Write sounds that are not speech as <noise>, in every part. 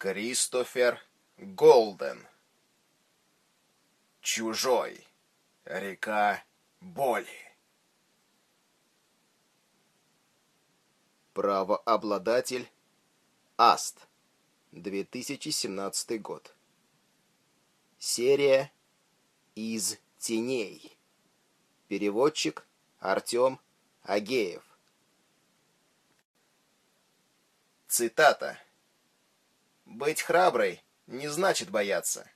Кристофер Голден. Чужой. Река боли. Правообладатель Аст. 2017 год. Серия «Из теней». Переводчик Артем Агеев. Цитата. «Быть храброй не значит бояться.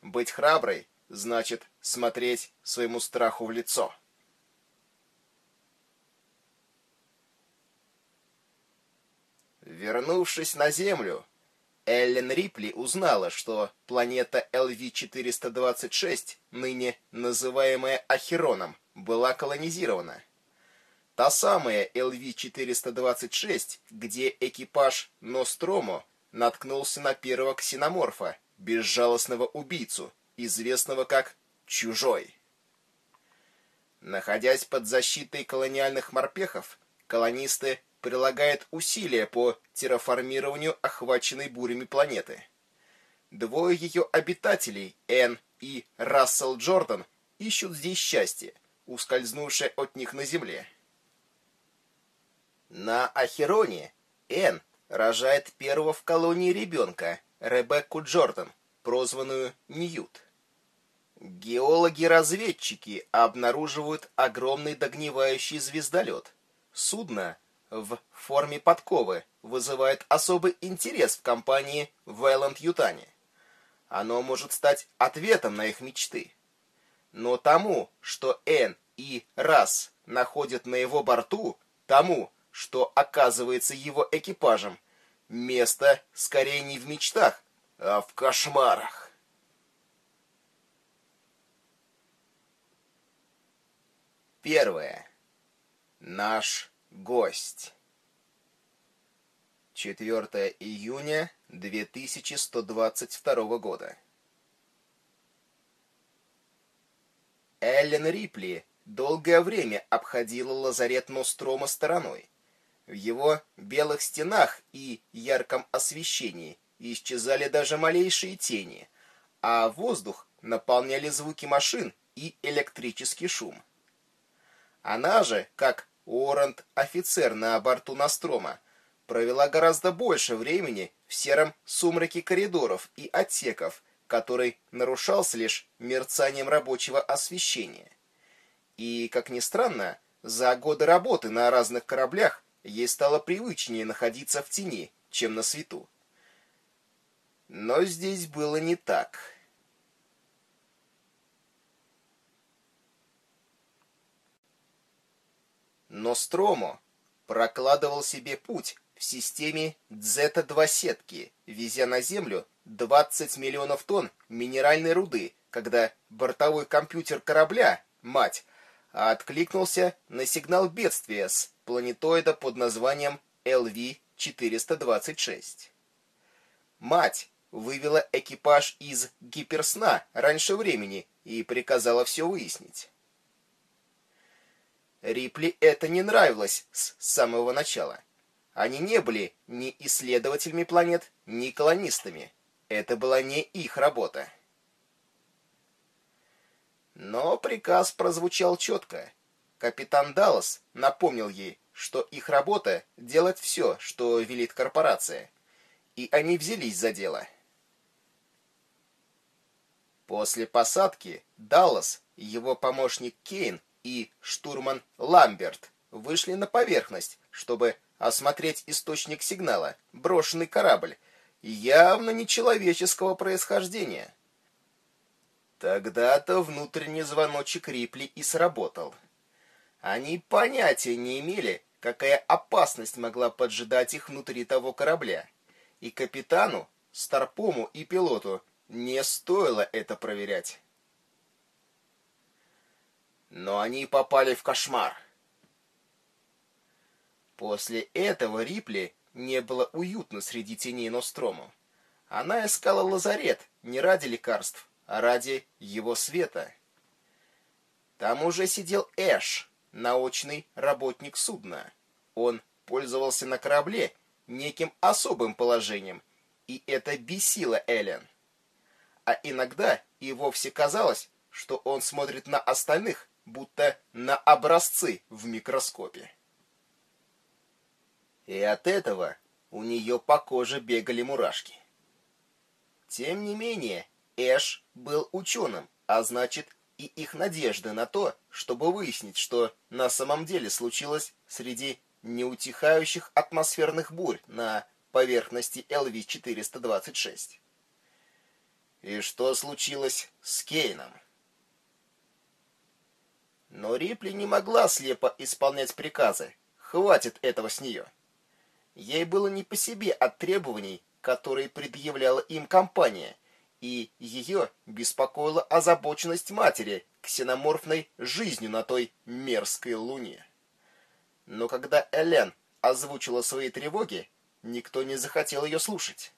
Быть храброй значит смотреть своему страху в лицо». Вернувшись на Землю, Эллен Рипли узнала, что планета LV-426, ныне называемая Ахероном, была колонизирована. Та самая LV-426, где экипаж Ностромо наткнулся на первого ксеноморфа, безжалостного убийцу, известного как «Чужой». Находясь под защитой колониальных морпехов, колонисты прилагает усилия по терраформированию охваченной бурями планеты. Двое ее обитателей, Энн и Рассел Джордан, ищут здесь счастье, ускользнувшее от них на Земле. На Ахероне Энн рожает первого в колонии ребенка, Ребекку Джордан, прозванную Ньют. Геологи-разведчики обнаруживают огромный догнивающий звездолет. Судно — в форме подковы вызывает особый интерес в компании Вэланд Ютани. Оно может стать ответом на их мечты. Но тому, что Н и Раз находят на его борту, тому, что оказывается его экипажем, место скорее не в мечтах, а в кошмарах. Первое. Наш Гость. 4 июня 2122 года. Эллен Рипли долгое время обходила лазарет Нострома стороной. В его белых стенах и ярком освещении исчезали даже малейшие тени, а воздух наполняли звуки машин и электрический шум. Она же, как Уоррент, офицер на борту Настрома, провела гораздо больше времени в сером сумраке коридоров и отсеков, который нарушался лишь мерцанием рабочего освещения. И, как ни странно, за годы работы на разных кораблях ей стало привычнее находиться в тени, чем на свету. Но здесь было не так. Ностромо прокладывал себе путь в системе Дзета-2 сетки, везя на Землю 20 миллионов тонн минеральной руды, когда бортовой компьютер корабля, мать, откликнулся на сигнал бедствия с планетоида под названием LV-426. Мать вывела экипаж из гиперсна раньше времени и приказала все выяснить. Рипли это не нравилось с самого начала. Они не были ни исследователями планет, ни колонистами. Это была не их работа. Но приказ прозвучал четко. Капитан Даллас напомнил ей, что их работа — делать все, что велит корпорация. И они взялись за дело. После посадки Даллас, его помощник Кейн и штурман Ламберт вышли на поверхность, чтобы осмотреть источник сигнала, брошенный корабль, явно нечеловеческого происхождения. Тогда-то внутренний звоночек Рипли и сработал. Они понятия не имели, какая опасность могла поджидать их внутри того корабля. И капитану, Старпому и пилоту не стоило это проверять. Но они попали в кошмар. После этого Рипли не было уютно среди теней Нострому. Она искала лазарет не ради лекарств, а ради его света. Там уже сидел Эш, научный работник судна. Он пользовался на корабле неким особым положением и это бесило Эллен. А иногда и вовсе казалось, что он смотрит на остальных, будто на образцы в микроскопе. И от этого у нее по коже бегали мурашки. Тем не менее, Эш был ученым, а значит, и их надежды на то, чтобы выяснить, что на самом деле случилось среди неутихающих атмосферных бурь на поверхности LV-426. И что случилось с Кейном? Но Рипли не могла слепо исполнять приказы. Хватит этого с нее. Ей было не по себе от требований, которые предъявляла им компания, и ее беспокоила озабоченность матери ксеноморфной жизнью на той мерзкой луне. Но когда Элен озвучила свои тревоги, никто не захотел ее слушать.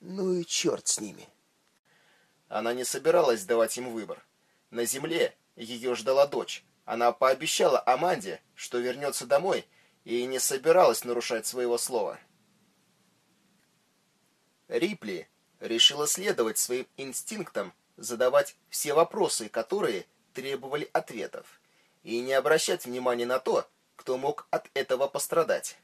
Ну и черт с ними. Она не собиралась давать им выбор. На земле ее ждала дочь. Она пообещала Аманде, что вернется домой, и не собиралась нарушать своего слова. Рипли решила следовать своим инстинктам, задавать все вопросы, которые требовали ответов, и не обращать внимания на то, кто мог от этого пострадать.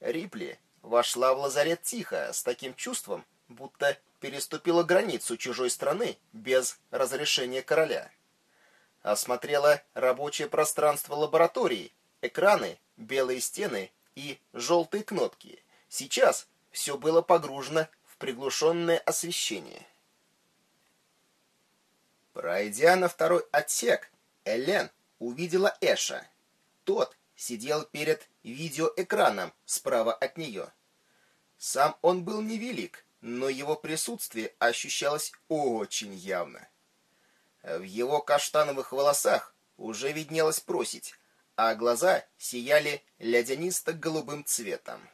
Рипли вошла в лазарет тихо, с таким чувством, будто переступила границу чужой страны без разрешения короля. Осмотрела рабочее пространство лаборатории, экраны, белые стены и желтые кнопки, Сейчас все было погружено в приглушенное освещение. Пройдя на второй отсек, Элен увидела Эша. Тот сидел перед видеоэкраном справа от нее. Сам он был невелик, но его присутствие ощущалось очень явно. В его каштановых волосах уже виднелась просить, а глаза сияли лядянисто-голубым цветом.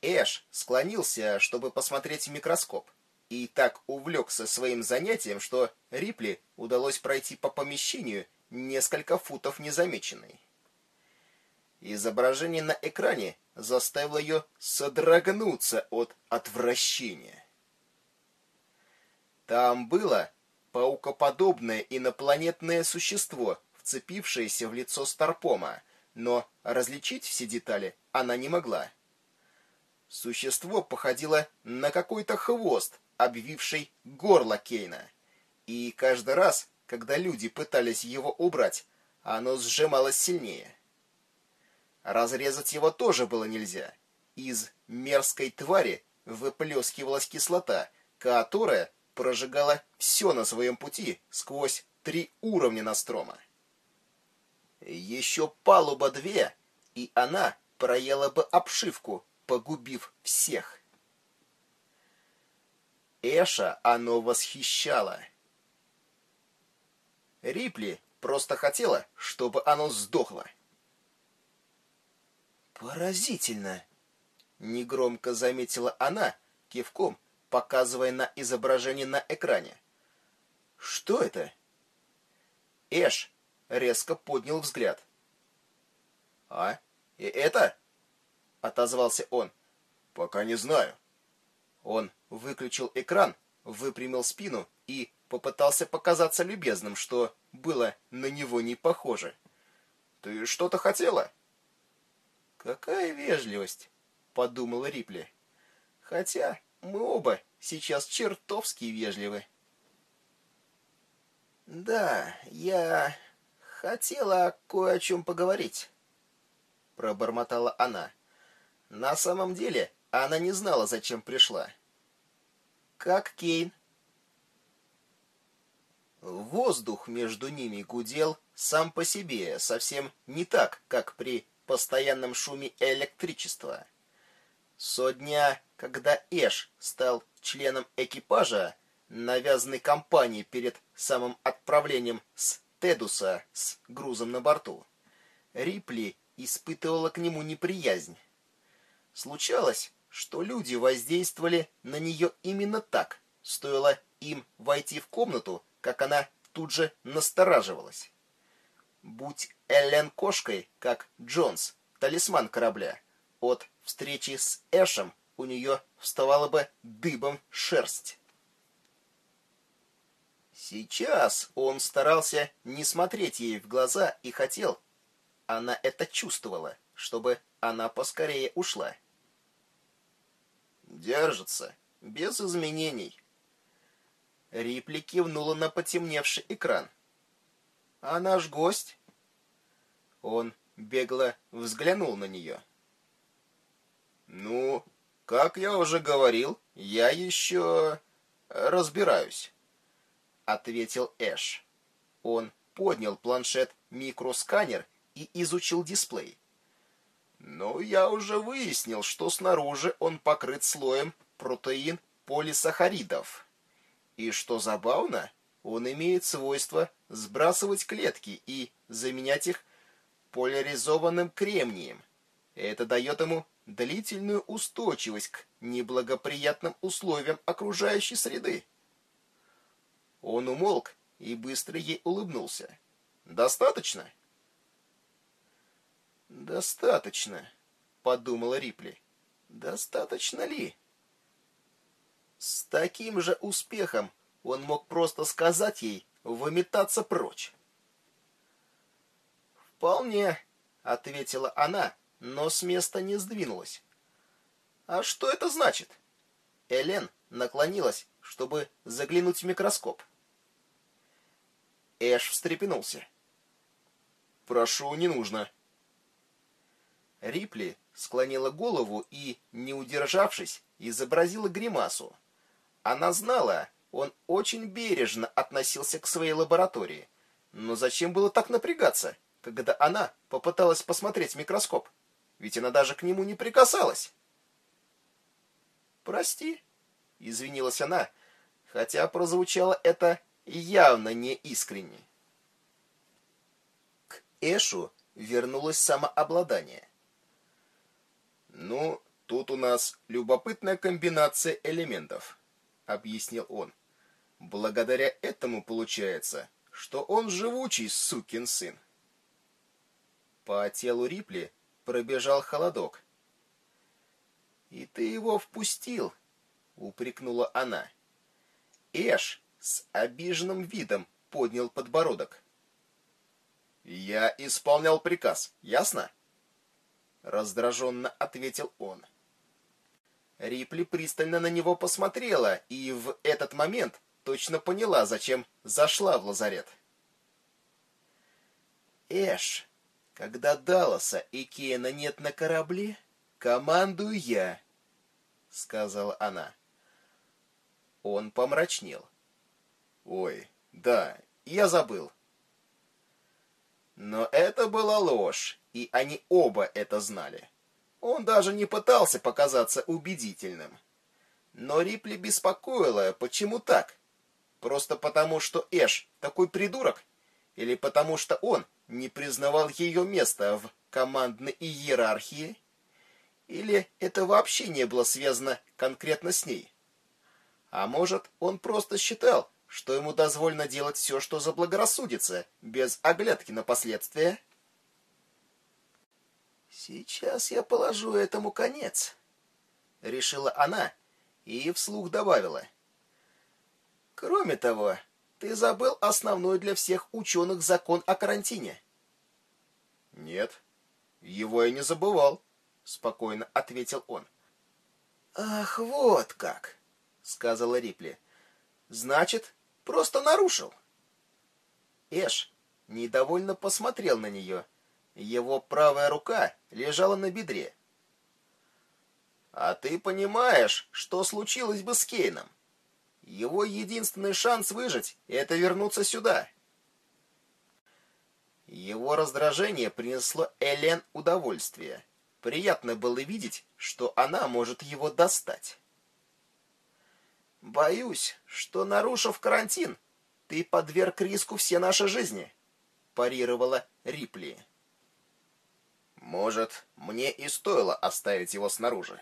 Эш склонился, чтобы посмотреть микроскоп, и так увлекся своим занятием, что Рипли удалось пройти по помещению несколько футов незамеченной. Изображение на экране заставило ее содрогнуться от отвращения. Там было паукоподобное инопланетное существо, вцепившееся в лицо Старпома, но различить все детали она не могла. Существо походило на какой-то хвост, обвивший горло Кейна. И каждый раз, когда люди пытались его убрать, оно сжималось сильнее. Разрезать его тоже было нельзя. Из мерзкой твари выплескивалась кислота, которая прожигала все на своем пути сквозь три уровня Настрома. Еще палуба две, и она проела бы обшивку, погубив всех. Эша оно восхищало. Рипли просто хотела, чтобы оно сдохло. «Поразительно!» — негромко заметила она, кивком показывая на изображение на экране. «Что это?» Эш резко поднял взгляд. «А? И это?» — отозвался он. «Пока не знаю». Он выключил экран, выпрямил спину и попытался показаться любезным, что было на него не похоже. «Ты что-то хотела?» «Какая вежливость!» — подумала Рипли. «Хотя мы оба сейчас чертовски вежливы». «Да, я хотела кое о чем поговорить», — пробормотала она. На самом деле, она не знала, зачем пришла. Как Кейн? Воздух между ними гудел сам по себе, совсем не так, как при постоянном шуме электричества. Со дня, когда Эш стал членом экипажа, навязанной компании перед самым отправлением с Тедуса с грузом на борту, Рипли испытывала к нему неприязнь. Случалось, что люди воздействовали на нее именно так. Стоило им войти в комнату, как она тут же настораживалась. Будь Эллен кошкой, как Джонс, талисман корабля, от встречи с Эшем у нее вставала бы дыбом шерсть. Сейчас он старался не смотреть ей в глаза и хотел, она это чувствовала, чтобы она поскорее ушла. Держится, без изменений. Рипли кивнула на потемневший экран. «А наш гость?» Он бегло взглянул на нее. «Ну, как я уже говорил, я еще разбираюсь», — ответил Эш. Он поднял планшет-микросканер и изучил дисплей. Но я уже выяснил, что снаружи он покрыт слоем протеин полисахаридов. И что забавно, он имеет свойство сбрасывать клетки и заменять их поляризованным кремнием. Это дает ему длительную устойчивость к неблагоприятным условиям окружающей среды. Он умолк и быстро ей улыбнулся. «Достаточно?» «Достаточно», — подумала Рипли. «Достаточно ли?» С таким же успехом он мог просто сказать ей выметаться прочь. «Вполне», — ответила она, но с места не сдвинулась. «А что это значит?» Элен наклонилась, чтобы заглянуть в микроскоп. Эш встрепенулся. «Прошу, не нужно», Рипли склонила голову и, не удержавшись, изобразила гримасу. Она знала, он очень бережно относился к своей лаборатории. Но зачем было так напрягаться, когда она попыталась посмотреть микроскоп? Ведь она даже к нему не прикасалась. «Прости», — извинилась она, хотя прозвучало это явно не искренне. К Эшу вернулось самообладание. «Ну, тут у нас любопытная комбинация элементов», — объяснил он. «Благодаря этому получается, что он живучий сукин сын». По телу Рипли пробежал холодок. «И ты его впустил», — упрекнула она. Эш с обиженным видом поднял подбородок. «Я исполнял приказ, ясно?» Раздраженно ответил он. Рипли пристально на него посмотрела и в этот момент точно поняла, зачем зашла в лазарет. Эш, когда Далласа и Кена нет на корабле, командую я, сказала она. Он помрачнел. Ой, да, я забыл. Но это была ложь, и они оба это знали. Он даже не пытался показаться убедительным. Но Рипли беспокоило, почему так? Просто потому, что Эш такой придурок? Или потому, что он не признавал ее место в командной иерархии? Или это вообще не было связано конкретно с ней? А может, он просто считал, что ему дозволено делать все, что заблагорассудится, без оглядки на последствия? «Сейчас я положу этому конец», — решила она и вслух добавила. «Кроме того, ты забыл основной для всех ученых закон о карантине». «Нет, его я не забывал», — спокойно ответил он. «Ах, вот как!» — сказала Рипли. «Значит, просто нарушил». Эш недовольно посмотрел на нее — его правая рука лежала на бедре. А ты понимаешь, что случилось бы с Кейном? Его единственный шанс выжить — это вернуться сюда. Его раздражение принесло Элен удовольствие. Приятно было видеть, что она может его достать. «Боюсь, что, нарушив карантин, ты подверг риску все наши жизни», — парировала Рипли. «Может, мне и стоило оставить его снаружи»,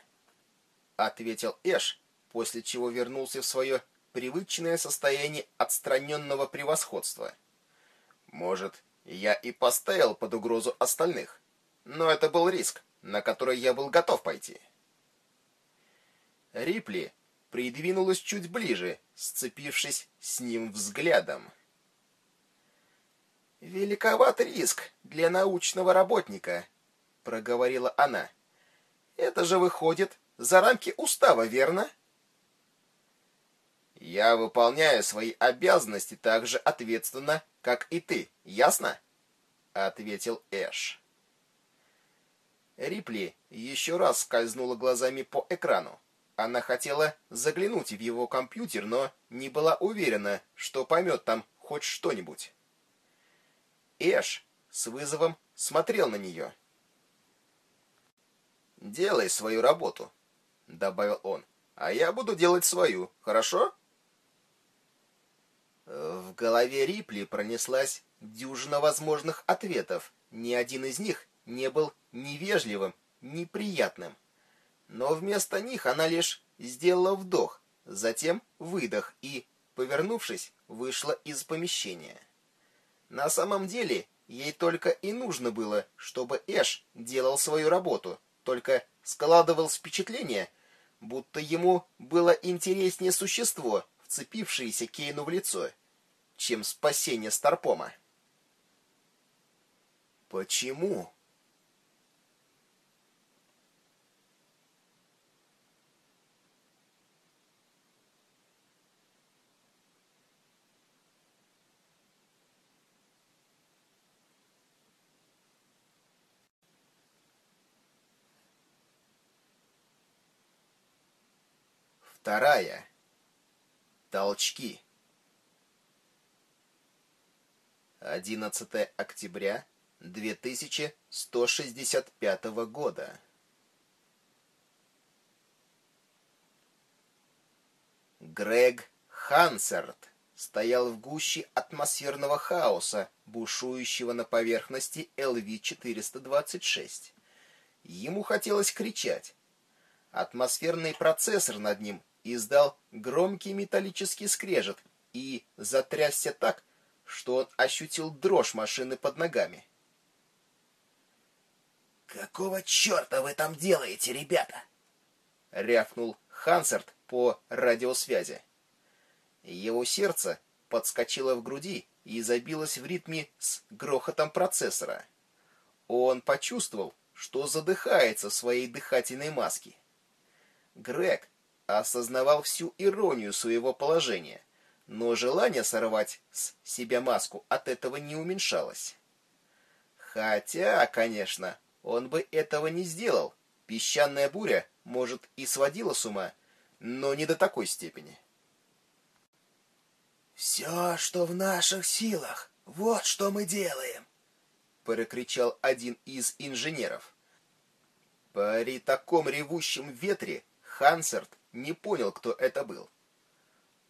— ответил Эш, после чего вернулся в свое привычное состояние отстраненного превосходства. «Может, я и поставил под угрозу остальных, но это был риск, на который я был готов пойти. Рипли придвинулась чуть ближе, сцепившись с ним взглядом. «Великоват риск для научного работника», — проговорила она. «Это же выходит за рамки устава, верно?» «Я выполняю свои обязанности так же ответственно, как и ты, ясно?» — ответил Эш. Рипли еще раз скользнула глазами по экрану. Она хотела заглянуть в его компьютер, но не была уверена, что поймет там хоть что-нибудь. Эш с вызовом смотрел на нее. «Делай свою работу», — добавил он, — «а я буду делать свою, хорошо?» В голове Рипли пронеслась дюжина возможных ответов. Ни один из них не был невежливым, неприятным. Но вместо них она лишь сделала вдох, затем выдох и, повернувшись, вышла из помещения. На самом деле, ей только и нужно было, чтобы Эш делал свою работу, только складывал впечатление, будто ему было интереснее существо, вцепившееся Кейну в лицо, чем спасение Старпома. Почему? Вторая. Толчки. 11 октября 2165 года. Грег Хансерт стоял в гуще атмосферного хаоса, бушующего на поверхности LV-426. Ему хотелось кричать. Атмосферный процессор над ним издал громкий металлический скрежет и затрясся так, что он ощутил дрожь машины под ногами. «Какого черта вы там делаете, ребята?» — рявкнул Хансерт по радиосвязи. Его сердце подскочило в груди и забилось в ритме с грохотом процессора. Он почувствовал, что задыхается в своей дыхательной маске. Грег осознавал всю иронию своего положения, но желание сорвать с себя маску от этого не уменьшалось. Хотя, конечно, он бы этого не сделал. Песчаная буря, может, и сводила с ума, но не до такой степени. «Все, что в наших силах, вот что мы делаем!» — прокричал один из инженеров. При таком ревущем ветре Хансерт не понял, кто это был.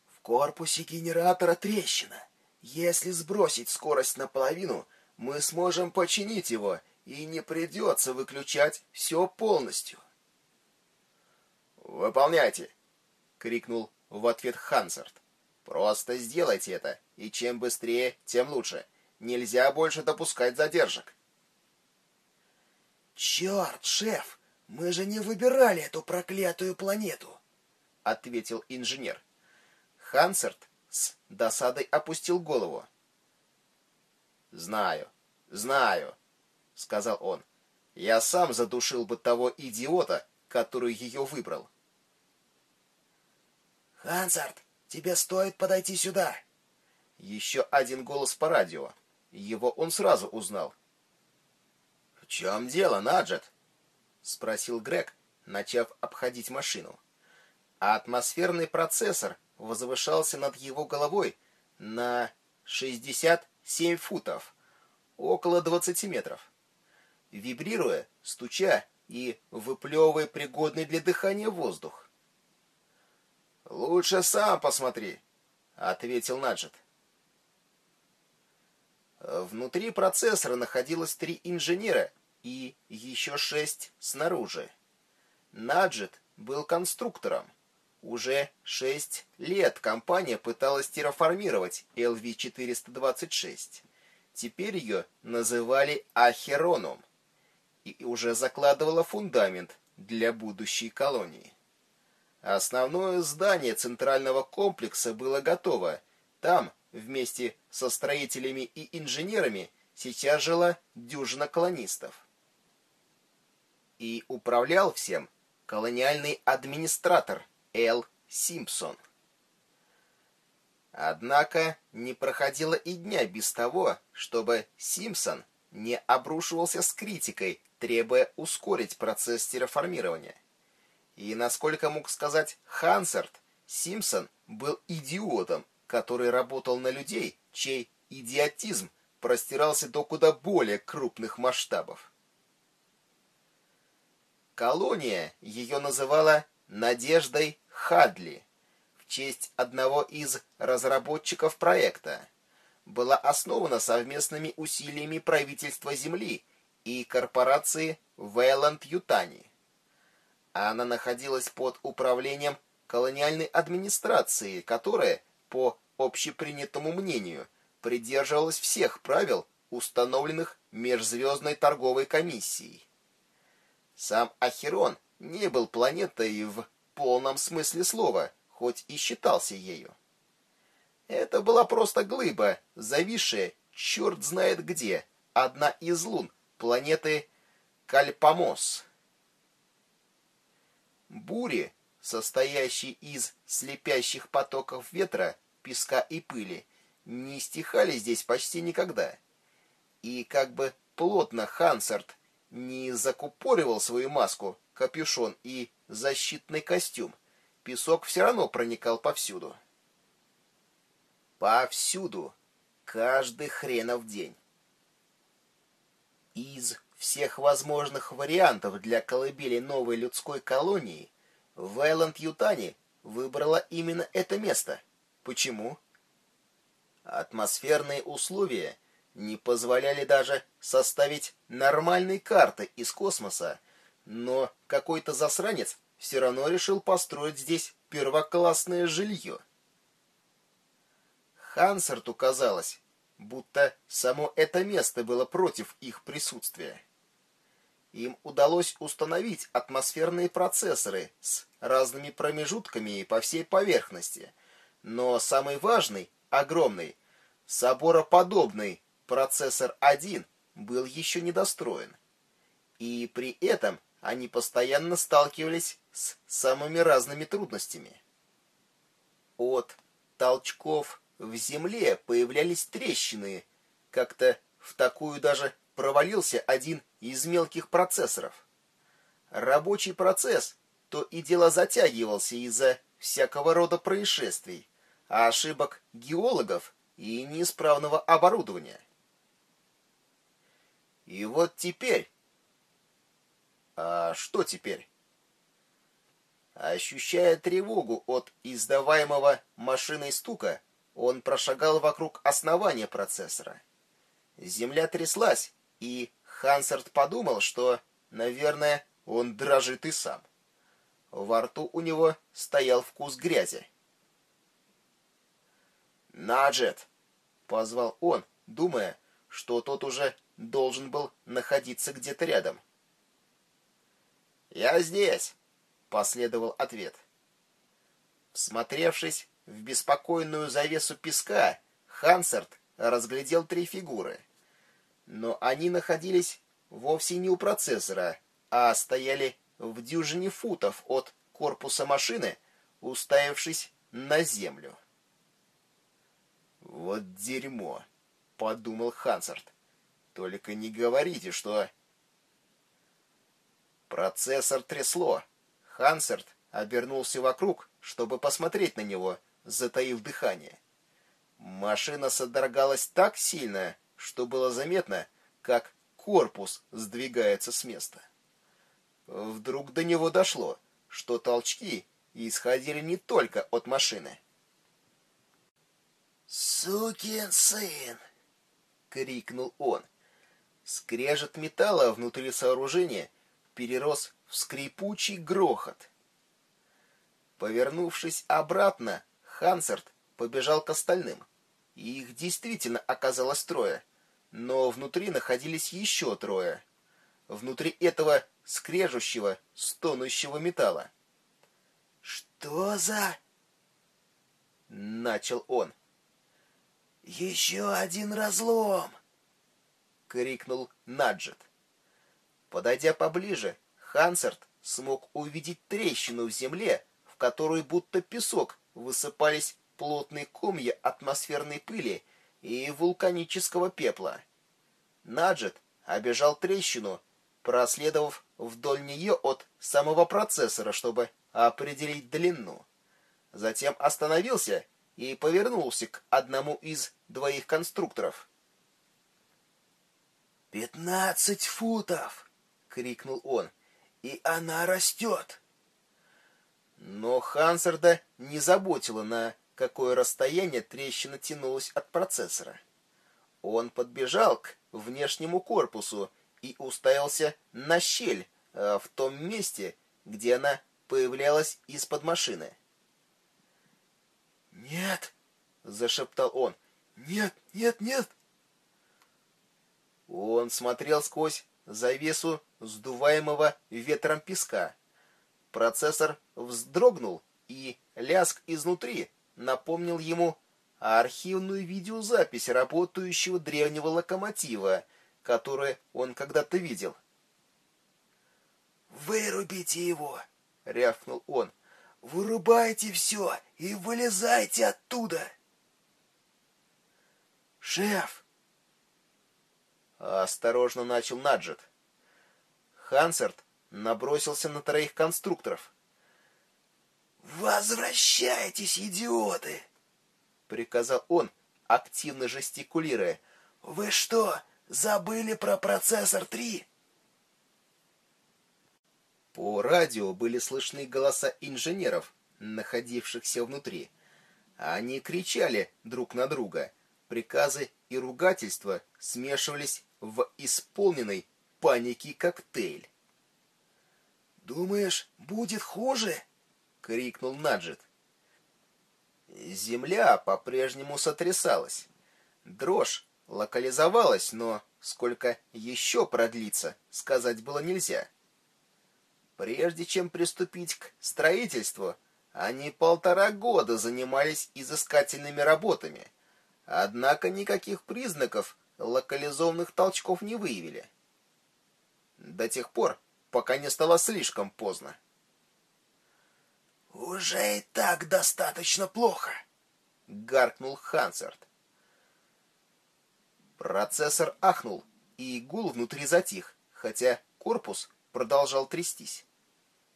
В корпусе генератора трещина. Если сбросить скорость наполовину, мы сможем починить его, и не придется выключать все полностью. «Выполняйте!» — крикнул в ответ Хансерт. «Просто сделайте это, и чем быстрее, тем лучше. Нельзя больше допускать задержек». «Черт, шеф! Мы же не выбирали эту проклятую планету!» Ответил инженер. Хансерт с досадой опустил голову. «Знаю, знаю», — сказал он. «Я сам задушил бы того идиота, который ее выбрал». «Хансарт, тебе стоит подойти сюда!» Еще один голос по радио. Его он сразу узнал. «В чем дело, Наджет?» — спросил Грег, начав обходить машину а атмосферный процессор возвышался над его головой на 67 футов, около 20 метров. Вибрируя, стуча и выплевывая пригодный для дыхания воздух. «Лучше сам посмотри», — ответил Наджет. Внутри процессора находилось три инженера и еще шесть снаружи. Наджет был конструктором, уже шесть лет компания пыталась терраформировать LV-426. Теперь ее называли Ахероном. и уже закладывала фундамент для будущей колонии. Основное здание центрального комплекса было готово. Там, вместе со строителями и инженерами, сейчас жила дюжина колонистов. И управлял всем колониальный администратор Эл Симпсон. Однако не проходило и дня без того, чтобы Симпсон не обрушивался с критикой, требуя ускорить процесс терраформирования. И, насколько мог сказать Хансерт, Симпсон был идиотом, который работал на людей, чей идиотизм простирался до куда более крупных масштабов. Колония ее называла «Надеждой Хадли» в честь одного из разработчиков проекта. Была основана совместными усилиями правительства Земли и корпорации Вейланд Ютани. Она находилась под управлением колониальной администрации, которая, по общепринятому мнению, придерживалась всех правил, установленных Межзвездной торговой комиссией. Сам Ахерон не был планетой в полном смысле слова, хоть и считался ею. Это была просто глыба, зависшая черт знает где, одна из лун планеты Кальпамос. Бури, состоящие из слепящих потоков ветра, песка и пыли, не стихали здесь почти никогда. И как бы плотно Хансарт не закупоривал свою маску, капюшон и защитный костюм, песок все равно проникал повсюду. Повсюду, каждый хренов день. Из всех возможных вариантов для колыбели новой людской колонии, Вайланд Ютани выбрала именно это место. Почему? Атмосферные условия не позволяли даже составить нормальной карты из космоса, но какой-то засранец все равно решил построить здесь первоклассное жилье. Хансерту казалось, будто само это место было против их присутствия. Им удалось установить атмосферные процессоры с разными промежутками по всей поверхности, но самый важный, огромный, собороподобный процессор 1 был еще недостроен. И при этом они постоянно сталкивались с самыми разными трудностями. От толчков в земле появлялись трещины, как-то в такую даже провалился один из мелких процессоров. Рабочий процесс то и дело затягивался из-за всякого рода происшествий, а ошибок геологов и неисправного оборудования. И вот теперь... А что теперь? Ощущая тревогу от издаваемого машиной стука, он прошагал вокруг основания процессора. Земля тряслась, и Хансерт подумал, что, наверное, он дрожит и сам. Во рту у него стоял вкус грязи. «Наджет!» — позвал он, думая, что тот уже должен был находиться где-то рядом. «Я здесь!» — последовал ответ. Всмотревшись в беспокойную завесу песка, Хансерт разглядел три фигуры. Но они находились вовсе не у процессора, а стояли в дюжине футов от корпуса машины, уставившись на землю. «Вот дерьмо!» — подумал Хансарт. Только не говорите, что... Процессор трясло. Хансерт обернулся вокруг, чтобы посмотреть на него, затаив дыхание. Машина содрогалась так сильно, что было заметно, как корпус сдвигается с места. Вдруг до него дошло, что толчки исходили не только от машины. «Сукин сын!» — крикнул он. Скрежет металла внутри сооружения перерос в скрипучий грохот. Повернувшись обратно, Хансерт побежал к остальным. их действительно оказалось трое, но внутри находились еще трое. внутри этого скрежущего, стонущего металла. «Что за...» — начал он. «Еще один разлом!» — крикнул Наджет. Подойдя поближе, Хансерт смог увидеть трещину в земле, в которую будто песок высыпались плотные комья атмосферной пыли и вулканического пепла. Наджет обежал трещину, проследовав вдоль нее от самого процессора, чтобы определить длину. Затем остановился и повернулся к одному из двоих конструкторов. «Пятнадцать футов!» — крикнул он. «И она растет!» Но Хансерда не заботило, на какое расстояние трещина тянулась от процессора. Он подбежал к внешнему корпусу и уставился на щель э, в том месте, где она появлялась из-под машины. «Нет!» — зашептал он. «Нет, нет, нет!» Он смотрел сквозь завесу сдуваемого ветром песка. Процессор вздрогнул, и лязг изнутри напомнил ему архивную видеозапись работающего древнего локомотива, которую он когда-то видел. «Вырубите его!» — рявкнул он. «Вырубайте все и вылезайте оттуда!» «Шеф!» Осторожно начал Наджет. Хансерт набросился на троих конструкторов. «Возвращайтесь, идиоты!» — приказал он, активно жестикулируя. «Вы что, забыли про процессор 3?» По радио были слышны голоса инженеров, находившихся внутри. Они кричали друг на друга. Приказы и ругательства смешивались в исполненной паники коктейль. «Думаешь, будет хуже?» — крикнул Наджет. Земля по-прежнему сотрясалась. Дрожь локализовалась, но сколько еще продлится, сказать было нельзя. Прежде чем приступить к строительству, они полтора года занимались изыскательными работами. Однако никаких признаков локализованных толчков не выявили. До тех пор, пока не стало слишком поздно. «Уже и так достаточно плохо», — гаркнул Хансерт. Процессор ахнул, и гул внутри затих, хотя корпус продолжал трястись.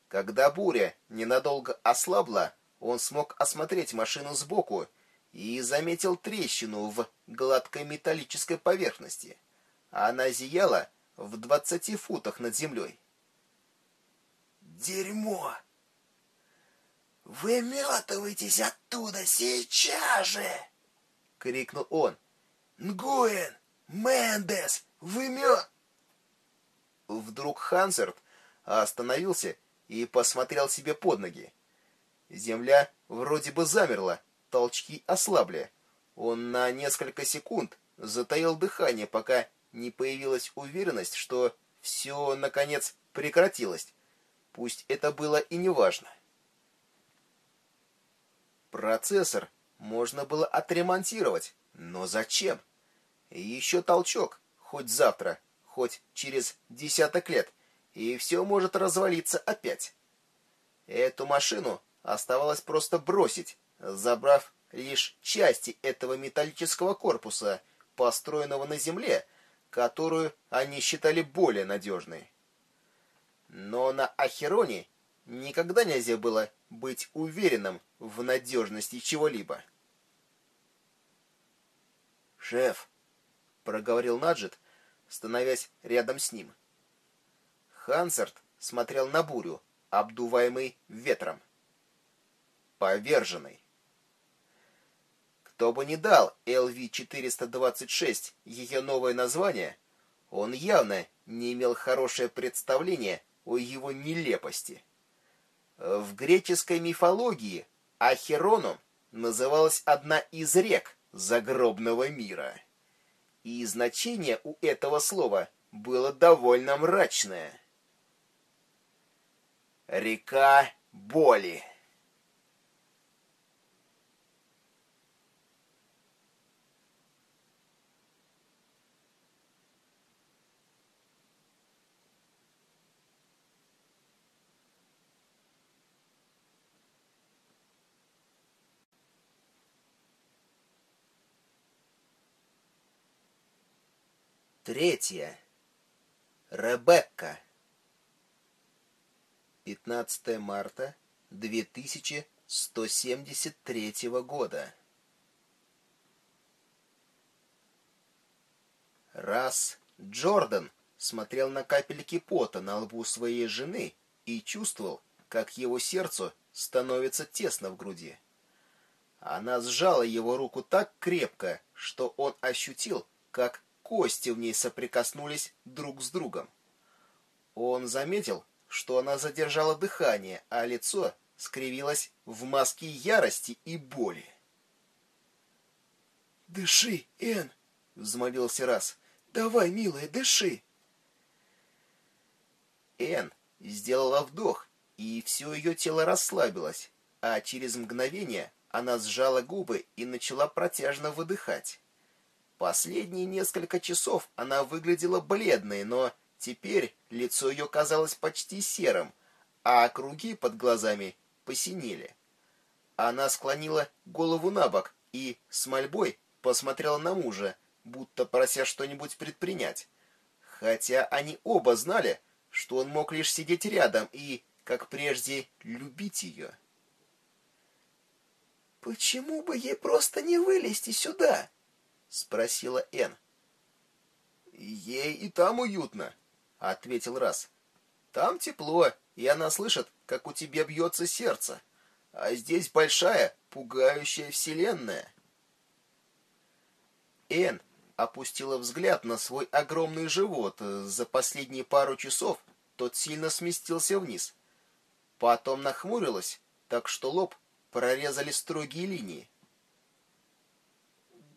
Когда буря ненадолго ослабла, он смог осмотреть машину сбоку и заметил трещину в гладкой металлической поверхности. Она зияла в двадцати футах над землей. «Дерьмо!» «Выметывайтесь оттуда сейчас же!» — крикнул он. «Нгуэн! Мендес! Вымет!» Вдруг Хансерт остановился и посмотрел себе под ноги. Земля вроде бы замерла, толчки ослабли. Он на несколько секунд затаил дыхание, пока не появилась уверенность, что все, наконец, прекратилось. Пусть это было и не важно. Процессор можно было отремонтировать, но зачем? Еще толчок, хоть завтра, хоть через десяток лет, и все может развалиться опять. Эту машину оставалось просто бросить, забрав лишь части этого металлического корпуса, построенного на земле, которую они считали более надежной. Но на Ахероне никогда нельзя было быть уверенным в надежности чего-либо. «Шеф», — проговорил Наджет, становясь рядом с ним. Хансерт смотрел на бурю, обдуваемый ветром. Поверженный. Кто бы ни дал LV-426 ее новое название, он явно не имел хорошее представление о его нелепости. В греческой мифологии Ахероном называлась одна из рек загробного мира. И значение у этого слова было довольно мрачное. Река боли. Третье. Ребекка. 15 марта 2173 года. Раз Джордан смотрел на капельки пота на лбу своей жены и чувствовал, как его сердцу становится тесно в груди. Она сжала его руку так крепко, что он ощутил, как кости в ней соприкоснулись друг с другом. Он заметил, что она задержала дыхание, а лицо скривилось в маске ярости и боли. «Дыши, Эн!» — взмолился раз. «Давай, милая, дыши!» Эн сделала вдох, и все ее тело расслабилось, а через мгновение она сжала губы и начала протяжно выдыхать. Последние несколько часов она выглядела бледной, но теперь лицо ее казалось почти серым, а круги под глазами посинели. Она склонила голову на бок и с мольбой посмотрела на мужа, будто прося что-нибудь предпринять. Хотя они оба знали, что он мог лишь сидеть рядом и, как прежде, любить ее. «Почему бы ей просто не вылезти сюда?» — спросила Энн. «Ей и там уютно», — ответил Раз. «Там тепло, и она слышит, как у тебя бьется сердце. А здесь большая, пугающая вселенная». Энн опустила взгляд на свой огромный живот. За последние пару часов тот сильно сместился вниз. Потом нахмурилась, так что лоб прорезали строгие линии.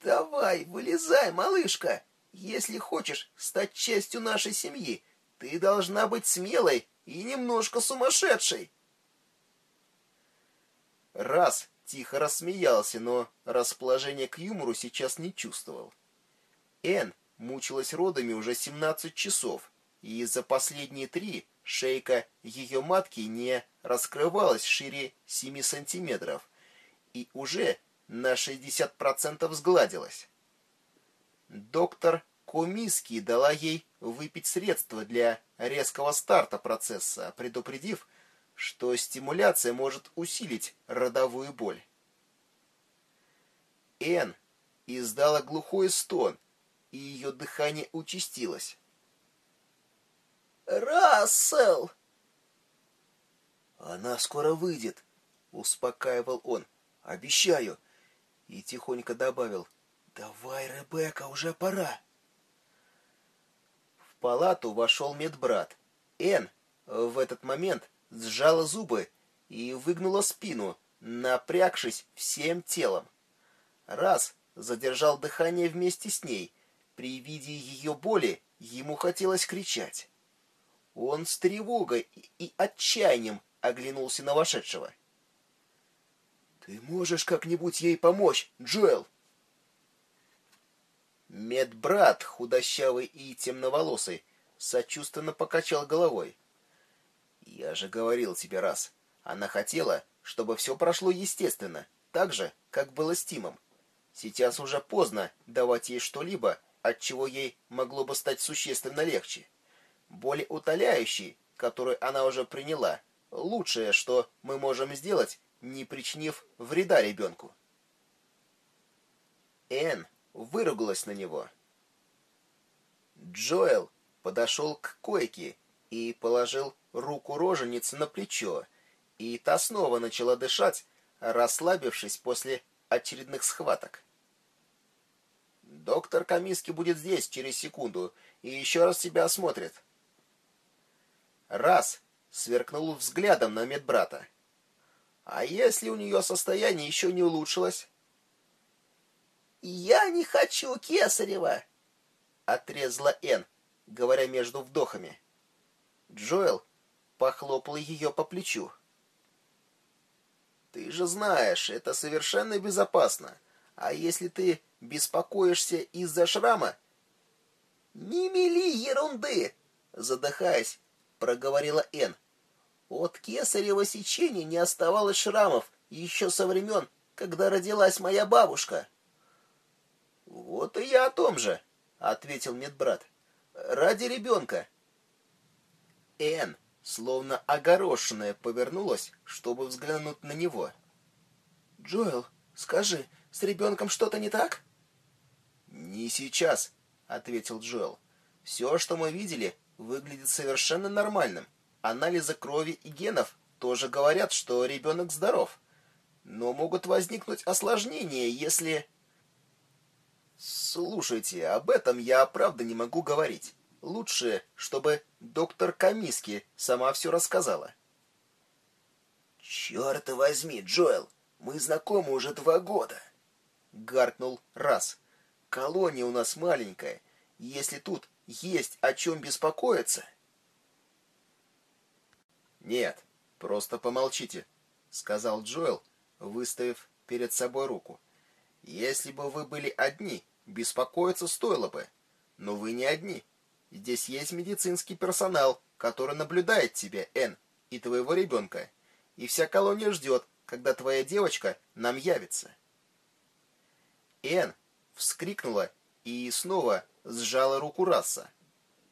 Давай, вылезай, малышка. Если хочешь стать частью нашей семьи, ты должна быть смелой и немножко сумасшедшей. Раз тихо рассмеялся, но расположение к юмору сейчас не чувствовал. Эн мучилась родами уже 17 часов, и за последние три шейка ее матки не раскрывалась шире 7 сантиметров, и уже на 60% сгладилась. Доктор Комиски дала ей выпить средства для резкого старта процесса, предупредив, что стимуляция может усилить родовую боль. Эн издала глухой стон, и ее дыхание участилось. «Рассел!» «Она скоро выйдет», — успокаивал он. «Обещаю, и тихонько добавил «Давай, Ребекка, уже пора». В палату вошел медбрат. Эн в этот момент сжала зубы и выгнула спину, напрягшись всем телом. Раз задержал дыхание вместе с ней. При виде ее боли ему хотелось кричать. Он с тревогой и отчаянием оглянулся на вошедшего. «Ты можешь как-нибудь ей помочь, Джоэл?» Медбрат, худощавый и темноволосый, сочувственно покачал головой. «Я же говорил тебе раз. Она хотела, чтобы все прошло естественно, так же, как было с Тимом. Сейчас уже поздно давать ей что-либо, от чего ей могло бы стать существенно легче. Более утоляющий, который она уже приняла, лучшее, что мы можем сделать, не причинив вреда ребенку. Энн выругалась на него. Джоэл подошел к койке и положил руку роженицы на плечо, и та снова начала дышать, расслабившись после очередных схваток. Доктор Камиски будет здесь через секунду и еще раз тебя осмотрит. Раз сверкнул взглядом на медбрата. А если у нее состояние еще не улучшилось? «Я не хочу Кесарева!» — отрезала Эн. говоря между вдохами. Джоэл похлопал ее по плечу. «Ты же знаешь, это совершенно безопасно. А если ты беспокоишься из-за шрама...» «Не мели ерунды!» — задыхаясь, проговорила Энн. «От кесарева сечения не оставалось шрамов еще со времен, когда родилась моя бабушка». «Вот и я о том же», — ответил медбрат. «Ради ребенка». Энн, словно огорошенная, повернулась, чтобы взглянуть на него. «Джоэл, скажи, с ребенком что-то не так?» «Не сейчас», — ответил Джоэл. «Все, что мы видели, выглядит совершенно нормальным. Анализы крови и генов тоже говорят, что ребенок здоров. Но могут возникнуть осложнения, если...» «Слушайте, об этом я правда не могу говорить. Лучше, чтобы доктор Камиски сама все рассказала». «Черт возьми, Джоэл, мы знакомы уже два года!» Гаркнул раз. «Колония у нас маленькая. Если тут есть о чем беспокоиться...» «Нет, просто помолчите», — сказал Джоэл, выставив перед собой руку. «Если бы вы были одни, беспокоиться стоило бы. Но вы не одни. Здесь есть медицинский персонал, который наблюдает тебя, Энн, и твоего ребенка. И вся колония ждет, когда твоя девочка нам явится». Энн вскрикнула и снова сжала руку Расса.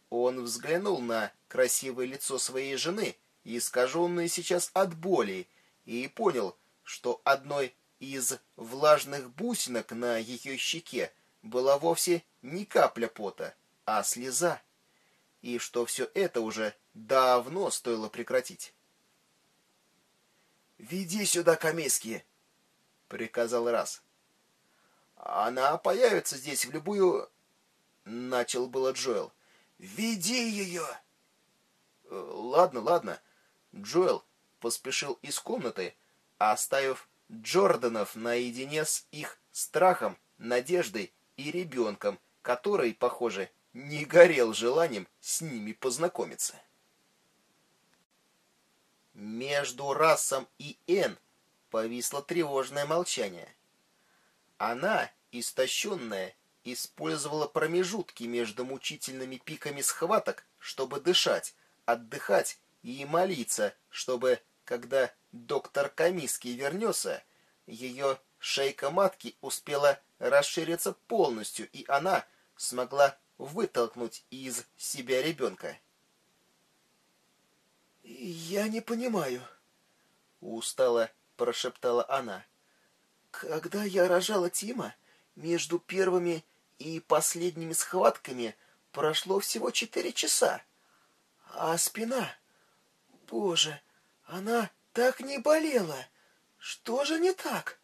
Он взглянул на красивое лицо своей жены, искаженное сейчас от боли, и понял, что одной из влажных бусинок на ее щеке была вовсе не капля пота, а слеза, и что все это уже давно стоило прекратить. «Веди сюда Камиски!» — приказал раз. «Она появится здесь в любую...» — начал было Джоэл. «Веди ее!» «Ладно, ладно». Джоэл поспешил из комнаты, оставив Джорданов наедине с их страхом, надеждой и ребенком, который, похоже, не горел желанием с ними познакомиться. Между Расом и Эн повисло тревожное молчание. Она, истощенная, использовала промежутки между мучительными пиками схваток, чтобы дышать, отдыхать и молиться, чтобы, когда доктор Камиский вернется, ее шейка матки успела расшириться полностью, и она смогла вытолкнуть из себя ребенка. «Я не понимаю», — устало прошептала она. «Когда я рожала Тима, между первыми и последними схватками прошло всего четыре часа. А спина... Боже, она так не болела. Что же не так?»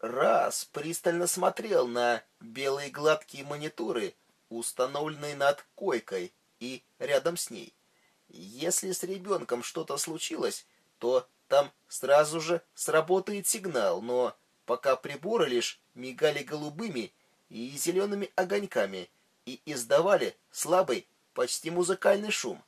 Раз пристально смотрел на белые гладкие мониторы, установленные над койкой и рядом с ней. Если с ребенком что-то случилось, то там сразу же сработает сигнал, но пока приборы лишь мигали голубыми и зелеными огоньками и издавали слабый, почти музыкальный шум.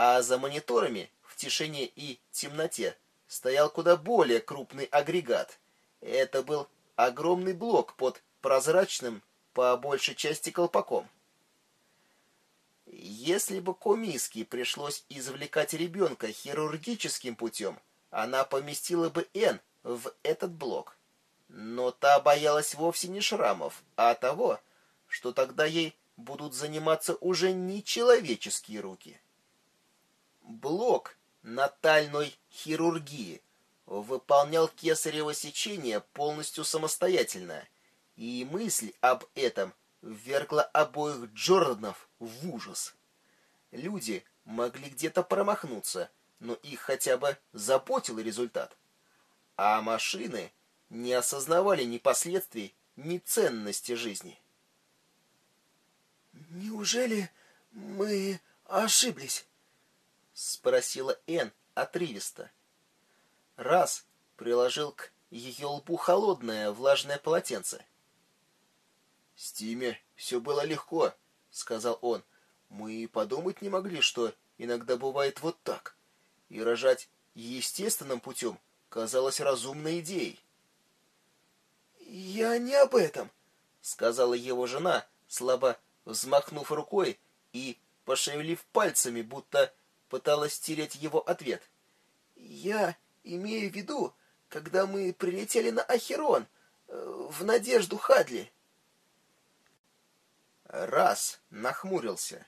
А за мониторами в тишине и темноте стоял куда более крупный агрегат. Это был огромный блок под прозрачным, по большей части, колпаком. Если бы Комиски пришлось извлекать ребенка хирургическим путем, она поместила бы Н в этот блок. Но та боялась вовсе не шрамов, а того, что тогда ей будут заниматься уже не человеческие руки. Блок натальной хирургии выполнял кесарево сечение полностью самостоятельно, и мысль об этом ввергла обоих Джорданов в ужас. Люди могли где-то промахнуться, но их хотя бы заботил результат. А машины не осознавали ни последствий, ни ценности жизни. «Неужели мы ошиблись?» — спросила Энн отрывисто. Раз приложил к ее лбу холодное влажное полотенце. «С Тиме все было легко», — сказал он. «Мы и подумать не могли, что иногда бывает вот так. И рожать естественным путем казалось разумной идеей». «Я не об этом», — сказала его жена, слабо взмахнув рукой и пошевелив пальцами, будто пыталась стереть его ответ. «Я имею в виду, когда мы прилетели на Ахерон, э, в Надежду Хадли». Раз нахмурился.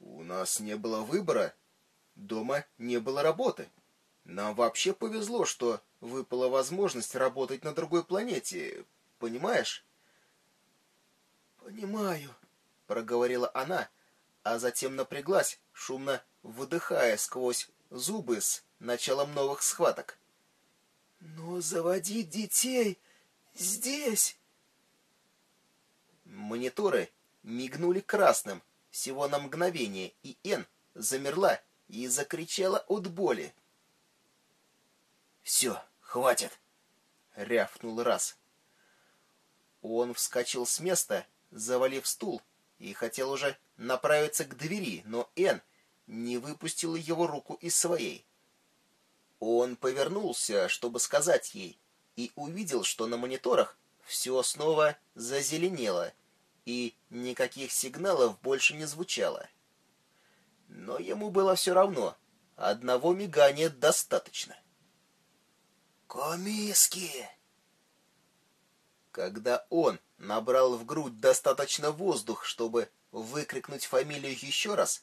«У нас не было выбора. Дома не было работы. Нам вообще повезло, что выпала возможность работать на другой планете. Понимаешь?» «Понимаю», — проговорила она, а затем напряглась, шумно выдыхая сквозь зубы с началом новых схваток. «Но заводить детей здесь...» Мониторы мигнули красным всего на мгновение, и Н замерла и закричала от боли. «Все, хватит!» — рявкнул раз. Он вскочил с места, завалив стул, и хотел уже направиться к двери, но Н не выпустила его руку из своей. Он повернулся, чтобы сказать ей, и увидел, что на мониторах все снова зазеленело, и никаких сигналов больше не звучало. Но ему было все равно. Одного мигания достаточно. «Комиски!» Когда он набрал в грудь достаточно воздух, чтобы выкрикнуть фамилию еще раз,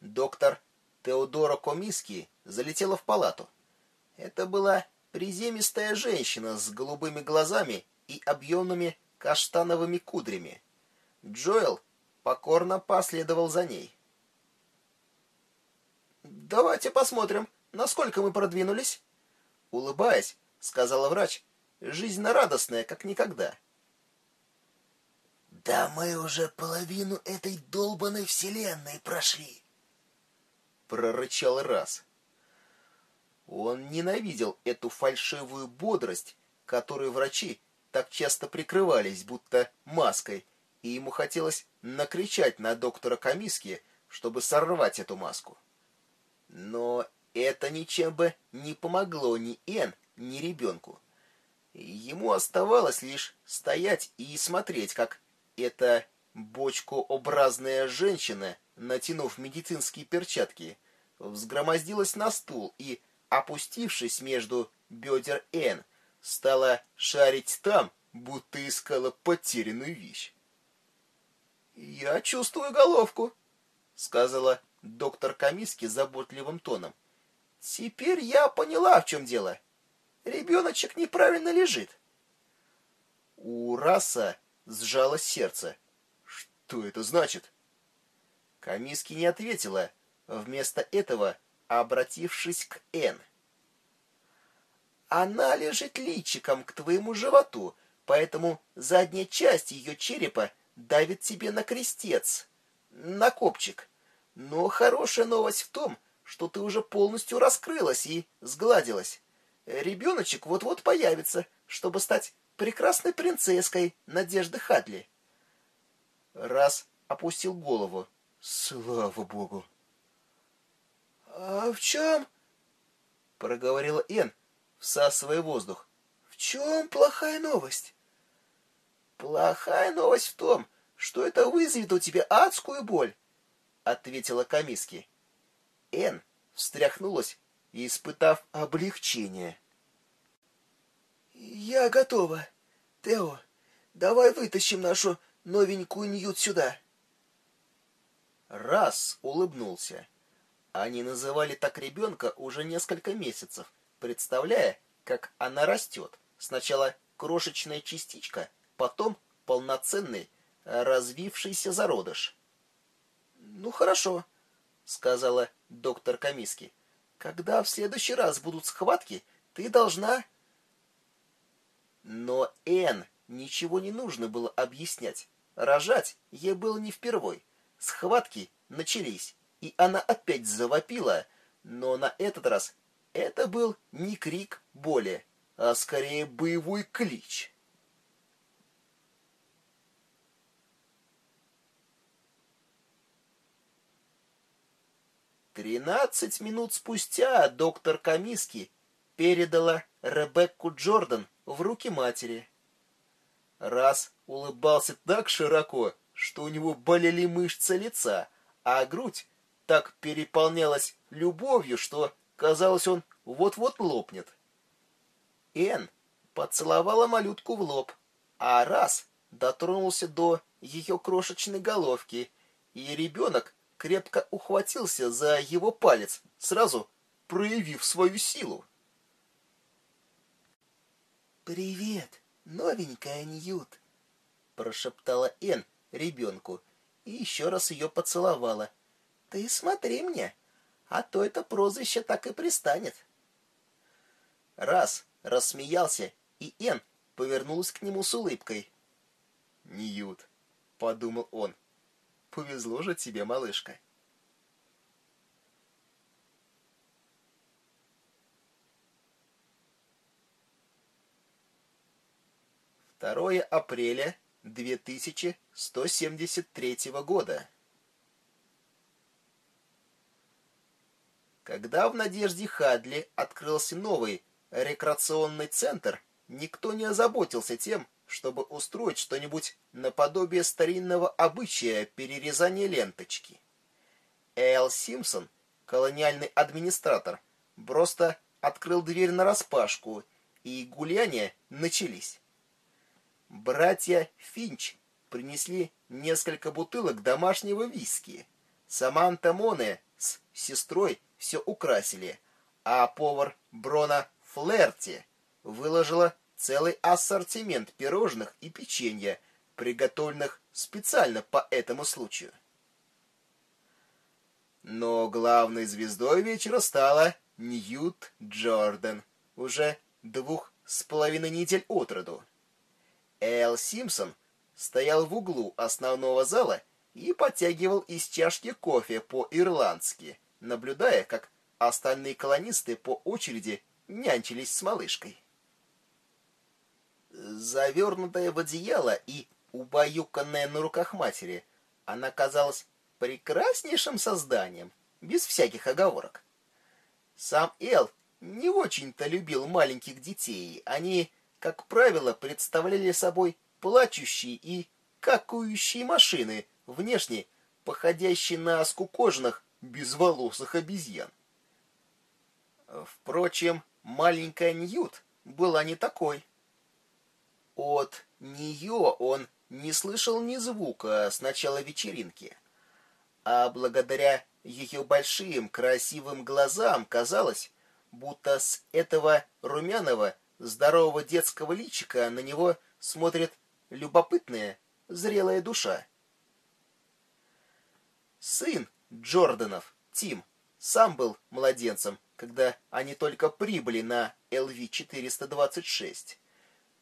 доктор Теодора Комиски залетела в палату. Это была приземистая женщина с голубыми глазами и объемными каштановыми кудрями. Джоэл покорно последовал за ней. «Давайте посмотрим, насколько мы продвинулись». Улыбаясь, сказала врач, жизненно радостная, как никогда. «Да мы уже половину этой долбанной вселенной прошли!» Прорычал раз. Он ненавидел эту фальшивую бодрость, которой врачи так часто прикрывались, будто маской, и ему хотелось накричать на доктора Камиски, чтобы сорвать эту маску. Но это ничем бы не помогло ни Эн, ни ребенку. Ему оставалось лишь стоять и смотреть, как эта бочкообразная женщина, натянув медицинские перчатки, взгромоздилась на стул и, опустившись между бедер Н, стала шарить там, будто искала потерянную вещь. «Я чувствую головку», — сказала доктор Камиски заботливым тоном. «Теперь я поняла, в чем дело. Ребеночек неправильно лежит». У Раса сжалось сердце. «Что это значит?» Камиски не ответила, вместо этого обратившись к Н. «Она лежит личиком к твоему животу, поэтому задняя часть ее черепа давит тебе на крестец, на копчик. Но хорошая новость в том, что ты уже полностью раскрылась и сгладилась. Ребеночек вот-вот появится, чтобы стать прекрасной принцесской Надежды Хадли. Раз опустил голову. Слава богу. «А в чем?» — проговорила Эн, всасывая воздух. «В чем плохая новость?» «Плохая новость в том, что это вызовет у тебя адскую боль», — ответила Камиски. Эн встряхнулась, испытав облегчение. «Я готова. Тео, давай вытащим нашу новенькую Ньют сюда». Раз улыбнулся. Они называли так ребенка уже несколько месяцев, представляя, как она растет. Сначала крошечная частичка, потом полноценный, развившийся зародыш. «Ну, хорошо», — сказала доктор Камиски. «Когда в следующий раз будут схватки, ты должна...» Но Эн Ничего не нужно было объяснять. Рожать ей было не впервой. Схватки начались, и она опять завопила, но на этот раз это был не крик боли, а скорее боевой клич. Тринадцать минут спустя доктор Камиски передала Ребекку Джордан в руки матери. Раз улыбался так широко, что у него болели мышцы лица, а грудь так переполнялась любовью, что, казалось, он вот-вот лопнет. Эн поцеловала малютку в лоб, а раз дотронулся до ее крошечной головки, и ребенок крепко ухватился за его палец, сразу проявив свою силу. «Привет, новенькая Ньют!» — прошептала Эн ребенку и еще раз ее поцеловала. «Ты смотри мне, а то это прозвище так и пристанет». Раз рассмеялся, и Эн повернулась к нему с улыбкой. «Ньют», — подумал он, — Повезло же тебе, малышка. Второе апреля 2173 года. Когда в Надежде Хадли открылся новый рекреационный центр, никто не озаботился тем, чтобы устроить что-нибудь наподобие старинного обычая перерезания ленточки. Эл Симпсон, колониальный администратор, просто открыл дверь нараспашку, и гуляния начались. Братья Финч принесли несколько бутылок домашнего виски. Саманта Моне с сестрой все украсили, а повар Брона Флерти выложила целый ассортимент пирожных и печенья, приготовленных специально по этому случаю. Но главной звездой вечера стала Ньют Джордан, уже двух с половиной недель от роду. Эл Симпсон стоял в углу основного зала и подтягивал из чашки кофе по-ирландски, наблюдая, как остальные колонисты по очереди нянчились с малышкой завернутая в одеяло и убаюканная на руках матери, она казалась прекраснейшим созданием, без всяких оговорок. Сам Эл не очень-то любил маленьких детей. Они, как правило, представляли собой плачущие и какующие машины, внешне походящие на скукоженных, безволосых обезьян. Впрочем, маленькая Ньют была не такой. От нее он не слышал ни звука с начала вечеринки. А благодаря ее большим красивым глазам казалось, будто с этого румяного, здорового детского личика на него смотрит любопытная, зрелая душа. Сын Джорданов, Тим, сам был младенцем, когда они только прибыли на ЛВ-426.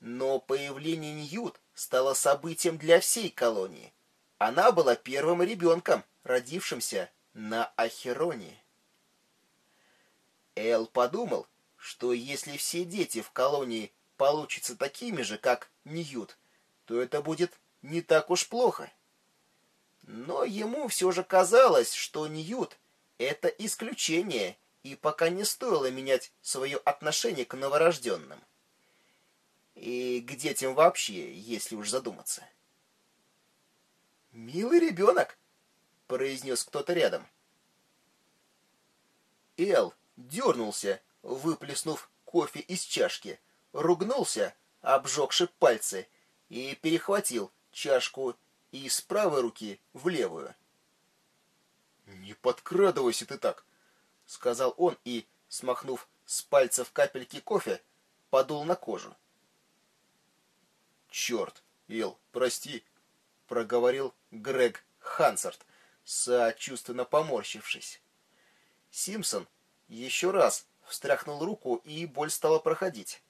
Но появление Ньют стало событием для всей колонии. Она была первым ребенком, родившимся на Ахероне. Эл подумал, что если все дети в колонии получатся такими же, как Ньют, то это будет не так уж плохо. Но ему все же казалось, что Ньют — это исключение, и пока не стоило менять свое отношение к новорожденным. И к детям вообще, если уж задуматься. «Милый ребенок!» — произнес кто-то рядом. Эл дернулся, выплеснув кофе из чашки, ругнулся, обжегши пальцы, и перехватил чашку из правой руки в левую. «Не подкрадывайся ты так!» — сказал он и, смахнув с пальцев капельки кофе, подул на кожу. «Черт, Ил, прости», — проговорил Грег Хансарт, сочувственно поморщившись. Симпсон еще раз встряхнул руку, и боль стала проходить.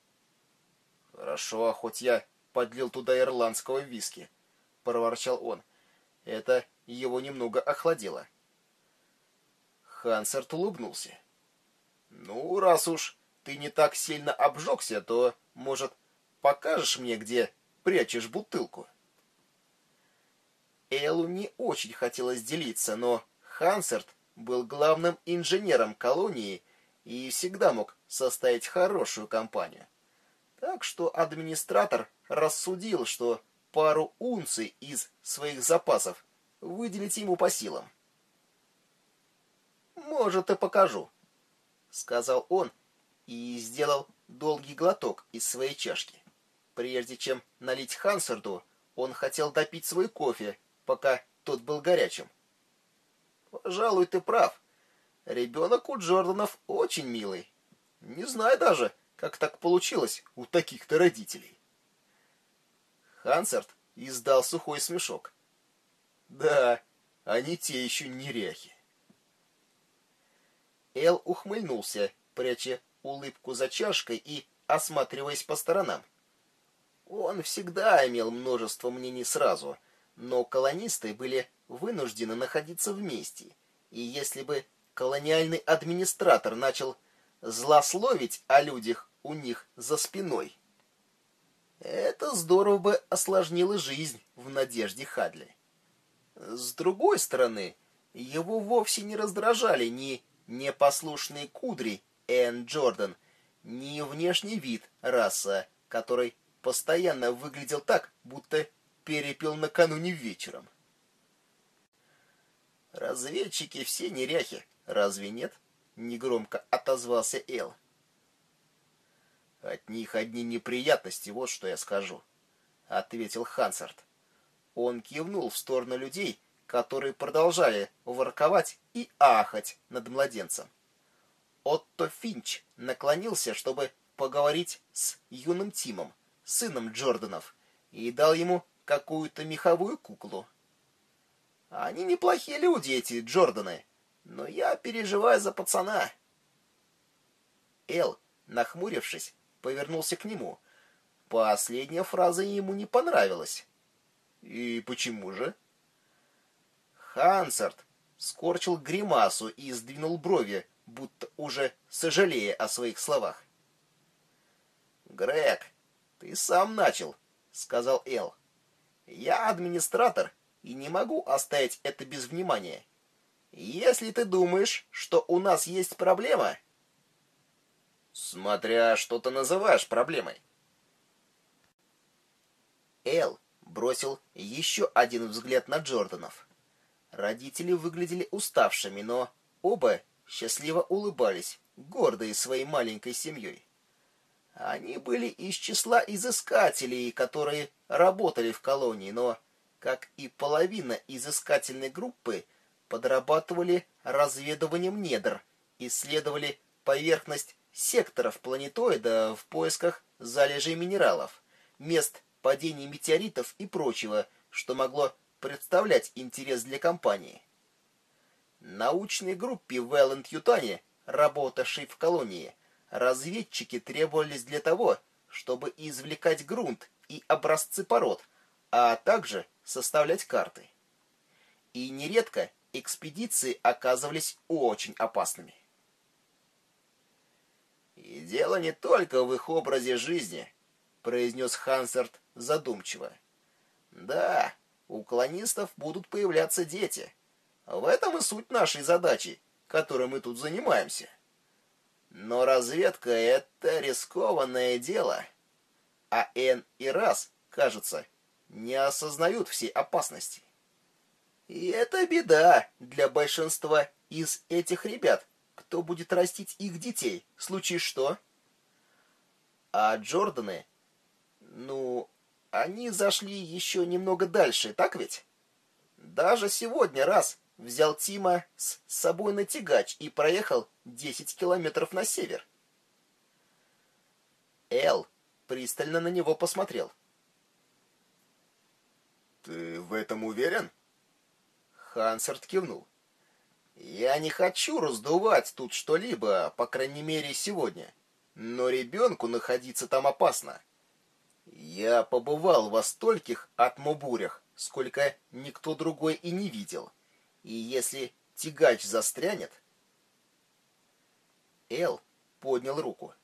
«Хорошо, хоть я подлил туда ирландского виски», — проворчал он. Это его немного охладило. Хансарт улыбнулся. «Ну, раз уж ты не так сильно обжегся, то, может, покажешь мне, где прячешь бутылку?» Эллу не очень хотелось делиться, но Хансерт был главным инженером колонии и всегда мог составить хорошую компанию. Так что администратор рассудил, что пару унций из своих запасов выделить ему по силам. «Может, и покажу», — сказал он и сделал долгий глоток из своей чашки. Прежде чем налить Хансарду, он хотел допить свой кофе, пока тот был горячим. «Пожалуй, ты прав. Ребенок у Джорданов очень милый. Не знаю даже, как так получилось у таких-то родителей». Хансард издал сухой смешок. «Да, они те еще неряхи». Эл ухмыльнулся, пряча улыбку за чашкой и осматриваясь по сторонам. Он всегда имел множество мнений сразу, но колонисты были вынуждены находиться вместе, и если бы колониальный администратор начал злословить о людях у них за спиной, это здорово бы осложнило жизнь в надежде Хадли. С другой стороны, его вовсе не раздражали ни непослушные кудри Энн Джордан, ни внешний вид раса, который постоянно выглядел так, будто перепил накануне вечером. Разведчики все неряхи, разве нет? Негромко отозвался Эл. От них одни неприятности, вот что я скажу, ответил Хансард. Он кивнул в сторону людей, которые продолжали ворковать и ахать над младенцем. Отто Финч наклонился, чтобы поговорить с юным Тимом, сыном Джорданов, и дал ему какую-то меховую куклу. Они неплохие люди, эти Джорданы, но я переживаю за пацана. Эл, нахмурившись, повернулся к нему. Последняя фраза ему не понравилась. И почему же? Хансард скорчил гримасу и сдвинул брови, будто уже сожалея о своих словах. «Грег, ты сам начал», — сказал Эл. «Я администратор и не могу оставить это без внимания. Если ты думаешь, что у нас есть проблема...» «Смотря что ты называешь проблемой». Эл бросил еще один взгляд на Джорданов. Родители выглядели уставшими, но оба счастливо улыбались, гордые своей маленькой семьей. Они были из числа изыскателей, которые работали в колонии, но, как и половина изыскательной группы, подрабатывали разведыванием недр, исследовали поверхность секторов планетоида в поисках залежей минералов, мест падения метеоритов и прочего, что могло представлять интерес для компании. Научной группе в Элленд-Ютане, работавшей в колонии, разведчики требовались для того, чтобы извлекать грунт и образцы пород, а также составлять карты. И нередко экспедиции оказывались очень опасными. «И дело не только в их образе жизни», — произнес Хансерт задумчиво. «Да, у колонистов будут появляться дети. В этом и суть нашей задачи, которой мы тут занимаемся». Но разведка — это рискованное дело. А Н и Раз, кажется, не осознают всей опасности. И это беда для большинства из этих ребят, кто будет растить их детей, в случае что. А Джорданы, ну, они зашли еще немного дальше, так ведь? Даже сегодня раз взял Тима с собой на тягач и проехал 10 километров на север. Эл пристально на него посмотрел. «Ты в этом уверен?» Хансерт кивнул. «Я не хочу раздувать тут что-либо, по крайней мере, сегодня. Но ребенку находиться там опасно. Я побывал во стольких атмобурях, сколько никто другой и не видел. И если тягач застрянет... Эл поднял руку.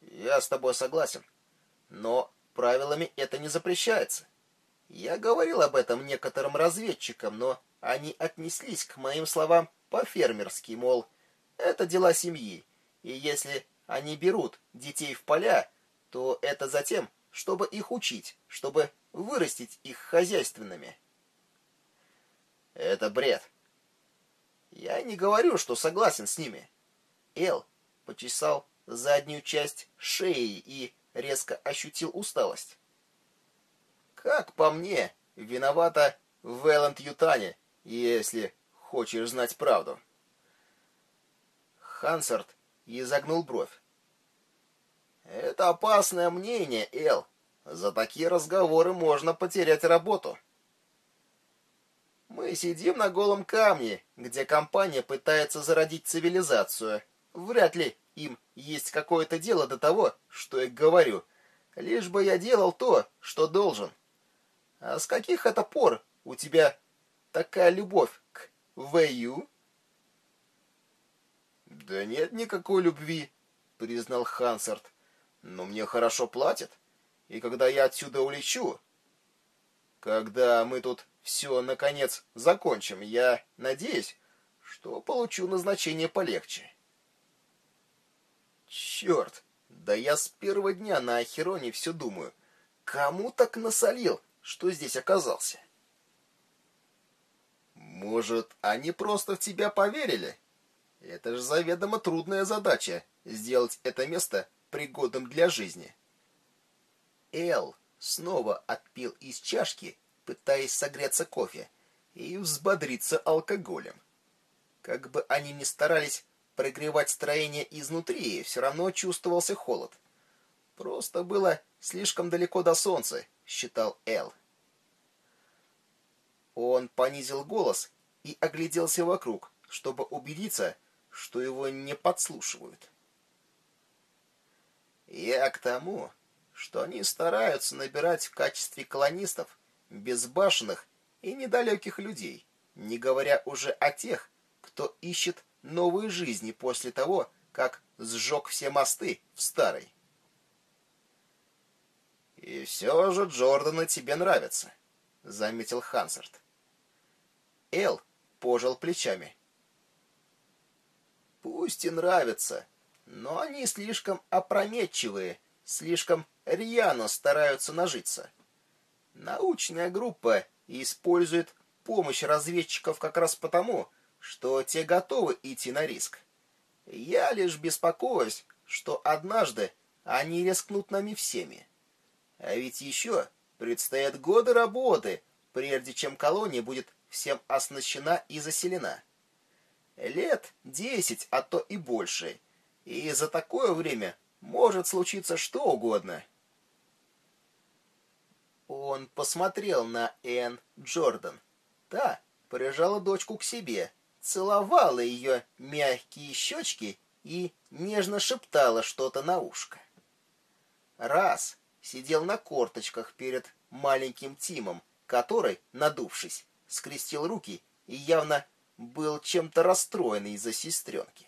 Я с тобой согласен, но правилами это не запрещается. Я говорил об этом некоторым разведчикам, но они отнеслись к моим словам по-фермерски, мол, это дела семьи, и если они берут детей в поля, то это затем, чтобы их учить, чтобы вырастить их хозяйственными. Это бред. Я не говорю, что согласен с ними. Эл почесал заднюю часть шеи и резко ощутил усталость. Как по мне, виновата Вэланд Ютане, если хочешь знать правду. Хансард изогнул бровь. Это опасное мнение, Эл. За такие разговоры можно потерять работу. Мы сидим на голом камне, где компания пытается зародить цивилизацию. Вряд ли им есть какое-то дело до того, что я говорю. Лишь бы я делал то, что должен. А с каких это пор у тебя такая любовь к Вэю? Да нет никакой любви, признал Хансард. Но мне хорошо платят. И когда я отсюда улечу, когда мы тут все, наконец, закончим, я надеюсь, что получу назначение полегче. Черт, да я с первого дня на Ахероне все думаю, кому так насолил, что здесь оказался? Может, они просто в тебя поверили? Это же заведомо трудная задача — сделать это место пригодным для жизни. Эл снова отпил из чашки, пытаясь согреться кофе, и взбодриться алкоголем. Как бы они ни старались прогревать строение изнутри, все равно чувствовался холод. Просто было слишком далеко до солнца, считал Эл. Он понизил голос и огляделся вокруг, чтобы убедиться, что его не подслушивают. Я к тому, что они стараются набирать в качестве колонистов безбашенных и недалеких людей, не говоря уже о тех, кто ищет новые жизни после того, как сжег все мосты в старой. «И все же Джордана тебе нравится», — заметил Хансард. Эл пожал плечами. «Пусть и нравится, но они слишком опрометчивые, слишком рьяно стараются нажиться. Научная группа использует помощь разведчиков как раз потому, что те готовы идти на риск. Я лишь беспокоюсь, что однажды они рискнут нами всеми. А ведь еще предстоят годы работы, прежде чем колония будет всем оснащена и заселена. Лет десять, а то и больше. И за такое время может случиться что угодно. Он посмотрел на Энн Джордан. Та прижала дочку к себе, целовала ее мягкие щечки и нежно шептала что-то на ушко. Раз сидел на корточках перед маленьким Тимом, который, надувшись, скрестил руки и явно был чем-то расстроен из-за сестренки.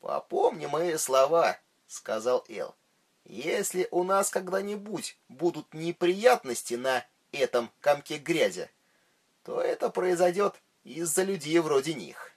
«Попомни мои слова», — сказал Эл. «Если у нас когда-нибудь будут неприятности на этом комке грязи, то это произойдет из-за людей вроде них».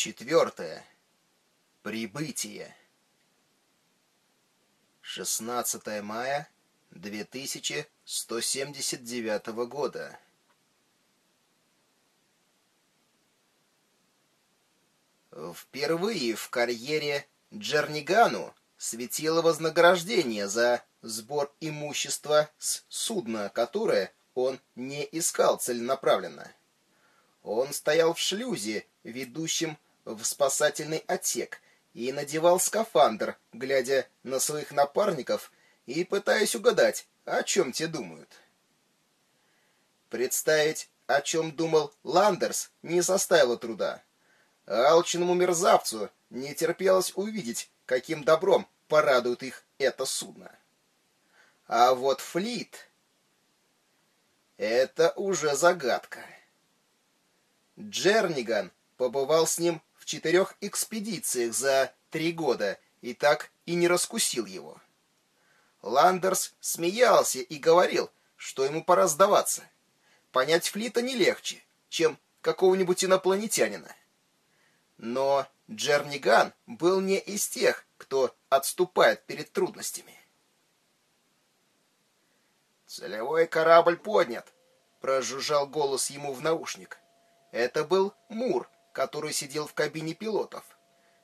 Четвертое. Прибытие. 16 мая 2179 года. Впервые в карьере Джернигану светило вознаграждение за сбор имущества с судна, которое он не искал целенаправленно. Он стоял в шлюзе, ведущем в спасательный отсек и надевал скафандр, глядя на своих напарников и пытаясь угадать, о чем те думают. Представить, о чем думал Ландерс, не составило труда. Алчному мерзавцу не терпелось увидеть, каким добром порадует их это судно. А вот Флит — это уже загадка. Джерниган побывал с ним четырех экспедициях за три года и так и не раскусил его. Ландерс смеялся и говорил, что ему пора сдаваться. Понять Флита не легче, чем какого-нибудь инопланетянина. Но Джерниган был не из тех, кто отступает перед трудностями. «Целевой корабль поднят», — прожужжал голос ему в наушник. Это был Мур, который сидел в кабине пилотов.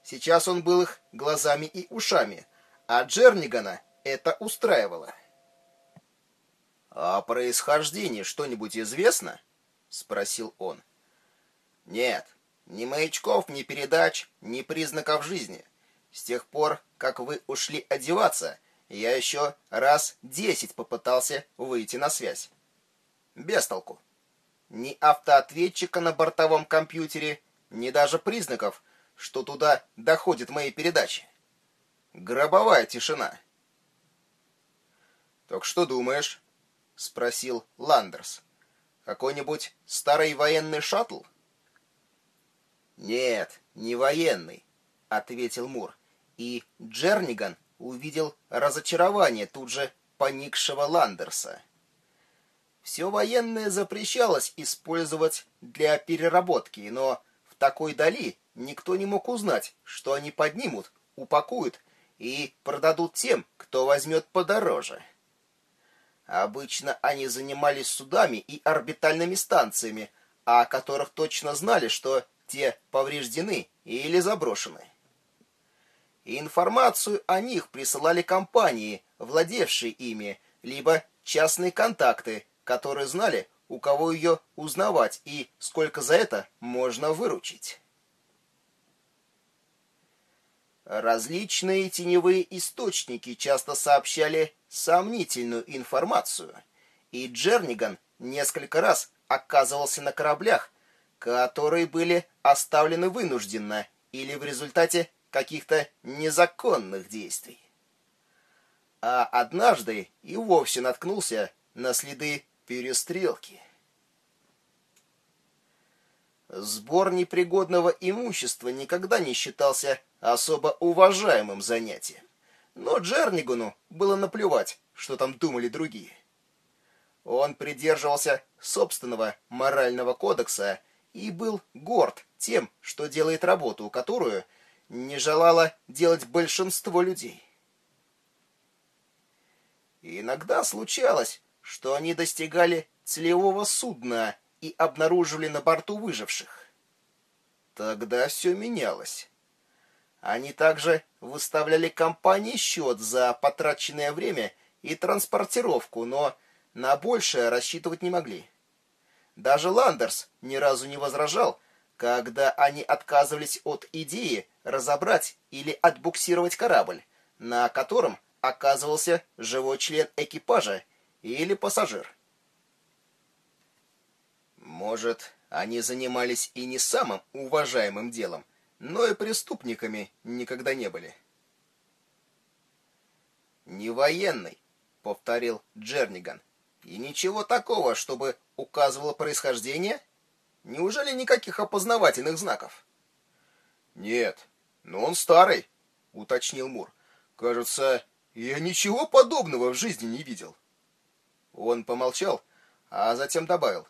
Сейчас он был их глазами и ушами, а Джернигана это устраивало. «О происхождении что-нибудь известно?» — спросил он. «Нет, ни маячков, ни передач, ни признаков жизни. С тех пор, как вы ушли одеваться, я еще раз десять попытался выйти на связь. Без толку. Ни автоответчика на бортовом компьютере, ни даже признаков, что туда доходят мои передачи. Гробовая тишина. «Так что думаешь?» — спросил Ландерс. «Какой-нибудь старый военный шаттл?» «Нет, не военный», — ответил Мур. И Джерниган увидел разочарование тут же поникшего Ландерса. Все военное запрещалось использовать для переработки, но в такой дали никто не мог узнать, что они поднимут, упакуют и продадут тем, кто возьмет подороже. Обычно они занимались судами и орбитальными станциями, о которых точно знали, что те повреждены или заброшены. Информацию о них присылали компании, владевшие ими, либо частные контакты, которые знали, у кого ее узнавать и сколько за это можно выручить. Различные теневые источники часто сообщали сомнительную информацию, и Джерниган несколько раз оказывался на кораблях, которые были оставлены вынужденно или в результате каких-то незаконных действий. А однажды и вовсе наткнулся на следы перестрелки. Сбор непригодного имущества никогда не считался особо уважаемым занятием. Но Джернигуну было наплевать, что там думали другие. Он придерживался собственного морального кодекса и был горд тем, что делает работу, которую не желало делать большинство людей. Иногда случалось, что они достигали целевого судна и обнаруживали на борту выживших. Тогда все менялось. Они также выставляли компании счет за потраченное время и транспортировку, но на большее рассчитывать не могли. Даже Ландерс ни разу не возражал, когда они отказывались от идеи разобрать или отбуксировать корабль, на котором оказывался живой член экипажа или пассажир. Может, они занимались и не самым уважаемым делом, но и преступниками никогда не были. «Не военный», — повторил Джерниган. «И ничего такого, чтобы указывало происхождение? Неужели никаких опознавательных знаков?» «Нет, но он старый», — уточнил Мур. «Кажется, я ничего подобного в жизни не видел». Он помолчал, а затем добавил.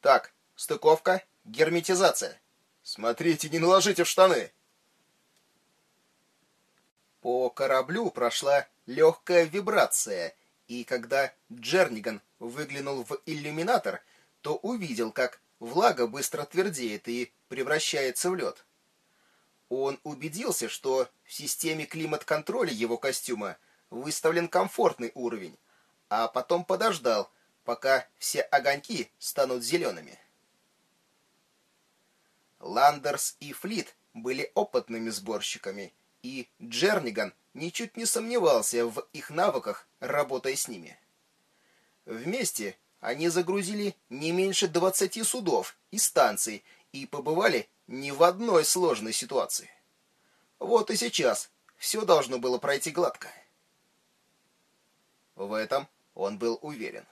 «Так, стыковка, герметизация. Смотрите, не наложите в штаны». По кораблю прошла легкая вибрация, и когда Джерниган выглянул в иллюминатор, то увидел, как влага быстро твердеет и превращается в лед. Он убедился, что в системе климат-контроля его костюма выставлен комфортный уровень, а потом подождал, пока все огоньки станут зелеными. Ландерс и Флит были опытными сборщиками, и Джерниган ничуть не сомневался в их навыках, работая с ними. Вместе они загрузили не меньше 20 судов и станций и побывали ни в одной сложной ситуации. Вот и сейчас все должно было пройти гладко. В этом он был уверен.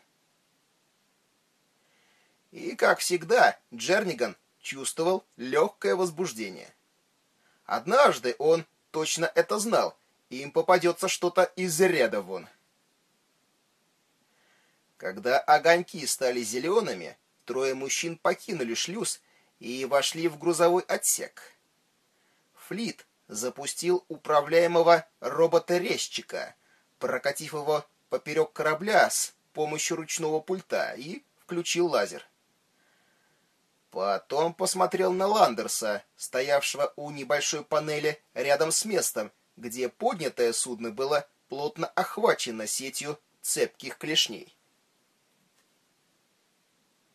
И, как всегда, Джерниган чувствовал легкое возбуждение. Однажды он точно это знал, им попадется что-то из ряда вон. Когда огоньки стали зелеными, трое мужчин покинули шлюз и вошли в грузовой отсек. Флит запустил управляемого робота-резчика, прокатив его поперек корабля с помощью ручного пульта и включил лазер. Потом посмотрел на Ландерса, стоявшего у небольшой панели рядом с местом, где поднятое судно было плотно охвачено сетью цепких клешней.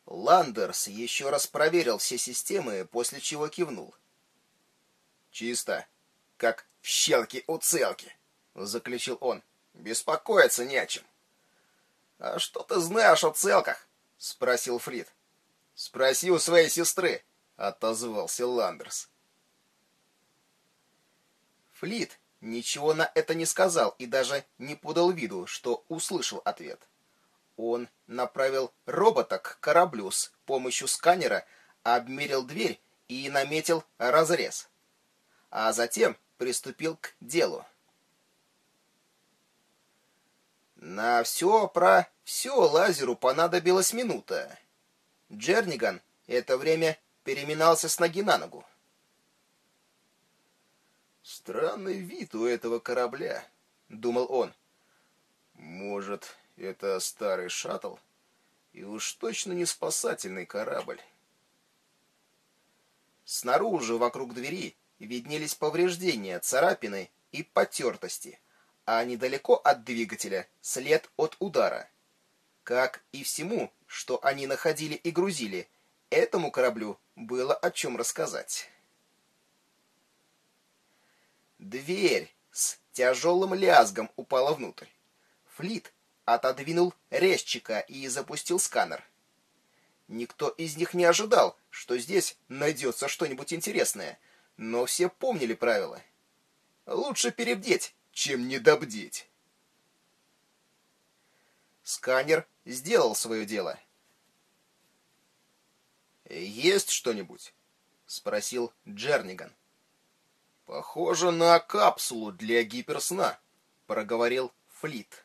Ландерс еще раз проверил все системы, после чего кивнул. «Чисто, как в щелке у целки», — заключил он. «Беспокоиться не о чем». «А что ты знаешь о целках?» — спросил Фрид. Спроси у своей сестры, отозвался Ландерс. Флит ничего на это не сказал и даже не подал виду, что услышал ответ. Он направил робота к кораблю с помощью сканера, обмерил дверь и наметил разрез. А затем приступил к делу. На все про все лазеру понадобилась минута. Джерниган это время переминался с ноги на ногу. «Странный вид у этого корабля», — думал он. «Может, это старый шаттл? И уж точно не спасательный корабль». Снаружи, вокруг двери, виднелись повреждения, царапины и потертости, а недалеко от двигателя след от удара. Как и всему, что они находили и грузили, этому кораблю было о чем рассказать. Дверь с тяжелым лязгом упала внутрь. Флит отодвинул резчика и запустил сканер. Никто из них не ожидал, что здесь найдется что-нибудь интересное, но все помнили правила. Лучше перебдеть, чем недобдеть. Сканер сделал свое дело. «Есть что-нибудь?» — спросил Джерниган. «Похоже на капсулу для гиперсна», — проговорил Флит.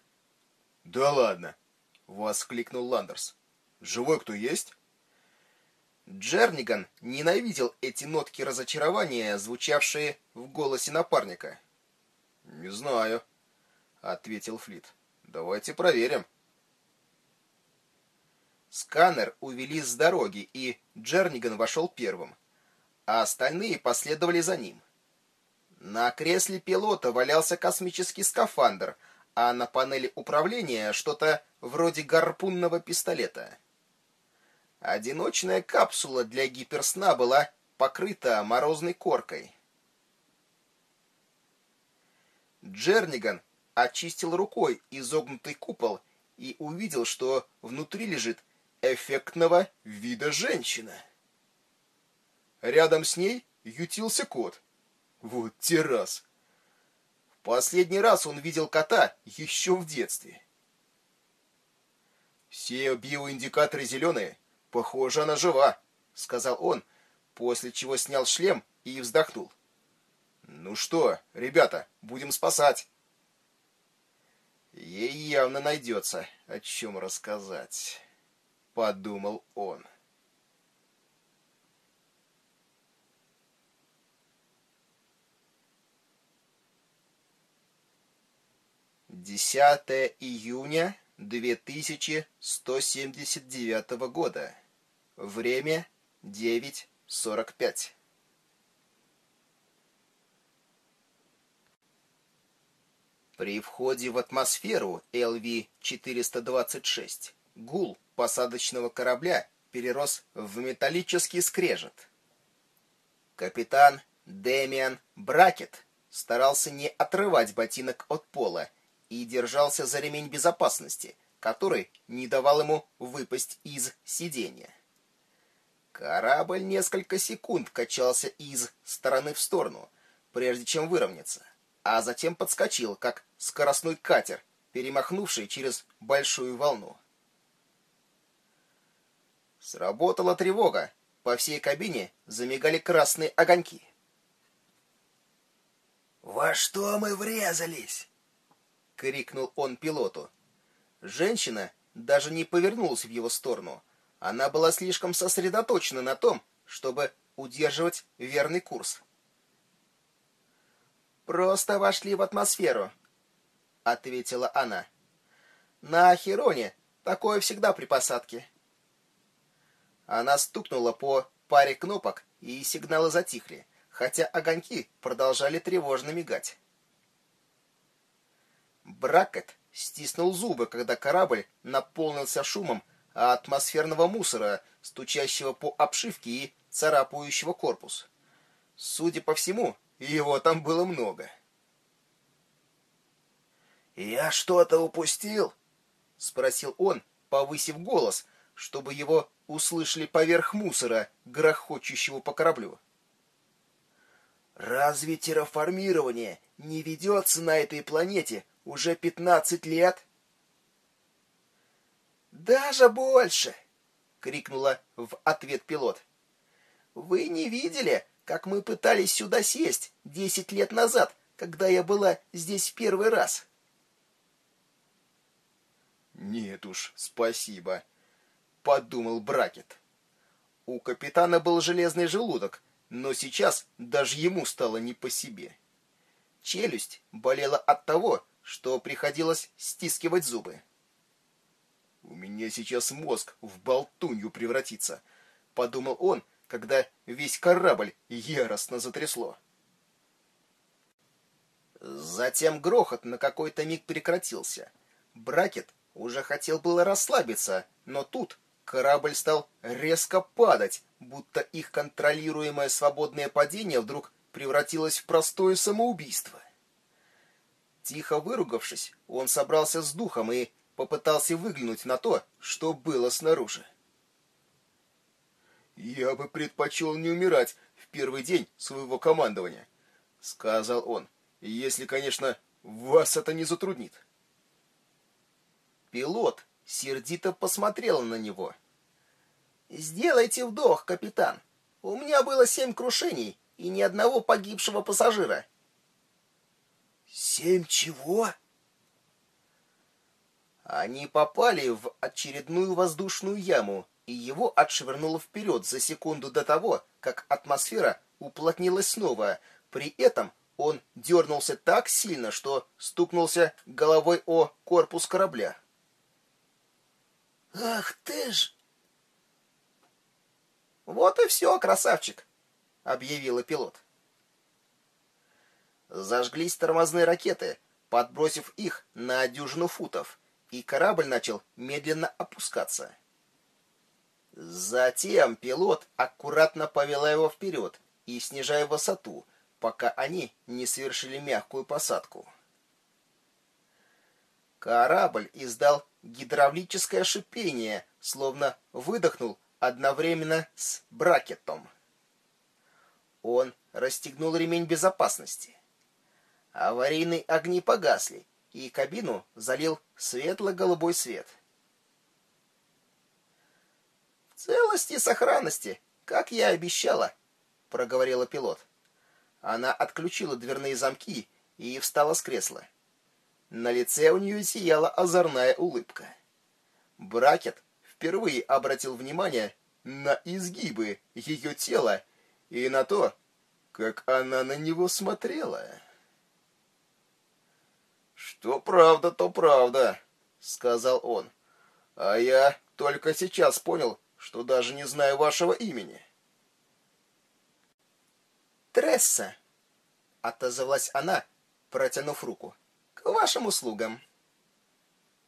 «Да ладно!» — воскликнул Ландерс. «Живой кто есть?» Джерниган ненавидел эти нотки разочарования, звучавшие в голосе напарника. «Не знаю», — ответил Флит. «Давайте проверим». Сканер увели с дороги, и Джерниган вошел первым, а остальные последовали за ним. На кресле пилота валялся космический скафандр, а на панели управления что-то вроде гарпунного пистолета. Одиночная капсула для гиперсна была покрыта морозной коркой. Джерниган очистил рукой изогнутый купол и увидел, что внутри лежит эффектного вида женщина. Рядом с ней ютился кот. Вот террас. В последний раз он видел кота еще в детстве. «Все биоиндикаторы зеленые. Похоже, она жива», — сказал он, после чего снял шлем и вздохнул. «Ну что, ребята, будем спасать». Ей явно найдется, о чем рассказать подумал он. Десятое июня две тысячи сто семьдесят девятого года. Время девять сорок пять. При входе в атмосферу LV-426 гул посадочного корабля перерос в металлический скрежет. Капитан Дэмиан Бракет старался не отрывать ботинок от пола и держался за ремень безопасности, который не давал ему выпасть из сиденья. Корабль несколько секунд качался из стороны в сторону, прежде чем выровняться, а затем подскочил, как скоростной катер, перемахнувший через большую волну. Сработала тревога. По всей кабине замигали красные огоньки. «Во что мы врезались?» — крикнул он пилоту. Женщина даже не повернулась в его сторону. Она была слишком сосредоточена на том, чтобы удерживать верный курс. «Просто вошли в атмосферу», — ответила она. «На Ахероне такое всегда при посадке». Она стукнула по паре кнопок, и сигналы затихли хотя огоньки продолжали тревожно мигать. Бракет стиснул зубы, когда корабль наполнился шумом атмосферного мусора, стучащего по обшивке и царапающего корпус. Судя по всему, его там было много. «Я что-то упустил?» — спросил он, повысив голос, чтобы его услышали поверх мусора, грохочущего по кораблю. Разве терраформирование не ведется на этой планете уже 15 лет? Даже больше, крикнула в ответ пилот. Вы не видели, как мы пытались сюда сесть 10 лет назад, когда я была здесь в первый раз? Нет уж, спасибо, подумал Бракет. У капитана был железный желудок, но сейчас даже ему стало не по себе. Челюсть болела от того, что приходилось стискивать зубы. «У меня сейчас мозг в болтунью превратится», — подумал он, когда весь корабль яростно затрясло. Затем грохот на какой-то миг прекратился. Бракет уже хотел было расслабиться, но тут Корабль стал резко падать, будто их контролируемое свободное падение вдруг превратилось в простое самоубийство. Тихо выругавшись, он собрался с духом и попытался выглянуть на то, что было снаружи. «Я бы предпочел не умирать в первый день своего командования», — сказал он, — «если, конечно, вас это не затруднит». Пилот сердито посмотрела на него. «Сделайте вдох, капитан. У меня было семь крушений и ни одного погибшего пассажира». «Семь чего?» Они попали в очередную воздушную яму, и его отшвырнуло вперед за секунду до того, как атмосфера уплотнилась снова. При этом он дернулся так сильно, что стукнулся головой о корпус корабля. «Ах ты ж!» «Вот и все, красавчик!» — объявила пилот. Зажглись тормозные ракеты, подбросив их на дюжину футов, и корабль начал медленно опускаться. Затем пилот аккуратно повела его вперед и снижая высоту, пока они не совершили мягкую посадку. Корабль издал гидравлическое шипение, словно выдохнул одновременно с бракетом. Он расстегнул ремень безопасности. Аварийные огни погасли, и кабину залил светло-голубой свет. «В целости и сохранности, как я обещала», — проговорила пилот. Она отключила дверные замки и встала с кресла. На лице у нее сияла озорная улыбка. Бракет впервые обратил внимание на изгибы ее тела и на то, как она на него смотрела. «Что правда, то правда», — сказал он. «А я только сейчас понял, что даже не знаю вашего имени». «Тресса», — отозвалась она, протянув руку к вашим услугам.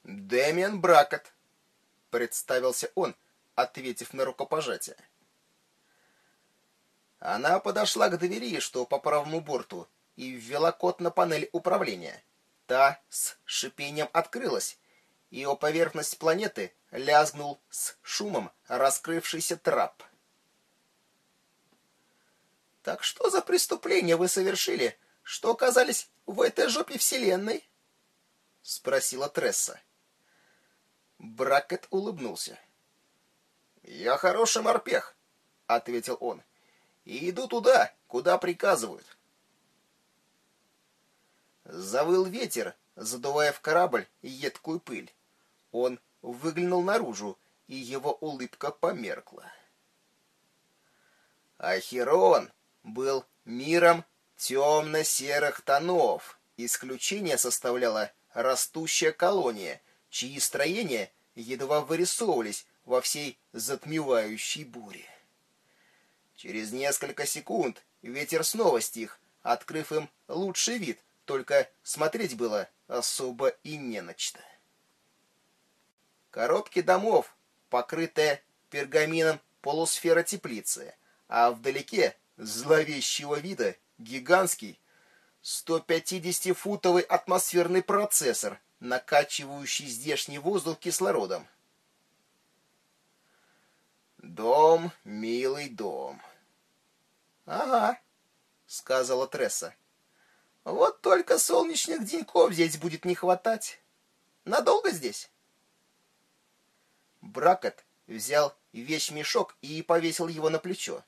Дэмиан Бракет, представился он, ответив на рукопожатие. Она подошла к двери, что по правому борту, и ввела код на панель управления. Та с шипением открылась, и о поверхность планеты лязгнул с шумом раскрывшийся трап. «Так что за преступление вы совершили, что оказались в этой жопе вселенной?» спросила Тресса. Бракет улыбнулся. «Я хороший морпех», — ответил он, — «и иду туда, куда приказывают». Завыл ветер, задувая в корабль едкую пыль. Он выглянул наружу, и его улыбка померкла. Ахерон был миром темно-серых тонов. Исключение составляла растущая колония, чьи строения едва вырисовывались во всей затмевающей буре. Через несколько секунд ветер снова стих, открыв им лучший вид, только смотреть было особо и не на что. Коробки домов, покрытые пергамином полусфера теплицы, а вдалеке зловещего вида гигантский 150-футовый атмосферный процессор, накачивающий здешний воздух кислородом. Дом, милый дом. Ага, сказала Тресса. Вот только солнечных деньков здесь будет не хватать. Надолго здесь? Бракет взял вещмешок и повесил его на плечо.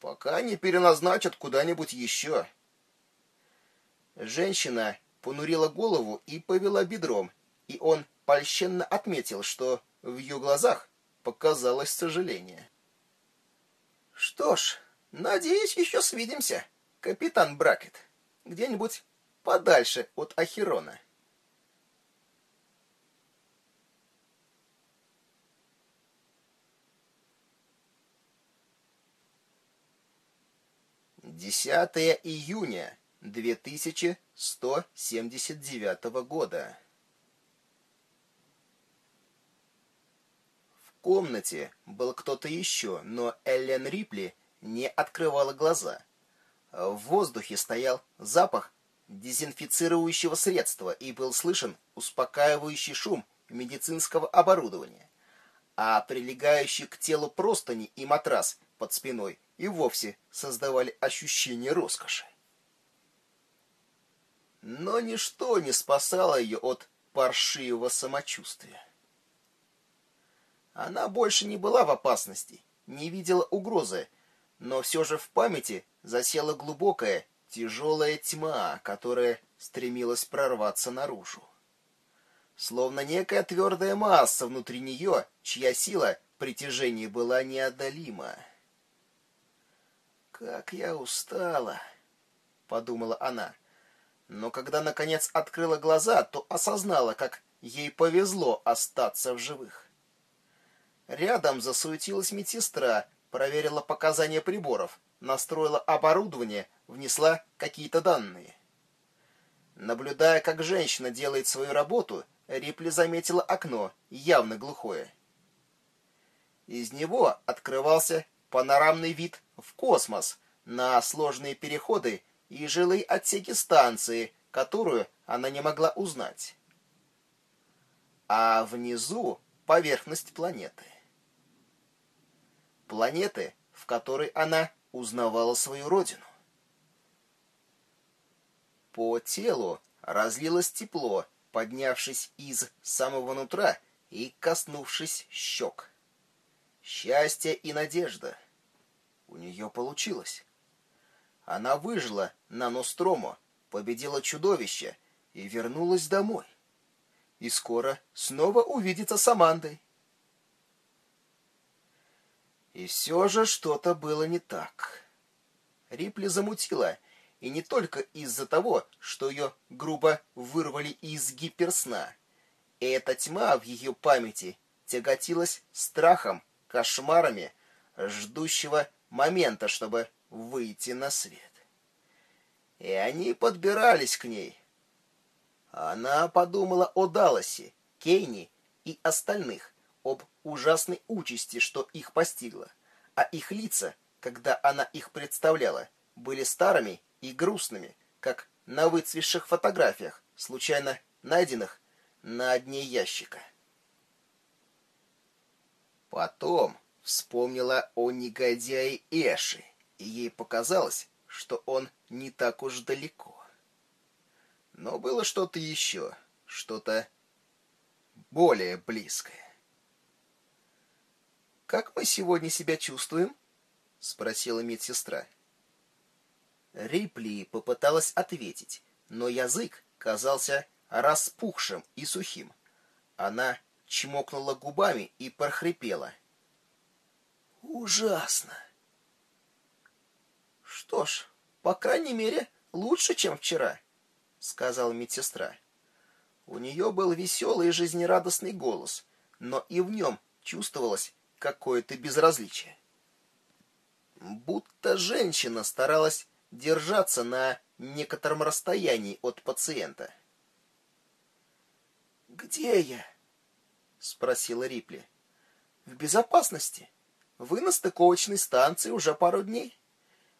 Пока не переназначат куда-нибудь еще. Женщина понурила голову и повела бедром, и он польщенно отметил, что в ее глазах показалось сожаление. «Что ж, надеюсь, еще свидимся, капитан Бракет, где-нибудь подальше от Ахерона». 10 июня 2179 года. В комнате был кто-то еще, но Эллен Рипли не открывала глаза. В воздухе стоял запах дезинфицирующего средства и был слышен успокаивающий шум медицинского оборудования. А прилегающий к телу простыни и матрас под спиной и вовсе создавали ощущение роскоши. Но ничто не спасало ее от паршивого самочувствия. Она больше не была в опасности, не видела угрозы, но все же в памяти засела глубокая, тяжелая тьма, которая стремилась прорваться наружу. Словно некая твердая масса внутри нее, чья сила притяжения была неодолима. «Как я устала!» — подумала она. Но когда, наконец, открыла глаза, то осознала, как ей повезло остаться в живых. Рядом засуетилась медсестра, проверила показания приборов, настроила оборудование, внесла какие-то данные. Наблюдая, как женщина делает свою работу, Рипли заметила окно, явно глухое. Из него открывался панорамный вид в космос, на сложные переходы и жилые отсеки станции, которую она не могла узнать. А внизу поверхность планеты. Планеты, в которой она узнавала свою родину. По телу разлилось тепло, поднявшись из самого нутра и коснувшись щек. Счастье и надежда. У нее получилось. Она выжила на Нострому, победила чудовище и вернулась домой. И скоро снова увидится с Амандой. И все же что-то было не так. Рипли замутила, и не только из-за того, что ее грубо вырвали из гиперсна. Эта тьма в ее памяти тяготилась страхом, кошмарами, ждущего момента, чтобы выйти на свет. И они подбирались к ней. Она подумала о Далласе, Кейни и остальных, об ужасной участи, что их постигло, а их лица, когда она их представляла, были старыми и грустными, как на выцветших фотографиях, случайно найденных на дне ящика. Потом вспомнила о негодяе Эши, и ей показалось, что он не так уж далеко. Но было что-то еще, что-то более близкое. «Как мы сегодня себя чувствуем?» — спросила медсестра. Рипли попыталась ответить, но язык казался распухшим и сухим. Она чмокнула губами и прохрипела. «Ужасно!» «Что ж, по крайней мере, лучше, чем вчера», — сказала медсестра. У нее был веселый и жизнерадостный голос, но и в нем чувствовалось какое-то безразличие. Будто женщина старалась держаться на некотором расстоянии от пациента. «Где я?» — спросила Рипли. «В безопасности. Вы на стыковочной станции уже пару дней».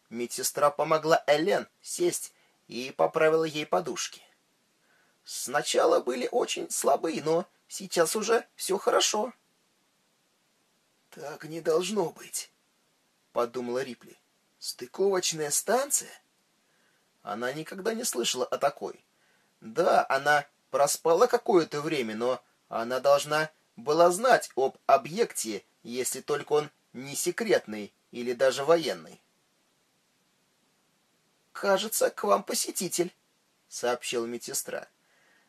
Медсестра помогла Элен сесть и поправила ей подушки. Сначала были очень слабые, но сейчас уже все хорошо. «Так не должно быть», — подумала Рипли. «Стыковочная станция?» Она никогда не слышала о такой. Да, она проспала какое-то время, но она должна была знать об объекте, если только он не секретный или даже военный. «Кажется, к вам посетитель», — сообщила медсестра.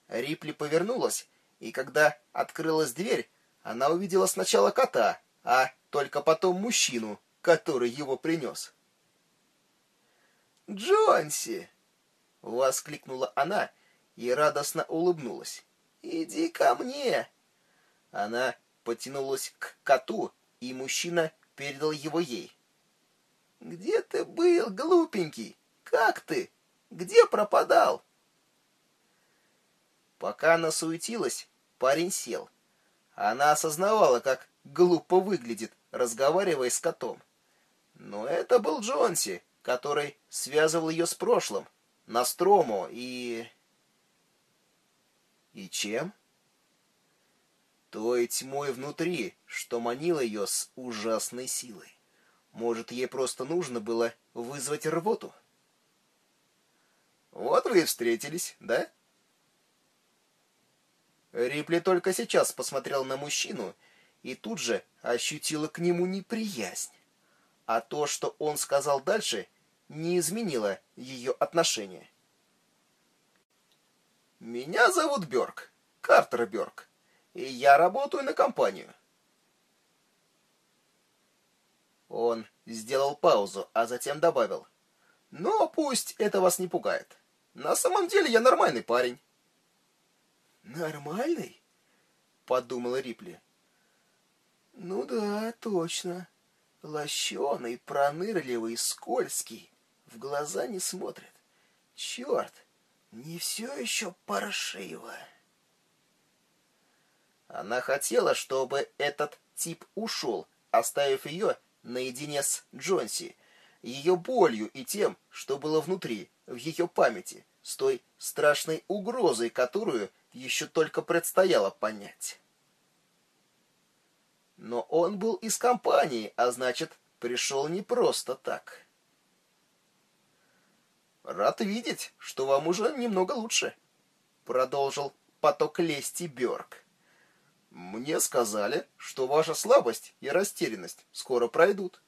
Рипли повернулась, и когда открылась дверь, она увидела сначала кота, а только потом мужчину, который его принес. «Джонси!» — воскликнула она и радостно улыбнулась. «Иди ко мне!» Она потянулась к коту, и мужчина передал его ей. «Где ты был, глупенький? Как ты? Где пропадал?» Пока она суетилась, парень сел. Она осознавала, как глупо выглядит, разговаривая с котом. Но это был Джонси, который связывал ее с прошлым, Настрому и... И чем? Той тьмой внутри, что манило ее с ужасной силой. Может, ей просто нужно было вызвать рвоту? Вот вы и встретились, да? Рипли только сейчас посмотрел на мужчину и тут же ощутила к нему неприязнь. А то, что он сказал дальше, не изменило ее отношение. «Меня зовут Бёрк, Картер Бёрк, я работаю на компанию». Он сделал паузу, а затем добавил. «Но пусть это вас не пугает. На самом деле я нормальный парень». «Нормальный?» — подумала Рипли. «Ну да, точно. Лощеный, пронырливый, скользкий. В глаза не смотрит. Черт, не все еще паршиво». Она хотела, чтобы этот тип ушел, оставив ее наедине с Джонси, ее болью и тем, что было внутри, в ее памяти, с той страшной угрозой, которую еще только предстояло понять. Но он был из компании, а значит, пришел не просто так. «Рад видеть, что вам уже немного лучше», — продолжил поток лести Бёрк. «Мне сказали, что ваша слабость и растерянность скоро пройдут.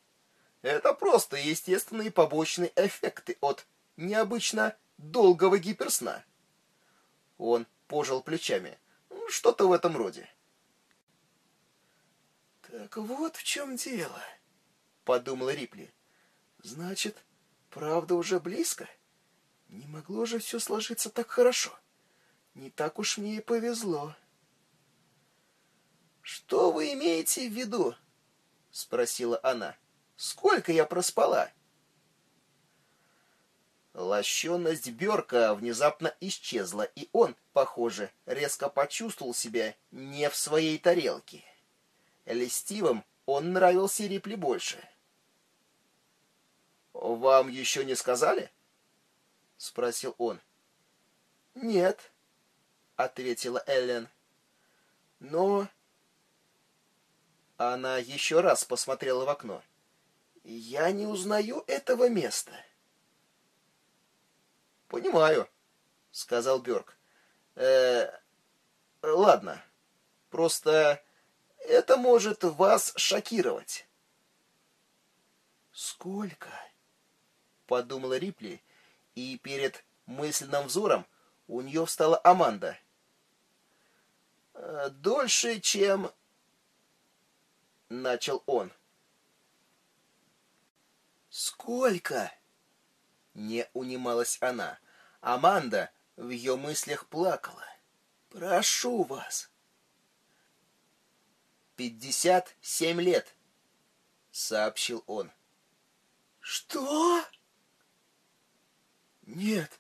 Это просто естественные побочные эффекты от необычно долгого гиперсна». Он пожал плечами. Ну, что-то в этом роде. «Так вот в чем дело», — подумала Рипли. «Значит, правда уже близко? Не могло же все сложиться так хорошо. Не так уж мне и повезло». «Что вы имеете в виду?» — спросила она. «Сколько я проспала?» Лощенность Берка внезапно исчезла, и он, похоже, резко почувствовал себя не в своей тарелке. Листивым он нравился Рипли больше. «Вам еще не сказали?» — спросил он. «Нет», — ответила Эллен. «Но...» Она еще раз посмотрела в окно. «Я не узнаю этого места». Понимаю, сказал Бёрк. Э, ладно. Просто это может вас шокировать. Сколько? подумала Рипли, и перед мысленным взором у нее встала Аманда. «Э, дольше, чем начал он. Сколько? Не унималась она. Аманда в ее мыслях плакала. Прошу вас. «Пятьдесят семь лет», — сообщил он. «Что?» «Нет,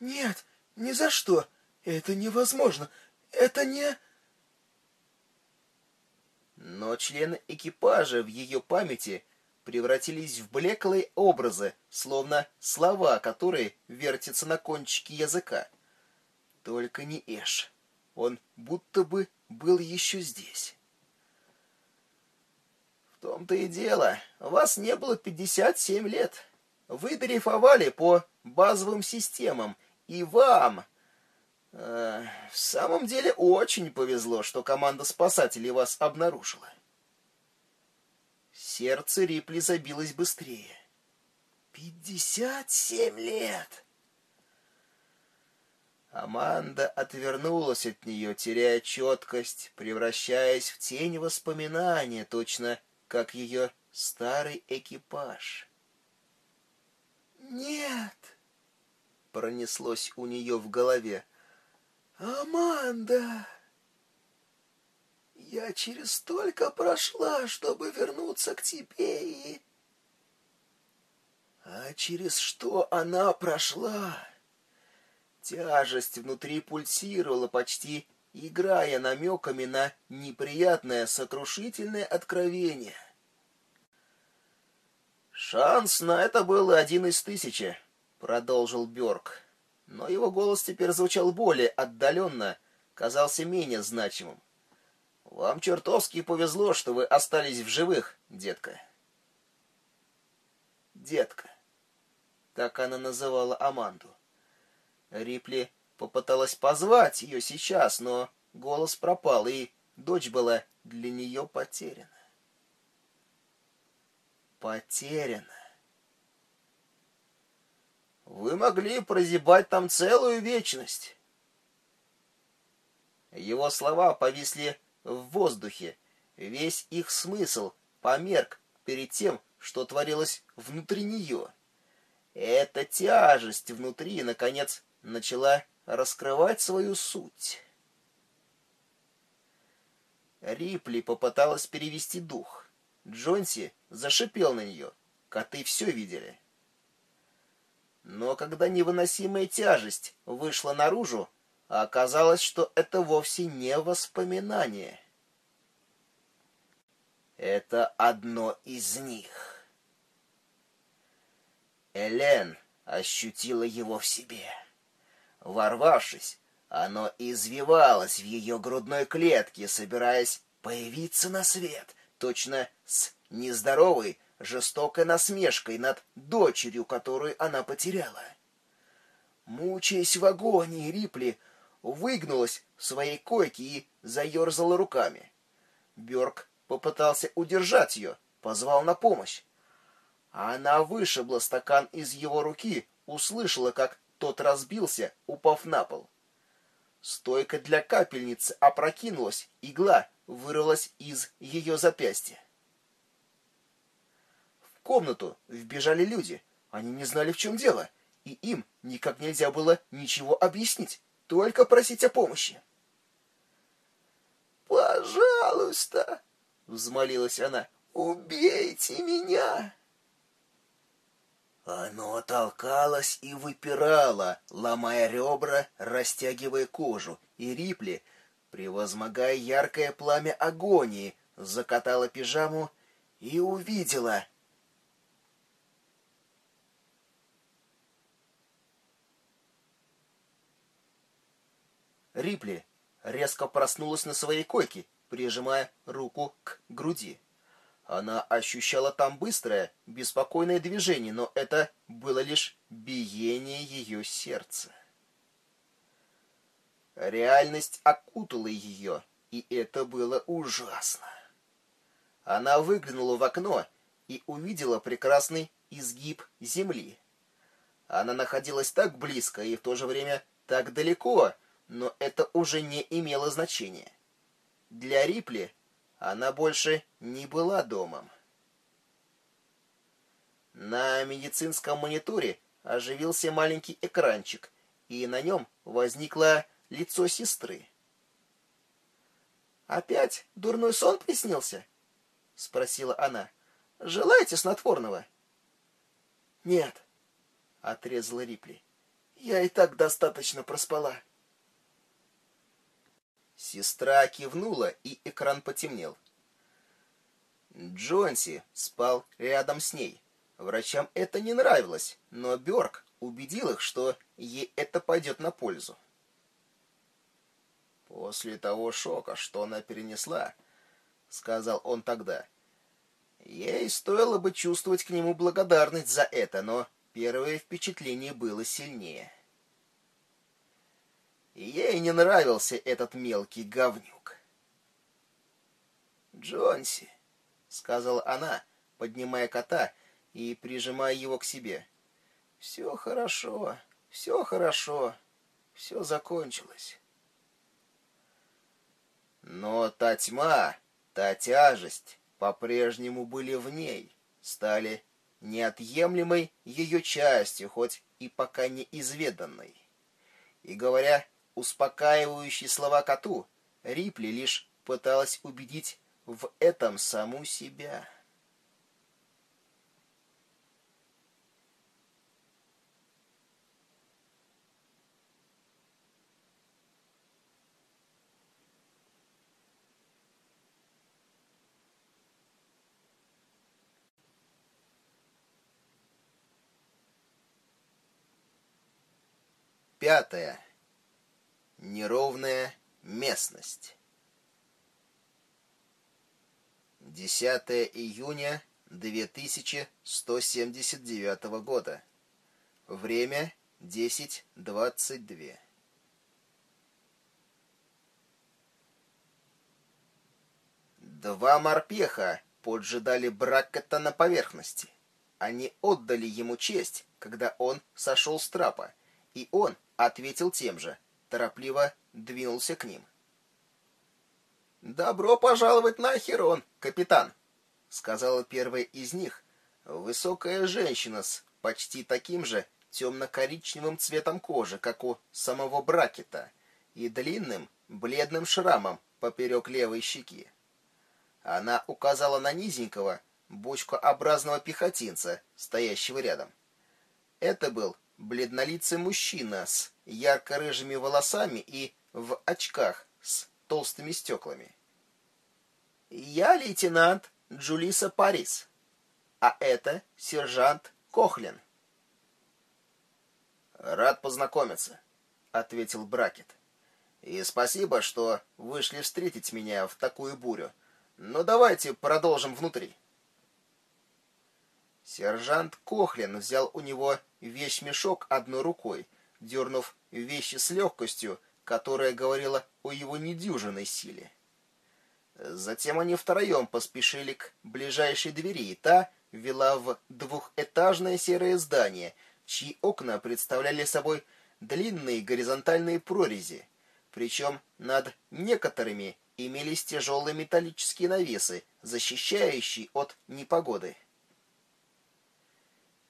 нет, ни за что. Это невозможно. Это не...» Но члены экипажа в ее памяти превратились в блеклые образы, словно слова, которые вертятся на кончике языка. Только не Эш. Он будто бы был еще здесь. В том-то и дело, вас не было 57 лет. Вы дрейфовали по базовым системам, и вам... Э, в самом деле очень повезло, что команда спасателей вас обнаружила. Сердце Рипли забилось быстрее. «Пятьдесят семь лет!» Аманда отвернулась от нее, теряя четкость, превращаясь в тень воспоминания, точно как ее старый экипаж. «Нет!» — пронеслось у нее в голове. «Аманда!» «Я через столько прошла, чтобы вернуться к тебе и...» «А через что она прошла?» Тяжесть внутри пульсировала почти, играя намеками на неприятное сокрушительное откровение. «Шанс на это был один из тысячи», — продолжил Бёрк. Но его голос теперь звучал более отдаленно, казался менее значимым. «Вам чертовски повезло, что вы остались в живых, детка». «Детка». Так она называла Аманду. Рипли попыталась позвать ее сейчас, но голос пропал, и дочь была для нее потеряна потеряно. Вы могли прозябать там целую вечность. Его слова повисли в воздухе. Весь их смысл померк перед тем, что творилось внутри нее. Эта тяжесть внутри, наконец, начала раскрывать свою суть. Рипли попыталась перевести дух. Джонси зашипел на нее. Коты все видели. Но когда невыносимая тяжесть вышла наружу, оказалось, что это вовсе не воспоминание. Это одно из них. Элен ощутила его в себе. Ворвавшись, оно извивалось в ее грудной клетке, собираясь появиться на свет — точно с нездоровой, жестокой насмешкой над дочерью, которую она потеряла. Мучаясь в агонии, Рипли выгнулась в своей койке и заерзала руками. Бёрк попытался удержать ее, позвал на помощь. Она вышибла стакан из его руки, услышала, как тот разбился, упав на пол. Стойка для капельницы опрокинулась, игла вырвалась из ее запястья. Комнату вбежали люди. Они не знали, в чем дело, и им никак нельзя было ничего объяснить, только просить о помощи. «Пожалуйста!» — взмолилась она. «Убейте меня!» Оно толкалось и выпирало, ломая ребра, растягивая кожу, и Рипли — превозмогая яркое пламя агонии, закатала пижаму и увидела. Рипли резко проснулась на своей койке, прижимая руку к груди. Она ощущала там быстрое, беспокойное движение, но это было лишь биение ее сердца. Реальность окутала ее, и это было ужасно. Она выглянула в окно и увидела прекрасный изгиб земли. Она находилась так близко и в то же время так далеко, но это уже не имело значения. Для Рипли она больше не была домом. На медицинском мониторе оживился маленький экранчик, и на нем возникло лицо сестры. «Опять дурной сон приснился?» — спросила она. «Желаете снотворного?» «Нет», — отрезала Рипли. «Я и так достаточно проспала». Сестра кивнула, и экран потемнел. Джонси спал рядом с ней. Врачам это не нравилось, но Бёрк убедил их, что ей это пойдет на пользу. После того шока, что она перенесла, сказал он тогда, ей стоило бы чувствовать к нему благодарность за это, но первое впечатление было сильнее. Ей не нравился этот мелкий говнюк. «Джонси», — сказала она, поднимая кота и прижимая его к себе, — «все хорошо, все хорошо, все закончилось». Но та тьма, та тяжесть по-прежнему были в ней, стали неотъемлемой ее частью, хоть и пока неизведанной. И говоря успокаивающие слова коту, Рипли лишь пыталась убедить в этом саму себя. Пятое. Неровная местность. 10 июня 2179 года. Время 10.22. Два морпеха поджидали Браккета на поверхности. Они отдали ему честь, когда он сошел с трапа, и он ответил тем же, торопливо двинулся к ним. «Добро пожаловать на Херон, капитан!» — сказала первая из них, высокая женщина с почти таким же темно-коричневым цветом кожи, как у самого Бракета, и длинным бледным шрамом поперек левой щеки. Она указала на низенького, бочкообразного пехотинца, стоящего рядом. Это был бледнолицый мужчина с ярко-рыжими волосами и в очках с толстыми стеклами. «Я лейтенант Джулиса Парис, а это сержант Кохлин». «Рад познакомиться», — ответил Бракет. «И спасибо, что вышли встретить меня в такую бурю. Но давайте продолжим внутри». Сержант Кохлин взял у него вещмешок одной рукой, дернув вещи с легкостью, которая говорила о его недюжинной силе. Затем они втроем поспешили к ближайшей двери, и та вела в двухэтажное серое здание, чьи окна представляли собой длинные горизонтальные прорези, причем над некоторыми имелись тяжелые металлические навесы, защищающие от непогоды.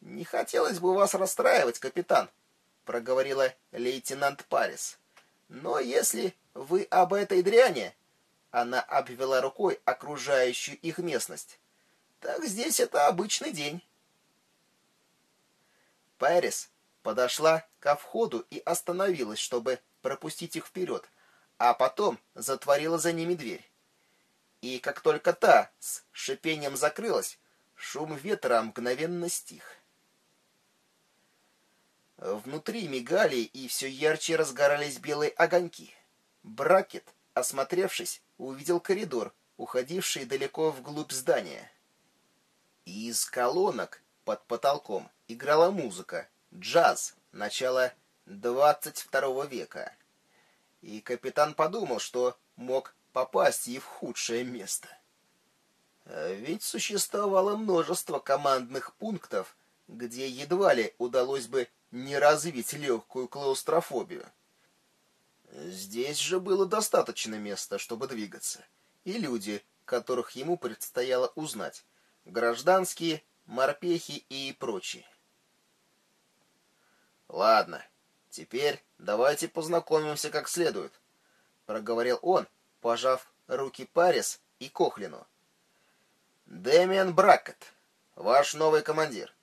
«Не хотелось бы вас расстраивать, капитан», — проговорила лейтенант Парис. «Но если вы об этой дряни...» Она обвела рукой окружающую их местность. «Так здесь это обычный день». Парис подошла ко входу и остановилась, чтобы пропустить их вперед, а потом затворила за ними дверь. И как только та с шипением закрылась, шум ветра мгновенно стих. Внутри мигали и все ярче разгорались белые огоньки. Бракет, осмотревшись, увидел коридор, уходивший далеко вглубь здания. из колонок под потолком играла музыка, джаз начала 22 века. и капитан подумал, что мог попасть и в худшее место. А ведь существовало множество командных пунктов, где едва ли удалось бы не развить легкую клаустрофобию. Здесь же было достаточно места, чтобы двигаться, и люди, которых ему предстояло узнать, гражданские, морпехи и прочие. «Ладно, теперь давайте познакомимся как следует», — проговорил он, пожав руки Парис и Кохлину. «Дэмиан Бракет, ваш новый командир.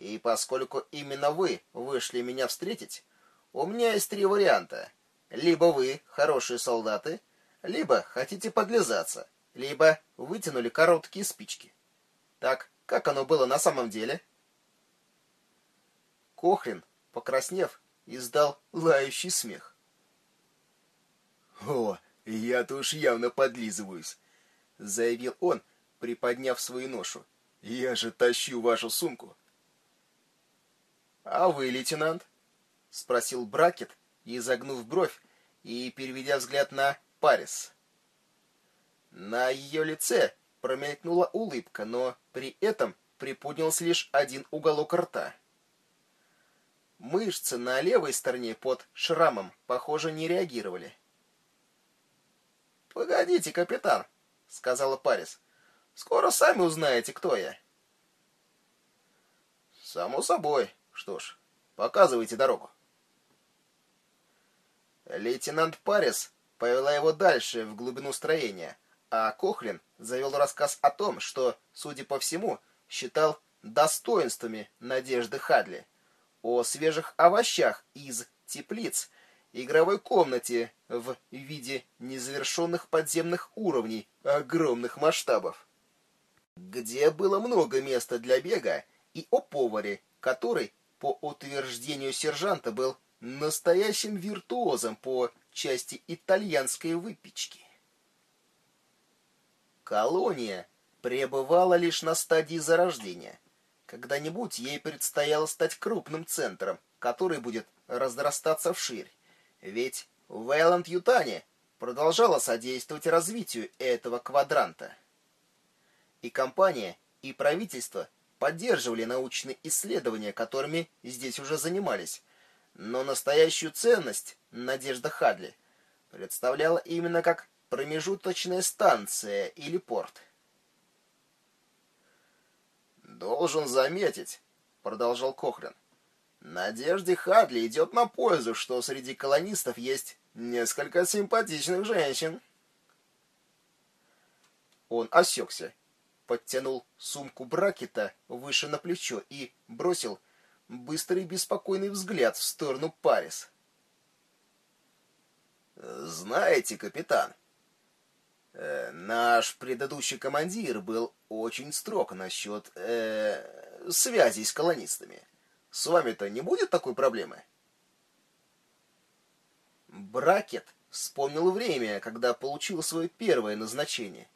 И поскольку именно вы вышли меня встретить, у меня есть три варианта. Либо вы хорошие солдаты, либо хотите подлизаться, либо вытянули короткие спички. Так, как оно было на самом деле? Кохрин, покраснев, издал лающий смех. «О, я-то уж явно подлизываюсь», — заявил он, приподняв свою ношу. «Я же тащу вашу сумку «А вы, лейтенант?» — спросил Бракет, изогнув бровь и переведя взгляд на Парис. На ее лице промелькнула улыбка, но при этом приподнялся лишь один уголок рта. Мышцы на левой стороне под шрамом, похоже, не реагировали. «Погодите, капитан», — сказала Парис. «Скоро сами узнаете, кто я». «Само собой», что ж, показывайте дорогу. Лейтенант Парис повела его дальше, в глубину строения, а Кохлин завел рассказ о том, что, судя по всему, считал достоинствами Надежды Хадли, о свежих овощах из теплиц, игровой комнате в виде незавершенных подземных уровней огромных масштабов, где было много места для бега, и о поваре, который по утверждению сержанта, был настоящим виртуозом по части итальянской выпечки. Колония пребывала лишь на стадии зарождения. Когда-нибудь ей предстояло стать крупным центром, который будет разрастаться вширь. Ведь Вейланд-Ютане продолжала содействовать развитию этого квадранта. И компания, и правительство – поддерживали научные исследования, которыми здесь уже занимались. Но настоящую ценность Надежда Хадли представляла именно как промежуточная станция или порт. «Должен заметить», — продолжал Кохрен, «Надежде Хадли идет на пользу, что среди колонистов есть несколько симпатичных женщин». Он осекся подтянул сумку бракета выше на плечо и бросил быстрый беспокойный взгляд в сторону Парис. «Знаете, капитан, э, наш предыдущий командир был очень строг насчет э, связей с колонистами. С вами-то не будет такой проблемы?» Бракет вспомнил время, когда получил свое первое назначение.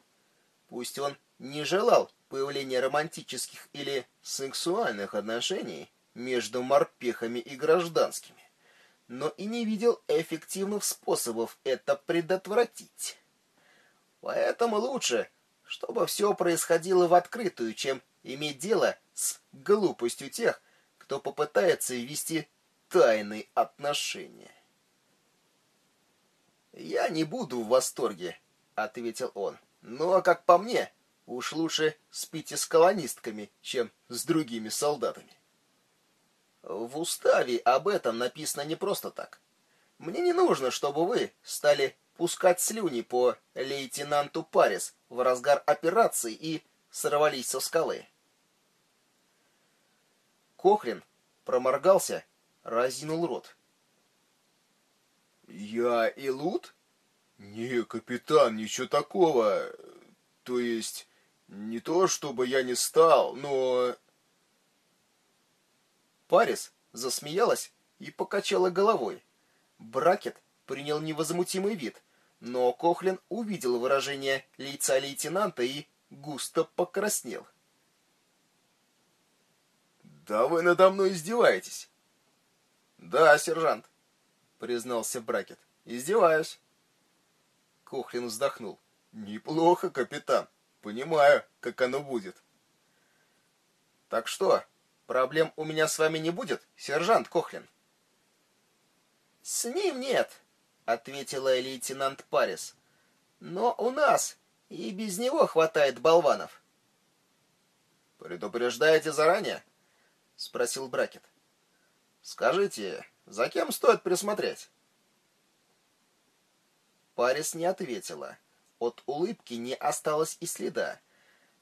Пусть он не желал появления романтических или сексуальных отношений между морпехами и гражданскими, но и не видел эффективных способов это предотвратить. Поэтому лучше, чтобы все происходило в открытую, чем иметь дело с глупостью тех, кто попытается вести тайные отношения. «Я не буду в восторге», — ответил он. «Но, как по мне, Уж лучше спите с колонистками, чем с другими солдатами. В уставе об этом написано не просто так. Мне не нужно, чтобы вы стали пускать слюни по лейтенанту Парис в разгар операции и сорвались со скалы. Кохрин проморгался, разинул рот. «Я Илут?» «Не, капитан, ничего такого. То есть, не то, чтобы я не стал, но... Парис засмеялась и покачала головой. Бракет принял невозмутимый вид, но Кохлин увидел выражение лица лейтенанта и густо покраснел. «Да вы надо мной издеваетесь!» «Да, сержант», — признался Бракет. издеваюсь. Кохлин вздохнул. Неплохо, капитан. Понимаю, как оно будет. Так что, проблем у меня с вами не будет, сержант Кохлин? С ним нет, ответила лейтенант Парис. Но у нас и без него хватает болванов. Предупреждаете заранее? спросил Бракет. Скажите, за кем стоит присмотреть? Парис не ответила. От улыбки не осталось и следа.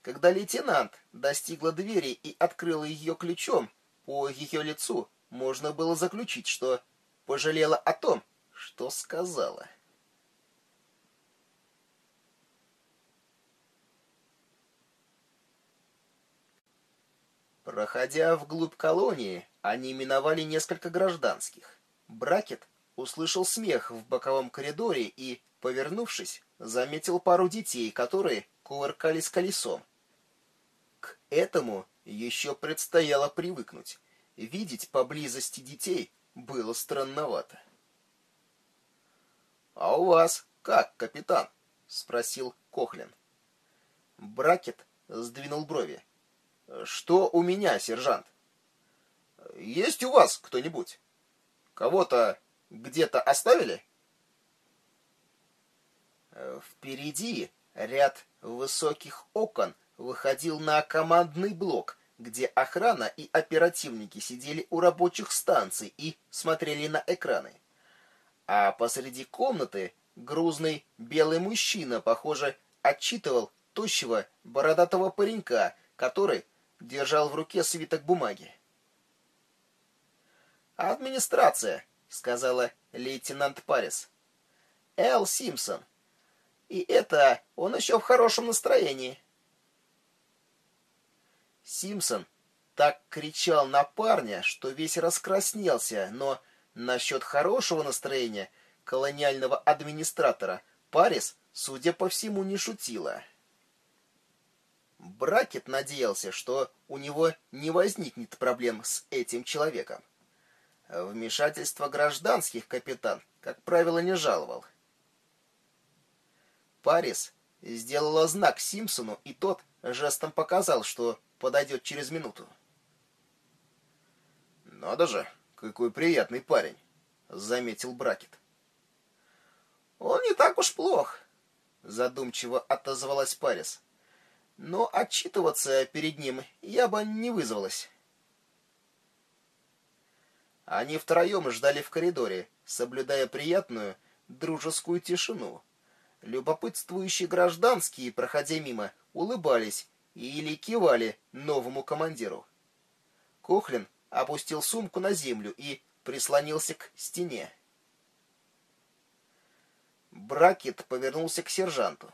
Когда лейтенант достигла двери и открыла ее ключом, по ее лицу можно было заключить, что пожалела о том, что сказала. Проходя вглубь колонии, они миновали несколько гражданских. Бракет услышал смех в боковом коридоре и, повернувшись, заметил пару детей, которые кувыркались колесом. К этому еще предстояло привыкнуть. Видеть поблизости детей было странновато. «А у вас как, капитан?» — спросил Кохлин. Бракет сдвинул брови. «Что у меня, сержант?» «Есть у вас кто-нибудь? Кого-то где-то оставили?» Впереди ряд высоких окон выходил на командный блок, где охрана и оперативники сидели у рабочих станций и смотрели на экраны. А посреди комнаты грузный белый мужчина, похоже, отчитывал тощего бородатого паренька, который держал в руке свиток бумаги. «Администрация», — сказала лейтенант Парис. «Эл Симпсон. И это он еще в хорошем настроении». Симпсон так кричал на парня, что весь раскраснелся, но насчет хорошего настроения колониального администратора Парис, судя по всему, не шутила. Бракет надеялся, что у него не возникнет проблем с этим человеком. Вмешательство гражданских капитан, как правило, не жаловал. Парис сделала знак Симпсону, и тот жестом показал, что подойдет через минуту. «Надо же, какой приятный парень», — заметил Бракет. «Он не так уж плох», — задумчиво отозвалась Парис но отчитываться перед ним я бы не вызвалась. Они втроем ждали в коридоре, соблюдая приятную, дружескую тишину. Любопытствующие гражданские, проходя мимо, улыбались или кивали новому командиру. Кохлин опустил сумку на землю и прислонился к стене. Бракет повернулся к сержанту.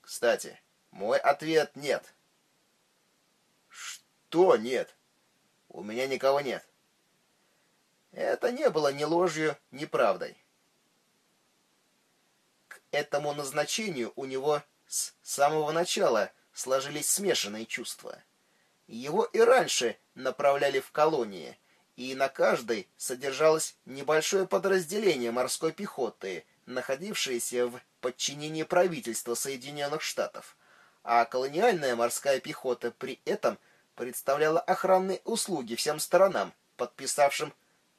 Кстати, мой ответ нет. Что нет? У меня никого нет. Это не было ни ложью, ни правдой. Этому назначению у него с самого начала сложились смешанные чувства. Его и раньше направляли в колонии, и на каждой содержалось небольшое подразделение морской пехоты, находившееся в подчинении правительства Соединенных Штатов, а колониальная морская пехота при этом представляла охранные услуги всем сторонам, подписавшим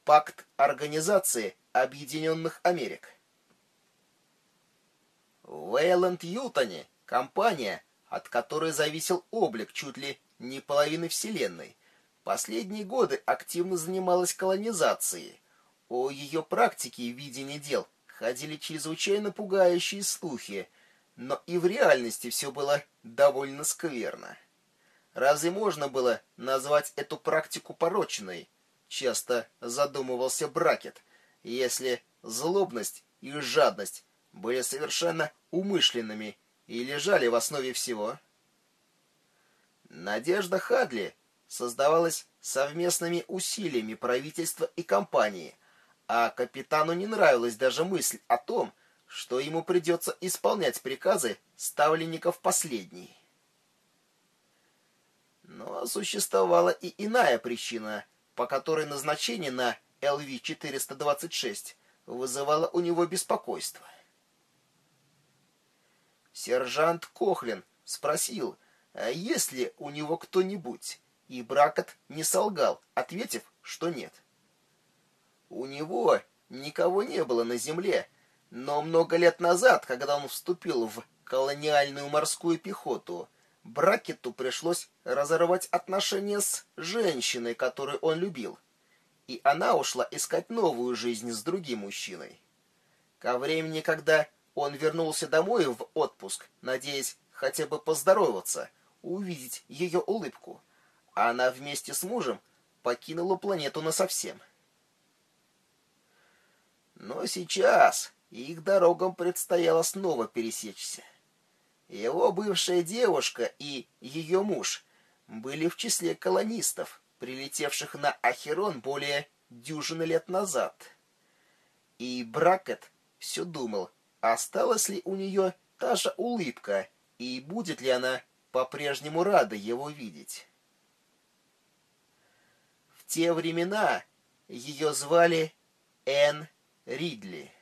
Пакт Организации Объединенных Америк. В Эйленд-Ютоне компания, от которой зависел облик чуть ли не половины Вселенной, последние годы активно занималась колонизацией. О ее практике и видении дел – ходили чрезвычайно пугающие слухи, но и в реальности все было довольно скверно. Разве можно было назвать эту практику порочной? Часто задумывался Бракет, если злобность и жадность были совершенно умышленными и лежали в основе всего. Надежда Хадли создавалась совместными усилиями правительства и компании – а капитану не нравилась даже мысль о том, что ему придется исполнять приказы ставленников последней. Но существовала и иная причина, по которой назначение на ЛВ-426 вызывало у него беспокойство. Сержант Кохлин спросил, а есть ли у него кто-нибудь, и Бракот не солгал, ответив, что нет. У него никого не было на земле, но много лет назад, когда он вступил в колониальную морскую пехоту, Бракету пришлось разорвать отношения с женщиной, которую он любил, и она ушла искать новую жизнь с другим мужчиной. Ко времени, когда он вернулся домой в отпуск, надеясь хотя бы поздороваться, увидеть ее улыбку, а она вместе с мужем покинула планету насовсем. Но сейчас их дорогам предстояло снова пересечься. Его бывшая девушка и ее муж были в числе колонистов, прилетевших на Ахерон более дюжины лет назад. И Бракет все думал, осталась ли у нее та же улыбка, и будет ли она по-прежнему рада его видеть. В те времена ее звали Энн Ридли.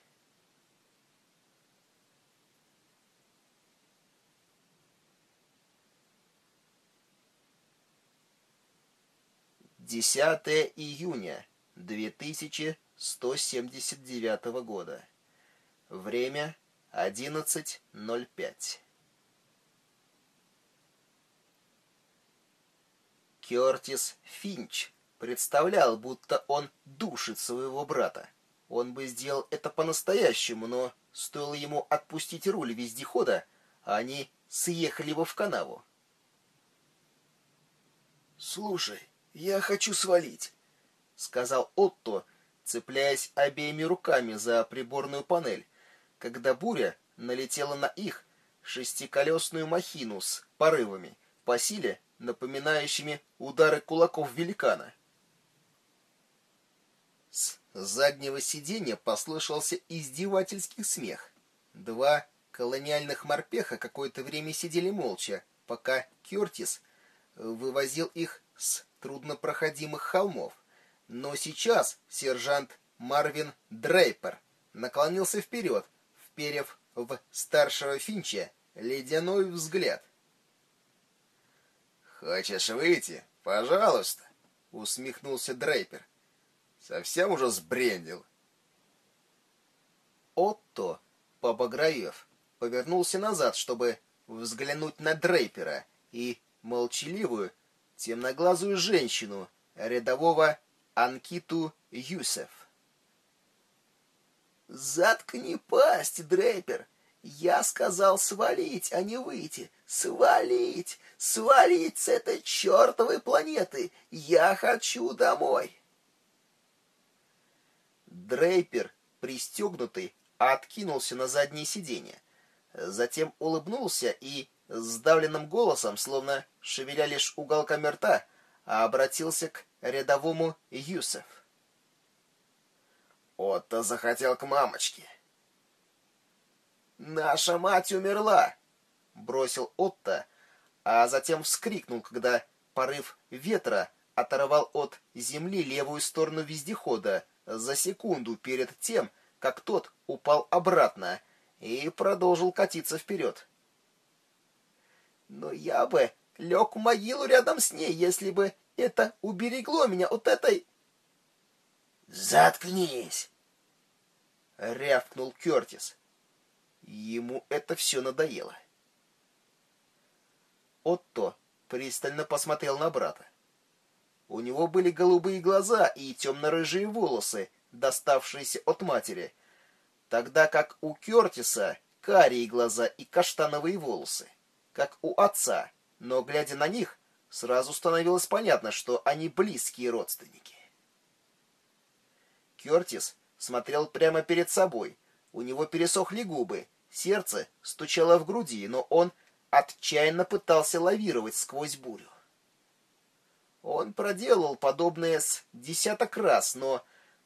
10 июня 2179 года. Время 11.05. Кертис Финч представлял, будто он душит своего брата. Он бы сделал это по-настоящему, но стоило ему отпустить руль вездехода, а они съехали бы в канаву. «Слушай, «Я хочу свалить», — сказал Отто, цепляясь обеими руками за приборную панель, когда буря налетела на их шестиколесную махину с порывами, по силе напоминающими удары кулаков великана. С заднего сиденья послышался издевательский смех. Два колониальных морпеха какое-то время сидели молча, пока Кертис вывозил их с труднопроходимых холмов. Но сейчас сержант Марвин Дрейпер наклонился вперед, вперев в старшего Финча ледяной взгляд. «Хочешь выйти? Пожалуйста!» — усмехнулся Дрейпер. «Совсем уже сбрендил!» Отто, побагровев, повернулся назад, чтобы взглянуть на Дрейпера и молчаливую, темноглазую женщину, рядового Анкиту Юсеф. «Заткни пасть, Дрейпер! Я сказал свалить, а не выйти! Свалить! Свалить с этой чертовой планеты! Я хочу домой!» Дрейпер, пристегнутый, откинулся на заднее сиденье. Затем улыбнулся и сдавленным голосом, словно шевеля лишь уголками рта, обратился к рядовому Юсеф. Отто захотел к мамочке. «Наша мать умерла!» — бросил Отто, а затем вскрикнул, когда порыв ветра оторвал от земли левую сторону вездехода за секунду перед тем, как тот упал обратно и продолжил катиться вперед. Но я бы лег в могилу рядом с ней, если бы это уберегло меня от этой... «Заткнись!» — рявкнул Кертис. Ему это все надоело. Отто пристально посмотрел на брата. У него были голубые глаза и темно-рыжие волосы, доставшиеся от матери, тогда как у Кертиса карие глаза и каштановые волосы как у отца, но, глядя на них, сразу становилось понятно, что они близкие родственники. Кертис смотрел прямо перед собой. У него пересохли губы, сердце стучало в груди, но он отчаянно пытался лавировать сквозь бурю. Он проделал подобное с десяток раз, но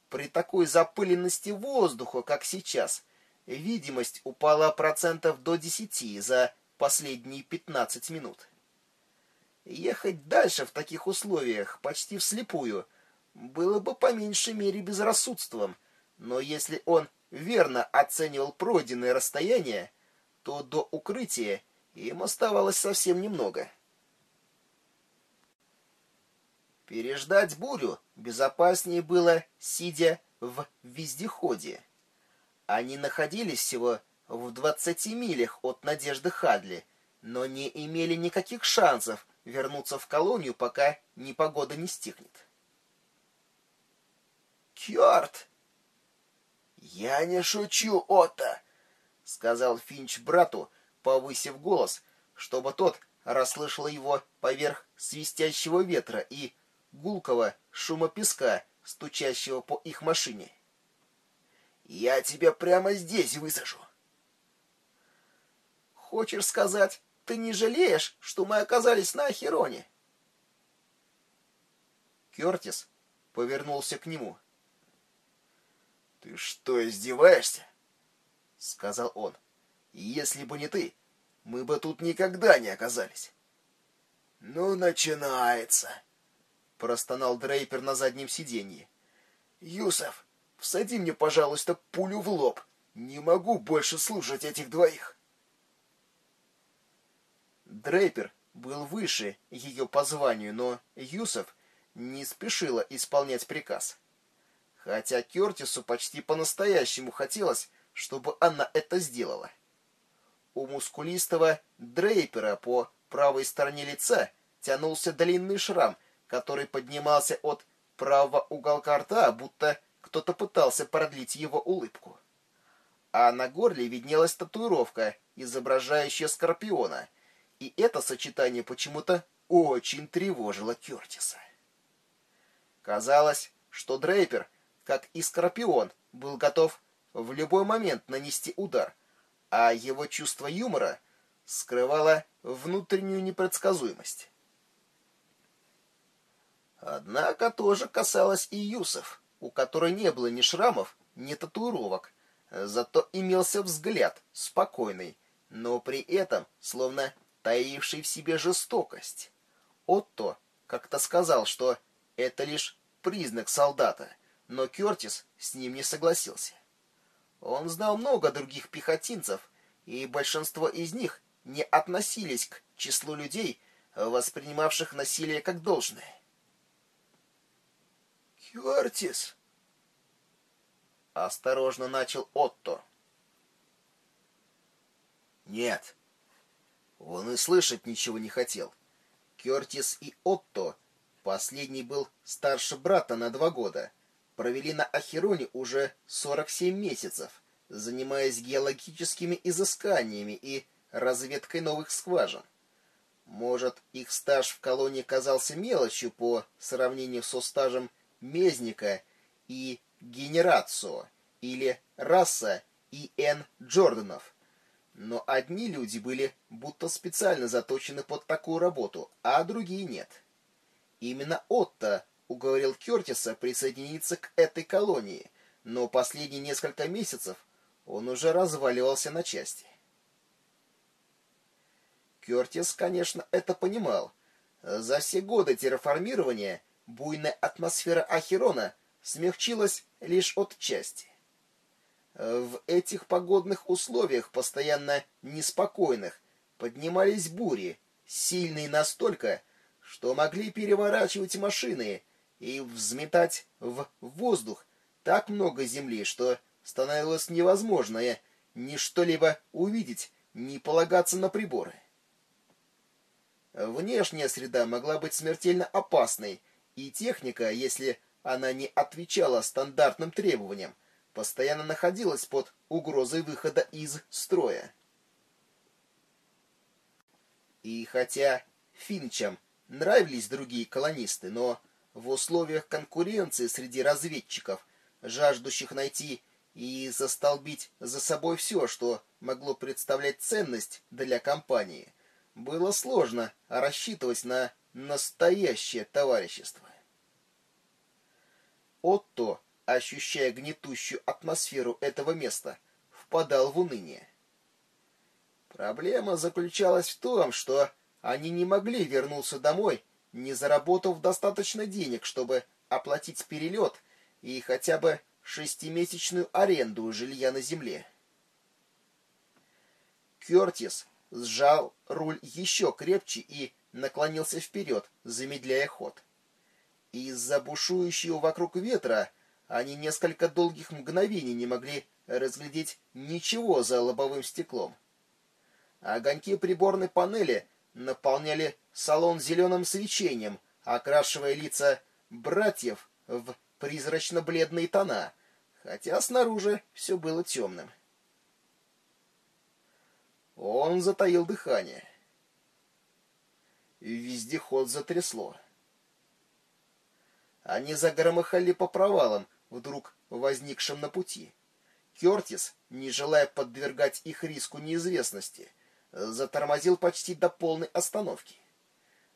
при такой запыленности воздуха, как сейчас, видимость упала процентов до десяти за последние 15 минут. Ехать дальше в таких условиях, почти вслепую, было бы по меньшей мере безрассудством, но если он верно оценивал пройденное расстояние, то до укрытия им оставалось совсем немного. Переждать бурю безопаснее было, сидя в вездеходе. Они находились всего в 20 милях от Надежды Хадли, но не имели никаких шансов вернуться в колонию, пока непогода не стихнет. «Кёрт!» «Я не шучу, Отто!» — сказал Финч брату, повысив голос, чтобы тот расслышал его поверх свистящего ветра и гулкого шума песка, стучащего по их машине. «Я тебя прямо здесь высажу!» «Хочешь сказать, ты не жалеешь, что мы оказались на Ахероне?» Кертис повернулся к нему. «Ты что, издеваешься?» — сказал он. «Если бы не ты, мы бы тут никогда не оказались». «Ну, начинается!» — простонал Дрейпер на заднем сиденье. «Юсов, всади мне, пожалуйста, пулю в лоб. Не могу больше слушать этих двоих». Дрейпер был выше ее по званию, но Юсов не спешила исполнять приказ хотя Кертису почти по-настоящему хотелось, чтобы она это сделала. У мускулистого Дрейпера по правой стороне лица тянулся длинный шрам, который поднимался от правого уголка рта, будто кто-то пытался продлить его улыбку. А на горле виднелась татуировка, изображающая скорпиона, и это сочетание почему-то очень тревожило Кертиса. Казалось, что Дрейпер — как и Скорпион, был готов в любой момент нанести удар, а его чувство юмора скрывало внутреннюю непредсказуемость. Однако тоже касалось и Юсов, у которой не было ни шрамов, ни татуировок, зато имелся взгляд, спокойный, но при этом словно таивший в себе жестокость. Отто как-то сказал, что это лишь признак солдата — но Кертис с ним не согласился. Он знал много других пехотинцев, и большинство из них не относились к числу людей, воспринимавших насилие как должное. «Кертис!» — осторожно начал Отто. «Нет». Он и слышать ничего не хотел. Кертис и Отто, последний был старше брата на два года — провели на Ахероне уже 47 месяцев, занимаясь геологическими изысканиями и разведкой новых скважин. Может, их стаж в колонии казался мелочью по сравнению со стажем Мезника и Генерацио или раса И.Н. Джорданов. Но одни люди были будто специально заточены под такую работу, а другие нет. Именно Отто уговорил Кертиса присоединиться к этой колонии, но последние несколько месяцев он уже разваливался на части. Кертис, конечно, это понимал. За все годы терраформирования буйная атмосфера Ахерона смягчилась лишь от части. В этих погодных условиях, постоянно неспокойных, поднимались бури, сильные настолько, что могли переворачивать машины и взметать в воздух так много земли, что становилось невозможно ни что-либо увидеть, ни полагаться на приборы. Внешняя среда могла быть смертельно опасной, и техника, если она не отвечала стандартным требованиям, постоянно находилась под угрозой выхода из строя. И хотя Финчам нравились другие колонисты, но в условиях конкуренции среди разведчиков, жаждущих найти и застолбить за собой все, что могло представлять ценность для компании, было сложно рассчитывать на настоящее товарищество. Отто, ощущая гнетущую атмосферу этого места, впадал в уныние. Проблема заключалась в том, что они не могли вернуться домой не заработав достаточно денег, чтобы оплатить перелет и хотя бы шестимесячную аренду жилья на земле. Кертис сжал руль еще крепче и наклонился вперед, замедляя ход. Из-за бушующего вокруг ветра они несколько долгих мгновений не могли разглядеть ничего за лобовым стеклом. Огоньки приборной панели наполняли салон зеленым свечением, окрашивая лица братьев в призрачно-бледные тона, хотя снаружи все было темным. Он затаил дыхание. Вездеход затрясло. Они загромыхали по провалам, вдруг возникшим на пути. Кертис, не желая подвергать их риску неизвестности, затормозил почти до полной остановки.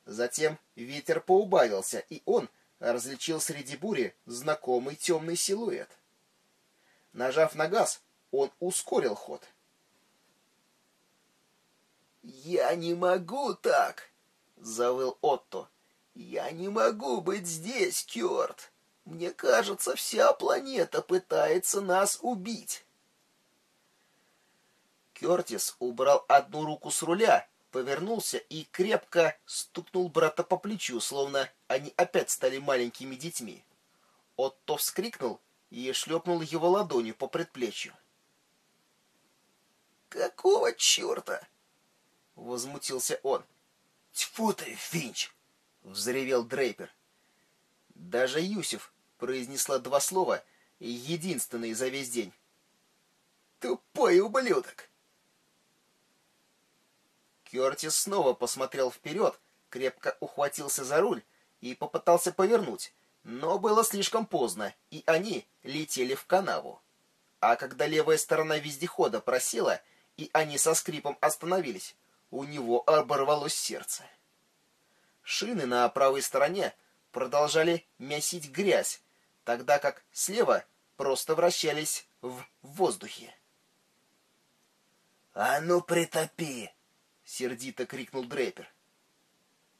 Затем ветер поубавился, и он различил среди бури знакомый темный силуэт. Нажав на газ, он ускорил ход. «Я не могу так!» — завыл Отто. «Я не могу быть здесь, Кёрт! Мне кажется, вся планета пытается нас убить!» Кертис убрал одну руку с руля, повернулся и крепко стукнул брата по плечу, словно они опять стали маленькими детьми. Отто вскрикнул и шлепнул его ладонью по предплечью. «Какого черта?» — возмутился он. «Тьфу ты, Финч!» — взревел Дрейпер. Даже Юсиф произнесла два слова, единственные за весь день. «Тупой ублюдок!» Кертис снова посмотрел вперед, крепко ухватился за руль и попытался повернуть, но было слишком поздно, и они летели в канаву. А когда левая сторона вездехода просела, и они со скрипом остановились, у него оборвалось сердце. Шины на правой стороне продолжали мясить грязь, тогда как слева просто вращались в воздухе. «А ну, притопи!» — сердито крикнул Дрейпер.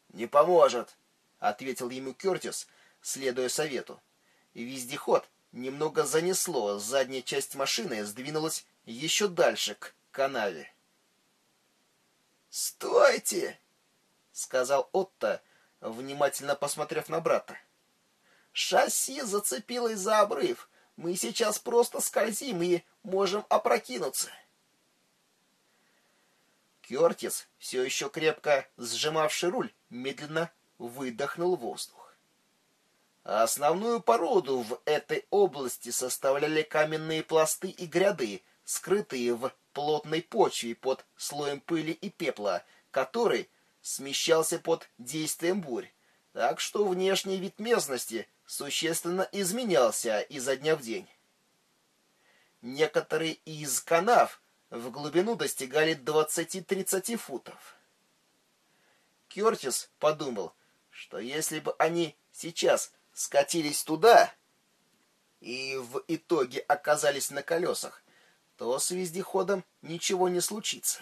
«Не поможет», — ответил ему Кертис, следуя совету. Вездеход немного занесло, задняя часть машины сдвинулась еще дальше, к канаве. «Стойте!» — сказал Отто, внимательно посмотрев на брата. «Шасси зацепилось за обрыв. Мы сейчас просто скользим и можем опрокинуться». Кертис, все еще крепко сжимавший руль, медленно выдохнул воздух. Основную породу в этой области составляли каменные пласты и гряды, скрытые в плотной почве под слоем пыли и пепла, который смещался под действием бурь, так что внешний вид местности существенно изменялся изо дня в день. Некоторые из канав в глубину достигали 20-30 футов. Кертис подумал, что если бы они сейчас скатились туда и в итоге оказались на колесах, то с вездеходом ничего не случится.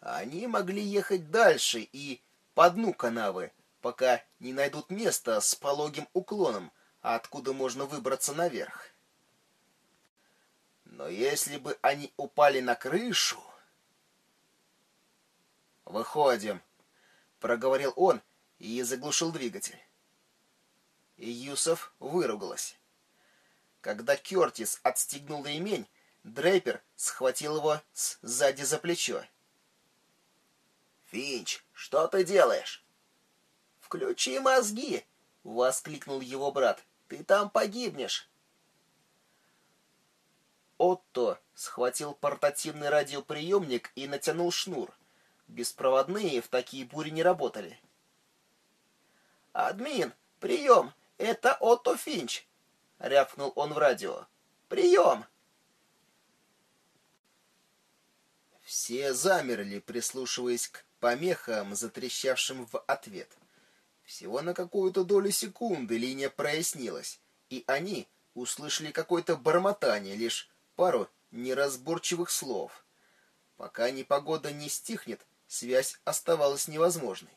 Они могли ехать дальше и по дну канавы, пока не найдут место с пологим уклоном, откуда можно выбраться наверх. Но если бы они упали на крышу... «Выходим», — проговорил он и заглушил двигатель. И Юсов выругалась. Когда Кертис отстегнул ремень, Дрейпер схватил его сзади за плечо. «Финч, что ты делаешь?» «Включи мозги!» — воскликнул его брат. «Ты там погибнешь!» Отто схватил портативный радиоприемник и натянул шнур. Беспроводные в такие бури не работали. «Админ, прием! Это Отто Финч!» — рявкнул он в радио. «Прием!» Все замерли, прислушиваясь к помехам, затрещавшим в ответ. Всего на какую-то долю секунды линия прояснилась, и они услышали какое-то бормотание, лишь пару неразборчивых слов. Пока непогода не стихнет, связь оставалась невозможной.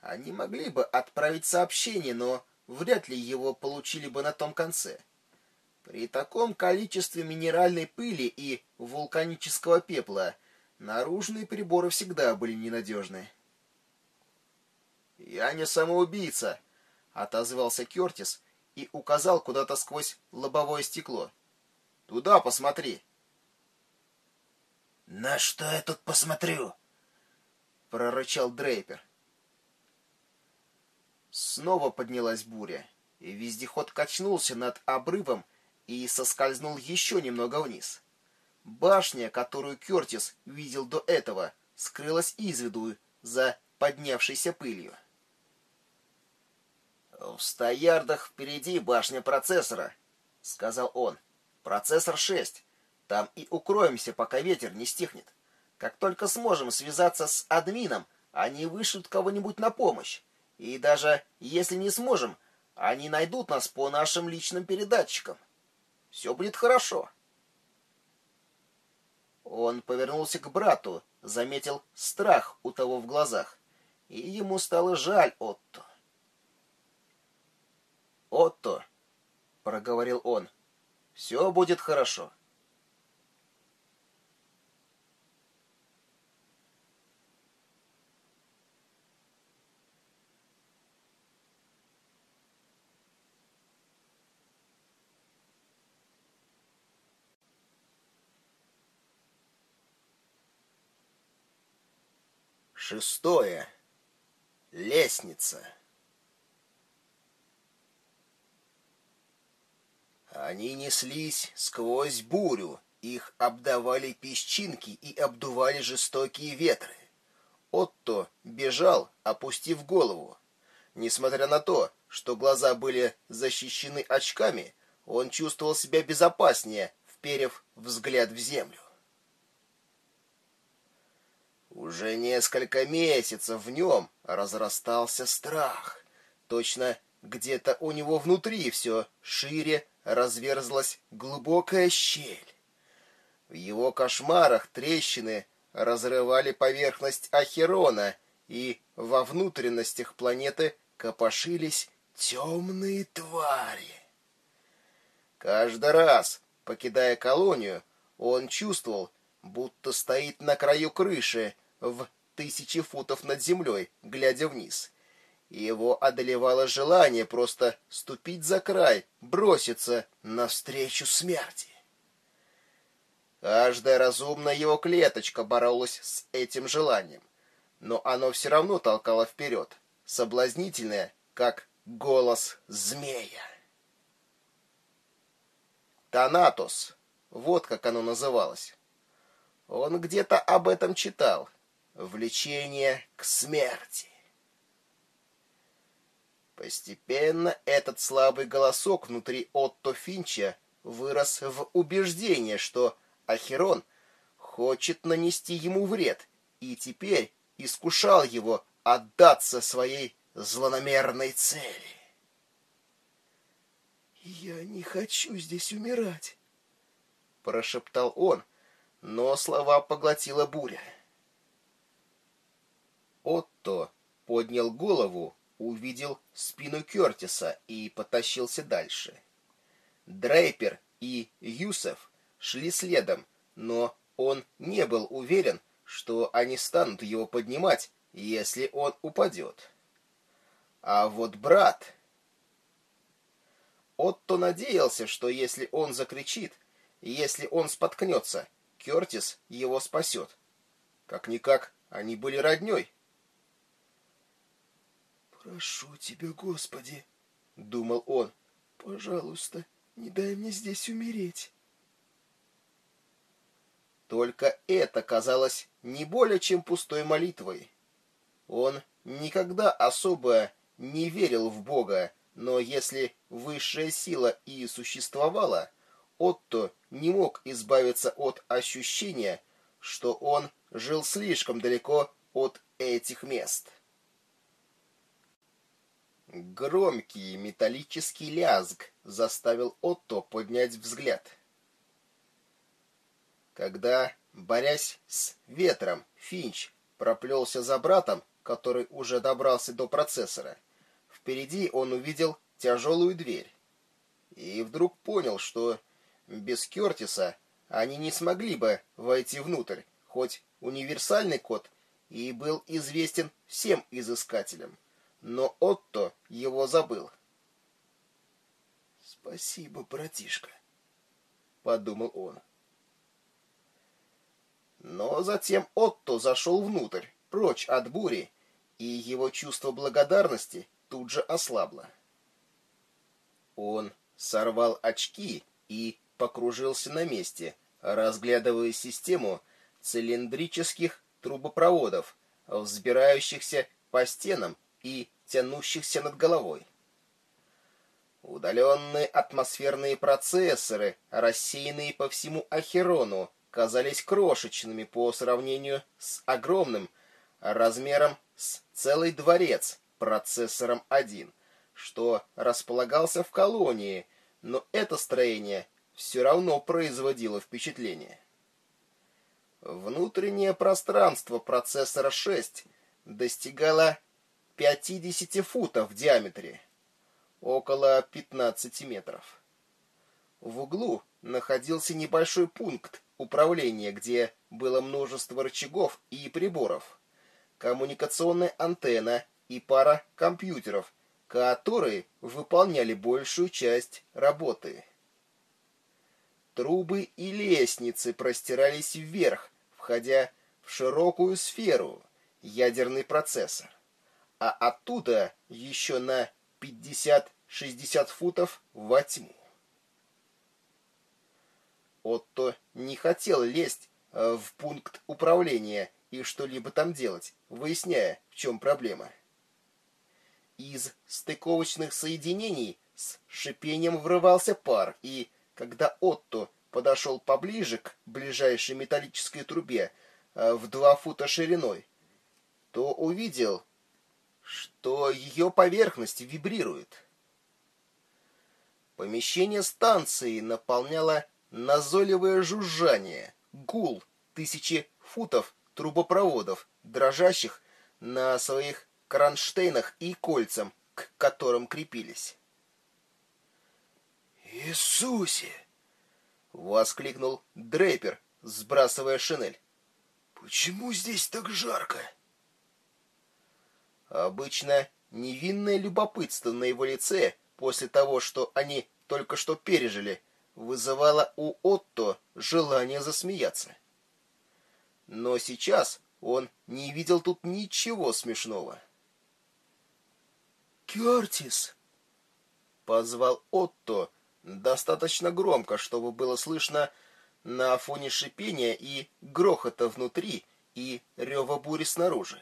Они могли бы отправить сообщение, но вряд ли его получили бы на том конце. При таком количестве минеральной пыли и вулканического пепла наружные приборы всегда были ненадежны. «Я не самоубийца», — отозвался Кертис и указал куда-то сквозь лобовое стекло. «Туда посмотри». «На что я тут посмотрю?» — прорычал Дрейпер. Снова поднялась буря, и вездеход качнулся над обрывом и соскользнул еще немного вниз. Башня, которую Кертис видел до этого, скрылась из виду за поднявшейся пылью. «В ста ярдах впереди башня процессора», — сказал он. «Процессор 6. Там и укроемся, пока ветер не стихнет. Как только сможем связаться с админом, они вышлют кого-нибудь на помощь. И даже если не сможем, они найдут нас по нашим личным передатчикам. Все будет хорошо. Он повернулся к брату, заметил страх у того в глазах, и ему стало жаль Отто. «Отто», — проговорил он, — «все будет хорошо». Шестое. Лестница. Они неслись сквозь бурю, их обдавали песчинки и обдували жестокие ветры. Отто бежал, опустив голову. Несмотря на то, что глаза были защищены очками, он чувствовал себя безопаснее, вперев взгляд в землю. Уже несколько месяцев в нем разрастался страх. Точно где-то у него внутри все шире разверзлась глубокая щель. В его кошмарах трещины разрывали поверхность Ахерона, и во внутренностях планеты копошились темные твари. Каждый раз, покидая колонию, он чувствовал, будто стоит на краю крыши, в тысячи футов над землей, глядя вниз. Его одолевало желание просто ступить за край, броситься навстречу смерти. Каждая разумная его клеточка боролась с этим желанием, но оно все равно толкало вперед, соблазнительное, как голос змея. Танатос, вот как оно называлось. Он где-то об этом читал, влечение к смерти. Постепенно этот слабый голосок внутри Отто Финча вырос в убеждение, что Ахерон хочет нанести ему вред, и теперь искушал его отдаться своей злонамерной цели. «Я не хочу здесь умирать», — прошептал он, но слова поглотила буря. Отто поднял голову, увидел спину Кертиса и потащился дальше. Дрейпер и Юсеф шли следом, но он не был уверен, что они станут его поднимать, если он упадет. А вот брат... Отто надеялся, что если он закричит, если он споткнется, Кертис его спасет. Как-никак, они были родней. «Прошу тебя, Господи!» — думал он. «Пожалуйста, не дай мне здесь умереть!» Только это казалось не более чем пустой молитвой. Он никогда особо не верил в Бога, но если высшая сила и существовала, Отто не мог избавиться от ощущения, что он жил слишком далеко от этих мест. Громкий металлический лязг заставил Отто поднять взгляд. Когда, борясь с ветром, Финч проплелся за братом, который уже добрался до процессора, впереди он увидел тяжелую дверь. И вдруг понял, что без Кертиса они не смогли бы войти внутрь, хоть универсальный код и был известен всем изыскателям. Но Отто его забыл. «Спасибо, братишка», — подумал он. Но затем Отто зашел внутрь, прочь от бури, и его чувство благодарности тут же ослабло. Он сорвал очки и покружился на месте, разглядывая систему цилиндрических трубопроводов, взбирающихся по стенам и тянущихся над головой. Удаленные атмосферные процессоры, рассеянные по всему Ахерону, казались крошечными по сравнению с огромным размером с целый дворец процессором 1, что располагался в колонии, но это строение все равно производило впечатление. Внутреннее пространство процессора 6 достигало 50 футов в диаметре, около 15 метров. В углу находился небольшой пункт управления, где было множество рычагов и приборов, коммуникационная антенна и пара компьютеров, которые выполняли большую часть работы. Трубы и лестницы простирались вверх, входя в широкую сферу, ядерный процессор а оттуда еще на 50-60 футов во тьму. Отто не хотел лезть э, в пункт управления и что-либо там делать, выясняя, в чем проблема. Из стыковочных соединений с шипением врывался пар, и когда Отто подошел поближе к ближайшей металлической трубе э, в два фута шириной, то увидел что ее поверхность вибрирует. Помещение станции наполняло назойливое жужжание, гул тысячи футов трубопроводов, дрожащих на своих кронштейнах и кольцам, к которым крепились. «Иисусе!» — воскликнул Дрейпер, сбрасывая шинель. «Почему здесь так жарко?» Обычно невинное любопытство на его лице после того, что они только что пережили, вызывало у Отто желание засмеяться. Но сейчас он не видел тут ничего смешного. «Кертис!» — позвал Отто достаточно громко, чтобы было слышно на фоне шипения и грохота внутри и рева бури снаружи.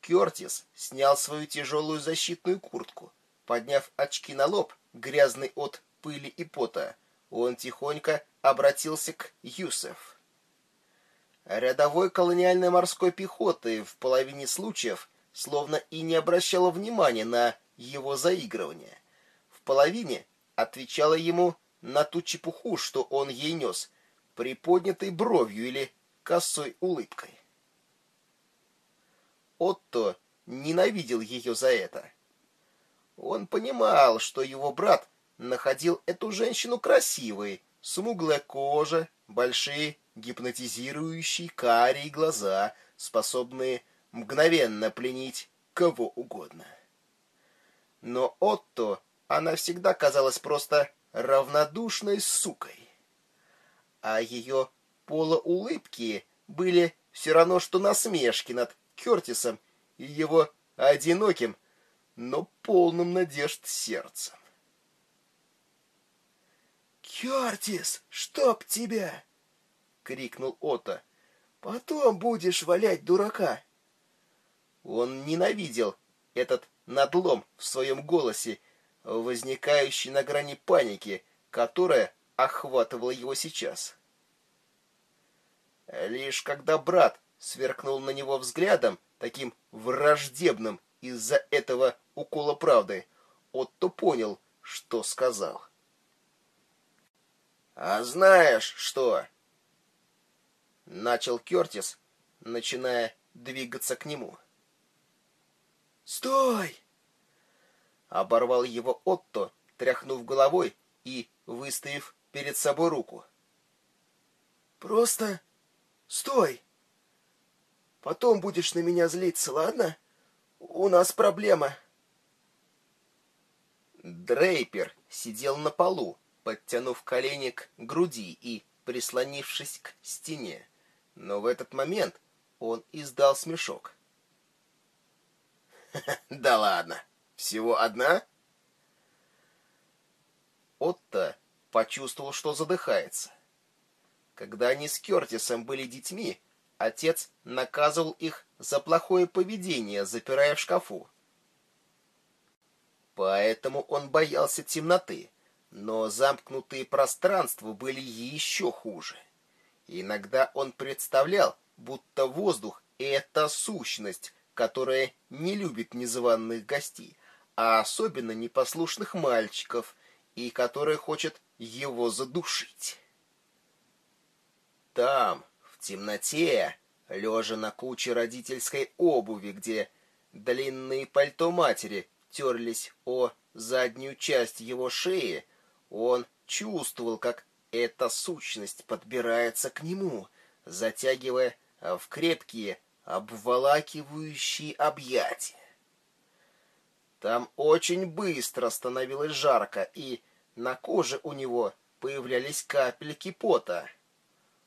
Кертис снял свою тяжелую защитную куртку. Подняв очки на лоб, грязный от пыли и пота, он тихонько обратился к Юсеф. Рядовой колониальной морской пехоты в половине случаев словно и не обращала внимания на его заигрывание. В половине отвечала ему на ту чепуху, что он ей нес, приподнятой бровью или косой улыбкой. Отто ненавидел ее за это. Он понимал, что его брат находил эту женщину красивой, смуглая кожа, большие гипнотизирующие карие глаза, способные мгновенно пленить кого угодно. Но Отто она всегда казалась просто равнодушной сукой. А ее полуулыбки были все равно, что насмешки над Кертисом и его одиноким, но полным надежд сердцем. «Кертис, чтоб тебя!» — крикнул Отто. «Потом будешь валять дурака!» Он ненавидел этот надлом в своем голосе, возникающий на грани паники, которая охватывала его сейчас. Лишь когда брат сверкнул на него взглядом, таким враждебным из-за этого укола правды, Отто понял, что сказал. «А знаешь что?» Начал Кертис, начиная двигаться к нему. «Стой!» Оборвал его Отто, тряхнув головой и выставив перед собой руку. «Просто стой! Потом будешь на меня злиться, ладно? У нас проблема». Дрейпер сидел на полу, подтянув колени к груди и прислонившись к стене. Но в этот момент он издал смешок. <laughs> «Да ладно! Всего одна?» Отто почувствовал, что задыхается. Когда они с Кертисом были детьми, отец наказывал их за плохое поведение, запирая в шкафу. Поэтому он боялся темноты, но замкнутые пространства были еще хуже. Иногда он представлял, будто воздух — это сущность, которая не любит незваных гостей, а особенно непослушных мальчиков, и которая хочет его задушить. Там, в темноте, лежа на куче родительской обуви, где длинные пальто матери терлись о заднюю часть его шеи, он чувствовал, как эта сущность подбирается к нему, затягивая в крепкие, обволакивающие объятия. Там очень быстро становилось жарко, и на коже у него появлялись капельки пота.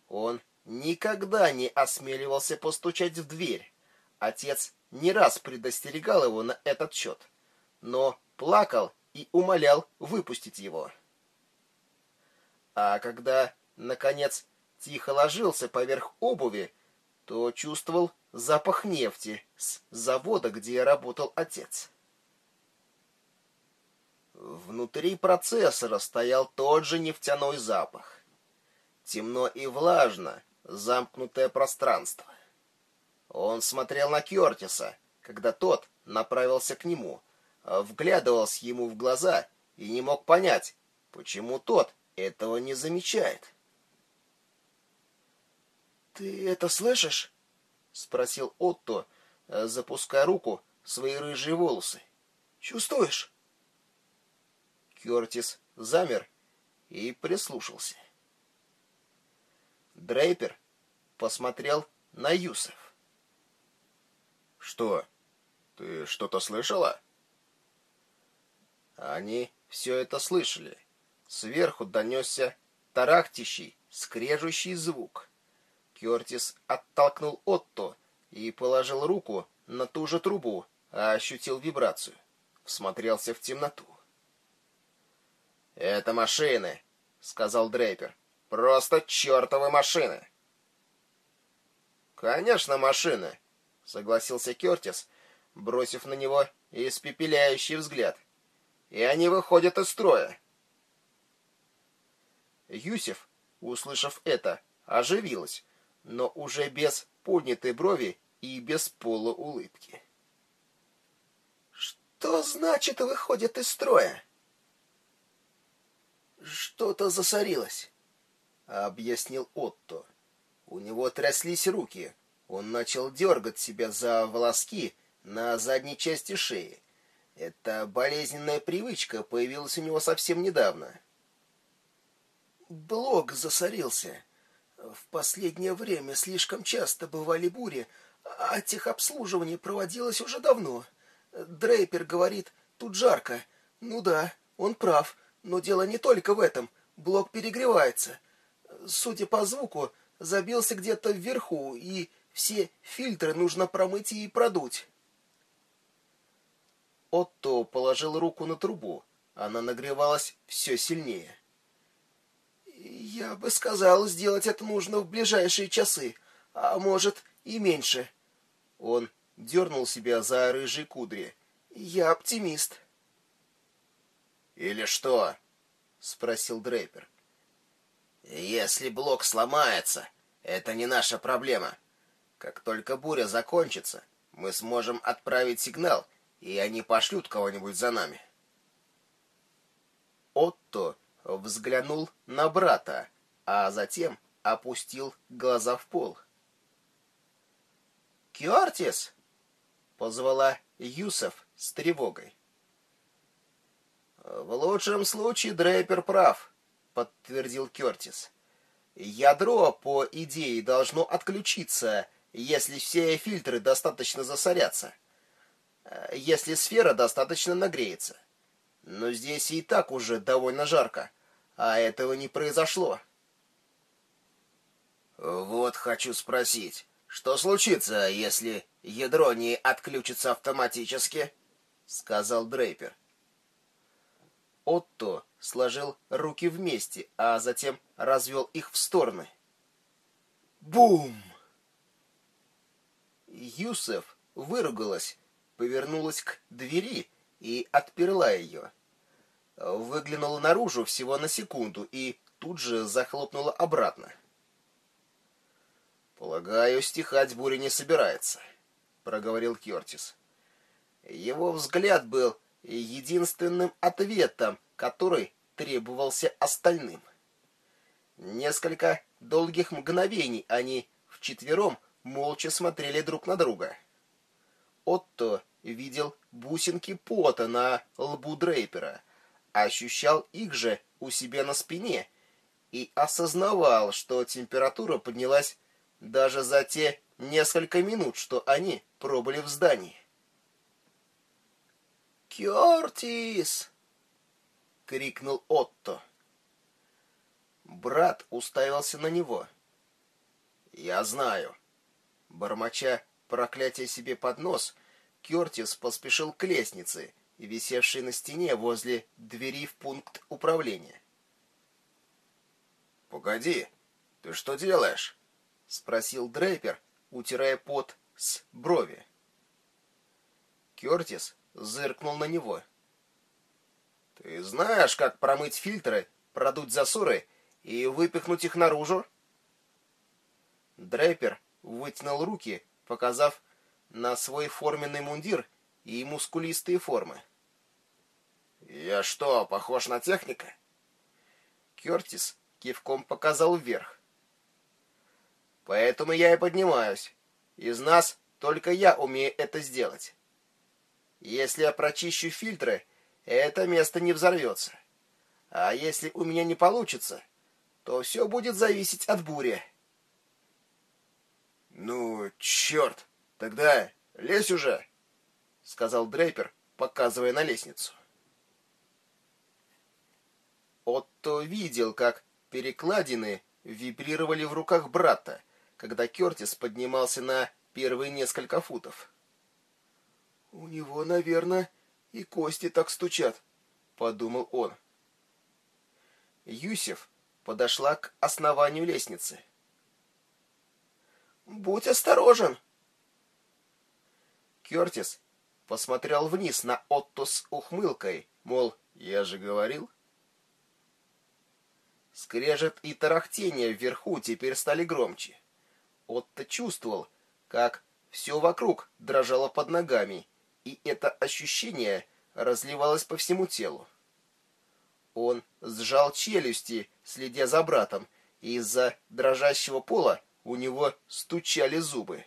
Он никогда не осмеливался постучать в дверь. Отец не раз предостерегал его на этот счет, но плакал и умолял выпустить его. А когда, наконец, тихо ложился поверх обуви, то чувствовал запах нефти с завода, где работал отец. Внутри процессора стоял тот же нефтяной запах. Темно и влажно, замкнутое пространство. Он смотрел на Кертиса, когда тот направился к нему, вглядывался ему в глаза и не мог понять, почему тот этого не замечает. «Ты это слышишь?» — спросил Отто, запуская руку в свои рыжие волосы. «Чувствуешь?» Кертис замер и прислушался. Дрейпер посмотрел на Юсов. «Что? Ты что-то слышала?» Они все это слышали. Сверху донесся тарахтящий, скрежущий звук. Кертис оттолкнул Отто и положил руку на ту же трубу, а ощутил вибрацию. Всмотрелся в темноту. «Это машины», — сказал Дрейпер. «Просто чертовы машины». «Конечно, машины», — согласился Кертис, бросив на него испепеляющий взгляд. «И они выходят из строя». Юсиф, услышав это, оживилась, но уже без поднятой брови и без полуулыбки. «Что значит выходит из строя?» «Что-то засорилось», — объяснил Отто. У него тряслись руки. Он начал дергать себя за волоски на задней части шеи. Эта болезненная привычка появилась у него совсем недавно. Блок засорился. В последнее время слишком часто бывали бури, а техобслуживание проводилось уже давно. Дрейпер говорит, тут жарко. Ну да, он прав, но дело не только в этом. Блок перегревается. Судя по звуку, забился где-то вверху, и все фильтры нужно промыть и продуть. Отто положил руку на трубу. Она нагревалась все сильнее. Я бы сказал, сделать это нужно в ближайшие часы, а может и меньше. Он дернул себя за рыжие кудри. Я оптимист. Или что? спросил Дрейпер. Если блок сломается, это не наша проблема. Как только буря закончится, мы сможем отправить сигнал, и они пошлют кого-нибудь за нами. Отто взглянул на брата, а затем опустил глаза в пол. «Кертис!» — позвала Юсов с тревогой. В лучшем случае Дрейпер прав, подтвердил Кертис. Ядро, по идее, должно отключиться, если все фильтры достаточно засорятся. Если сфера достаточно нагреется. Но здесь и так уже довольно жарко, а этого не произошло. Вот хочу спросить, что случится, если ядро не отключится автоматически? сказал Дрейпер. Отто сложил руки вместе, а затем развел их в стороны. Бум! Юсеф выругалась, повернулась к двери и отперла ее. Выглянула наружу всего на секунду и тут же захлопнула обратно. «Полагаю, стихать буря не собирается», — проговорил Кертис. Его взгляд был единственным ответом, который требовался остальным. Несколько долгих мгновений они вчетвером молча смотрели друг на друга. Отто видел бусинки пота на лбу Дрейпера, ощущал их же у себя на спине и осознавал, что температура поднялась даже за те несколько минут, что они пробыли в здании. «Кертис!» — крикнул Отто. Брат уставился на него. «Я знаю». Бормоча проклятие себе под нос, Кертис поспешил к лестнице, висевшей на стене возле двери в пункт управления. «Погоди, ты что делаешь?» — спросил Дрейпер, утирая пот с брови. Кертис зыркнул на него. «Ты знаешь, как промыть фильтры, продуть засоры и выпихнуть их наружу?» Дрейпер вытянул руки, показав на свой форменный мундир и мускулистые формы. «Я что, похож на техника?» Кертис кивком показал вверх. «Поэтому я и поднимаюсь. Из нас только я умею это сделать. Если я прочищу фильтры, это место не взорвется. А если у меня не получится, то все будет зависеть от бури». «Ну, черт!» Тогда лезь уже, сказал Дрейпер, показывая на лестницу. Отто видел, как перекладины вибрировали в руках брата, когда Кертис поднимался на первые несколько футов. «У него, наверное, и кости так стучат», — подумал он. Юсеф подошла к основанию лестницы. «Будь осторожен!» Кертис посмотрел вниз на Отто с ухмылкой, мол, я же говорил. Скрежет и тарахтение вверху теперь стали громче. Отто чувствовал, как все вокруг дрожало под ногами, и это ощущение разливалось по всему телу. Он сжал челюсти, следя за братом, и из-за дрожащего пола у него стучали зубы.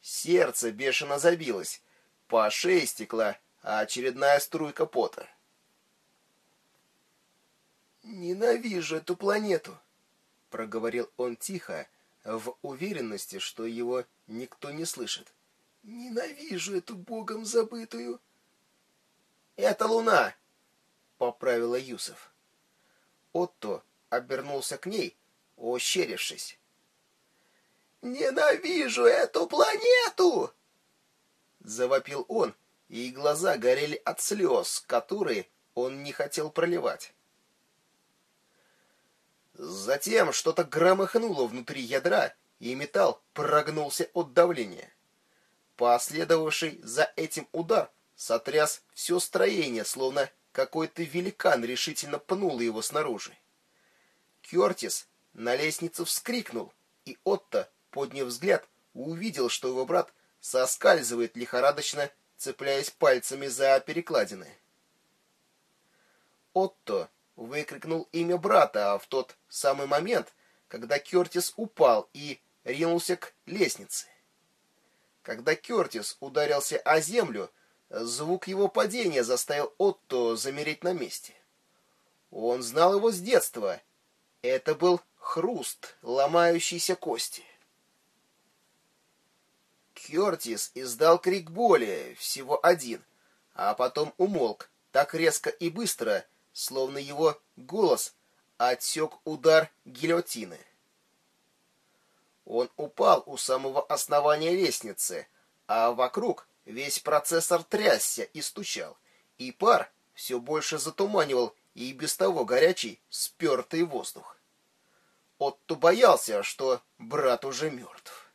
Сердце бешено забилось, по шее стекла очередная струйка пота. «Ненавижу эту планету», — проговорил он тихо, в уверенности, что его никто не слышит. «Ненавижу эту богом забытую». «Это луна», — поправила Юсов. Отто обернулся к ней, ощерившись. «Ненавижу эту планету!» Завопил он, и глаза горели от слез, которые он не хотел проливать. Затем что-то громыхнуло внутри ядра, и металл прогнулся от давления. Последовавший за этим удар сотряс все строение, словно какой-то великан решительно пнул его снаружи. Кертис на лестнице вскрикнул, и Отто подняв взгляд, увидел, что его брат соскальзывает лихорадочно, цепляясь пальцами за перекладины. Отто выкрикнул имя брата, а в тот самый момент, когда Кертис упал и ринулся к лестнице. Когда Кертис ударился о землю, звук его падения заставил Отто замереть на месте. Он знал его с детства. Это был хруст ломающейся кости. Кертис издал крик боли, всего один, а потом умолк, так резко и быстро, словно его голос отсек удар гильотины. Он упал у самого основания лестницы, а вокруг весь процессор трясся и стучал, и пар все больше затуманивал и без того горячий, спертый воздух. Отто боялся, что брат уже мертв.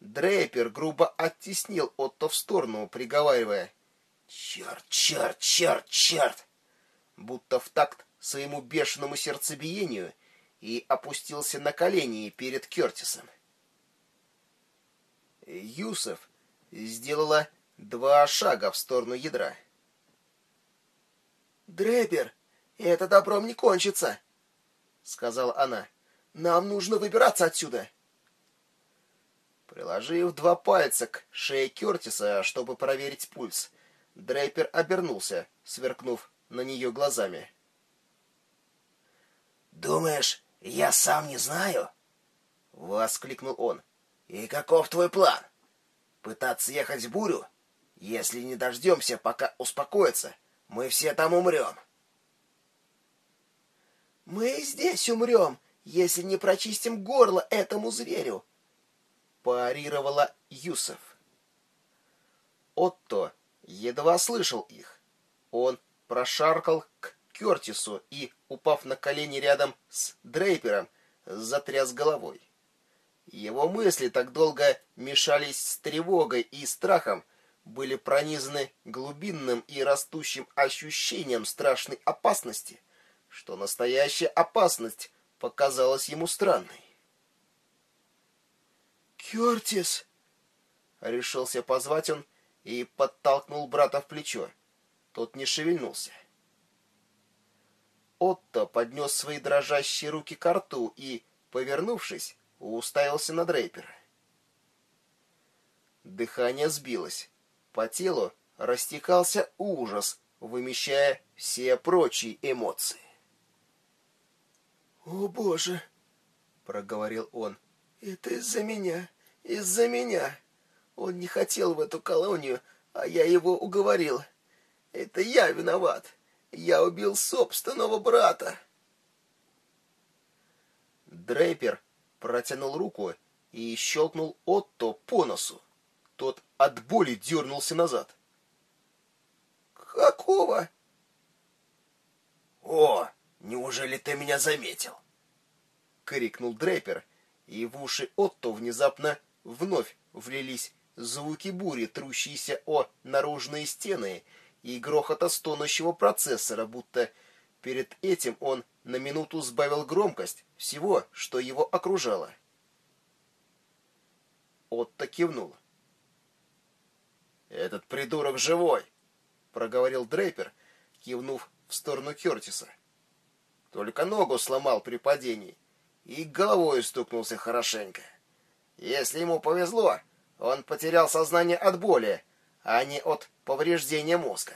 Дрейпер грубо оттеснил Отто в сторону, приговаривая «Черт, черт, черт, черт!» будто в такт своему бешеному сердцебиению и опустился на колени перед Кертисом. Юсеф сделала два шага в сторону ядра. «Дребер, это добром не кончится», — сказала она. «Нам нужно выбираться отсюда». Приложив два пальца к шее Кертиса, чтобы проверить пульс, Дрейпер обернулся, сверкнув на нее глазами. «Думаешь, я сам не знаю?» — воскликнул он. «И каков твой план? Пытаться ехать в бурю? Если не дождемся, пока успокоится, мы все там умрем». «Мы здесь умрем, если не прочистим горло этому зверю», — парировала Юсов. Отто едва слышал их. Он прошаркал к Кертису и, упав на колени рядом с Дрейпером, затряс головой. Его мысли так долго мешались с тревогой и страхом, были пронизаны глубинным и растущим ощущением страшной опасности, что настоящая опасность показалась ему странной. «Кертис!» — решился позвать он и подтолкнул брата в плечо. Тот не шевельнулся. Отто поднес свои дрожащие руки к рту и, повернувшись, уставился на Дрейпера. Дыхание сбилось. По телу растекался ужас, вымещая все прочие эмоции. «О, Боже!» — проговорил он. «Это из-за меня, из-за меня. Он не хотел в эту колонию, а я его уговорил. Это я виноват. Я убил собственного брата. Дрейпер протянул руку и щелкнул Отто по носу. Тот от боли дернулся назад. «Какого?» «О, неужели ты меня заметил?» — крикнул Дрейпер, и в уши Отто внезапно вновь влились звуки бури, трущиеся о наружные стены и грохота стонущего процессора, будто перед этим он на минуту сбавил громкость всего, что его окружало. Отто кивнул. «Этот придурок живой!» — проговорил Дрейпер, кивнув в сторону Кертиса. «Только ногу сломал при падении и головой стукнулся хорошенько. Если ему повезло, он потерял сознание от боли, а не от повреждения мозга.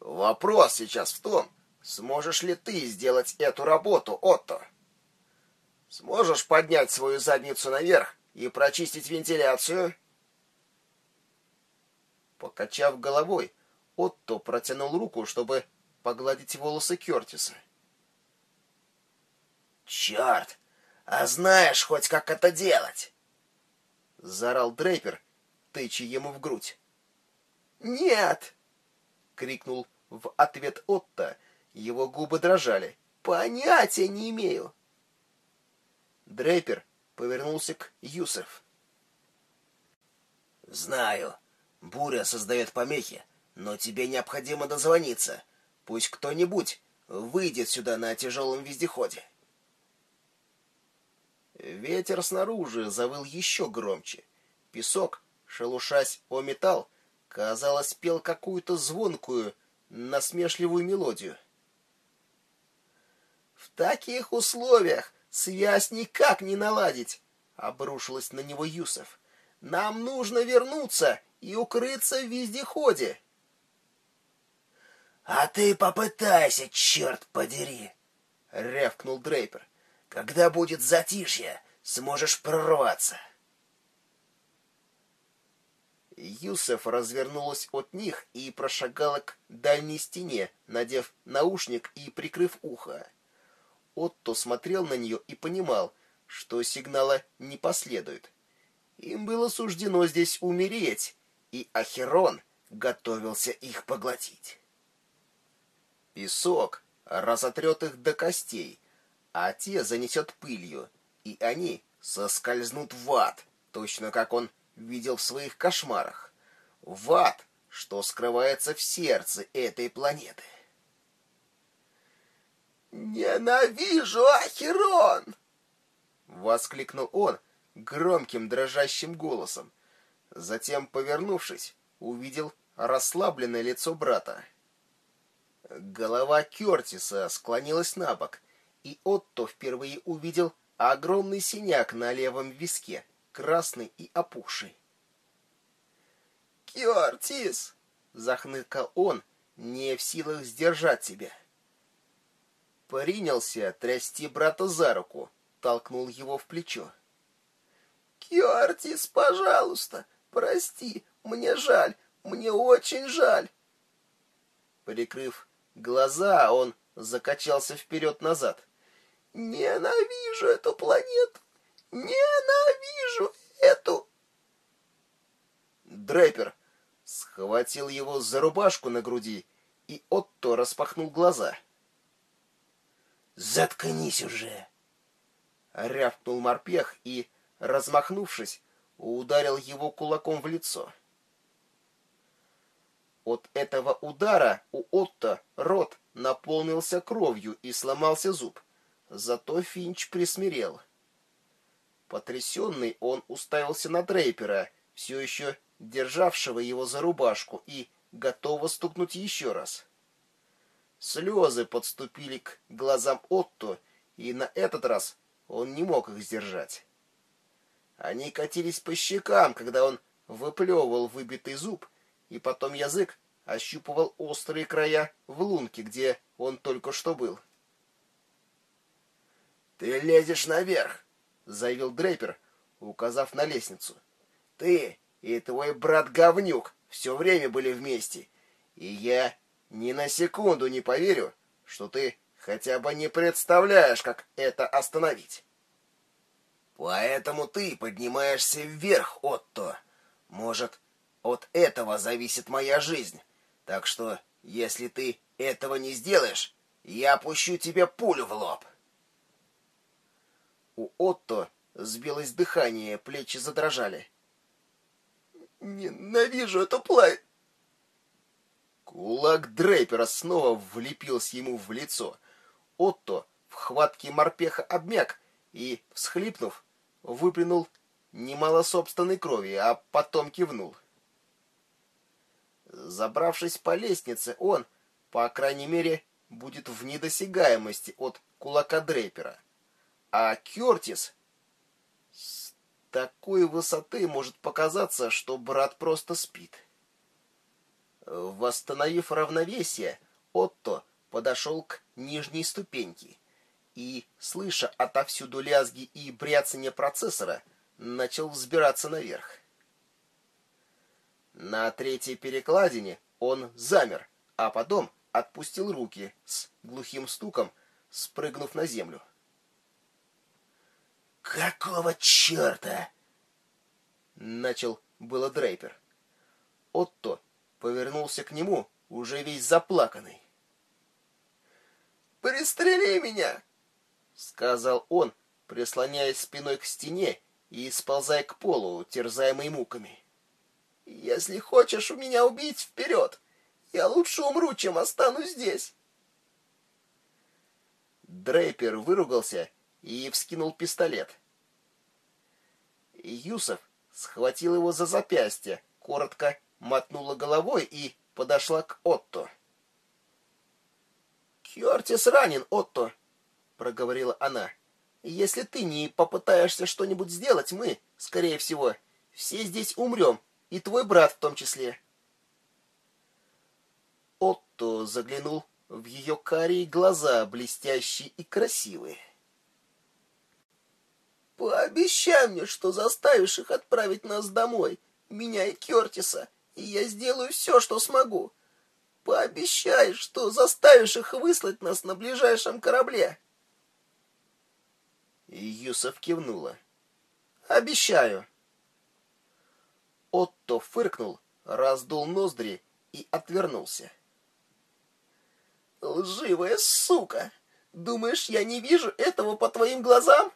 Вопрос сейчас в том, сможешь ли ты сделать эту работу, Отто? Сможешь поднять свою задницу наверх и прочистить вентиляцию? Покачав головой, Отто протянул руку, чтобы погладить волосы Кертиса. «Черт! А знаешь хоть, как это делать?» — заорал Дрейпер, тыча ему в грудь. «Нет!» — крикнул в ответ Отто. Его губы дрожали. «Понятия не имею!» Дрейпер повернулся к Юсеф. «Знаю. Буря создает помехи, но тебе необходимо дозвониться. Пусть кто-нибудь выйдет сюда на тяжелом вездеходе». Ветер снаружи завыл еще громче. Песок шелушась о металл, казалось, пел какую-то звонкую, насмешливую мелодию. «В таких условиях связь никак не наладить!» — обрушилась на него Юсов. «Нам нужно вернуться и укрыться в вездеходе. «А ты попытайся, черт подери!» — рявкнул Дрейпер. «Когда будет затишье, сможешь прорваться». Юсеф развернулась от них и прошагала к дальней стене, надев наушник и прикрыв ухо. Отто смотрел на нее и понимал, что сигнала не последует. Им было суждено здесь умереть, и Ахерон готовился их поглотить. Песок разотрет их до костей, а те занесет пылью, и они соскользнут в ад, точно как он видел в своих кошмарах. В ад, что скрывается в сердце этой планеты. «Ненавижу Ахерон!» — воскликнул он громким дрожащим голосом. Затем, повернувшись, увидел расслабленное лицо брата. Голова Кертиса склонилась на бок, и Отто впервые увидел огромный синяк на левом виске, красный и опухший. «Кертис!» — захныкал он, не в силах сдержать себя. Принялся трясти брата за руку, толкнул его в плечо. «Кертис, пожалуйста, прости, мне жаль, мне очень жаль!» Прикрыв глаза, он закачался вперед-назад. «Ненавижу эту планету! Ненавижу эту...» Дрейпер схватил его за рубашку на груди, и Отто распахнул глаза. «Заткнись уже!» Рявкнул морпех и, размахнувшись, ударил его кулаком в лицо. От этого удара у Отто рот наполнился кровью и сломался зуб. Зато Финч присмирел. Потрясенный он уставился на Дрейпера, все еще державшего его за рубашку, и готово стукнуть еще раз. Слезы подступили к глазам Отто, и на этот раз он не мог их сдержать. Они катились по щекам, когда он выплевывал выбитый зуб, и потом язык ощупывал острые края в лунке, где он только что был. «Ты лезешь наверх!» — заявил Дрейпер, указав на лестницу. «Ты и твой брат-говнюк все время были вместе, и я ни на секунду не поверю, что ты хотя бы не представляешь, как это остановить. Поэтому ты поднимаешься вверх, Отто. Может, от этого зависит моя жизнь. Так что, если ты этого не сделаешь, я пущу тебе пулю в лоб. У Отто сбилось дыхание, плечи задрожали. Ненавижу эту плавь. Кулак Дрейпера снова влепился ему в лицо. Отто в хватке морпеха обмяк и, всхлипнув, выплюнул немало собственной крови, а потом кивнул. Забравшись по лестнице, он, по крайней мере, будет в недосягаемости от кулака Дрейпера. А Кертис с такой высоты может показаться, что брат просто спит. Восстановив равновесие, Отто подошел к нижней ступеньке и, слыша отовсюду лязги и бряцание процессора, начал взбираться наверх. На третьей перекладине он замер, а потом отпустил руки с глухим стуком, спрыгнув на землю. «Какого черта?» — начал было Дрейпер. Отто повернулся к нему, уже весь заплаканный. «Пристрели меня!» — сказал он, прислоняясь спиной к стене и сползая к полу, терзаемый муками. «Если хочешь у меня убить, вперед! Я лучше умру, чем останусь здесь!» Дрейпер выругался и вскинул пистолет. Юсов схватил его за запястье, коротко мотнула головой и подошла к Отто. «Кертис ранен, Отто», — проговорила она. «Если ты не попытаешься что-нибудь сделать, мы, скорее всего, все здесь умрем, и твой брат в том числе. Отто заглянул в ее карие глаза, блестящие и красивые. «Пообещай мне, что заставишь их отправить нас домой, меня и Кертиса, и я сделаю все, что смогу. Пообещай, что заставишь их выслать нас на ближайшем корабле». И Юсов кивнула. «Обещаю». Отто фыркнул, раздул ноздри и отвернулся. «Лживая сука! Думаешь, я не вижу этого по твоим глазам?»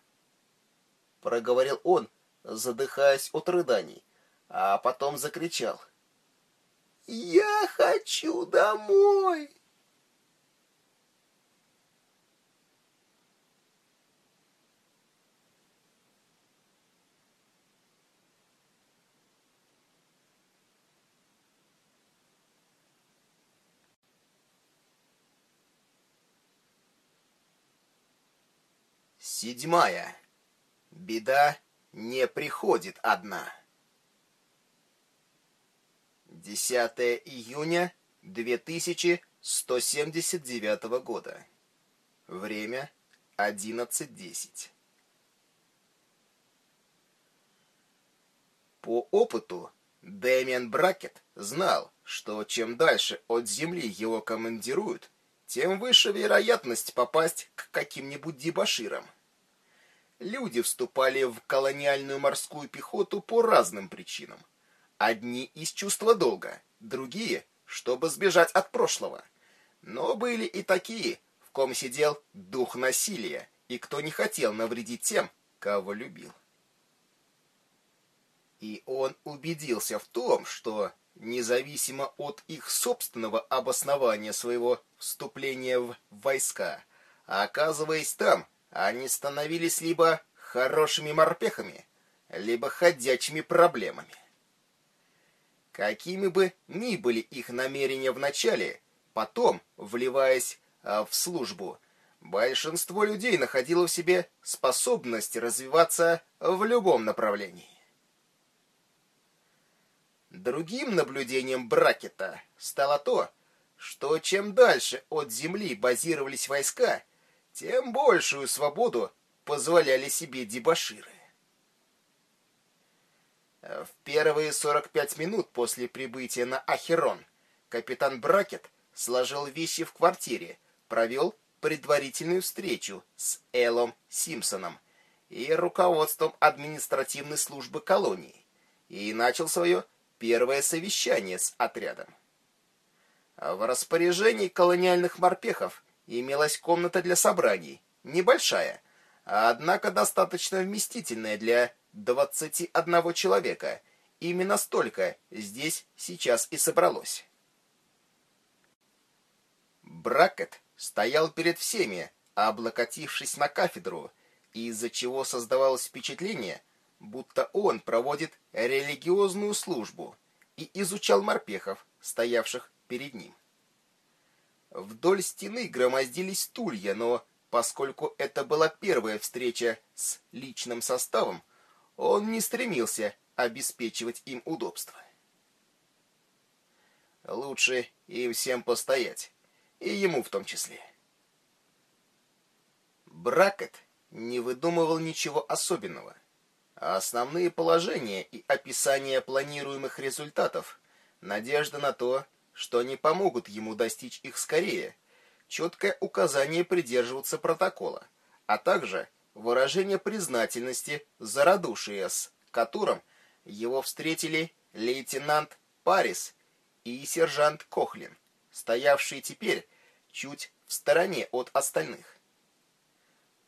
Проговорил он, задыхаясь от рыданий, а потом закричал. «Я хочу домой!» Седьмая. Беда не приходит одна. 10 июня 2179 года. Время 11.10. По опыту Дэмиан Бракет знал, что чем дальше от Земли его командируют, тем выше вероятность попасть к каким-нибудь дебоширам люди вступали в колониальную морскую пехоту по разным причинам. Одни из чувства долга, другие, чтобы сбежать от прошлого. Но были и такие, в ком сидел дух насилия, и кто не хотел навредить тем, кого любил. И он убедился в том, что, независимо от их собственного обоснования своего вступления в войска, оказываясь там, они становились либо хорошими морпехами, либо ходячими проблемами. Какими бы ни были их намерения в начале, потом, вливаясь а, в службу, большинство людей находило в себе способность развиваться в любом направлении. Другим наблюдением Бракета стало то, что чем дальше от земли базировались войска, тем большую свободу позволяли себе дебоширы. В первые 45 минут после прибытия на Ахерон капитан Бракет сложил вещи в квартире, провел предварительную встречу с Элом Симпсоном и руководством административной службы колонии и начал свое первое совещание с отрядом. В распоряжении колониальных морпехов имелась комната для собраний, небольшая, однако достаточно вместительная для 21 человека. Именно столько здесь сейчас и собралось. Бракет стоял перед всеми, облокотившись на кафедру, из-за чего создавалось впечатление, будто он проводит религиозную службу и изучал морпехов, стоявших перед ним. Вдоль стены громоздились стулья, но поскольку это была первая встреча с личным составом, он не стремился обеспечивать им удобство. Лучше им всем постоять, и ему в том числе. Бракет не выдумывал ничего особенного. Основные положения и описание планируемых результатов, надежда на то, что они помогут ему достичь их скорее, четкое указание придерживаться протокола, а также выражение признательности за радушие, с которым его встретили лейтенант Парис и сержант Кохлин, стоявшие теперь чуть в стороне от остальных.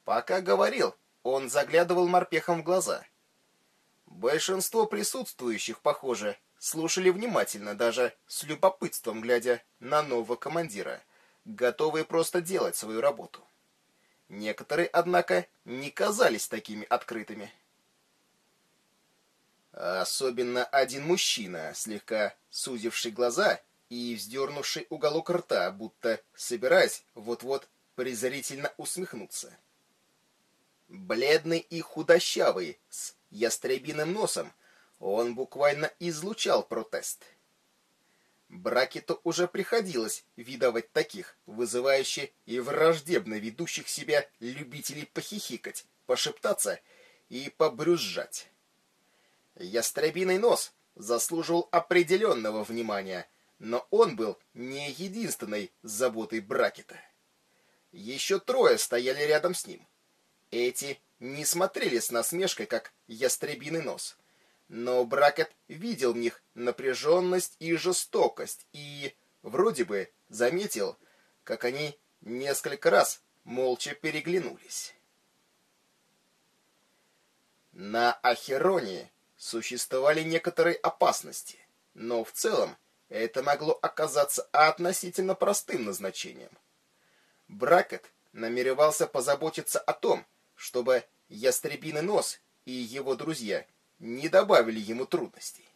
Пока говорил, он заглядывал морпехам в глаза. Большинство присутствующих, похоже, слушали внимательно, даже с любопытством глядя на нового командира, готовые просто делать свою работу. Некоторые, однако, не казались такими открытыми. Особенно один мужчина, слегка сузивший глаза и вздернувший уголок рта, будто собираясь вот-вот презрительно усмехнуться. Бледный и худощавый, с ястребиным носом, Он буквально излучал протест. Бракету уже приходилось видовать таких, вызывающих и враждебно ведущих себя любителей похихикать, пошептаться и побрюзжать. Ястребиный нос заслуживал определенного внимания, но он был не единственной заботой Бракета. Еще трое стояли рядом с ним. Эти не смотрели с насмешкой, как ястребиный нос. Но Бракет видел в них напряженность и жестокость, и, вроде бы, заметил, как они несколько раз молча переглянулись. На Ахероне существовали некоторые опасности, но в целом это могло оказаться относительно простым назначением. Бракет намеревался позаботиться о том, чтобы ястребиный нос и его друзья не добавили ему трудностей.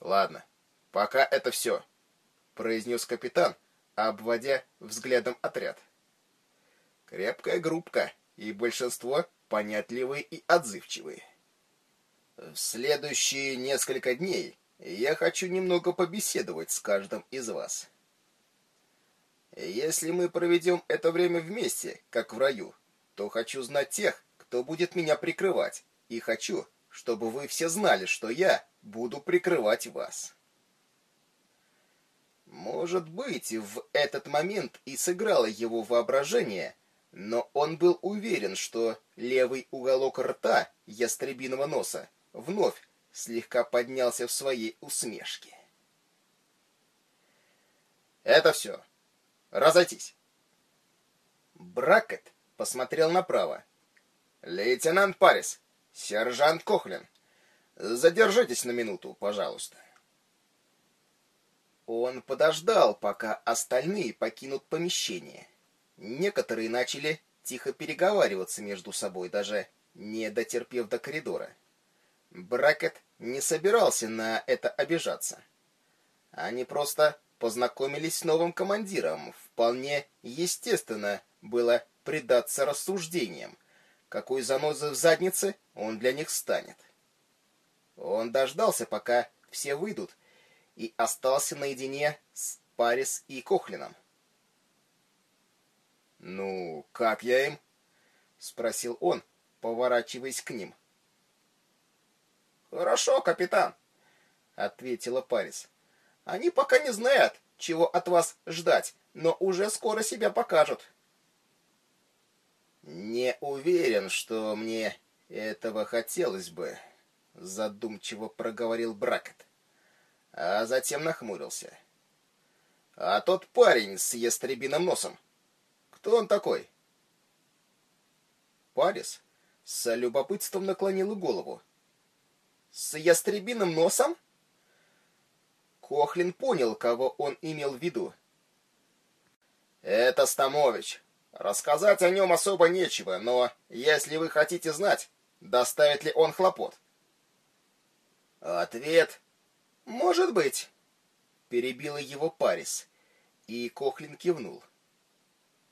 «Ладно, пока это все», — произнес капитан, обводя взглядом отряд. «Крепкая группка, и большинство понятливые и отзывчивые. В следующие несколько дней я хочу немного побеседовать с каждым из вас. Если мы проведем это время вместе, как в раю, то хочу знать тех, кто будет меня прикрывать, и хочу, чтобы вы все знали, что я буду прикрывать вас. Может быть, в этот момент и сыграло его воображение, но он был уверен, что левый уголок рта ястребиного носа вновь слегка поднялся в своей усмешке. «Это все. Разойтись!» Бракет посмотрел направо. «Лейтенант Парис, сержант Кохлин, задержитесь на минуту, пожалуйста». Он подождал, пока остальные покинут помещение. Некоторые начали тихо переговариваться между собой, даже не дотерпев до коридора. Бракет не собирался на это обижаться. Они просто познакомились с новым командиром. Вполне естественно было предаться рассуждениям, какой занозой в заднице он для них станет. Он дождался, пока все выйдут, и остался наедине с Парис и Кохлином. «Ну, как я им?» — спросил он, поворачиваясь к ним. «Хорошо, капитан», — ответила Парис. «Они пока не знают, чего от вас ждать, но уже скоро себя покажут». «Не уверен, что мне этого хотелось бы», — задумчиво проговорил Бракет, а затем нахмурился. «А тот парень с ястребиным носом, кто он такой? Парис с любопытством наклонил голову. С ястребиным носом? Кохлин понял, кого он имел в виду. Это Стамович. Рассказать о нем особо нечего, но если вы хотите знать, доставит ли он хлопот. Ответ «Может быть», — перебила его Парис, и Кохлин кивнул.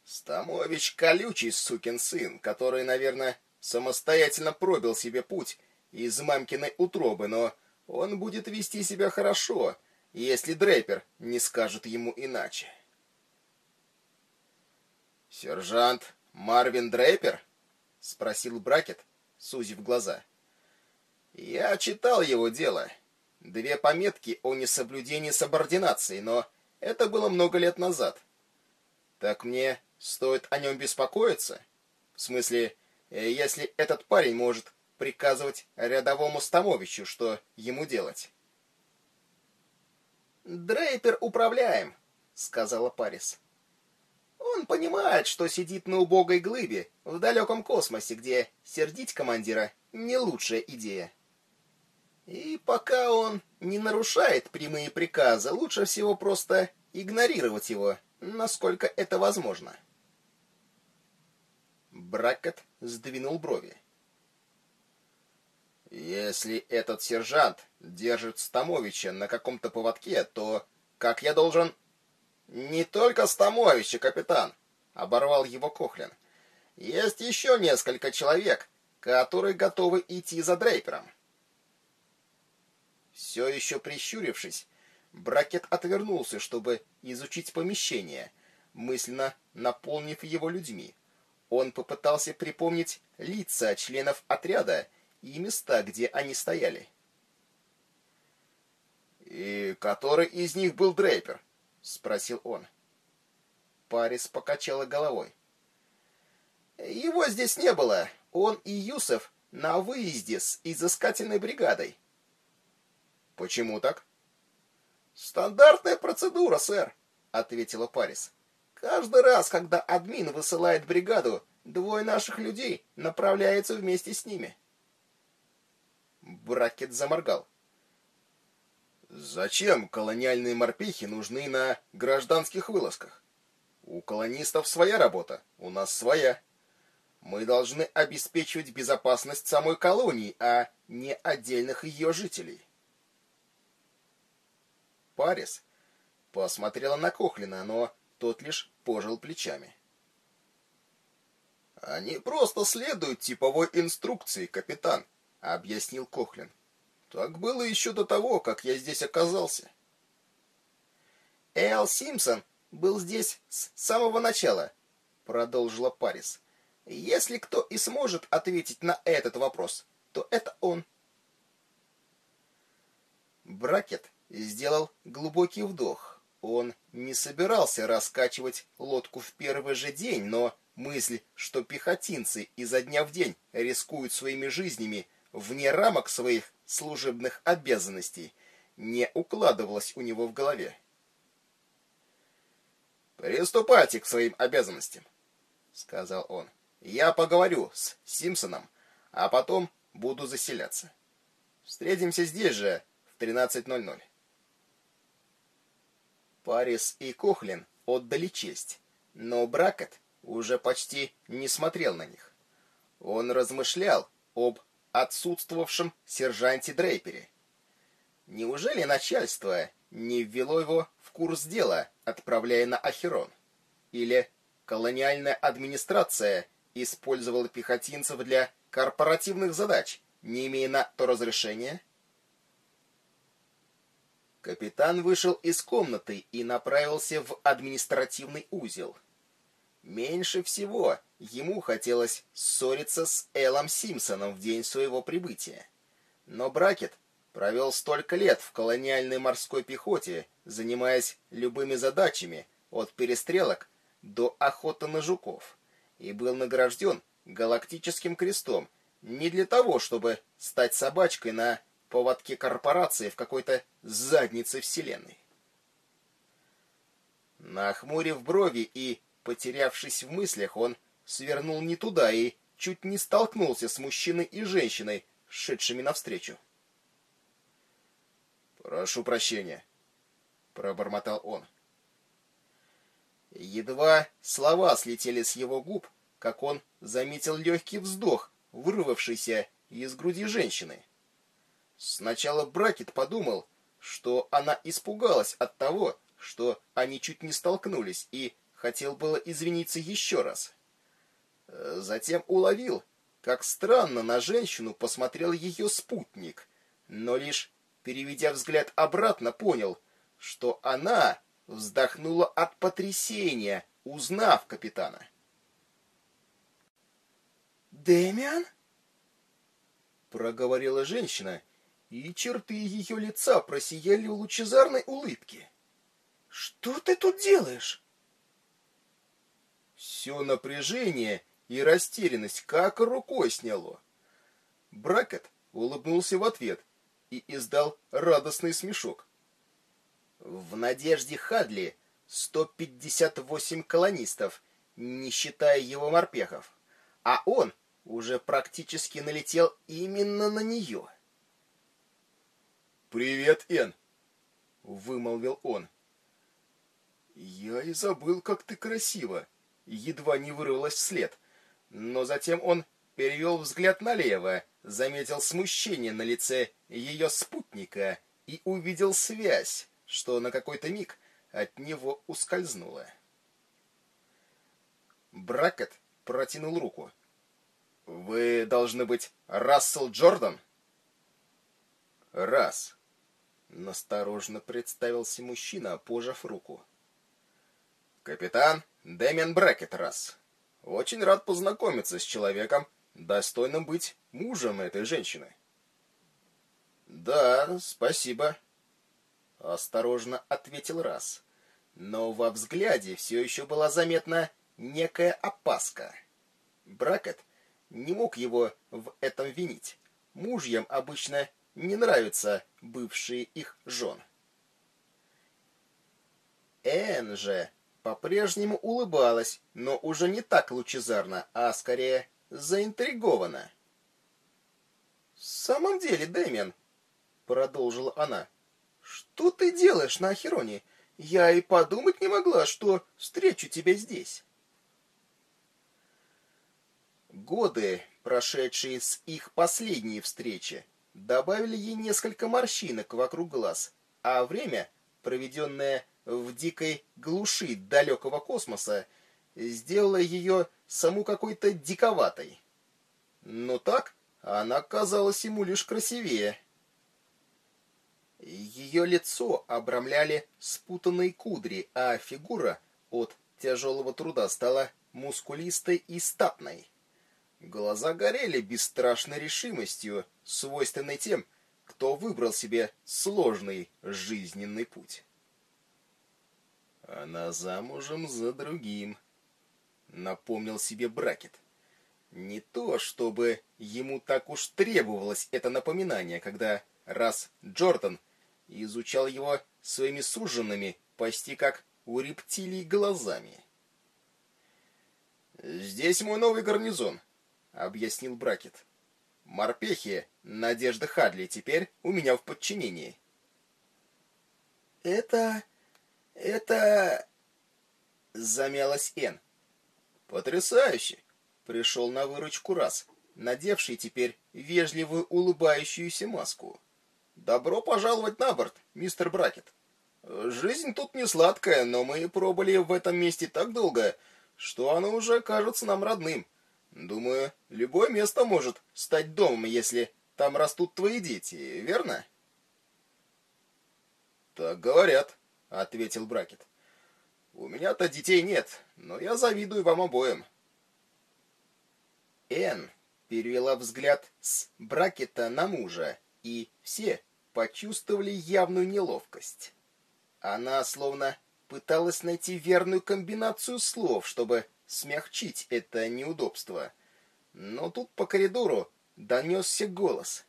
Стамович колючий сукин сын, который, наверное, самостоятельно пробил себе путь из мамкиной утробы, но он будет вести себя хорошо, если Дрейпер не скажет ему иначе. «Сержант Марвин Дрейпер?» — спросил Бракет, сузив глаза. «Я читал его дело. Две пометки о несоблюдении субординации, но это было много лет назад. Так мне Стоит о нем беспокоиться? В смысле, э, если этот парень может приказывать рядовому Стамовичу, что ему делать? «Дрейпер управляем», — сказала Парис. «Он понимает, что сидит на убогой глыбе в далеком космосе, где сердить командира — не лучшая идея. И пока он не нарушает прямые приказы, лучше всего просто игнорировать его, насколько это возможно». Бракет сдвинул брови. Если этот сержант держит Стамовича на каком-то поводке, то как я должен... Не только Стамовича, капитан, оборвал его Кохлин. Есть еще несколько человек, которые готовы идти за Дрейпером. Все еще прищурившись, Бракет отвернулся, чтобы изучить помещение, мысленно наполнив его людьми. Он попытался припомнить лица членов отряда и места, где они стояли. «И который из них был Дрейпер?» — спросил он. Парис покачала головой. «Его здесь не было. Он и Юсов на выезде с изыскательной бригадой». «Почему так?» «Стандартная процедура, сэр», — ответила Парис. «Каждый раз, когда админ высылает бригаду, двое наших людей направляются вместе с ними». Бракет заморгал. Зачем колониальные морпехи нужны на гражданских вылазках? У колонистов своя работа, у нас своя. Мы должны обеспечивать безопасность самой колонии, а не отдельных ее жителей. Парис посмотрела на Кохлина, но тот лишь пожал плечами. «Они просто следуют типовой инструкции, капитан», — объяснил Кохлин. Так было еще до того, как я здесь оказался. Эл Симпсон был здесь с самого начала, продолжила Парис. Если кто и сможет ответить на этот вопрос, то это он. Бракет сделал глубокий вдох. Он не собирался раскачивать лодку в первый же день, но мысль, что пехотинцы изо дня в день рискуют своими жизнями вне рамок своих служебных обязанностей не укладывалось у него в голове. «Приступайте к своим обязанностям», — сказал он. «Я поговорю с Симпсоном, а потом буду заселяться. Встретимся здесь же в 13.00». Парис и Кохлин отдали честь, но Бракет уже почти не смотрел на них. Он размышлял об отсутствовавшем сержанте Дрейпере. Неужели начальство не ввело его в курс дела, отправляя на Ахерон? Или колониальная администрация использовала пехотинцев для корпоративных задач, не имея на то разрешения? Капитан вышел из комнаты и направился в административный узел. Меньше всего ему хотелось ссориться с Элом Симпсоном в день своего прибытия. Но Бракет провел столько лет в колониальной морской пехоте, занимаясь любыми задачами, от перестрелок до охоты на жуков, и был награжден галактическим крестом не для того, чтобы стать собачкой на поводке корпорации в какой-то заднице вселенной. Нахмурив брови и Потерявшись в мыслях, он свернул не туда и чуть не столкнулся с мужчиной и женщиной, шедшими навстречу. «Прошу прощения», — пробормотал он. Едва слова слетели с его губ, как он заметил легкий вздох, вырвавшийся из груди женщины. Сначала Бракет подумал, что она испугалась от того, что они чуть не столкнулись, и хотел было извиниться еще раз. Э, затем уловил, как странно на женщину посмотрел ее спутник, но лишь переведя взгляд обратно, понял, что она вздохнула от потрясения, узнав капитана. «Дэмиан?» проговорила женщина, и черты ее лица просияли в лучезарной улыбке. «Что ты тут делаешь?» Все напряжение и растерянность как рукой сняло. Бракет улыбнулся в ответ и издал радостный смешок. В надежде Хадли 158 колонистов, не считая его морпехов, а он уже практически налетел именно на нее. «Привет, Эн!» — вымолвил он. «Я и забыл, как ты красиво!» Едва не вырвалась вслед. Но затем он перевел взгляд налево, заметил смущение на лице ее спутника и увидел связь, что на какой-то миг от него ускользнула. Бракет протянул руку. «Вы Вы должны быть Рассел Джордан? Раз. Насторожно представился мужчина, пожав руку. Капитан Дэмиан Брэкет, раз. Очень рад познакомиться с человеком, достойным быть мужем этой женщины. Да, спасибо. Осторожно ответил раз. Но во взгляде все еще была заметна некая опаска. Бракет не мог его в этом винить. Мужьям обычно не нравятся бывшие их жен. Энн же по-прежнему улыбалась, но уже не так лучезарно, а скорее заинтригована. «В самом деле, Дэмиан», — продолжила она, — «что ты делаешь на Ахероне? Я и подумать не могла, что встречу тебя здесь». Годы, прошедшие с их последней встречи, добавили ей несколько морщинок вокруг глаз, а время, проведенное в дикой глуши далекого космоса, сделало ее саму какой-то диковатой. Но так она казалась ему лишь красивее. Ее лицо обрамляли спутанные кудри, а фигура от тяжелого труда стала мускулистой и статной. Глаза горели бесстрашной решимостью, свойственной тем, кто выбрал себе сложный жизненный путь. Она замужем за другим, напомнил себе Бракет. Не то, чтобы ему так уж требовалось это напоминание, когда раз Джордан изучал его своими суженными, почти как у рептилий глазами. «Здесь мой новый гарнизон», — объяснил Бракет. «Морпехи, Надежда Хадли, теперь у меня в подчинении». «Это... это...» — замялась Эн. «Потрясающе!» — пришел на выручку раз, надевший теперь вежливую улыбающуюся маску. «Добро пожаловать на борт, мистер Бракет. Жизнь тут не сладкая, но мы пробыли в этом месте так долго, что оно уже кажется нам родным. Думаю, любое место может стать домом, если там растут твои дети, верно? Так говорят, ответил Бракет. У меня-то детей нет, но я завидую вам обоим. Эн перевела взгляд с Бракета на мужа, и все почувствовали явную неловкость. Она словно пыталась найти верную комбинацию слов, чтобы смягчить это неудобство. Но тут по коридору донесся голос.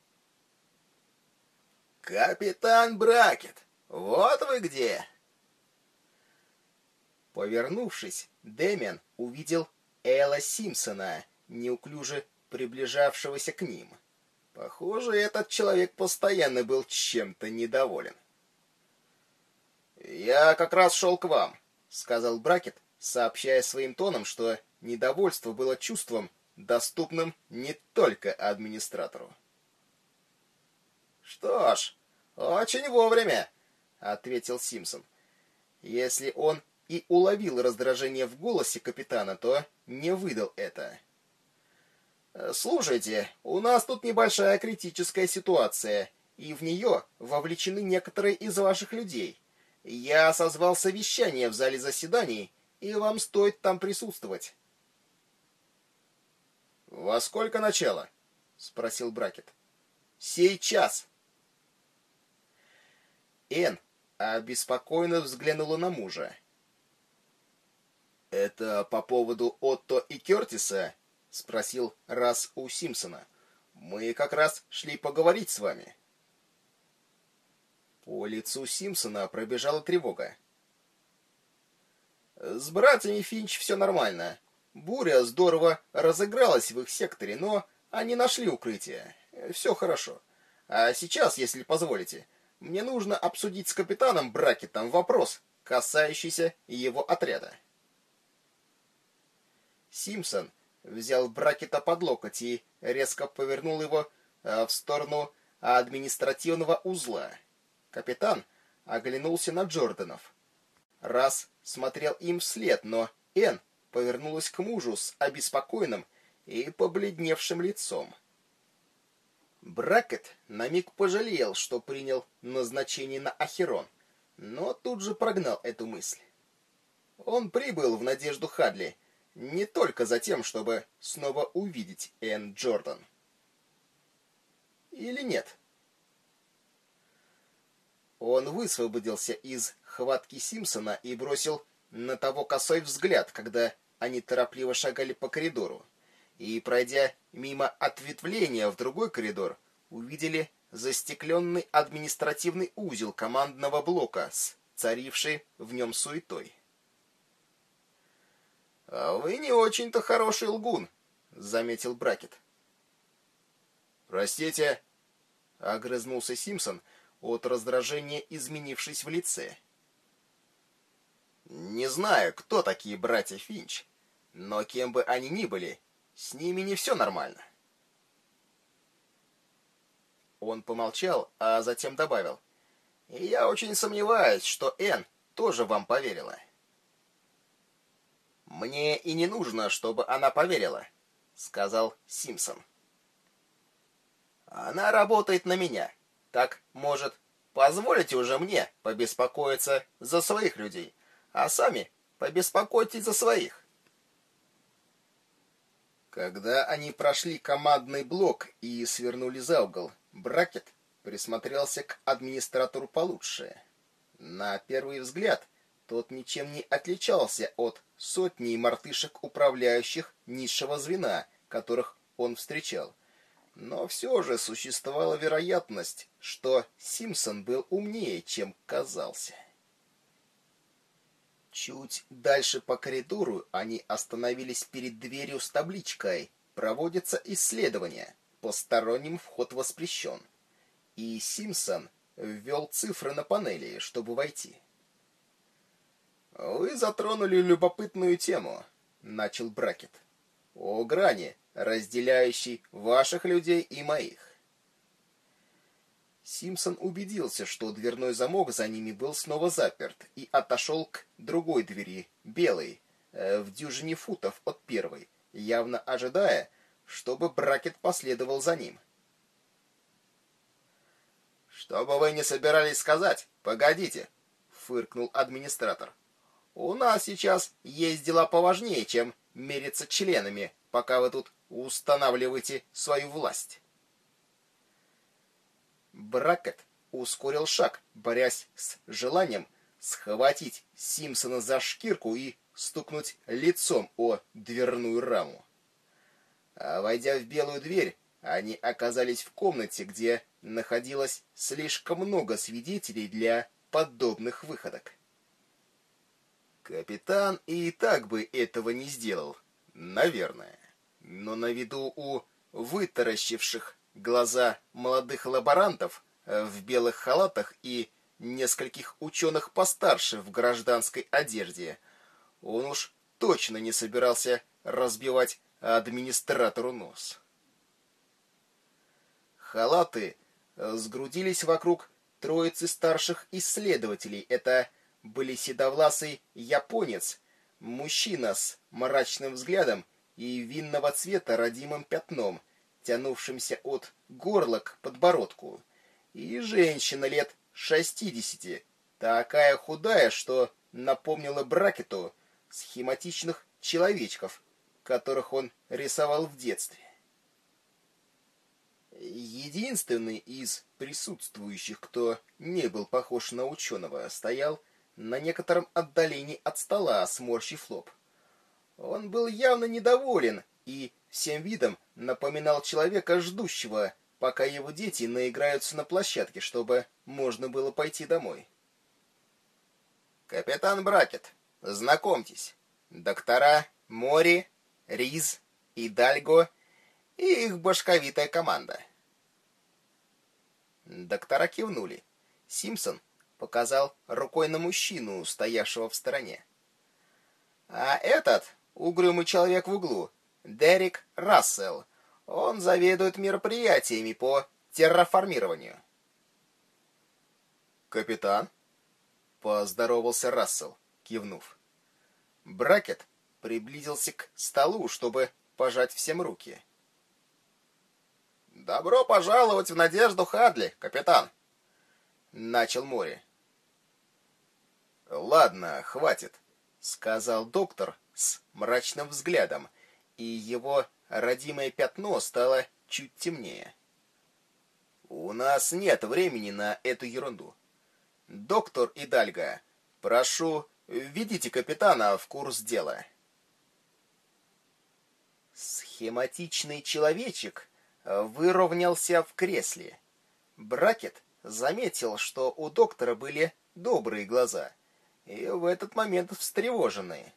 «Капитан Бракет, вот вы где!» Повернувшись, Дэмиан увидел Элла Симпсона, неуклюже приближавшегося к ним. Похоже, этот человек постоянно был чем-то недоволен. «Я как раз шел к вам», — сказал Бракет, сообщая своим тоном, что недовольство было чувством, доступным не только администратору. «Что ж, очень вовремя», — ответил Симпсон. Если он и уловил раздражение в голосе капитана, то не выдал это. «Слушайте, у нас тут небольшая критическая ситуация, и в нее вовлечены некоторые из ваших людей. Я созвал совещание в зале заседаний, и вам стоит там присутствовать. «Во сколько начало?» — спросил Бракет. «Сейчас!» Эн обеспокоенно взглянула на мужа. «Это по поводу Отто и Кертиса?» — спросил раз у Симпсона. «Мы как раз шли поговорить с вами». По лицу Симпсона пробежала тревога. С братьями Финч все нормально. Буря здорово разыгралась в их секторе, но они нашли укрытие. Все хорошо. А сейчас, если позволите, мне нужно обсудить с капитаном Бракетом вопрос, касающийся его отряда. Симпсон взял Бракета под локоть и резко повернул его э, в сторону административного узла. Капитан оглянулся на Джорданов. Раз смотрел им вслед, но Эн повернулась к мужу с обеспокоенным и побледневшим лицом. Бракет на миг пожалел, что принял назначение на Ахерон, но тут же прогнал эту мысль. Он прибыл в Надежду Хадли не только за тем, чтобы снова увидеть Энн Джордан. Или нет? Он высвободился из хватки Симпсона и бросил на того косой взгляд, когда они торопливо шагали по коридору. И, пройдя мимо ответвления в другой коридор, увидели застекленный административный узел командного блока с царившей в нем суетой. «А вы не очень-то хороший лгун», — заметил Бракет. «Простите», — огрызнулся Симпсон, от раздражения изменившись в лице. «Не знаю, кто такие братья Финч, но кем бы они ни были, с ними не все нормально». Он помолчал, а затем добавил. «Я очень сомневаюсь, что Энн тоже вам поверила». «Мне и не нужно, чтобы она поверила», — сказал Симпсон. «Она работает на меня. Так, может, позволите уже мне побеспокоиться за своих людей, а сами побеспокойтесь за своих». Когда они прошли командный блок и свернули за угол, Бракет присмотрелся к администратору получше. На первый взгляд тот ничем не отличался от сотни мартышек, управляющих низшего звена, которых он встречал. Но все же существовала вероятность, что Симпсон был умнее, чем казался. Чуть дальше по коридору они остановились перед дверью с табличкой «Проводится исследование. Посторонним вход воспрещен». И Симпсон ввел цифры на панели, чтобы войти. «Вы затронули любопытную тему», — начал Бракет. «О грани, разделяющей ваших людей и моих». Симпсон убедился, что дверной замок за ними был снова заперт, и отошел к другой двери, белой, э, в дюжине футов от первой, явно ожидая, чтобы Бракет последовал за ним. «Что бы вы не собирались сказать, погодите!» — фыркнул администратор. У нас сейчас есть дела поважнее, чем мериться членами, пока вы тут устанавливаете свою власть. Бракет ускорил шаг, борясь с желанием схватить Симпсона за шкирку и стукнуть лицом о дверную раму. А войдя в белую дверь, они оказались в комнате, где находилось слишком много свидетелей для подобных выходок. Капитан и так бы этого не сделал, наверное. Но на виду у вытаращивших глаза молодых лаборантов э, в белых халатах и нескольких ученых постарше в гражданской одежде, он уж точно не собирался разбивать администратору нос. Халаты э, сгрудились вокруг троицы старших исследователей. Это были седовласый японец, мужчина с мрачным взглядом и винного цвета родимым пятном, тянувшимся от горла к подбородку, и женщина лет шестидесяти, такая худая, что напомнила Бракету схематичных человечков, которых он рисовал в детстве. Единственный из присутствующих, кто не был похож на ученого, стоял на некотором отдалении от стола, сморщив лоб. Он был явно недоволен и всем видом напоминал человека, ждущего, пока его дети наиграются на площадке, чтобы можно было пойти домой. «Капитан Бракет, знакомьтесь, доктора Мори, Риз и Дальго и их башковитая команда». Доктора кивнули. Симпсон показал рукой на мужчину, стоявшего в стороне. А этот угрюмый человек в углу, Дерек Рассел, он заведует мероприятиями по терраформированию. Капитан, поздоровался Рассел, кивнув. Бракет приблизился к столу, чтобы пожать всем руки. «Добро пожаловать в Надежду Хадли, капитан!» — начал Мори. «Ладно, хватит», — сказал доктор с мрачным взглядом, и его родимое пятно стало чуть темнее. «У нас нет времени на эту ерунду. Доктор Идальга, прошу, введите капитана в курс дела». Схематичный человечек выровнялся в кресле. Бракет заметил, что у доктора были добрые глаза, и в этот момент встревоженные.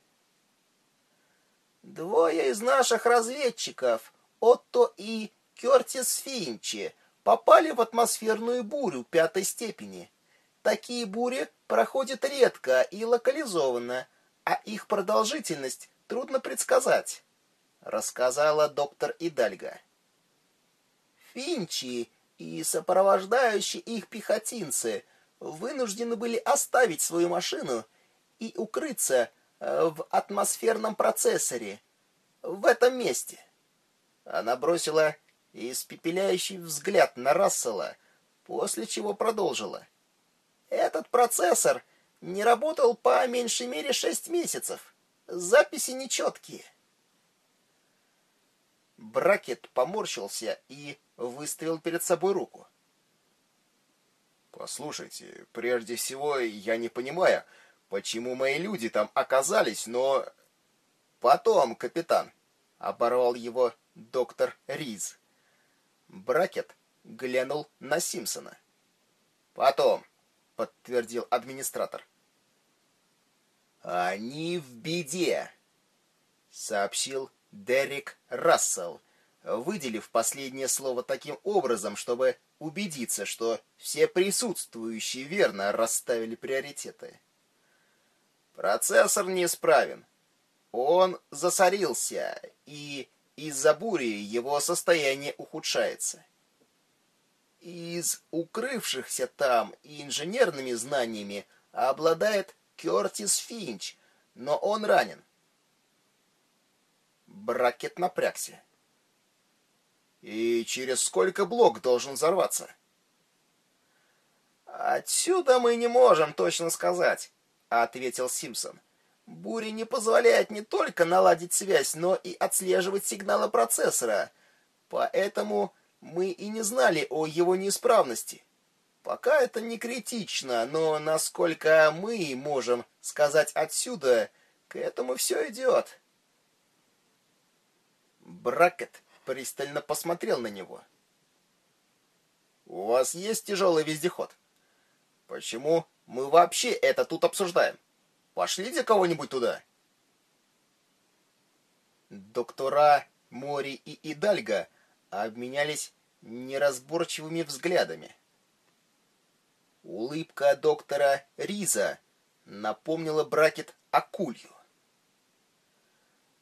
Двое из наших разведчиков, Отто и Кертис Финчи, попали в атмосферную бурю пятой степени. Такие бури проходят редко и локализованно, а их продолжительность трудно предсказать, рассказала доктор Идальга. Финчи и сопровождающие их пехотинцы вынуждены были оставить свою машину и укрыться э, в атмосферном процессоре в этом месте. Она бросила испепеляющий взгляд на Рассела, после чего продолжила. Этот процессор не работал по меньшей мере шесть месяцев. Записи нечеткие. Бракет поморщился и выставил перед собой руку. «Послушайте, прежде всего, я не понимаю, почему мои люди там оказались, но...» «Потом, капитан», — оборвал его доктор Риз. Бракет глянул на Симпсона. «Потом», — подтвердил администратор. «Они в беде», — сообщил Дерек Рассел, выделив последнее слово таким образом, чтобы убедиться, что все присутствующие верно расставили приоритеты. Процессор неисправен. Он засорился, и из-за бури его состояние ухудшается. Из укрывшихся там инженерными знаниями обладает Кертис Финч, но он ранен. Бракет напрягся. И через сколько блок должен взорваться? Отсюда мы не можем точно сказать, ответил Симпсон. Буря не позволяет не только наладить связь, но и отслеживать сигналы процессора. Поэтому мы и не знали о его неисправности. Пока это не критично, но насколько мы можем сказать отсюда, к этому все идет. Бракет пристально посмотрел на него. «У вас есть тяжелый вездеход? Почему мы вообще это тут обсуждаем? Пошлите кого-нибудь туда!» Доктора Мори и Идальга обменялись неразборчивыми взглядами. Улыбка доктора Риза напомнила Бракет акулью.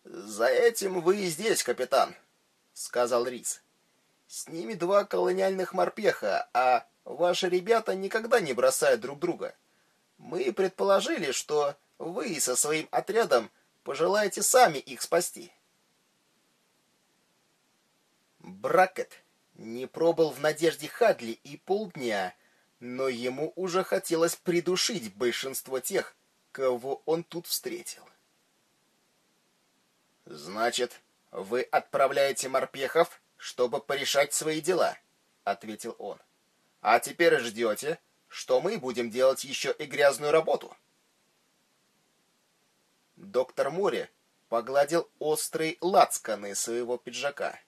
«За этим вы и здесь, капитан», — сказал Риз. «С ними два колониальных морпеха, а ваши ребята никогда не бросают друг друга. Мы предположили, что вы со своим отрядом пожелаете сами их спасти». Бракет не пробыл в надежде Хадли и полдня, но ему уже хотелось придушить большинство тех, кого он тут встретил. Значит, вы отправляете морпехов, чтобы порешать свои дела, ответил он. А теперь ждете, что мы будем делать еще и грязную работу. Доктор Мори погладил острые лацканы своего пиджака.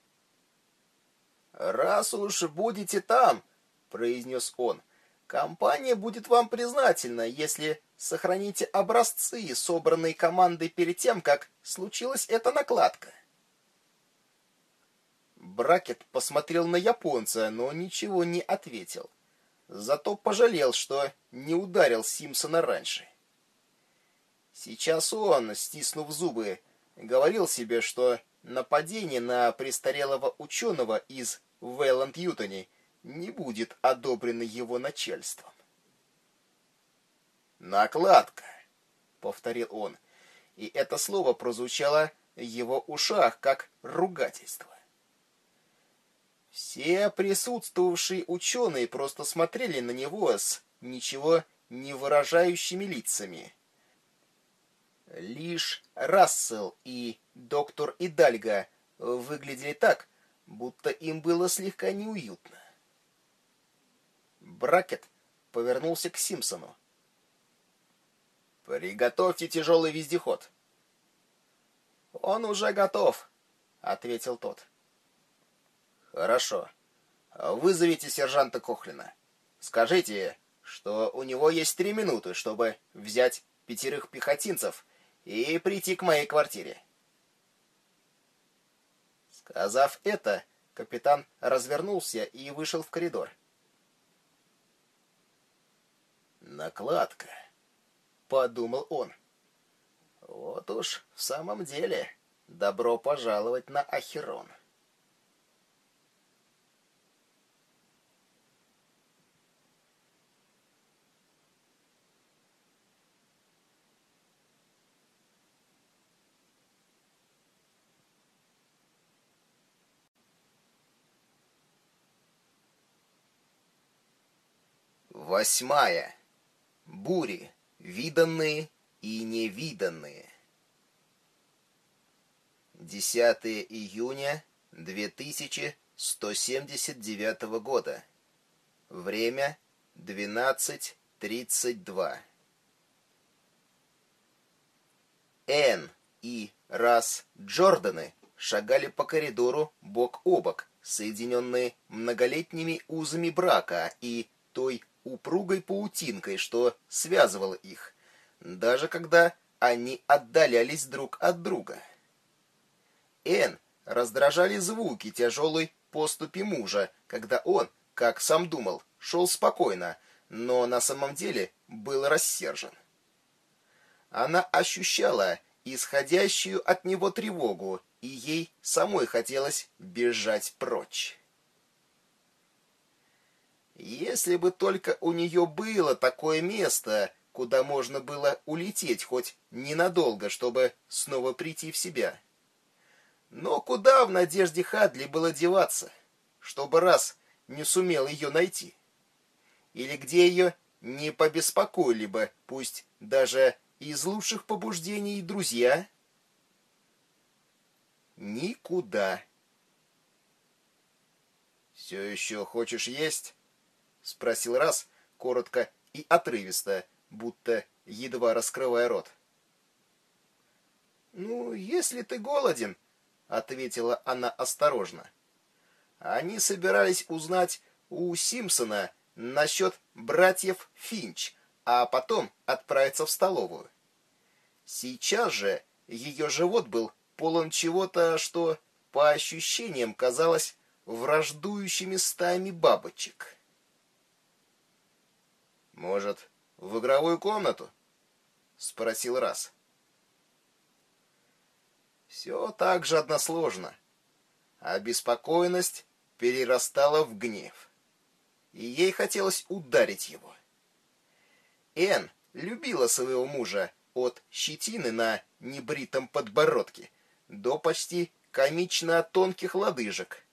«Раз уж будете там», — произнес он, — «компания будет вам признательна, если Сохраните образцы, собранные командой перед тем, как случилась эта накладка. Бракет посмотрел на японца, но ничего не ответил. Зато пожалел, что не ударил Симпсона раньше. Сейчас он, стиснув зубы, говорил себе, что нападение на престарелого ученого из Вейланд-Ютони не будет одобрено его начальством. «Накладка», — повторил он, и это слово прозвучало его ушах как ругательство. Все присутствовавшие ученые просто смотрели на него с ничего не выражающими лицами. Лишь Рассел и доктор Идальга выглядели так, будто им было слегка неуютно. Бракет повернулся к Симпсону. «Приготовьте тяжелый вездеход». «Он уже готов», — ответил тот. «Хорошо. Вызовите сержанта Кохлина. Скажите, что у него есть три минуты, чтобы взять пятерых пехотинцев и прийти к моей квартире». Сказав это, капитан развернулся и вышел в коридор. «Накладка», — подумал он. «Вот уж в самом деле добро пожаловать на Ахерон». Восьмая. Бури, виданные и невиданные. 10 июня 2179 года. Время 12.32. Н и Раз Джорданы шагали по коридору бок о бок, соединенные многолетними узами брака и той упругой паутинкой, что связывало их, даже когда они отдалялись друг от друга. Эн раздражали звуки тяжелой поступи мужа, когда он, как сам думал, шел спокойно, но на самом деле был рассержен. Она ощущала исходящую от него тревогу, и ей самой хотелось бежать прочь. Если бы только у нее было такое место, куда можно было улететь хоть ненадолго, чтобы снова прийти в себя. Но куда в Надежде Хадли было деваться, чтобы раз не сумел ее найти? Или где ее не побеспокоили бы, пусть даже из лучших побуждений друзья? Никуда. «Все еще хочешь есть?» — спросил раз, коротко и отрывисто, будто едва раскрывая рот. «Ну, если ты голоден», — ответила она осторожно. Они собирались узнать у Симпсона насчет братьев Финч, а потом отправиться в столовую. Сейчас же ее живот был полон чего-то, что, по ощущениям, казалось враждующими стаями бабочек. «Может, в игровую комнату?» — спросил раз. Все так же односложно. А беспокойность перерастала в гнев. И ей хотелось ударить его. Эн любила своего мужа от щетины на небритом подбородке до почти комично тонких лодыжек.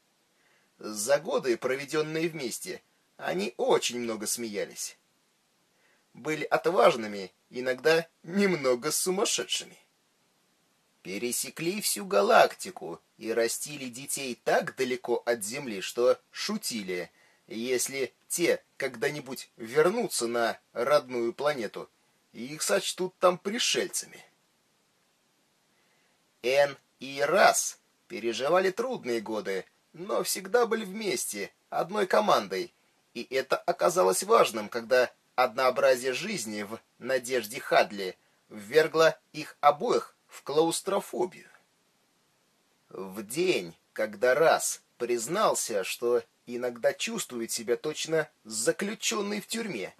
За годы, проведенные вместе, они очень много смеялись были отважными, иногда немного сумасшедшими. Пересекли всю галактику и растили детей так далеко от Земли, что шутили, если те когда-нибудь вернутся на родную планету, их сочтут там пришельцами. Эн и Рас переживали трудные годы, но всегда были вместе, одной командой, и это оказалось важным, когда Однообразие жизни в «Надежде Хадли» ввергло их обоих в клаустрофобию. В день, когда раз признался, что иногда чувствует себя точно заключенный в тюрьме,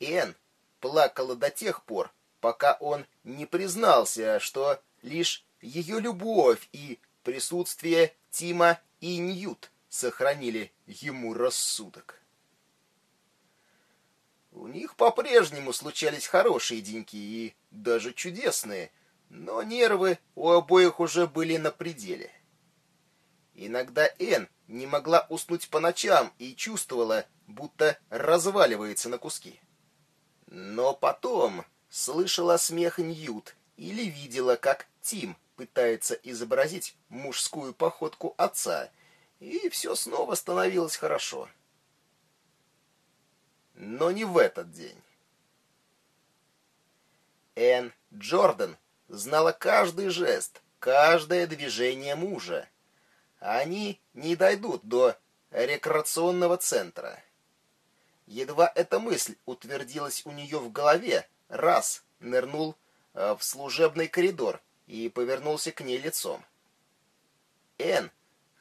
Энн плакала до тех пор, пока он не признался, что лишь ее любовь и присутствие Тима и Ньют сохранили ему рассудок. У них по-прежнему случались хорошие деньки и даже чудесные, но нервы у обоих уже были на пределе. Иногда Энн не могла уснуть по ночам и чувствовала, будто разваливается на куски. Но потом слышала смех Ньют или видела, как Тим пытается изобразить мужскую походку отца, и все снова становилось хорошо. Но не в этот день. Энн Джордан знала каждый жест, каждое движение мужа. Они не дойдут до рекреационного центра. Едва эта мысль утвердилась у нее в голове, раз нырнул э, в служебный коридор и повернулся к ней лицом. Эн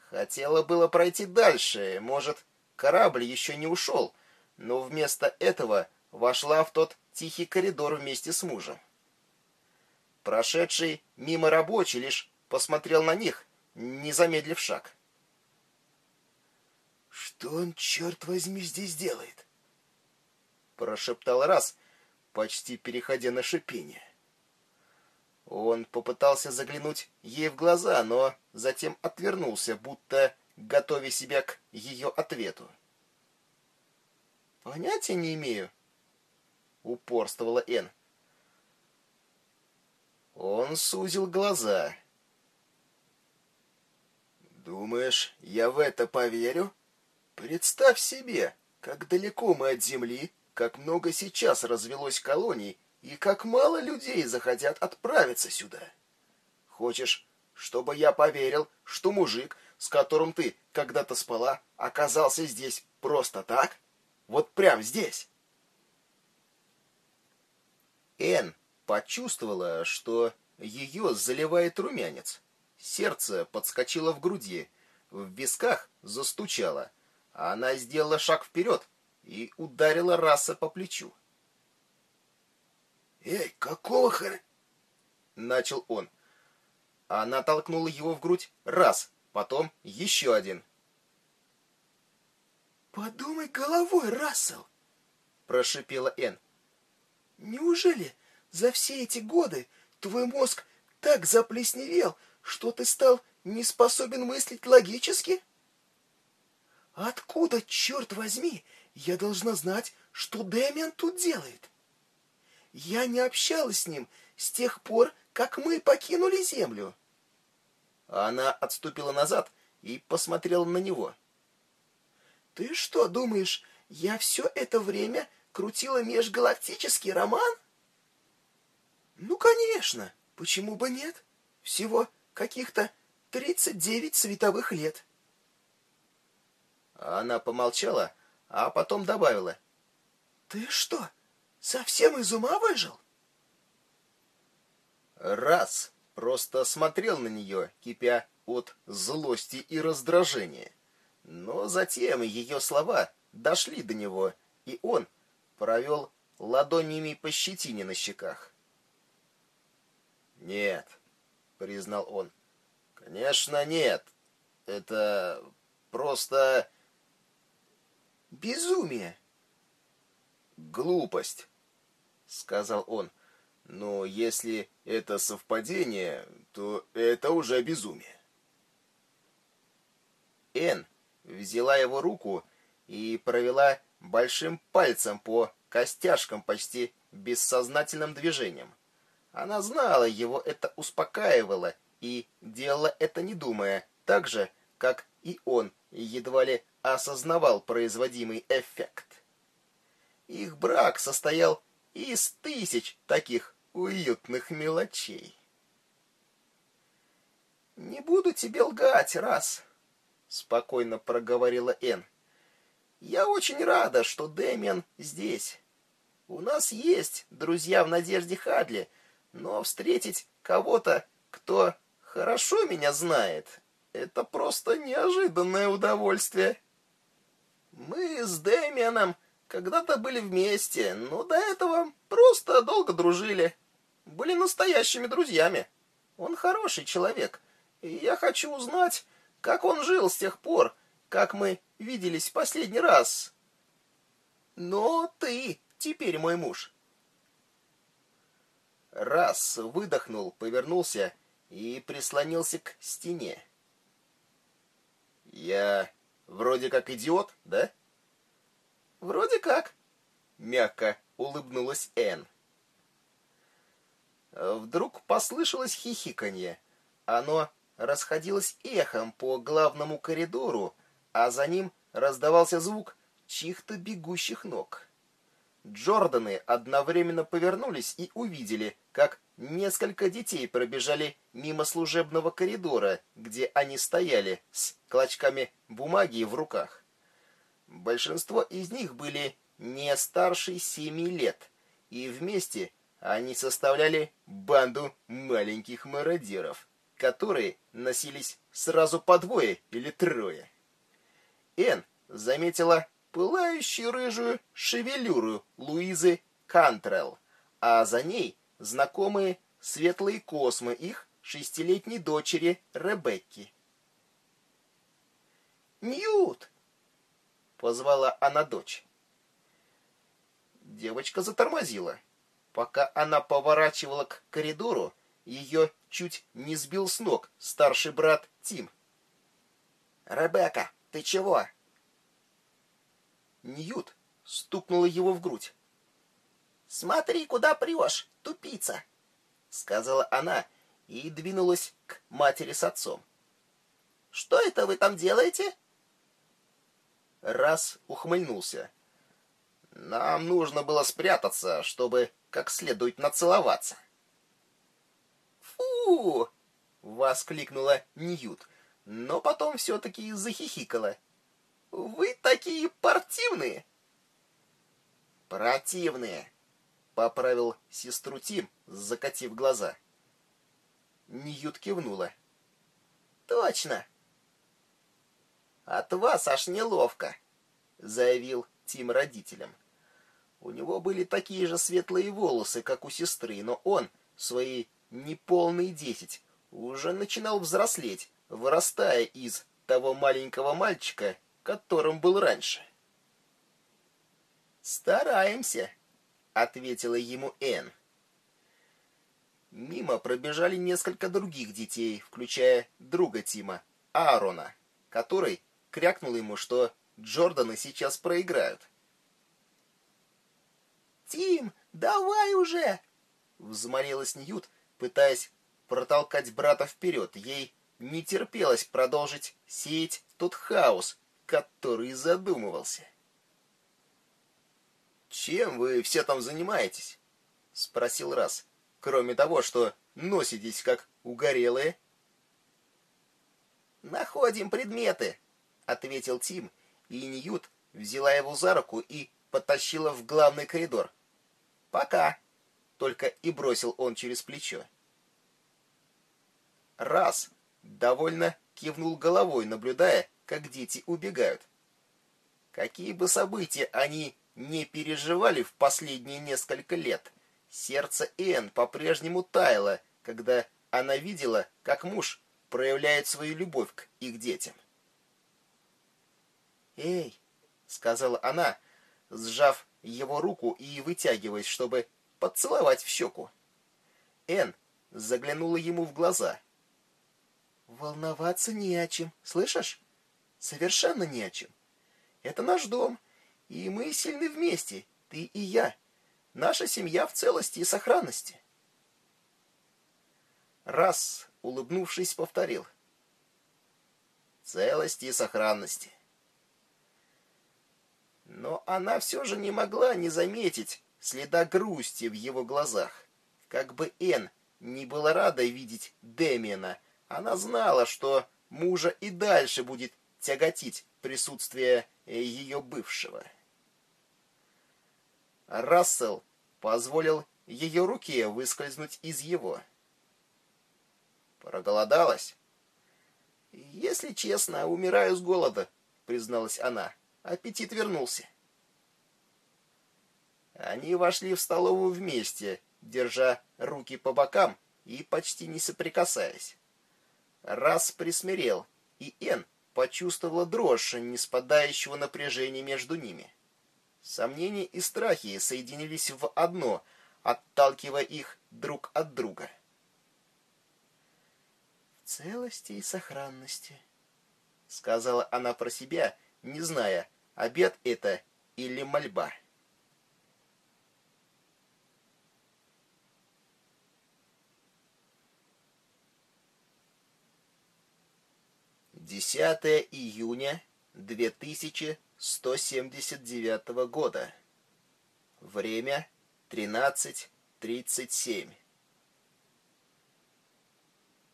хотела было пройти дальше, может, корабль еще не ушел, но вместо этого вошла в тот тихий коридор вместе с мужем. Прошедший мимо рабочий лишь посмотрел на них, не замедлив шаг. «Что он, черт возьми, здесь делает?» Прошептал раз, почти переходя на шипение. Он попытался заглянуть ей в глаза, но затем отвернулся, будто готовя себя к ее ответу. «Понятия не имею», — упорствовала Энн. Он сузил глаза. «Думаешь, я в это поверю? Представь себе, как далеко мы от Земли, как много сейчас развелось колоний, и как мало людей захотят отправиться сюда. Хочешь, чтобы я поверил, что мужик, с которым ты когда-то спала, оказался здесь просто так? Вот прям здесь?» Эн почувствовала, что ее заливает румянец. Сердце подскочило в груди, в висках застучало. А она сделала шаг вперед и ударила раса по плечу. «Эй, какого хр...» — начал он. Она толкнула его в грудь раз, потом еще один. «Подумай головой, Рассел!» — прошипела Энн. «Неужели за все эти годы твой мозг так заплесневел, что ты стал не способен мыслить логически? Откуда, черт возьми, я должна знать, что Дэмиан тут делает? Я не общалась с ним с тех пор, как мы покинули Землю. Она отступила назад и посмотрела на него. Ты что, думаешь, я все это время крутила межгалактический роман? Ну, конечно, почему бы нет? Всего каких-то 39 световых лет. Она помолчала, а потом добавила. Ты что, совсем из ума выжил? Раз просто смотрел на нее, кипя от злости и раздражения. Но затем ее слова дошли до него, и он провел ладонями по щетине на щеках. «Нет», — признал он. «Конечно, нет. Это просто...» «Безумие!» «Глупость», — сказал он. «Но если это совпадение, то это уже безумие». Эн взяла его руку и провела большим пальцем по костяшкам почти бессознательным движением. Она знала, его это успокаивало и делала это не думая, так же, как и он едва ли осознавал производимый эффект. Их брак состоял из тысяч таких уютных мелочей. «Не буду тебе лгать, раз», — спокойно проговорила Энн. «Я очень рада, что Дэмиан здесь. У нас есть друзья в Надежде Хадли, но встретить кого-то, кто хорошо меня знает, это просто неожиданное удовольствие. Мы с Дэмианом когда-то были вместе, но до этого просто долго дружили. Были настоящими друзьями. Он хороший человек, и я хочу узнать, как он жил с тех пор, как мы виделись в последний раз. Но ты теперь мой муж. Раз выдохнул, повернулся и прислонился к стене. «Я вроде как идиот, да?» «Вроде как», — мягко улыбнулась Энн. Вдруг послышалось хихиканье. Оно расходилось эхом по главному коридору, а за ним раздавался звук чьих-то бегущих ног. Джорданы одновременно повернулись и увидели, как несколько детей пробежали мимо служебного коридора, где они стояли с клочками бумаги в руках. Большинство из них были не старше семи лет, и вместе они составляли банду маленьких мародеров, которые носились сразу по двое или трое. Эн заметила пылающую рыжую шевелюру Луизы Кантрелл, а за ней знакомые светлые космы их шестилетней дочери Ребекки. «Ньют!» — позвала она дочь. Девочка затормозила. Пока она поворачивала к коридору, ее чуть не сбил с ног старший брат Тим. «Ребекка, ты чего?» Ньют стукнула его в грудь. «Смотри, куда прешь, тупица!» — сказала она и двинулась к матери с отцом. «Что это вы там делаете?» Раз ухмыльнулся. «Нам нужно было спрятаться, чтобы как следует нацеловаться». Воскликнула Ньют, но потом все-таки захихикала. Вы такие спортивные. Противные, поправил сестру Тим, закатив глаза. Ньют кивнула. Точно. От вас аж неловко, заявил Тим родителям. У него были такие же светлые волосы, как у сестры, но он, свои неполные десять, уже начинал взрослеть, вырастая из того маленького мальчика, которым был раньше. «Стараемся», — ответила ему Энн. Мимо пробежали несколько других детей, включая друга Тима, Аарона, который крякнул ему, что Джорданы сейчас проиграют. «Тим, давай уже!» — взмолилась Ньют, пытаясь протолкать брата вперед. Ей не терпелось продолжить сеять тот хаос, который задумывался. «Чем вы все там занимаетесь?» — спросил раз. «Кроме того, что носитесь как угорелые?» «Находим предметы», — ответил Тим, и Ньют взяла его за руку и потащила в главный коридор. «Пока», — только и бросил он через плечо. Раз довольно кивнул головой, наблюдая, как дети убегают. Какие бы события они не переживали в последние несколько лет, сердце Энн по-прежнему таяло, когда она видела, как муж проявляет свою любовь к их детям. «Эй!» — сказала она, сжав его руку и вытягиваясь, чтобы поцеловать в щеку. Энн заглянула ему в глаза. «Волноваться не о чем, слышишь? Совершенно не о чем. Это наш дом, и мы сильны вместе, ты и я. Наша семья в целости и сохранности. Раз, улыбнувшись, повторил. Целости и сохранности. Но она все же не могла не заметить следа грусти в его глазах. Как бы Эн не была рада видеть Демиана, она знала, что мужа и дальше будет тяготить присутствие ее бывшего. Рассел позволил ее руке выскользнуть из его. Проголодалась? Если честно, умираю с голода, призналась она. Аппетит вернулся. Они вошли в столовую вместе, держа руки по бокам и почти не соприкасаясь. Раз присмирел, и Эн почувствовала дрожь, не спадающего напряжения между ними. Сомнения и страхи соединились в одно, отталкивая их друг от друга. «В целости и сохранности», — сказала она про себя, не зная, обед это или мольба. 10 июня 2179 года. Время 13.37.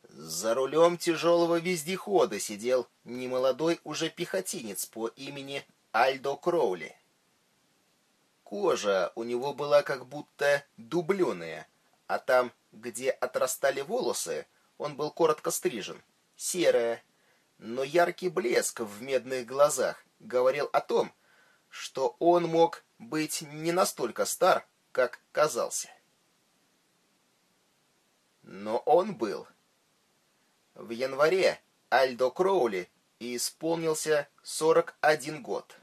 За рулем тяжелого вездехода сидел немолодой уже пехотинец по имени Альдо Кроули. Кожа у него была как будто дубленая, а там, где отрастали волосы, он был коротко стрижен, серая, но яркий блеск в медных глазах говорил о том, что он мог быть не настолько стар, как казался. Но он был. В январе Альдо Кроули исполнился 41 год.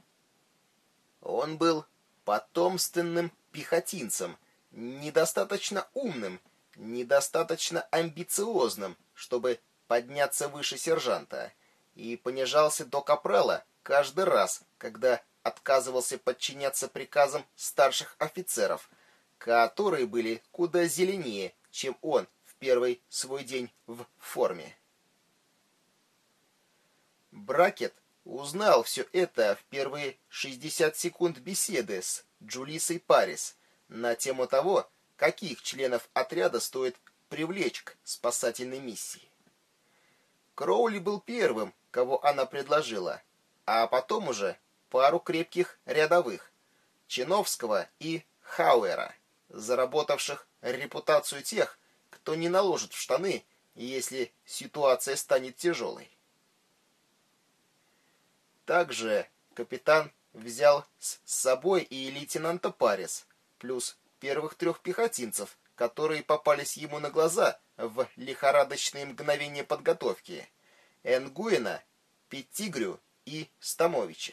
Он был потомственным пехотинцем, недостаточно умным, недостаточно амбициозным, чтобы подняться выше сержанта, и понижался до капрала каждый раз, когда отказывался подчиняться приказам старших офицеров, которые были куда зеленее, чем он в первый свой день в форме. Бракет узнал все это в первые 60 секунд беседы с Джулисой Парис на тему того, каких членов отряда стоит привлечь к спасательной миссии. Кроули был первым, кого она предложила, а потом уже пару крепких рядовых, Чиновского и Хауэра, заработавших репутацию тех, кто не наложит в штаны, если ситуация станет тяжелой. Также капитан взял с собой и лейтенанта Парис, плюс первых трех пехотинцев, которые попались ему на глаза в лихорадочные мгновения подготовки – Энгуина, Петтигрю и Стамовича.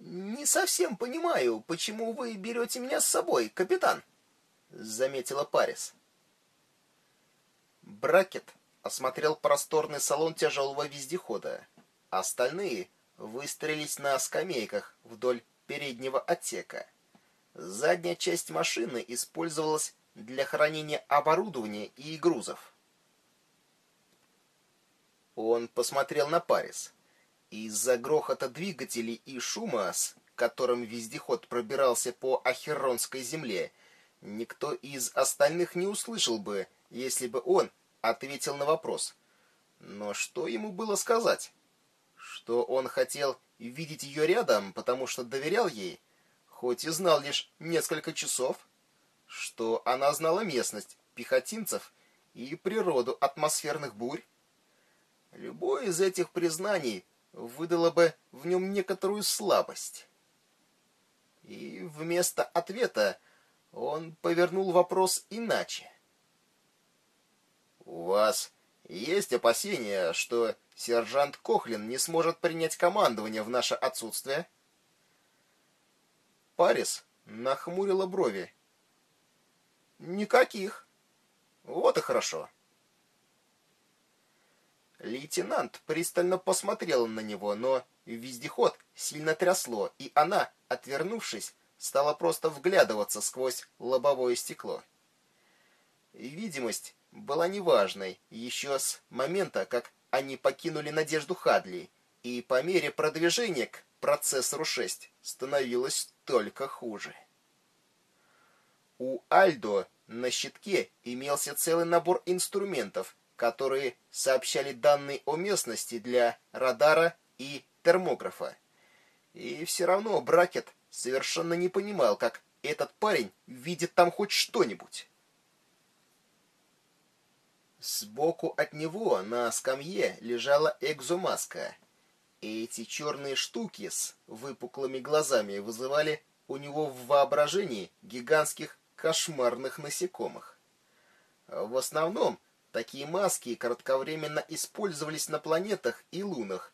«Не совсем понимаю, почему вы берете меня с собой, капитан», — заметила Парис. Бракет осмотрел просторный салон тяжелого вездехода. Остальные выстроились на скамейках вдоль переднего отсека. Задняя часть машины использовалась для хранения оборудования и грузов. Он посмотрел на Парис. Из-за грохота двигателей и шума, с которым вездеход пробирался по Ахерронской земле, никто из остальных не услышал бы, если бы он ответил на вопрос. Но что ему было сказать? Что он хотел видеть ее рядом, потому что доверял ей, хоть и знал лишь несколько часов? Что она знала местность, пехотинцев и природу атмосферных бурь? Любое из этих признаний выдало бы в нем некоторую слабость. И вместо ответа он повернул вопрос иначе. «У вас есть опасения, что сержант Кохлин не сможет принять командование в наше отсутствие?» Парис нахмурила брови. «Никаких. Вот и хорошо». Лейтенант пристально посмотрела на него, но вездеход сильно трясло, и она, отвернувшись, стала просто вглядываться сквозь лобовое стекло. Видимость была неважной еще с момента, как они покинули Надежду Хадли, и по мере продвижения к процессору 6 становилось только хуже. У Альдо на щитке имелся целый набор инструментов, которые сообщали данные о местности для радара и термографа. И все равно Бракет совершенно не понимал, как этот парень видит там хоть что-нибудь. Сбоку от него на скамье лежала экзомаска. Эти черные штуки с выпуклыми глазами вызывали у него в воображении гигантских кошмарных насекомых. В основном Такие маски кратковременно использовались на планетах и лунах,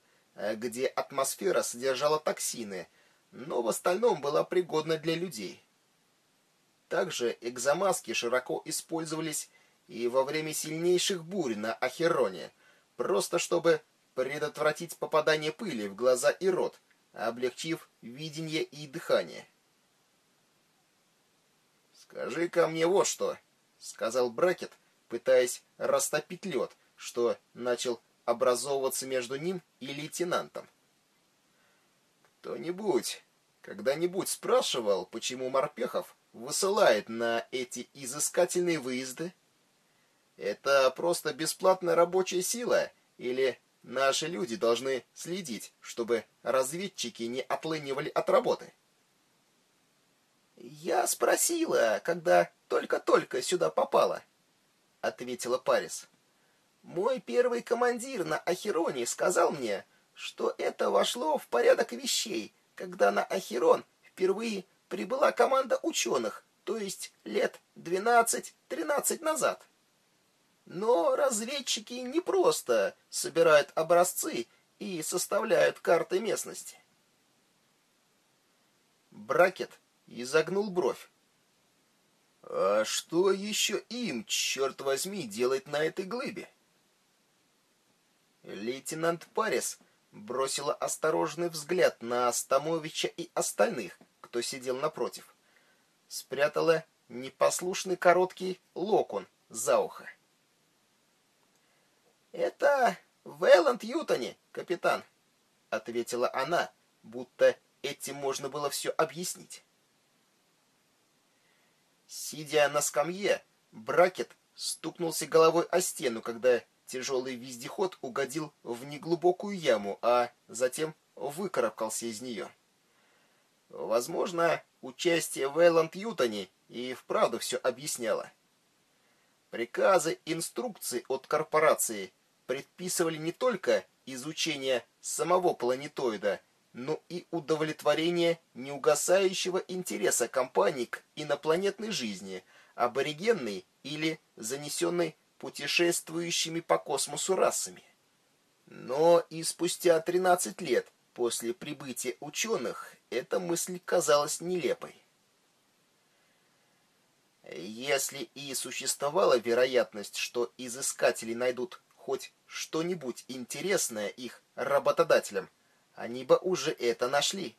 где атмосфера содержала токсины, но в остальном была пригодна для людей. Также экзомаски широко использовались и во время сильнейших бурь на Ахероне, просто чтобы предотвратить попадание пыли в глаза и рот, облегчив видение и дыхание. «Скажи-ка мне вот что», — сказал Бракет, пытаясь растопить лед, что начал образовываться между ним и лейтенантом. «Кто-нибудь когда-нибудь спрашивал, почему Морпехов высылает на эти изыскательные выезды? Это просто бесплатная рабочая сила или наши люди должны следить, чтобы разведчики не отлынивали от работы? Я спросила, когда только-только сюда попала, ответила Парис. Мой первый командир на Ахероне сказал мне, что это вошло в порядок вещей, когда на Ахерон впервые прибыла команда ученых, то есть лет 12-13 назад. Но разведчики не просто собирают образцы и составляют карты местности. Бракет изогнул бровь. А что еще им, черт возьми, делать на этой глыбе? Лейтенант Парис бросила осторожный взгляд на Стамовича и остальных, кто сидел напротив. Спрятала непослушный короткий локон за ухо. «Это Вэланд Ютони, капитан», — ответила она, будто этим можно было все объяснить. Сидя на скамье, Бракет стукнулся головой о стену, когда тяжелый вездеход угодил в неглубокую яму, а затем выкарабкался из нее. Возможно, участие в Ютоне и вправду все объясняло. Приказы, инструкции от корпорации предписывали не только изучение самого планетоида, но и удовлетворение неугасающего интереса компании к инопланетной жизни, аборигенной или занесенной путешествующими по космосу расами. Но и спустя 13 лет после прибытия ученых эта мысль казалась нелепой. Если и существовала вероятность, что изыскатели найдут хоть что-нибудь интересное их работодателям, они бы уже это нашли.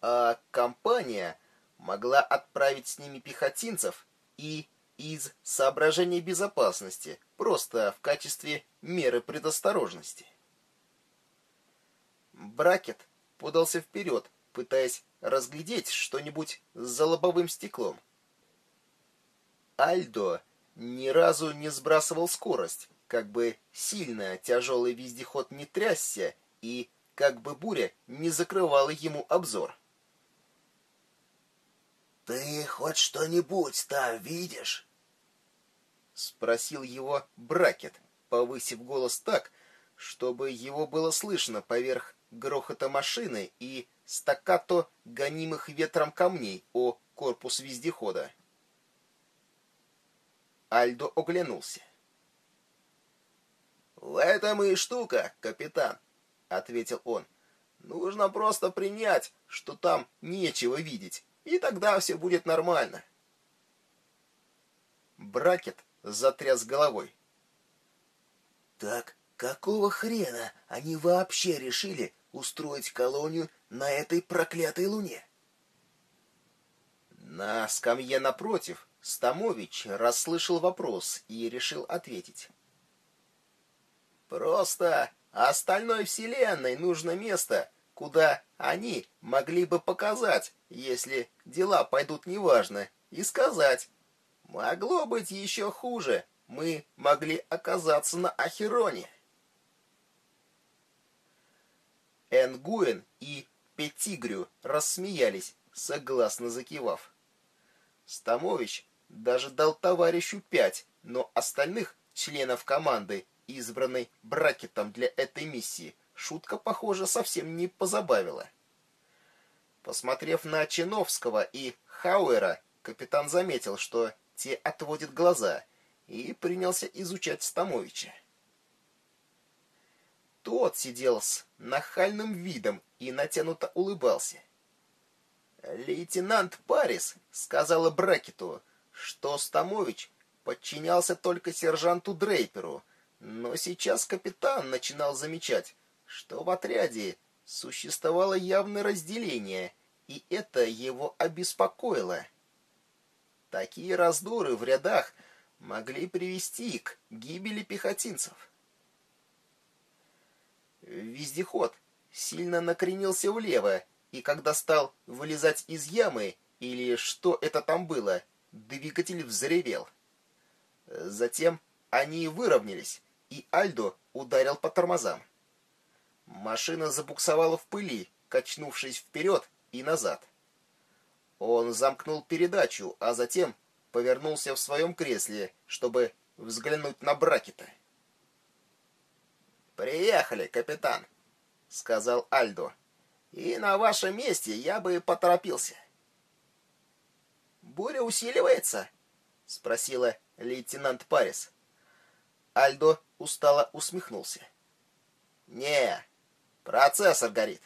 А компания могла отправить с ними пехотинцев и из соображений безопасности, просто в качестве меры предосторожности. Бракет подался вперед, пытаясь разглядеть что-нибудь за лобовым стеклом. Альдо ни разу не сбрасывал скорость, как бы сильно тяжелый вездеход не трясся и как бы буря не закрывала ему обзор. «Ты хоть что-нибудь там видишь?» Спросил его Бракет, повысив голос так, чтобы его было слышно поверх грохота машины и стаккато гонимых ветром камней о корпус вездехода. Альдо оглянулся. «В этом и штука, капитан», — ответил он. «Нужно просто принять, что там нечего видеть, и тогда все будет нормально». Бракет затряс головой. Так какого хрена они вообще решили устроить колонию на этой проклятой луне? На скамье напротив Стамович расслышал вопрос и решил ответить. Просто остальной вселенной нужно место, куда они могли бы показать, если дела пойдут неважно, и сказать, Могло быть еще хуже. Мы могли оказаться на Ахероне. Энгуэн и Петигрю рассмеялись, согласно закивав. Стамович даже дал товарищу пять, но остальных членов команды, избранной бракетом для этой миссии, шутка, похоже, совсем не позабавила. Посмотрев на Чиновского и Хауэра, капитан заметил, что те отводят глаза, и принялся изучать Стамовича. Тот сидел с нахальным видом и натянуто улыбался. Лейтенант Парис сказала Бракету, что Стамович подчинялся только сержанту Дрейперу, но сейчас капитан начинал замечать, что в отряде существовало явное разделение, и это его обеспокоило. Такие раздоры в рядах могли привести к гибели пехотинцев. Вездеход сильно накренился влево, и когда стал вылезать из ямы, или что это там было, двигатель взревел. Затем они выровнялись, и Альдо ударил по тормозам. Машина забуксовала в пыли, качнувшись вперед и назад. Он замкнул передачу, а затем повернулся в своем кресле, чтобы взглянуть на Бракета. «Приехали, капитан», — сказал Альдо. «И на вашем месте я бы поторопился». «Буря усиливается?» — спросила лейтенант Парис. Альдо устало усмехнулся. «Не, процессор горит».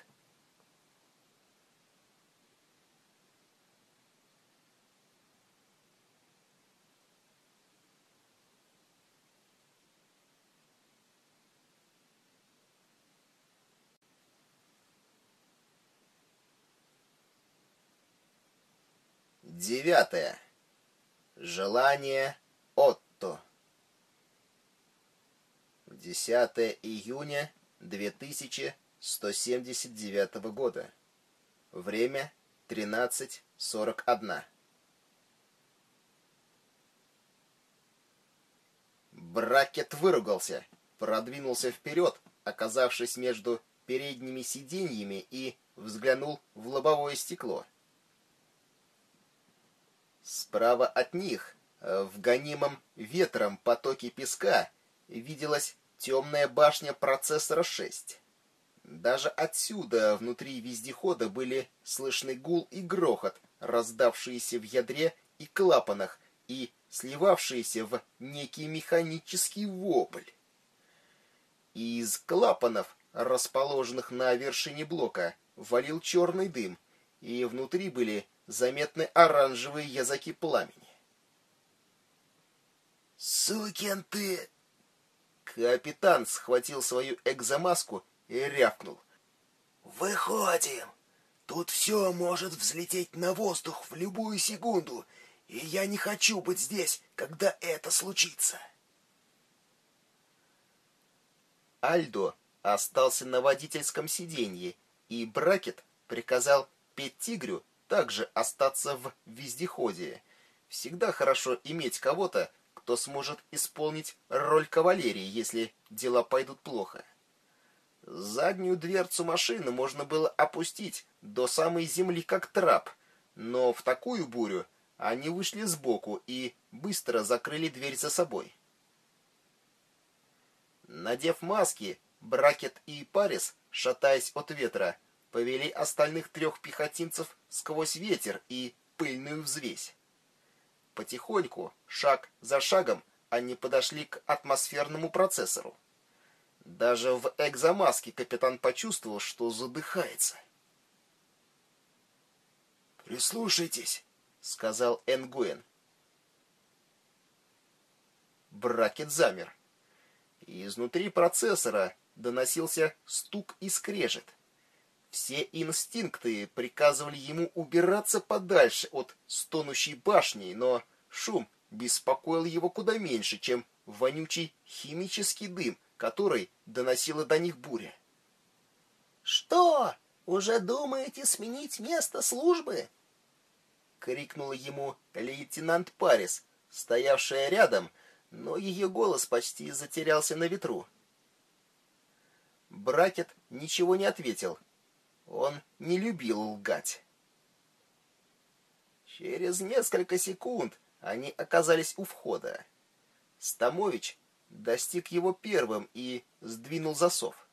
Девятое. Желание Отто. 10 июня 2179 года. Время 13.41. Бракет выругался, продвинулся вперед, оказавшись между передними сиденьями и взглянул в лобовое стекло. Справа от них, э, в гонимом ветром потоке песка, виделась темная башня процессора 6. Даже отсюда, внутри вездехода, были слышны гул и грохот, раздавшиеся в ядре и клапанах, и сливавшиеся в некий механический вопль. Из клапанов, расположенных на вершине блока, валил черный дым, и внутри были заметны оранжевые языки пламени. «Сукин ты!» Капитан схватил свою экзомаску и рявкнул. «Выходим! Тут все может взлететь на воздух в любую секунду, и я не хочу быть здесь, когда это случится!» Альдо остался на водительском сиденье, и Бракет приказал Петтигрю также остаться в вездеходе. Всегда хорошо иметь кого-то, кто сможет исполнить роль кавалерии, если дела пойдут плохо. Заднюю дверцу машины можно было опустить до самой земли, как трап, но в такую бурю они вышли сбоку и быстро закрыли дверь за собой. Надев маски, Бракет и Парис, шатаясь от ветра, повели остальных трех пехотинцев сквозь ветер и пыльную взвесь. Потихоньку, шаг за шагом, они подошли к атмосферному процессору. Даже в экзомаске капитан почувствовал, что задыхается. «Прислушайтесь», — сказал Энгуэн. Бракет замер. Изнутри процессора доносился стук и скрежет. Все инстинкты приказывали ему убираться подальше от стонущей башни, но шум беспокоил его куда меньше, чем вонючий химический дым, который доносила до них буря. «Что, уже думаете сменить место службы?» — крикнула ему лейтенант Парис, стоявшая рядом, но ее голос почти затерялся на ветру. Бракет ничего не ответил — он не любил лгать. Через несколько секунд они оказались у входа. Стамович достиг его первым и сдвинул засов.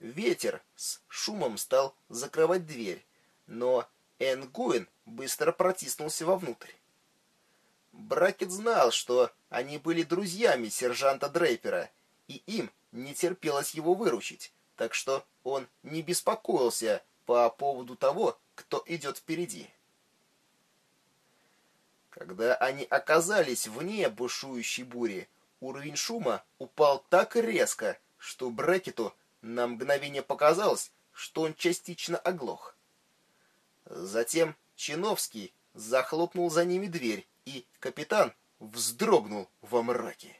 Ветер с шумом стал закрывать дверь, но Энгуин быстро протиснулся вовнутрь. Бракет знал, что они были друзьями сержанта Дрейпера, и им не терпелось его выручить, так что он не беспокоился по поводу того, кто идет впереди. Когда они оказались вне бушующей бури, уровень шума упал так резко, что Брекету на мгновение показалось, что он частично оглох. Затем Чиновский захлопнул за ними дверь, и капитан вздрогнул во мраке.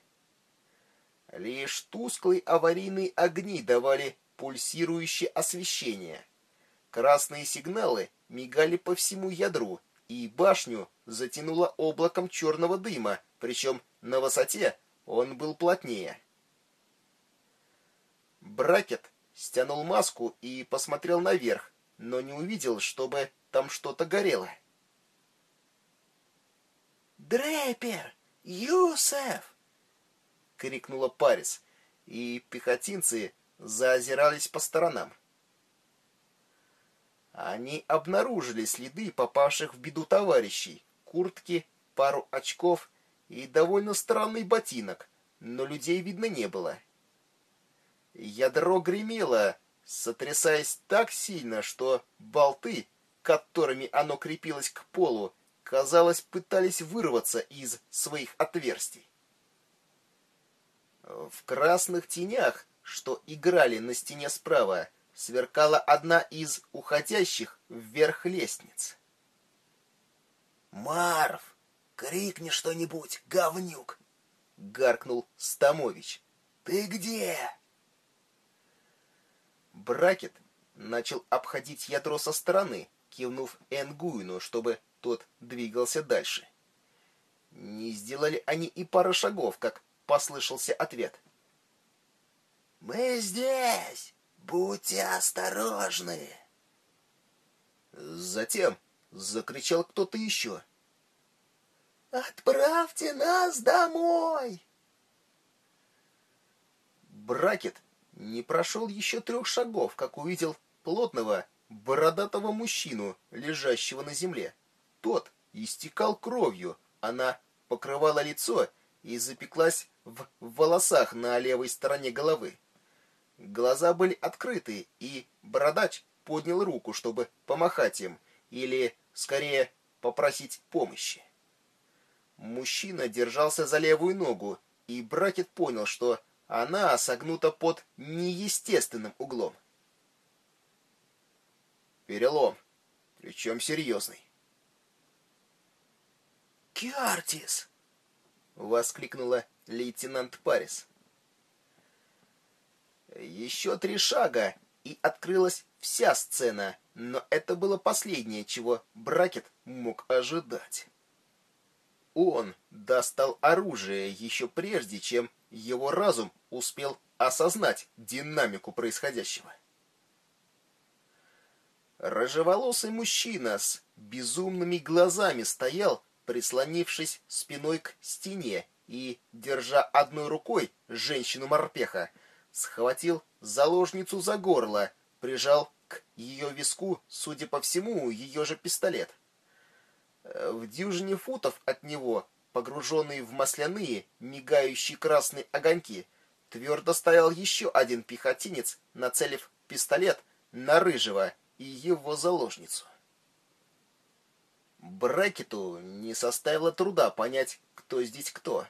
Лишь тусклые аварийные огни давали пульсирующее освещение. Красные сигналы мигали по всему ядру, и башню затянуло облаком черного дыма, причем на высоте он был плотнее. Бракет стянул маску и посмотрел наверх, но не увидел, чтобы там что-то горело. «Дрейпер! Юсеф!» — крикнула Парис, и пехотинцы заозирались по сторонам. Они обнаружили следы попавших в беду товарищей, куртки, пару очков и довольно странный ботинок, но людей видно не было. Ядро гремело, сотрясаясь так сильно, что болты, которыми оно крепилось к полу, казалось, пытались вырваться из своих отверстий. В красных тенях, что играли на стене справа, сверкала одна из уходящих вверх лестниц. «Марв, крикни что-нибудь, говнюк!» — гаркнул Стамович. «Ты где?» Бракет начал обходить ядро со стороны, кивнув Энгуину, чтобы тот двигался дальше. Не сделали они и пары шагов, как послышался ответ. «Мы здесь! Будьте осторожны!» Затем закричал кто-то еще. «Отправьте нас домой!» Бракет не прошел еще трех шагов, как увидел плотного, бородатого мужчину, лежащего на земле. Тот истекал кровью, она покрывала лицо и запеклась в волосах на левой стороне головы. Глаза были открыты, и бородач поднял руку, чтобы помахать им, или, скорее, попросить помощи. Мужчина держался за левую ногу, и Бракет понял, что она согнута под неестественным углом. Перелом, причем серьезный. «Кертис!» — воскликнула лейтенант Парис. Еще три шага, и открылась вся сцена, но это было последнее, чего Бракет мог ожидать. Он достал оружие еще прежде, чем его разум успел осознать динамику происходящего. Рыжеволосый мужчина с безумными глазами стоял, прислонившись спиной к стене и, держа одной рукой женщину-морпеха, схватил заложницу за горло, прижал к ее виску, судя по всему, ее же пистолет. В дюжине футов от него погруженный в масляные, мигающие красные огоньки, твердо стоял еще один пехотинец, нацелив пистолет на Рыжего и его заложницу. Брекету не составило труда понять, кто здесь кто.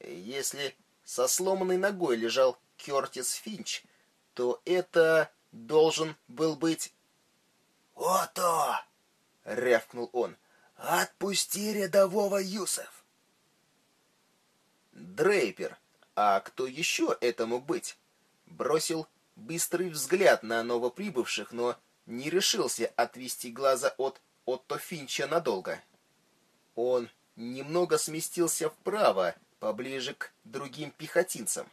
Если со сломанной ногой лежал Кертис Финч, то это должен был быть... «Ото!» — рявкнул он. «Отпусти рядового Юсеф!» Дрейпер, а кто еще это мог быть? Бросил быстрый взгляд на новоприбывших, но не решился отвести глаза от Отто Финча надолго. Он немного сместился вправо, поближе к другим пехотинцам.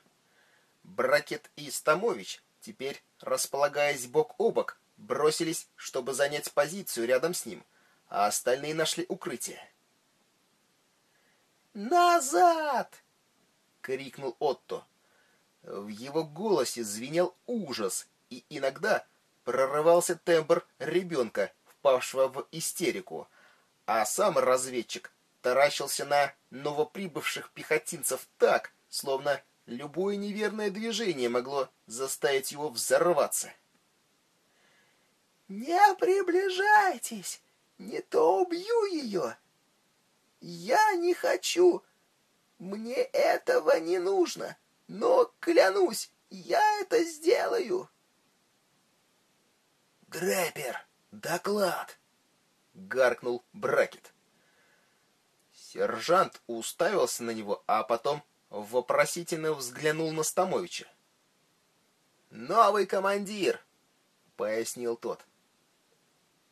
Бракет и Стамович, теперь располагаясь бок о бок, бросились, чтобы занять позицию рядом с ним а остальные нашли укрытие. «Назад!» — крикнул Отто. В его голосе звенел ужас, и иногда прорывался тембр ребенка, впавшего в истерику, а сам разведчик таращился на новоприбывших пехотинцев так, словно любое неверное движение могло заставить его взорваться. «Не приближайтесь, не то убью ее. Я не хочу, мне этого не нужно, но, клянусь, я это сделаю». «Дрэпер, доклад!» — гаркнул Бракет. Сержант уставился на него, а потом вопросительно взглянул на Стамовича. «Новый командир!» — пояснил тот.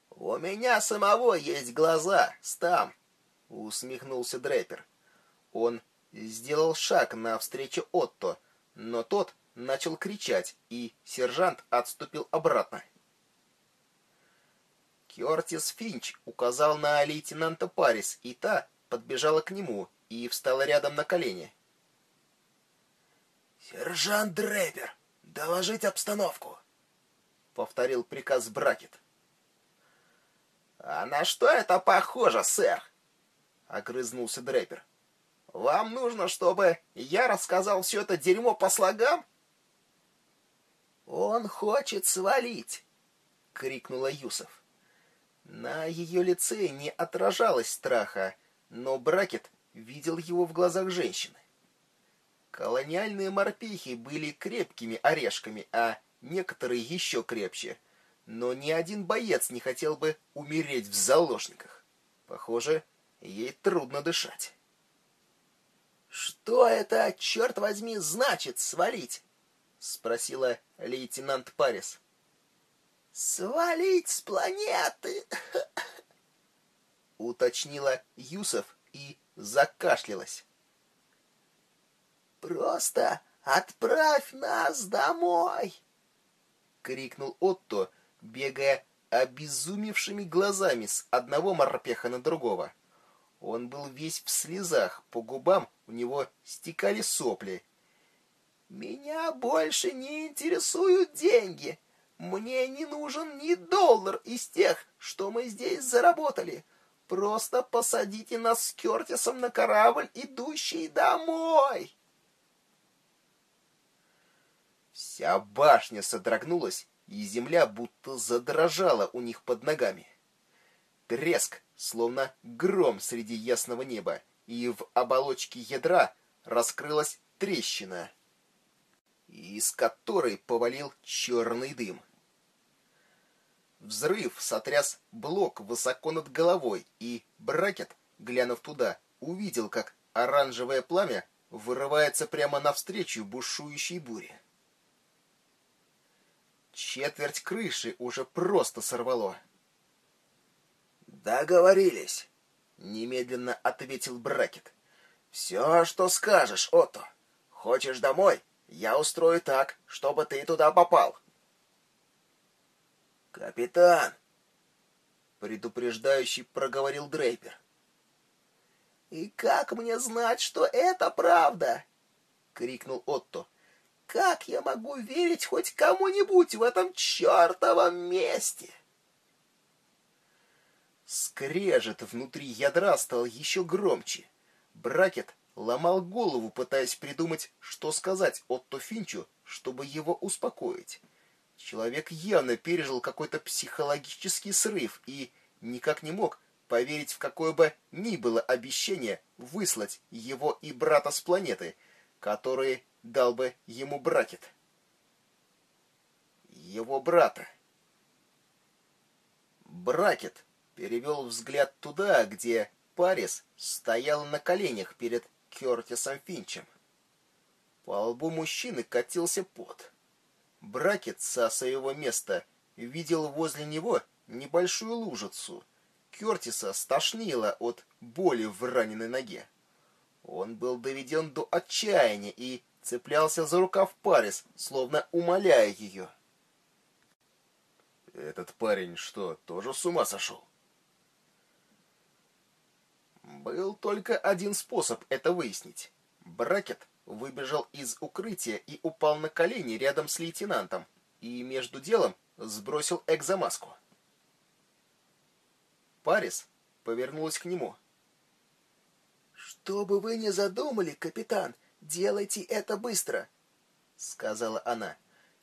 «У меня самого есть глаза, Стам!» — усмехнулся Дрэпер. Он сделал шаг навстречу Отто, но тот начал кричать, и сержант отступил обратно. Кертис Финч указал на лейтенанта Парис, и та подбежала к нему и встала рядом на колени. «Сержант Дрейпер, доложить обстановку!» — повторил приказ Бракет. «А на что это похоже, сэр?» — огрызнулся Дрейпер. «Вам нужно, чтобы я рассказал все это дерьмо по слогам?» «Он хочет свалить!» — крикнула Юсов. На ее лице не отражалось страха, но Бракет видел его в глазах женщины. Колониальные морпехи были крепкими орешками, а некоторые еще крепче. Но ни один боец не хотел бы умереть в заложниках. Похоже, ей трудно дышать. «Что это, черт возьми, значит свалить?» — спросила лейтенант Парис. «Свалить с планеты!» — уточнила Юсов и закашлялась. «Просто отправь нас домой!» — крикнул Отто, бегая обезумевшими глазами с одного морпеха на другого. Он был весь в слезах, по губам у него стекали сопли. «Меня больше не интересуют деньги. Мне не нужен ни доллар из тех, что мы здесь заработали. Просто посадите нас с Кертисом на корабль, идущий домой!» Вся башня содрогнулась, и земля будто задрожала у них под ногами. Треск, словно гром среди ясного неба, и в оболочке ядра раскрылась трещина, из которой повалил черный дым. Взрыв сотряс блок высоко над головой, и Бракет, глянув туда, увидел, как оранжевое пламя вырывается прямо навстречу бушующей буре. Четверть крыши уже просто сорвало. «Договорились», — немедленно ответил Бракет. «Все, что скажешь, Отто. Хочешь домой? Я устрою так, чтобы ты туда попал». «Капитан!» — предупреждающий проговорил Дрейпер. «И как мне знать, что это правда?» — крикнул Отто. Как я могу верить хоть кому-нибудь в этом чертовом месте? Скрежет внутри ядра стал еще громче. Бракет ломал голову, пытаясь придумать, что сказать Отто Финчу, чтобы его успокоить. Человек явно пережил какой-то психологический срыв и никак не мог поверить в какое бы ни было обещание выслать его и брата с планеты, которые дал бы ему бракет. Его брата. Бракет перевел взгляд туда, где Парис стоял на коленях перед Кертисом Финчем. По лбу мужчины катился пот. Бракет со своего места видел возле него небольшую лужицу. Кертиса стошнило от боли в раненой ноге. Он был доведен до отчаяния и цеплялся за рукав Парис, словно умоляя ее. «Этот парень что, тоже с ума сошел?» Был только один способ это выяснить. Бракет выбежал из укрытия и упал на колени рядом с лейтенантом, и между делом сбросил экзомаску. Парис повернулась к нему. «Что бы вы ни задумали, капитан, Делайте это быстро, сказала она.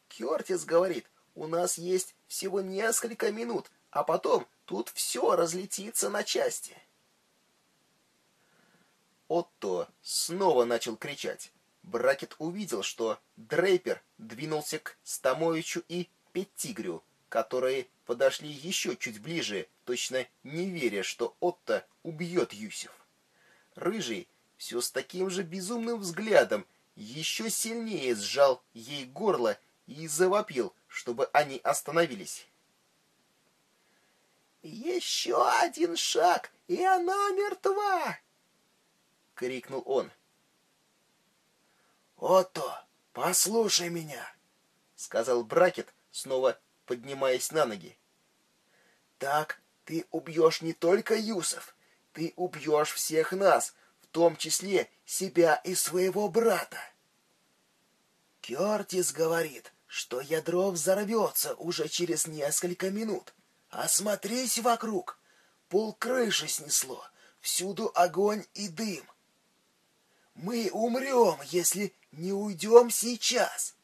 Кертис говорит, У нас есть всего несколько минут, а потом тут все разлетится на части. Отто снова начал кричать. Бракет увидел, что Дрейпер двинулся к Стамовичу и Петтигрю, которые подошли еще чуть ближе, точно не веря, что Отто убьет Юсев. Рыжий все с таким же безумным взглядом еще сильнее сжал ей горло и завопил, чтобы они остановились. «Еще один шаг, и она мертва!» — крикнул он. «Отто, послушай меня!» — сказал Бракет, снова поднимаясь на ноги. «Так ты убьешь не только Юсов, ты убьешь всех нас, в том числе себя и своего брата. Кертис говорит, что ядро взорвется уже через несколько минут. Осмотрись вокруг. Пол крыши снесло, всюду огонь и дым. Мы умрем, если не уйдем сейчас.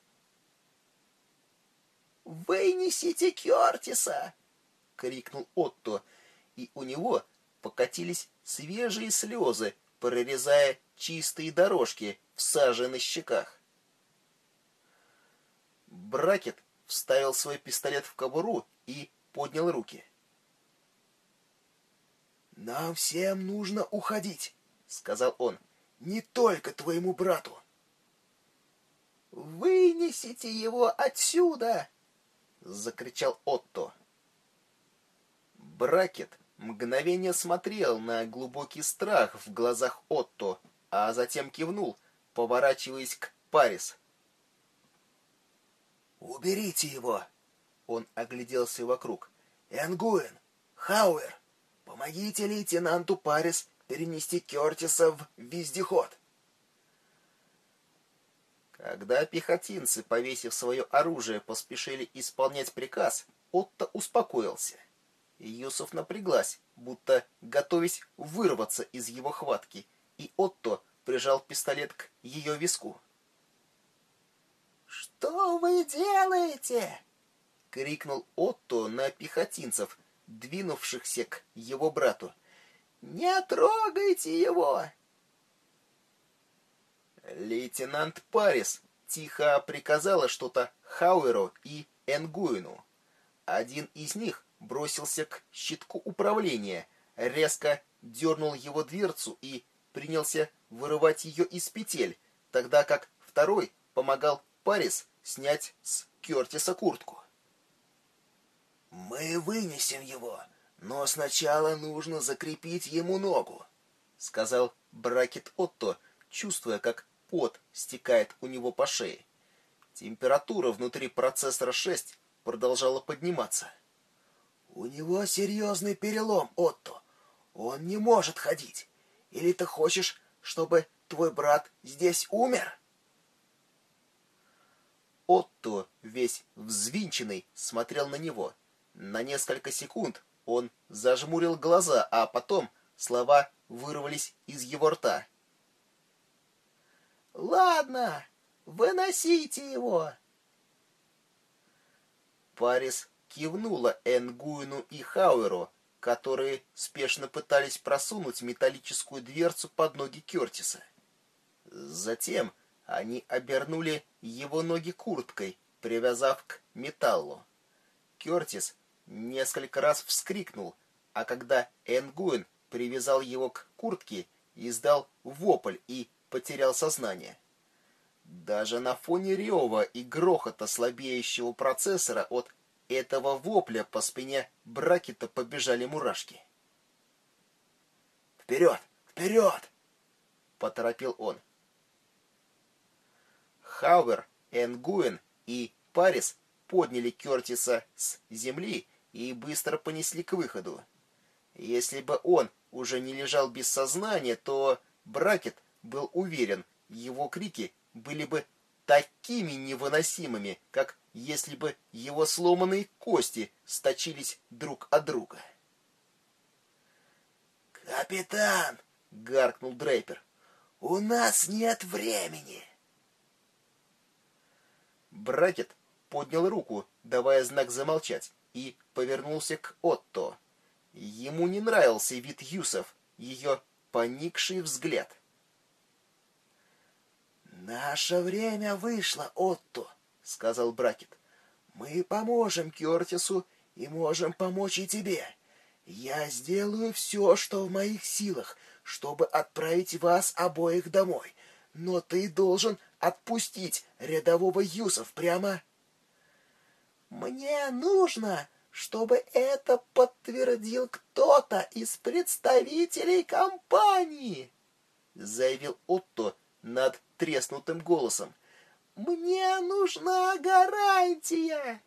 «Вынесите Кертиса!» — крикнул Отто, и у него покатились свежие слезы, прорезая чистые дорожки в саже на щеках. Бракет вставил свой пистолет в кобуру и поднял руки. «Нам всем нужно уходить», — сказал он. «Не только твоему брату». «Вынесите его отсюда!» — закричал Отто. Бракет мгновение смотрел на глубокий страх в глазах Отто, а затем кивнул, поворачиваясь к Парис. «Уберите его!» Он огляделся вокруг. «Энгуэн! Хауэр! Помогите лейтенанту Парис перенести Кертиса в вездеход!» Когда пехотинцы, повесив свое оружие, поспешили исполнять приказ, Отто успокоился. Юсов напряглась, будто готовясь вырваться из его хватки, и Отто прижал пистолет к ее виску. «Что вы делаете?» — крикнул Отто на пехотинцев, двинувшихся к его брату. «Не трогайте его!» Лейтенант Парис тихо приказала что-то Хауэру и Энгуину. Один из них бросился к щитку управления, резко дернул его дверцу и принялся вырывать ее из петель, тогда как второй помогал Парис снять с Кертиса куртку. «Мы вынесем его, но сначала нужно закрепить ему ногу», — сказал Бракет Отто, чувствуя, как пот стекает у него по шее. Температура внутри процессора 6 продолжала подниматься. «У него серьезный перелом, Отто. Он не может ходить. Или ты хочешь, чтобы твой брат здесь умер?» Отто, весь взвинченный, смотрел на него. На несколько секунд он зажмурил глаза, а потом слова вырвались из его рта. «Ладно, выносите его!» Парис кивнула Энгуину и Хауэру, которые спешно пытались просунуть металлическую дверцу под ноги Кертиса. Затем они обернули его ноги курткой, привязав к металлу. Кертис несколько раз вскрикнул, а когда Энгуин привязал его к куртке, издал вопль и потерял сознание. Даже на фоне рева и грохота слабеющего процессора от этого вопля по спине Бракета побежали мурашки. «Вперед! Вперед!» — поторопил он. Хауэр, Энгуэн и Парис подняли Кертиса с земли и быстро понесли к выходу. Если бы он уже не лежал без сознания, то Бракет был уверен, его крики были бы такими невыносимыми, как если бы его сломанные кости сточились друг от друга. «Капитан!» — гаркнул Дрейпер. «У нас нет времени!» Бракет поднял руку, давая знак замолчать, и повернулся к Отто. Ему не нравился вид Юсов, ее поникший взгляд. «Наше время вышло, Отто», — сказал Бракет. «Мы поможем Кертису и можем помочь и тебе. Я сделаю все, что в моих силах, чтобы отправить вас обоих домой. Но ты должен отпустить рядового Юсов прямо... Мне нужно, чтобы это подтвердил кто-то из представителей компании, заявил Отто над треснутым голосом. Мне нужна гарантия.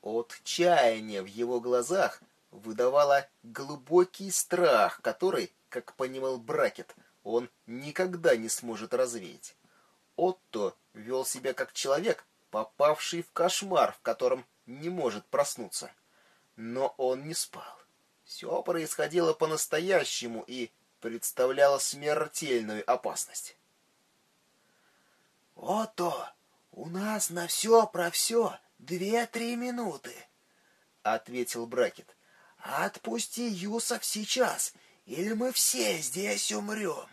Отчаяние в его глазах выдавало глубокий страх, который, как понимал Бракет, он никогда не сможет развеять. Отто вел себя как человек, попавший в кошмар, в котором не может проснуться. Но он не спал. Все происходило по-настоящему и представляло смертельную опасность. «Отто, у нас на все про все две-три минуты», — ответил Бракет. «Отпусти Юсов сейчас, или мы все здесь умрем».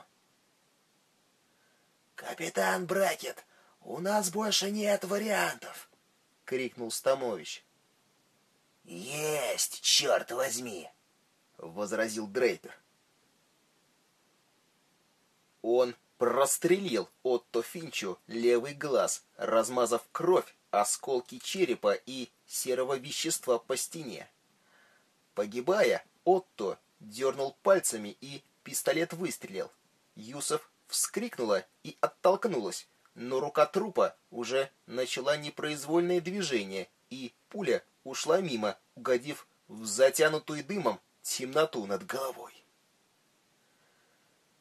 «Капитан Бракет, у нас больше нет вариантов!» — крикнул Стамович. «Есть, черт возьми!» — возразил Дрейпер. Он прострелил Отто Финчу левый глаз, размазав кровь, осколки черепа и серого вещества по стене. Погибая, Отто дернул пальцами, и пистолет выстрелил. Юсов вскрикнула и оттолкнулась, но рука трупа уже начала непроизвольное движение, и пуля ушла мимо, угодив в затянутую дымом темноту над головой.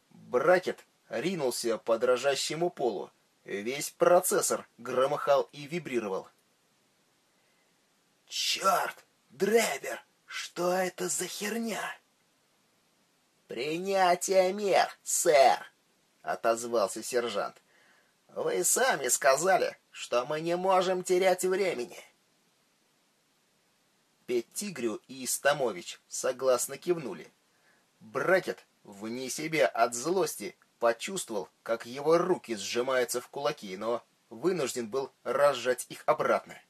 Бракет ринулся по дрожащему полу. Весь процессор громыхал и вибрировал. «Черт! Драйвер! Что это за херня?» «Принятие мер, сэр!» — отозвался сержант. «Вы сами сказали, что мы не можем терять времени». Петтигрю и Истамович согласно кивнули. Бракет, вне себя от злости, почувствовал, как его руки сжимаются в кулаки, но вынужден был разжать их обратно.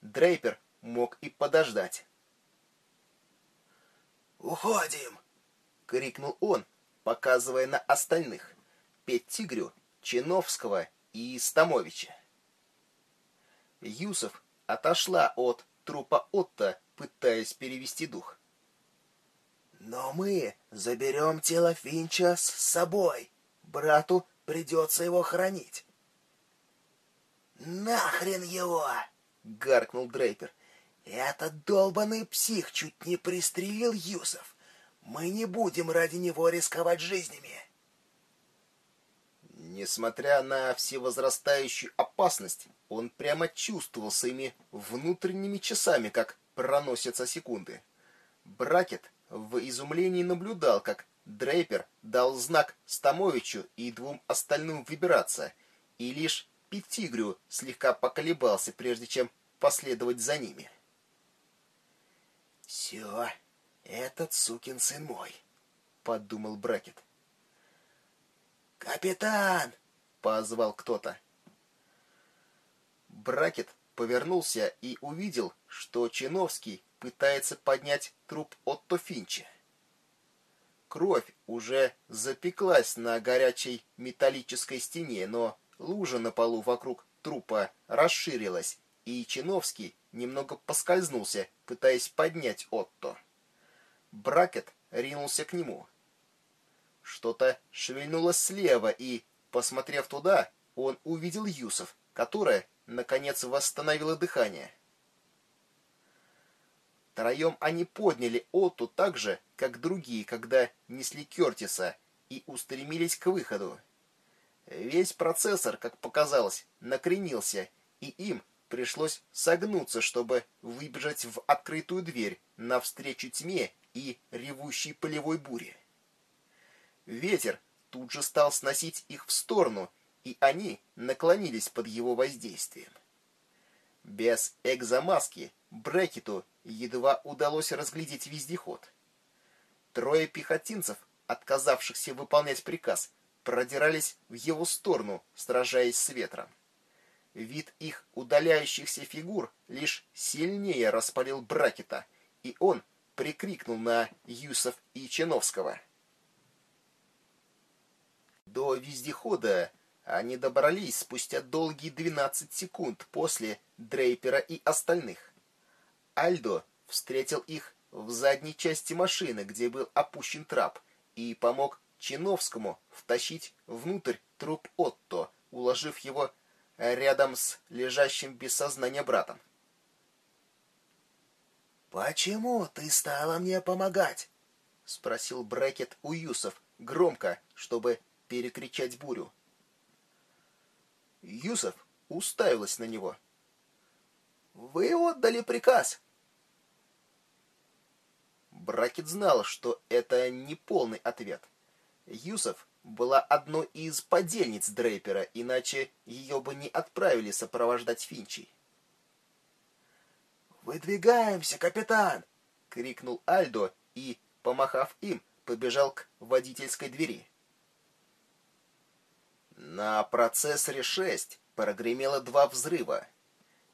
Дрейпер мог и подождать. «Уходим!» — крикнул он, показывая на остальных. Петтигрю, Чиновского и Стамовича. Юсов отошла от трупа Отто, пытаясь перевести дух. «Но мы заберем тело Финча с собой. Брату придется его хранить». «Нахрен его!» — гаркнул Дрейпер. «Этот долбанный псих чуть не пристрелил Юсов. Мы не будем ради него рисковать жизнями». Несмотря на всевозрастающую опасность, он прямо чувствовал своими внутренними часами, как проносятся секунды. Бракет в изумлении наблюдал, как Дрейпер дал знак Стамовичу и двум остальным выбираться, и лишь Петигрю слегка поколебался, прежде чем последовать за ними. «Все, этот сукин сын мой», — подумал Бракет. «Капитан!» — позвал кто-то. Бракет повернулся и увидел, что Чиновский пытается поднять труп Отто Финча. Кровь уже запеклась на горячей металлической стене, но лужа на полу вокруг трупа расширилась, и Чиновский немного поскользнулся, пытаясь поднять Отто. Бракет ринулся к нему. Что-то шевельнулось слева, и, посмотрев туда, он увидел Юсов, которая, наконец, восстановила дыхание. Троем они подняли Отту так же, как другие, когда несли Кертиса, и устремились к выходу. Весь процессор, как показалось, накренился, и им пришлось согнуться, чтобы выбежать в открытую дверь навстречу тьме и ревущей полевой буре. Ветер тут же стал сносить их в сторону, и они наклонились под его воздействием. Без экзомаски Брекету едва удалось разглядеть вездеход. Трое пехотинцев, отказавшихся выполнять приказ, продирались в его сторону, сражаясь с ветром. Вид их удаляющихся фигур лишь сильнее распалил Бракета, и он прикрикнул на Юсов и Чиновского. До вездехода они добрались спустя долгие 12 секунд после Дрейпера и остальных. Альдо встретил их в задней части машины, где был опущен трап, и помог Чиновскому втащить внутрь труп Отто, уложив его рядом с лежащим без сознания братом. «Почему ты стала мне помогать?» — спросил Брекет у Юсов громко, чтобы перекричать бурю. Юсов уставилась на него. «Вы отдали приказ!» Бракет знал, что это не полный ответ. Юсов была одной из подельниц Дрейпера, иначе ее бы не отправили сопровождать Финчей. «Выдвигаемся, капитан!» — крикнул Альдо и, помахав им, побежал к водительской двери. На процессоре 6 прогремело два взрыва.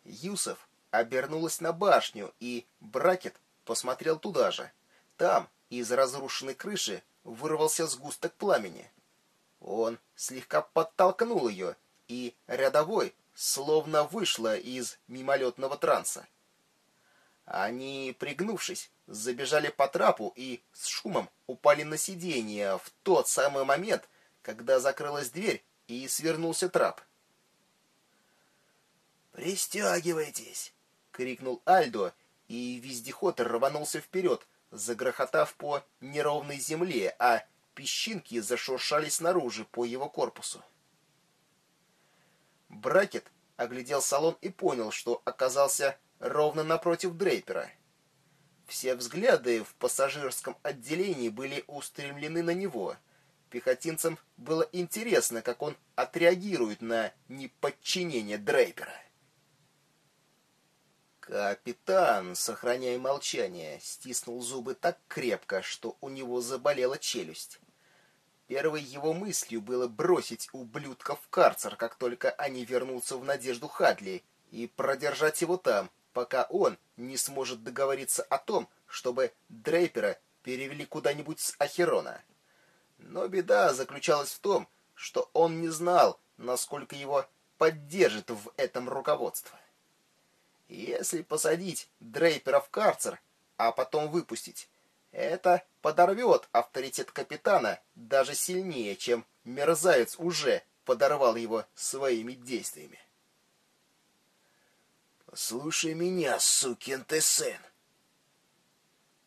Юсов обернулась на башню, и Бракет посмотрел туда же. Там, из разрушенной крыши, вырвался сгусток пламени. Он слегка подтолкнул ее, и рядовой словно вышла из мимолетного транса. Они, пригнувшись, забежали по трапу и с шумом упали на сиденье в тот самый момент, когда закрылась дверь и свернулся трап. «Пристегивайтесь!» — крикнул Альдо, и вездеход рванулся вперед, загрохотав по неровной земле, а песчинки зашуршали снаружи по его корпусу. Бракет оглядел салон и понял, что оказался ровно напротив Дрейпера. Все взгляды в пассажирском отделении были устремлены на него. Пехотинцам было интересно, как он отреагирует на неподчинение Дрейпера. Капитан, сохраняя молчание, стиснул зубы так крепко, что у него заболела челюсть. Первой его мыслью было бросить ублюдков в карцер, как только они вернутся в Надежду Хадли, и продержать его там, пока он не сможет договориться о том, чтобы Дрейпера перевели куда-нибудь с Ахерона. Но беда заключалась в том, что он не знал, насколько его поддержит в этом руководство. Если посадить Дрейпера в карцер, а потом выпустить, это подорвет авторитет капитана даже сильнее, чем мерзавец уже подорвал его своими действиями. «Слушай меня, сукин ты сын!»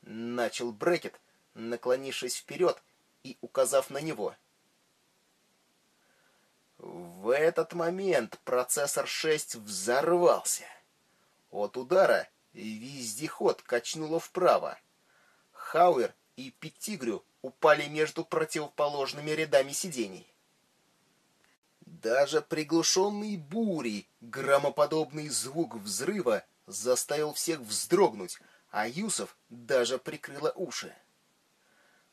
Начал Брекет, наклонившись вперед и указав на него. В этот момент процессор 6 взорвался. От удара вездеход качнуло вправо. Хауэр и Петтигрю упали между противоположными рядами сидений. Даже приглушенный бурей громоподобный звук взрыва заставил всех вздрогнуть, а Юсов даже прикрыла уши.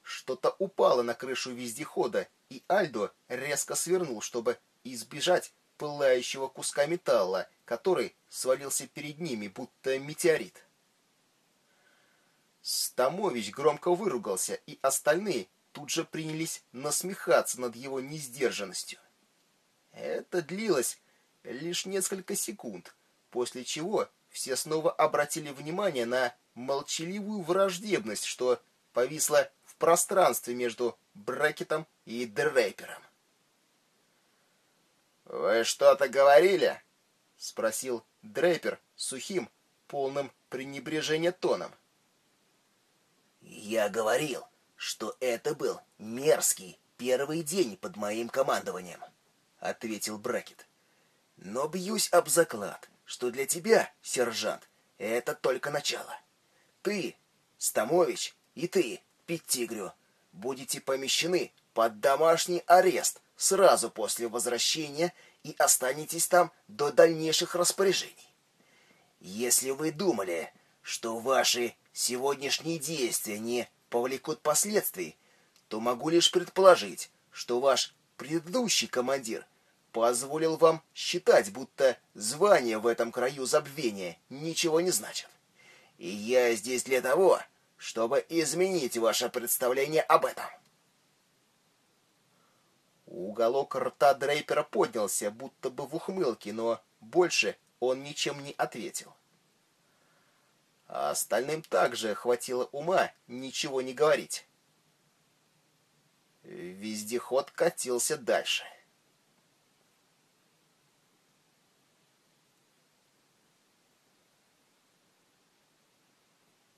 Что-то упало на крышу вездехода, и Альдо резко свернул, чтобы избежать пылающего куска металла, который свалился перед ними, будто метеорит. Стамович громко выругался, и остальные тут же принялись насмехаться над его несдержанностью. Это длилось лишь несколько секунд, после чего все снова обратили внимание на молчаливую враждебность, что повисла пространстве между Брекетом и Дрейпером. «Вы что-то говорили?» — спросил Дрейпер сухим, полным пренебрежения тоном. «Я говорил, что это был мерзкий первый день под моим командованием», — ответил Брекет. «Но бьюсь об заклад, что для тебя, сержант, это только начало. Ты, Стамович, и ты, Петтигрю, будете помещены под домашний арест сразу после возвращения и останетесь там до дальнейших распоряжений. Если вы думали, что ваши сегодняшние действия не повлекут последствий, то могу лишь предположить, что ваш предыдущий командир позволил вам считать, будто звание в этом краю забвения ничего не значит. И я здесь для того, чтобы изменить ваше представление об этом. Уголок рта Дрейпера поднялся, будто бы в ухмылке, но больше он ничем не ответил. А остальным также хватило ума ничего не говорить. Вездеход катился дальше.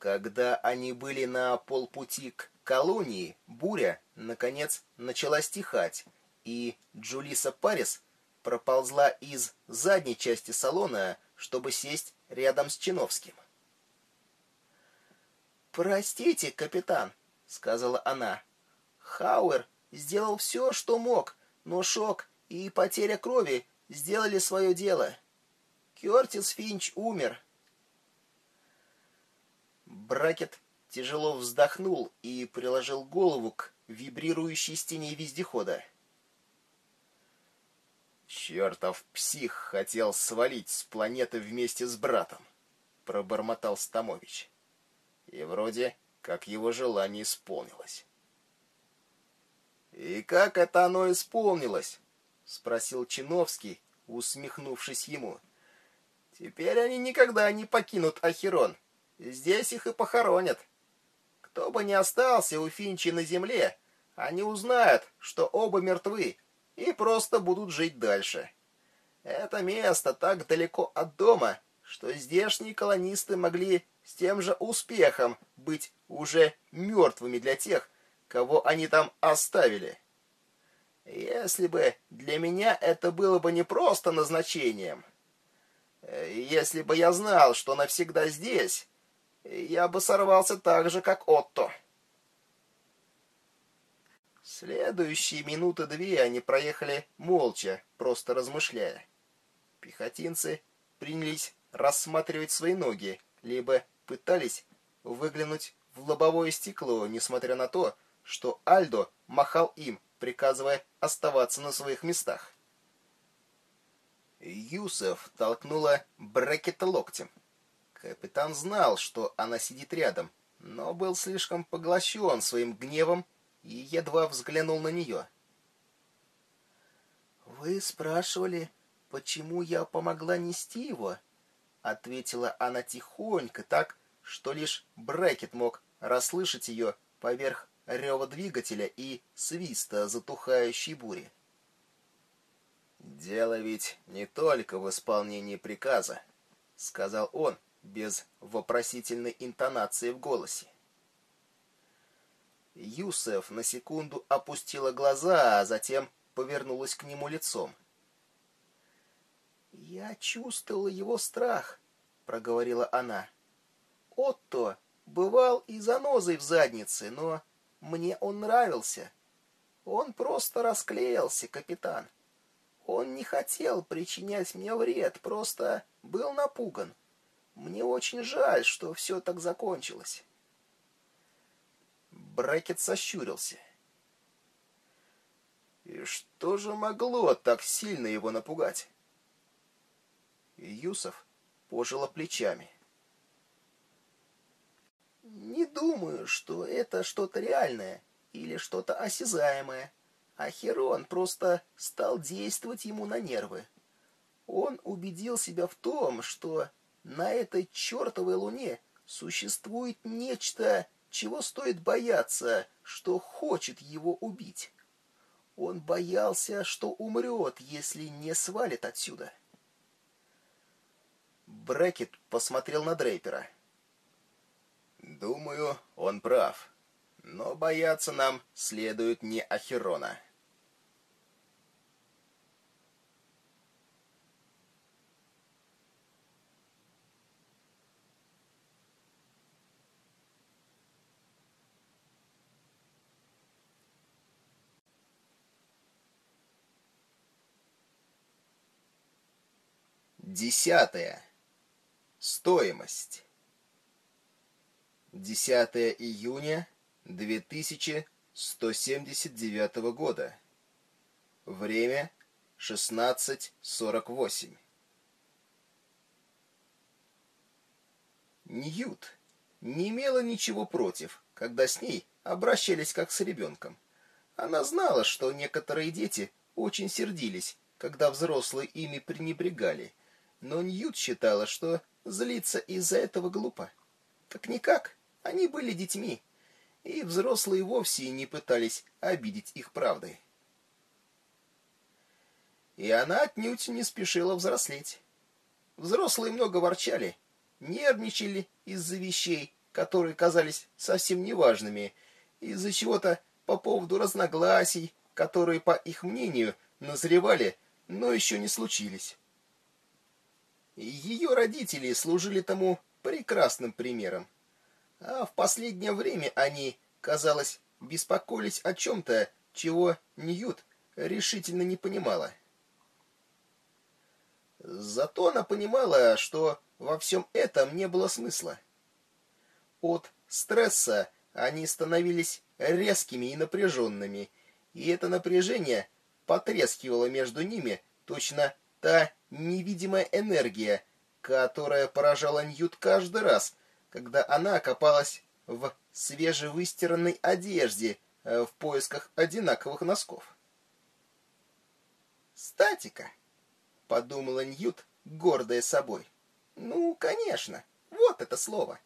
Когда они были на полпути к колонии, буря, наконец, начала стихать, и Джулиса Парис проползла из задней части салона, чтобы сесть рядом с Чиновским. «Простите, капитан», — сказала она. «Хауэр сделал все, что мог, но шок и потеря крови сделали свое дело. Кертис Финч умер». Бракет тяжело вздохнул и приложил голову к вибрирующей стене вездехода. «Чертов псих хотел свалить с планеты вместе с братом», — пробормотал Стамович. И вроде как его желание исполнилось. «И как это оно исполнилось?» — спросил Чиновский, усмехнувшись ему. «Теперь они никогда не покинут Ахерон. Здесь их и похоронят. Кто бы ни остался у Финчи на земле, они узнают, что оба мертвы, и просто будут жить дальше. Это место так далеко от дома, что здешние колонисты могли с тем же успехом быть уже мертвыми для тех, кого они там оставили. Если бы для меня это было бы не просто назначением, если бы я знал, что навсегда здесь, я бы сорвался так же, как Отто. Следующие минуты две они проехали молча, просто размышляя. Пехотинцы принялись рассматривать свои ноги, либо пытались выглянуть в лобовое стекло, несмотря на то, что Альдо махал им, приказывая оставаться на своих местах. Юсеф толкнула Брекета локтем. Капитан знал, что она сидит рядом, но был слишком поглощен своим гневом и едва взглянул на нее. «Вы спрашивали, почему я помогла нести его?» — ответила она тихонько, так, что лишь Брекет мог расслышать ее поверх рева двигателя и свиста затухающей бури. «Дело ведь не только в исполнении приказа», — сказал он без вопросительной интонации в голосе. Юсеф на секунду опустила глаза, а затем повернулась к нему лицом. «Я чувствовала его страх», — проговорила она. «Отто бывал и занозой в заднице, но мне он нравился. Он просто расклеился, капитан. Он не хотел причинять мне вред, просто был напуган. Мне очень жаль, что все так закончилось». Брекет сощурился. И что же могло так сильно его напугать? Юсов пожила плечами. Не думаю, что это что-то реальное или что-то осязаемое. А Херон просто стал действовать ему на нервы. Он убедил себя в том, что на этой чертовой луне существует нечто чего стоит бояться, что хочет его убить? Он боялся, что умрет, если не свалит отсюда. Брекет посмотрел на Дрейпера. «Думаю, он прав. Но бояться нам следует не Ахерона». Десятое. Стоимость. 10 июня 2179 года. Время 16.48. Ньют не имела ничего против, когда с ней обращались как с ребенком. Она знала, что некоторые дети очень сердились, когда взрослые ими пренебрегали, но Ньют считала, что злиться из-за этого глупо. Как-никак, они были детьми, и взрослые вовсе не пытались обидеть их правдой. И она отнюдь не спешила взрослеть. Взрослые много ворчали, нервничали из-за вещей, которые казались совсем неважными, из-за чего-то по поводу разногласий, которые, по их мнению, назревали, но еще не случились. Ее родители служили тому прекрасным примером. А в последнее время они, казалось, беспокоились о чем-то, чего Ньют решительно не понимала. Зато она понимала, что во всем этом не было смысла. От стресса они становились резкими и напряженными, и это напряжение потрескивало между ними точно та невидимая энергия, которая поражала Ньют каждый раз, когда она окопалась в свежевыстиранной одежде э, в поисках одинаковых носков. «Статика», — подумала Ньют, гордая собой. «Ну, конечно, вот это слово».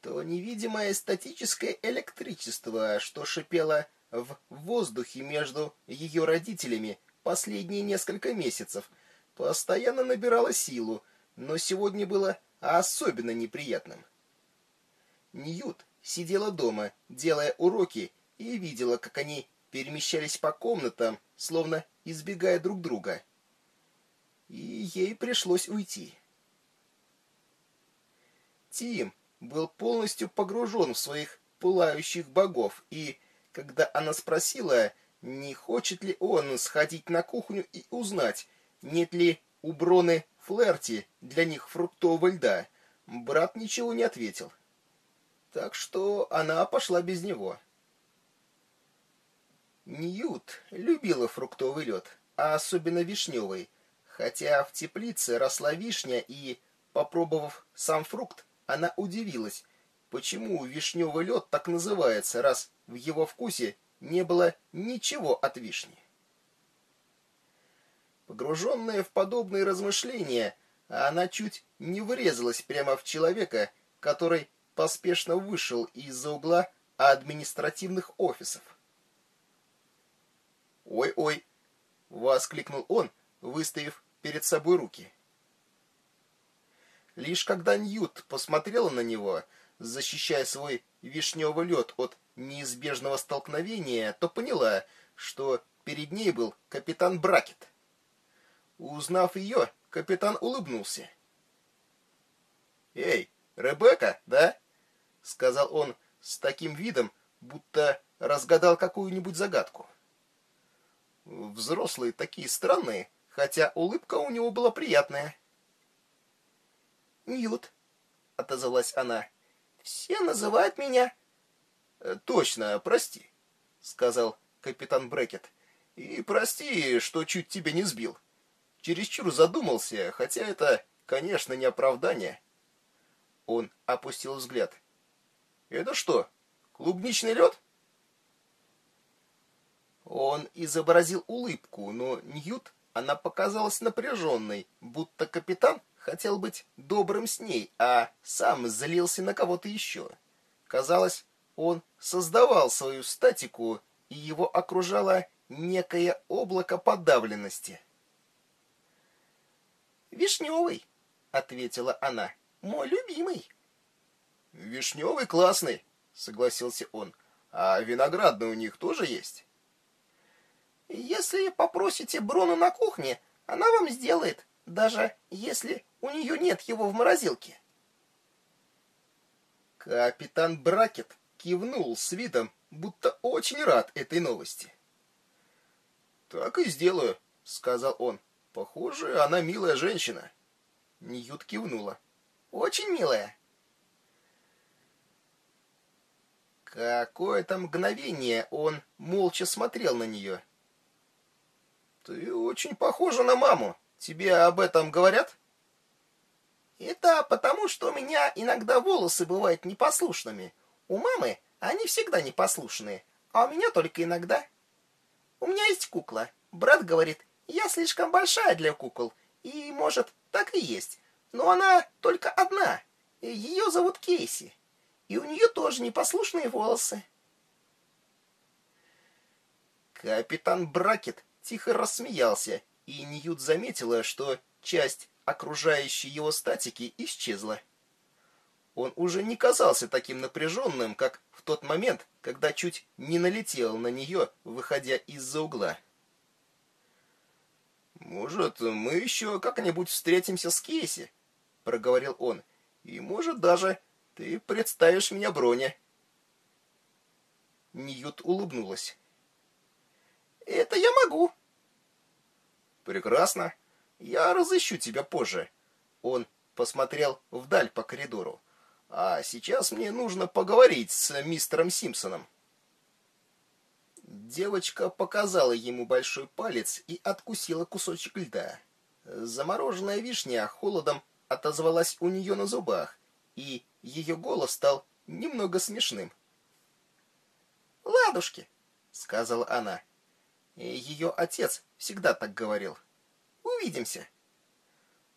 То невидимое статическое электричество, что шипело в воздухе между ее родителями, последние несколько месяцев постоянно набирала силу, но сегодня было особенно неприятным. Ньют сидела дома, делая уроки, и видела, как они перемещались по комнатам, словно избегая друг друга. И ей пришлось уйти. Тим был полностью погружен в своих пылающих богов, и, когда она спросила, не хочет ли он сходить на кухню и узнать, нет ли у Броны Флерти для них фруктового льда? Брат ничего не ответил. Так что она пошла без него. Ньют любила фруктовый лед, а особенно вишневый, хотя в теплице росла вишня и, попробовав сам фрукт, она удивилась, почему вишневый лед так называется, раз в его вкусе не было ничего от вишни. Погруженная в подобные размышления, она чуть не врезалась прямо в человека, который поспешно вышел из-за угла административных офисов. «Ой-ой!» — воскликнул он, выставив перед собой руки. Лишь когда Ньют посмотрела на него, защищая свой вишневый лед от неизбежного столкновения, то поняла, что перед ней был капитан Бракет. Узнав ее, капитан улыбнулся. «Эй, Ребекка, да?» — сказал он с таким видом, будто разгадал какую-нибудь загадку. Взрослые такие странные, хотя улыбка у него была приятная. «Ньют», — отозвалась она, — «все называют меня...» «Э, «Точно, прости», — сказал капитан Брекет. «И прости, что чуть тебя не сбил» чересчур задумался, хотя это, конечно, не оправдание. Он опустил взгляд. «Это что, клубничный лед?» Он изобразил улыбку, но Ньют она показалась напряженной, будто капитан хотел быть добрым с ней, а сам злился на кого-то еще. Казалось, он создавал свою статику, и его окружало некое облако подавленности. «Вишневый», — ответила она, — «мой любимый». «Вишневый классный», — согласился он. «А виноградный у них тоже есть?» «Если попросите Брону на кухне, она вам сделает, даже если у нее нет его в морозилке». Капитан Бракет кивнул с видом, будто очень рад этой новости. «Так и сделаю», — сказал он. Похоже, она милая женщина. Ньют кивнула. Очень милая. Какое-то мгновение он молча смотрел на нее. «Ты очень похожа на маму. Тебе об этом говорят?» «Это потому, что у меня иногда волосы бывают непослушными. У мамы они всегда непослушные, а у меня только иногда. У меня есть кукла. Брат говорит, я слишком большая для кукол. И, может, так и есть. Но она только одна. Ее зовут Кейси. И у нее тоже непослушные волосы. Капитан Бракет тихо рассмеялся, и Ньют заметила, что часть окружающей его статики исчезла. Он уже не казался таким напряженным, как в тот момент, когда чуть не налетел на нее, выходя из-за угла. «Может, мы еще как-нибудь встретимся с Кейси?» — проговорил он. «И, может, даже ты представишь меня Броне». Ньют улыбнулась. «Это я могу». «Прекрасно. Я разыщу тебя позже». Он посмотрел вдаль по коридору. «А сейчас мне нужно поговорить с мистером Симпсоном». Девочка показала ему большой палец и откусила кусочек льда. Замороженная вишня холодом отозвалась у нее на зубах, и ее голос стал немного смешным. «Ладушки», — сказала она. Ее отец всегда так говорил. «Увидимся».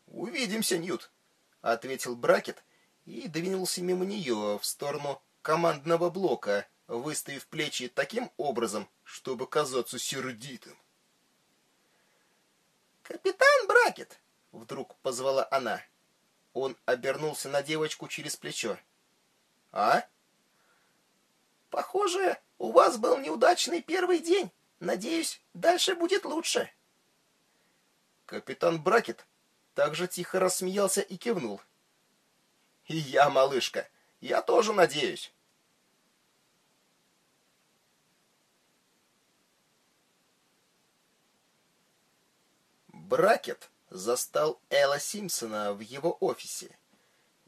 «Увидимся, Ньют», — ответил Бракет и двинулся мимо нее в сторону командного блока, выставив плечи таким образом, чтобы казаться сердитым. «Капитан Бракет!» — вдруг позвала она. Он обернулся на девочку через плечо. «А?» «Похоже, у вас был неудачный первый день. Надеюсь, дальше будет лучше». Капитан Бракет также тихо рассмеялся и кивнул. «И я, малышка, я тоже надеюсь». Бракет застал Элла Симпсона в его офисе.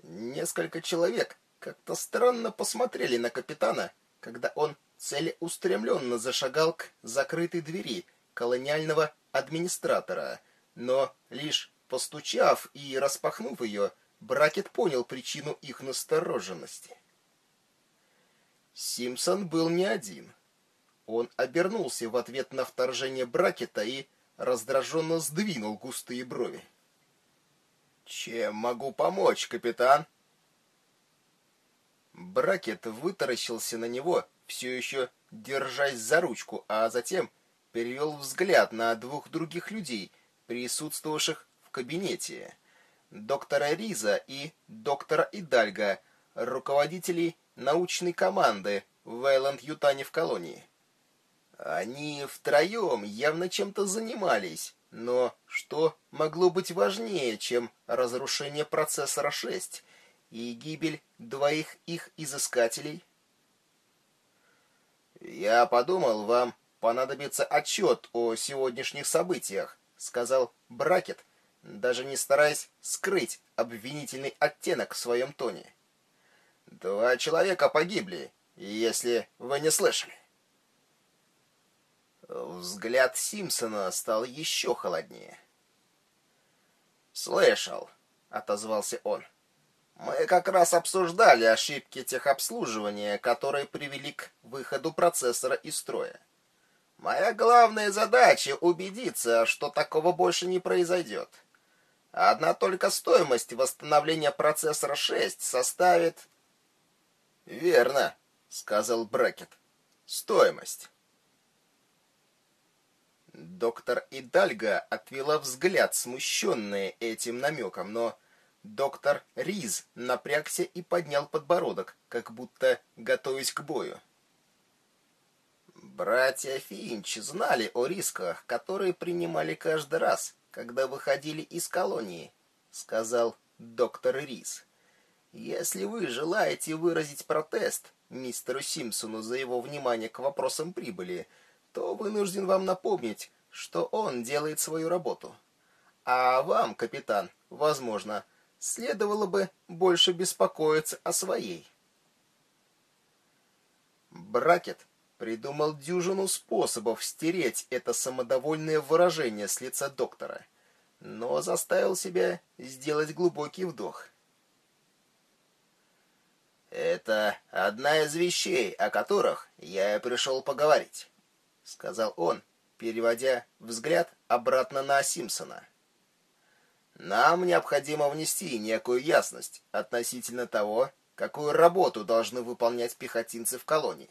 Несколько человек как-то странно посмотрели на капитана, когда он целеустремленно зашагал к закрытой двери колониального администратора, но лишь постучав и распахнув ее, Бракет понял причину их настороженности. Симпсон был не один. Он обернулся в ответ на вторжение Бракета и раздраженно сдвинул густые брови. «Чем могу помочь, капитан?» Бракет вытаращился на него, все еще держась за ручку, а затем перевел взгляд на двух других людей, присутствовавших в кабинете. Доктора Риза и доктора Идальга, руководителей научной команды в Эйланд-Ютане в колонии. Они втроем явно чем-то занимались, но что могло быть важнее, чем разрушение процессора 6 и гибель двоих их изыскателей? «Я подумал, вам понадобится отчет о сегодняшних событиях», — сказал Бракет, даже не стараясь скрыть обвинительный оттенок в своем тоне. «Два человека погибли, если вы не слышали». Взгляд Симпсона стал еще холоднее. «Слышал», — отозвался он. «Мы как раз обсуждали ошибки техобслуживания, которые привели к выходу процессора из строя. Моя главная задача — убедиться, что такого больше не произойдет. Одна только стоимость восстановления процессора 6 составит...» «Верно», — сказал Брекет. «Стоимость». Доктор Идальга отвела взгляд, смущенная этим намеком, но доктор Риз напрягся и поднял подбородок, как будто готовясь к бою. Братья Финч знали о рисках, которые принимали каждый раз, когда выходили из колонии, сказал доктор Риз. Если вы желаете выразить протест мистеру Симпсону за его внимание к вопросам прибыли, то вынужден вам напомнить, что он делает свою работу. А вам, капитан, возможно, следовало бы больше беспокоиться о своей. Бракет придумал дюжину способов стереть это самодовольное выражение с лица доктора, но заставил себя сделать глубокий вдох. «Это одна из вещей, о которых я и пришел поговорить», — сказал он, переводя взгляд обратно на Симпсона. «Нам необходимо внести некую ясность относительно того, какую работу должны выполнять пехотинцы в колонии.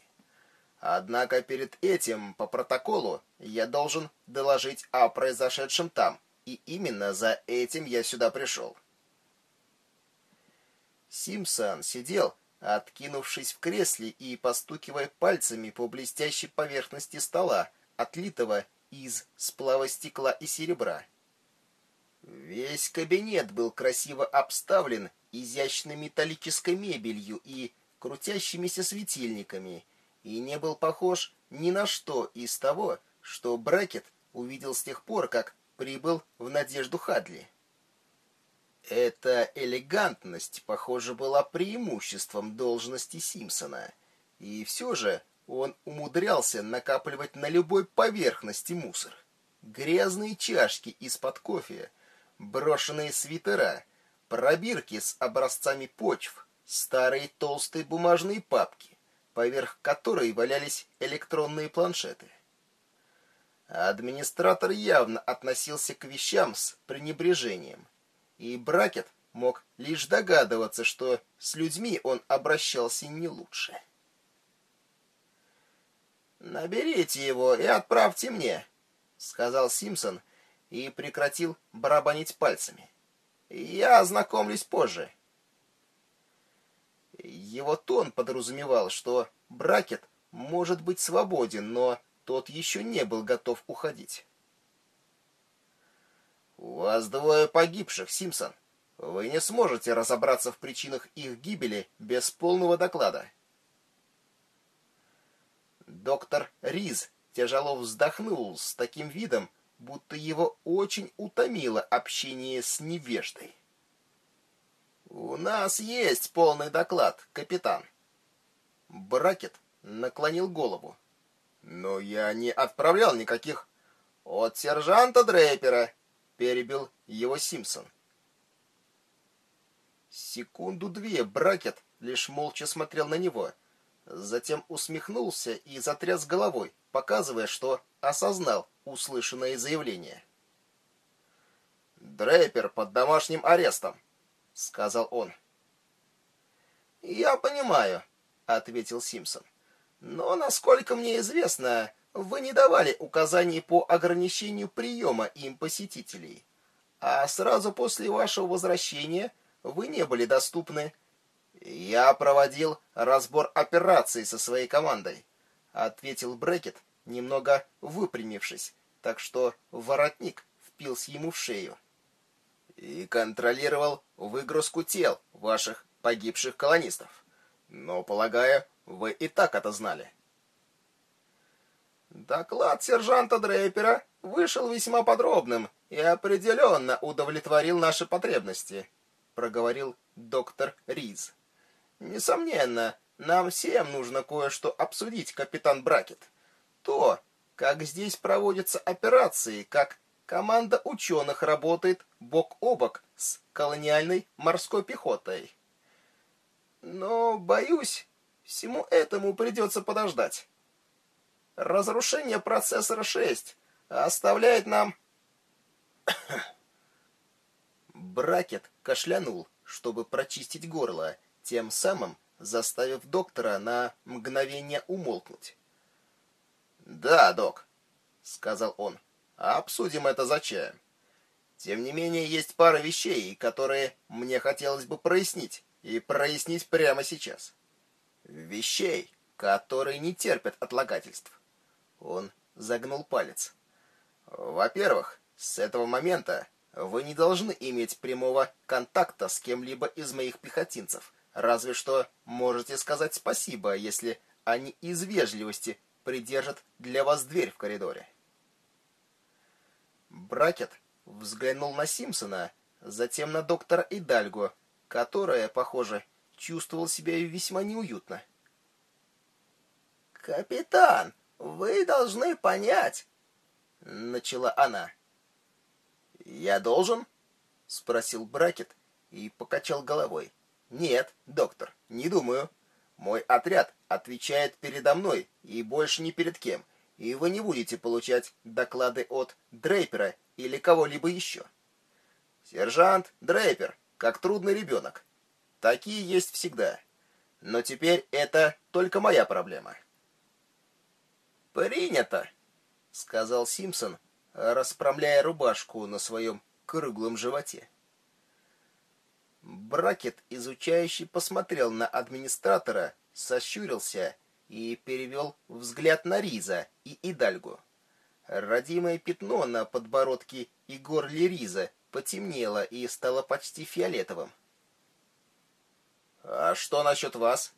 Однако перед этим, по протоколу, я должен доложить о произошедшем там, и именно за этим я сюда пришел». Симпсон сидел, откинувшись в кресле и постукивая пальцами по блестящей поверхности стола, отлитого из сплава стекла и серебра. Весь кабинет был красиво обставлен изящной металлической мебелью и крутящимися светильниками, и не был похож ни на что из того, что Брекет увидел с тех пор, как прибыл в Надежду Хадли. Эта элегантность, похоже, была преимуществом должности Симпсона. И все же он умудрялся накапливать на любой поверхности мусор. Грязные чашки из-под кофе, брошенные свитера, пробирки с образцами почв, старые толстые бумажные папки, поверх которой валялись электронные планшеты. Администратор явно относился к вещам с пренебрежением – и Бракет мог лишь догадываться, что с людьми он обращался не лучше. «Наберите его и отправьте мне», — сказал Симпсон и прекратил барабанить пальцами. «Я ознакомлюсь позже». Его тон подразумевал, что Бракет может быть свободен, но тот еще не был готов уходить. «У вас двое погибших, Симпсон. Вы не сможете разобраться в причинах их гибели без полного доклада». Доктор Риз тяжело вздохнул с таким видом, будто его очень утомило общение с невеждой. «У нас есть полный доклад, капитан». Бракет наклонил голову. «Но я не отправлял никаких...» «От сержанта Дрейпера перебил его Симпсон. Секунду-две Бракет лишь молча смотрел на него, затем усмехнулся и затряс головой, показывая, что осознал услышанное заявление. «Дрейпер под домашним арестом», — сказал он. «Я понимаю», — ответил Симпсон. «Но, насколько мне известно, вы не давали указаний по ограничению приема им посетителей, а сразу после вашего возвращения вы не были доступны. Я проводил разбор операций со своей командой, ответил Брекет, немного выпрямившись, так что воротник впился ему в шею. И контролировал выгрузку тел ваших погибших колонистов. Но, полагаю, вы и так это знали. Доклад сержанта Дрейпера вышел весьма подробным и определенно удовлетворил наши потребности, проговорил доктор Риз. Несомненно, нам всем нужно кое-что обсудить, капитан Бракет. То, как здесь проводятся операции, как команда ученых работает бок о бок с колониальной морской пехотой. Но, боюсь, всему этому придется подождать. Разрушение процессора 6 оставляет нам... <coughs> Бракет кашлянул, чтобы прочистить горло, тем самым заставив доктора на мгновение умолкнуть. «Да, док», — сказал он, — «обсудим это за чаем. Тем не менее, есть пара вещей, которые мне хотелось бы прояснить, и прояснить прямо сейчас. Вещей, которые не терпят отлагательств. Он загнул палец. Во-первых, с этого момента вы не должны иметь прямого контакта с кем-либо из моих пехотинцев. Разве что можете сказать спасибо, если они из вежливости придержат для вас дверь в коридоре. Бракет взглянул на Симпсона, затем на доктора Идальго, которая, похоже, чувствовала себя весьма неуютно. «Капитан, вы должны понять», — начала она. «Я должен?» — спросил Бракет и покачал головой. «Нет, доктор, не думаю. Мой отряд отвечает передо мной и больше ни перед кем, и вы не будете получать доклады от Дрейпера или кого-либо еще. Сержант Дрейпер, как трудный ребенок. Такие есть всегда. Но теперь это только моя проблема». «Принято», — сказал Симпсон, расправляя рубашку на своем круглом животе. Бракет, изучающий, посмотрел на администратора, сощурился и перевел взгляд на Риза и Идальгу. Родимое пятно на подбородке и горле Риза потемнело и стало почти фиолетовым. «А что насчет вас?»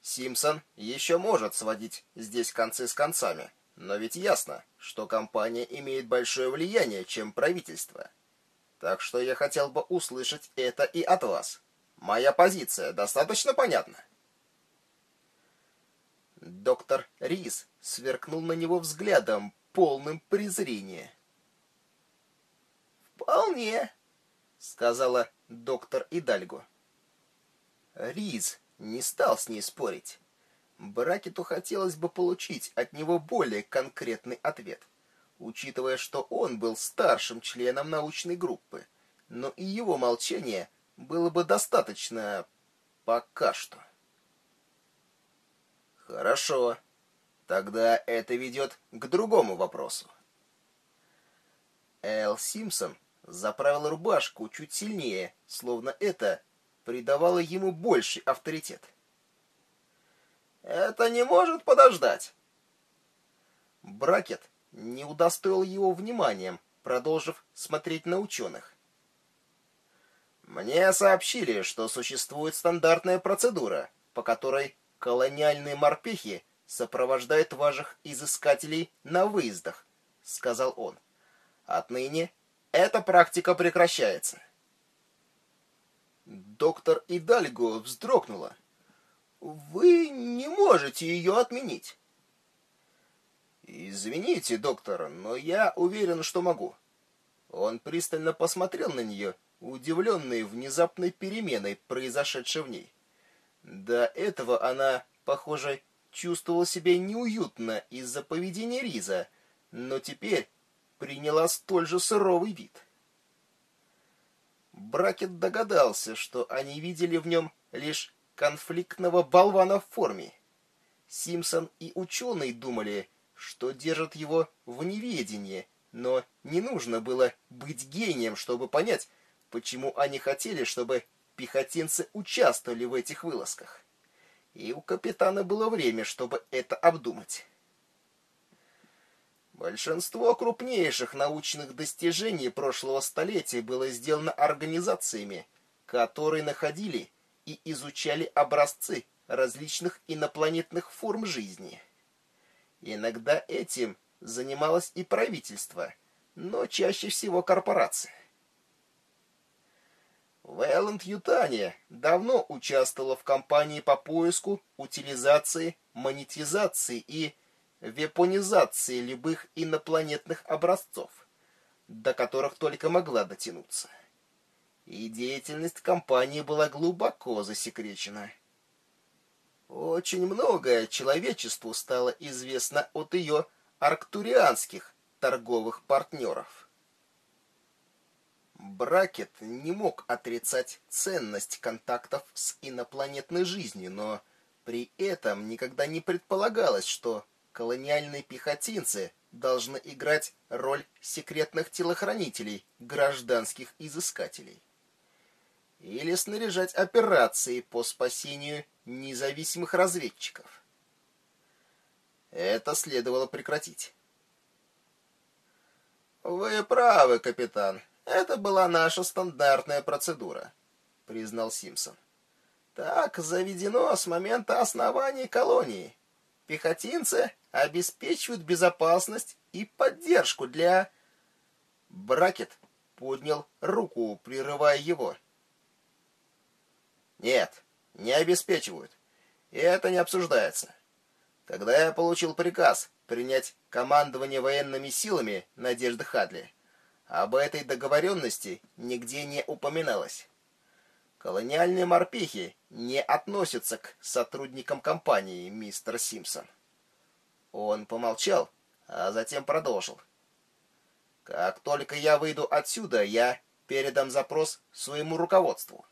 «Симпсон еще может сводить здесь концы с концами, но ведь ясно, что компания имеет большое влияние, чем правительство». Так что я хотел бы услышать это и от вас. Моя позиция достаточно понятна?» Доктор Рис сверкнул на него взглядом, полным презрения. «Вполне», — сказала доктор Идальго. Риз не стал с ней спорить. Бракету хотелось бы получить от него более конкретный ответ учитывая, что он был старшим членом научной группы, но и его молчание было бы достаточно пока что. Хорошо. Тогда это ведет к другому вопросу. Эл Симпсон заправил рубашку чуть сильнее, словно это придавало ему больший авторитет. «Это не может подождать!» Бракет не удостоил его вниманием, продолжив смотреть на ученых. Мне сообщили, что существует стандартная процедура, по которой колониальные морпехи сопровождают ваших изыскателей на выездах, сказал он. Отныне эта практика прекращается. Доктор Идальго вздрогнула. Вы не можете ее отменить. «Извините, доктор, но я уверен, что могу». Он пристально посмотрел на нее, удивленный внезапной переменой, произошедшей в ней. До этого она, похоже, чувствовала себя неуютно из-за поведения Риза, но теперь приняла столь же суровый вид. Бракет догадался, что они видели в нем лишь конфликтного болвана в форме. Симпсон и ученый думали, что держит его в неведении, но не нужно было быть гением, чтобы понять, почему они хотели, чтобы пехотинцы участвовали в этих вылазках. И у капитана было время, чтобы это обдумать. Большинство крупнейших научных достижений прошлого столетия было сделано организациями, которые находили и изучали образцы различных инопланетных форм жизни. Иногда этим занималось и правительство, но чаще всего корпорации. Вэланд Ютания давно участвовала в кампании по поиску, утилизации, монетизации и вепонизации любых инопланетных образцов, до которых только могла дотянуться. И деятельность компании была глубоко засекречена. Очень многое человечеству стало известно от ее арктурианских торговых партнеров. Бракет не мог отрицать ценность контактов с инопланетной жизнью, но при этом никогда не предполагалось, что колониальные пехотинцы должны играть роль секретных телохранителей гражданских изыскателей или снаряжать операции по спасению независимых разведчиков. Это следовало прекратить. «Вы правы, капитан. Это была наша стандартная процедура», — признал Симпсон. «Так заведено с момента основания колонии. Пехотинцы обеспечивают безопасность и поддержку для...» Бракет поднял руку, прерывая его. Нет, не обеспечивают. И это не обсуждается. Когда я получил приказ принять командование военными силами Надежды Хадли, об этой договоренности нигде не упоминалось. Колониальные морпехи не относятся к сотрудникам компании, мистер Симпсон. Он помолчал, а затем продолжил. Как только я выйду отсюда, я передам запрос своему руководству.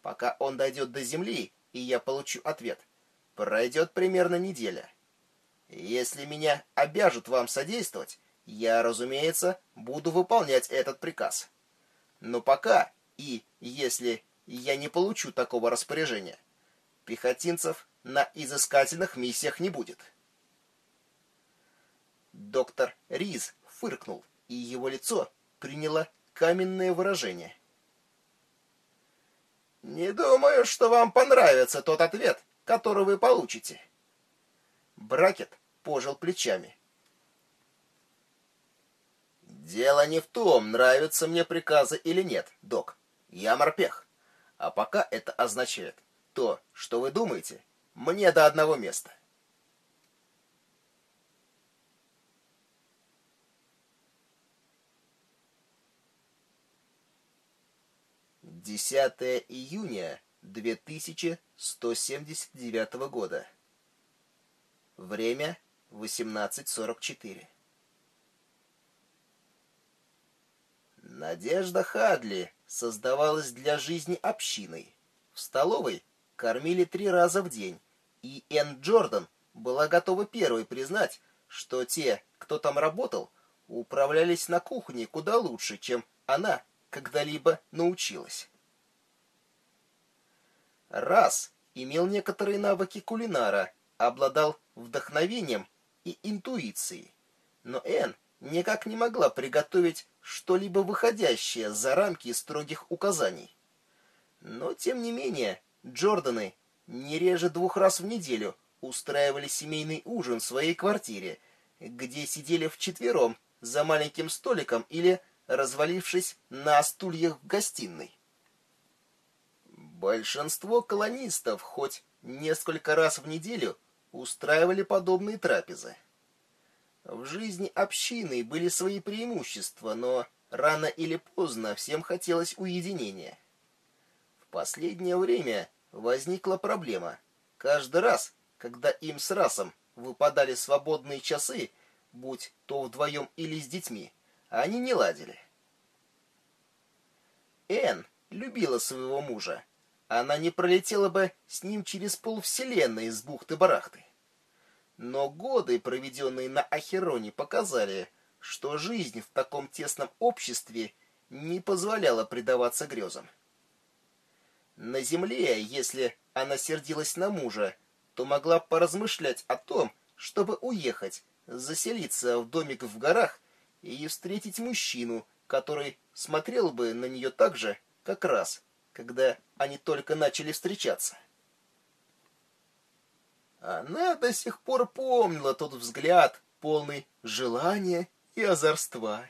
Пока он дойдет до земли, и я получу ответ, пройдет примерно неделя. Если меня обяжут вам содействовать, я, разумеется, буду выполнять этот приказ. Но пока, и если я не получу такого распоряжения, пехотинцев на изыскательных миссиях не будет. Доктор Риз фыркнул, и его лицо приняло каменное выражение. «Не думаю, что вам понравится тот ответ, который вы получите». Бракет пожал плечами. Дело не в том, нравятся мне приказы или нет, док. Я морпех. А пока это означает то, что вы думаете, мне до одного места. Десятое июня 2179 года. Время 18.44. Надежда Хадли создавалась для жизни общиной. В столовой кормили три раза в день, и Энн Джордан была готова первой признать, что те, кто там работал, управлялись на кухне куда лучше, чем она когда-либо научилась. Раз имел некоторые навыки кулинара, обладал вдохновением и интуицией, но Энн никак не могла приготовить что-либо выходящее за рамки строгих указаний. Но, тем не менее, Джорданы не реже двух раз в неделю устраивали семейный ужин в своей квартире, где сидели вчетвером за маленьким столиком или развалившись на стульях в гостиной. Большинство колонистов хоть несколько раз в неделю устраивали подобные трапезы. В жизни общины были свои преимущества, но рано или поздно всем хотелось уединения. В последнее время возникла проблема. Каждый раз, когда им с расом выпадали свободные часы, будь то вдвоем или с детьми, они не ладили. Энн любила своего мужа. Она не пролетела бы с ним через полвселенной из бухты-барахты. Но годы, проведенные на Ахероне, показали, что жизнь в таком тесном обществе не позволяла предаваться грезам. На земле, если она сердилась на мужа, то могла поразмышлять о том, чтобы уехать, заселиться в домик в горах и встретить мужчину, который смотрел бы на нее так же, как раз, когда они только начали встречаться. Она до сих пор помнила тот взгляд, полный желания и озорства.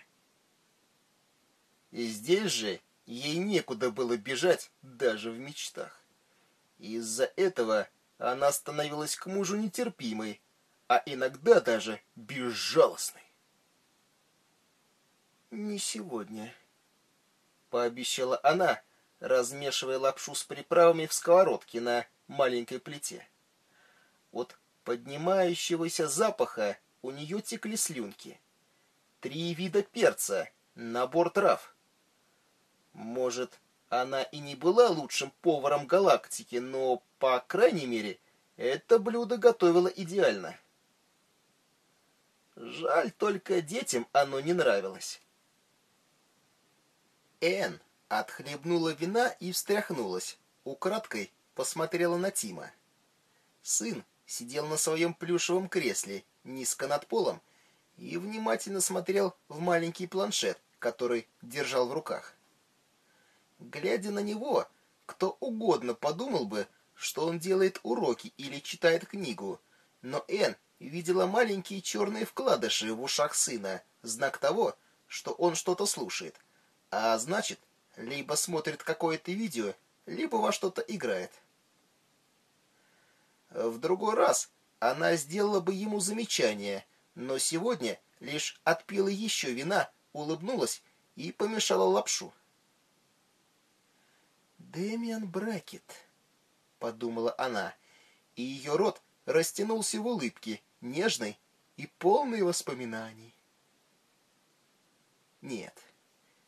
И здесь же ей некуда было бежать даже в мечтах. Из-за этого она становилась к мужу нетерпимой, а иногда даже безжалостной. «Не сегодня», — пообещала она, размешивая лапшу с приправами в сковородке на маленькой плите. От поднимающегося запаха у нее текли слюнки. Три вида перца, набор трав. Может, она и не была лучшим поваром галактики, но, по крайней мере, это блюдо готовило идеально. Жаль, только детям оно не нравилось. Эн отхлебнула вина и встряхнулась. Украдкой посмотрела на Тима. Сын сидел на своем плюшевом кресле, низко над полом, и внимательно смотрел в маленький планшет, который держал в руках. Глядя на него, кто угодно подумал бы, что он делает уроки или читает книгу, но Энн видела маленькие черные вкладыши в ушах сына, знак того, что он что-то слушает. А значит, либо смотрит какое-то видео, либо во что-то играет. В другой раз она сделала бы ему замечание, но сегодня лишь отпила еще вина, улыбнулась и помешала лапшу. «Дэмиан Брекет», — подумала она, и ее рот растянулся в улыбке, нежной и полной воспоминаний. Нет,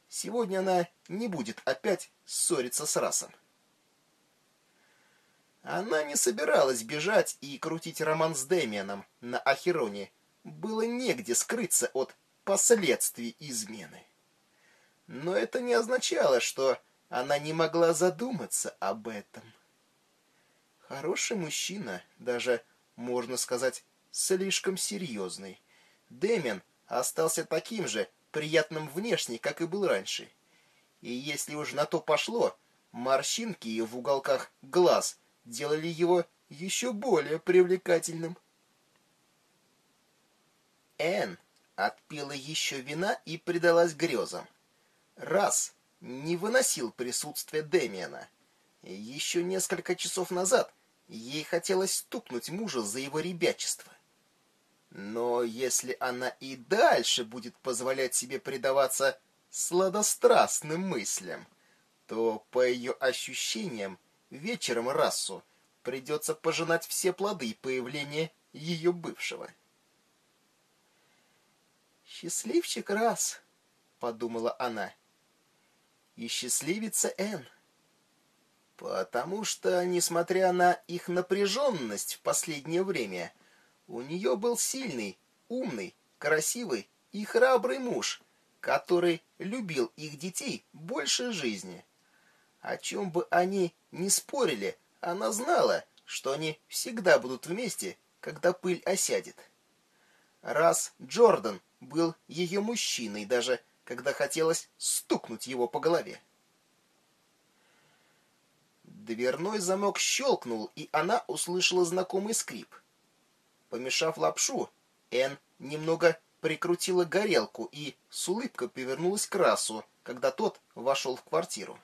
сегодня она не будет опять ссориться с Расом. Она не собиралась бежать и крутить роман с Дэмианом на Ахероне. Было негде скрыться от последствий измены. Но это не означало, что она не могла задуматься об этом. Хороший мужчина, даже, можно сказать, слишком серьезный. Дэмиан остался таким же приятным внешне, как и был раньше. И если уж на то пошло, морщинки в уголках глаз делали его еще более привлекательным. Энн отпила еще вина и предалась грезам. Раз не выносил присутствия Демиана. Еще несколько часов назад ей хотелось стукнуть мужа за его ребячество. Но если она и дальше будет позволять себе предаваться сладострастным мыслям, то, по ее ощущениям, вечером расу придется пожинать все плоды появления ее бывшего. «Счастливчик раз», — подумала она, — «и счастливица Н. Потому что, несмотря на их напряженность в последнее время, у нее был сильный, умный, красивый и храбрый муж, который любил их детей больше жизни. О чем бы они ни спорили, она знала, что они всегда будут вместе, когда пыль осядет. Раз Джордан был ее мужчиной, даже когда хотелось стукнуть его по голове. Дверной замок щелкнул, и она услышала знакомый скрип. Помешав лапшу, Энн немного прикрутила горелку и с улыбкой повернулась к Расу, когда тот вошел в квартиру.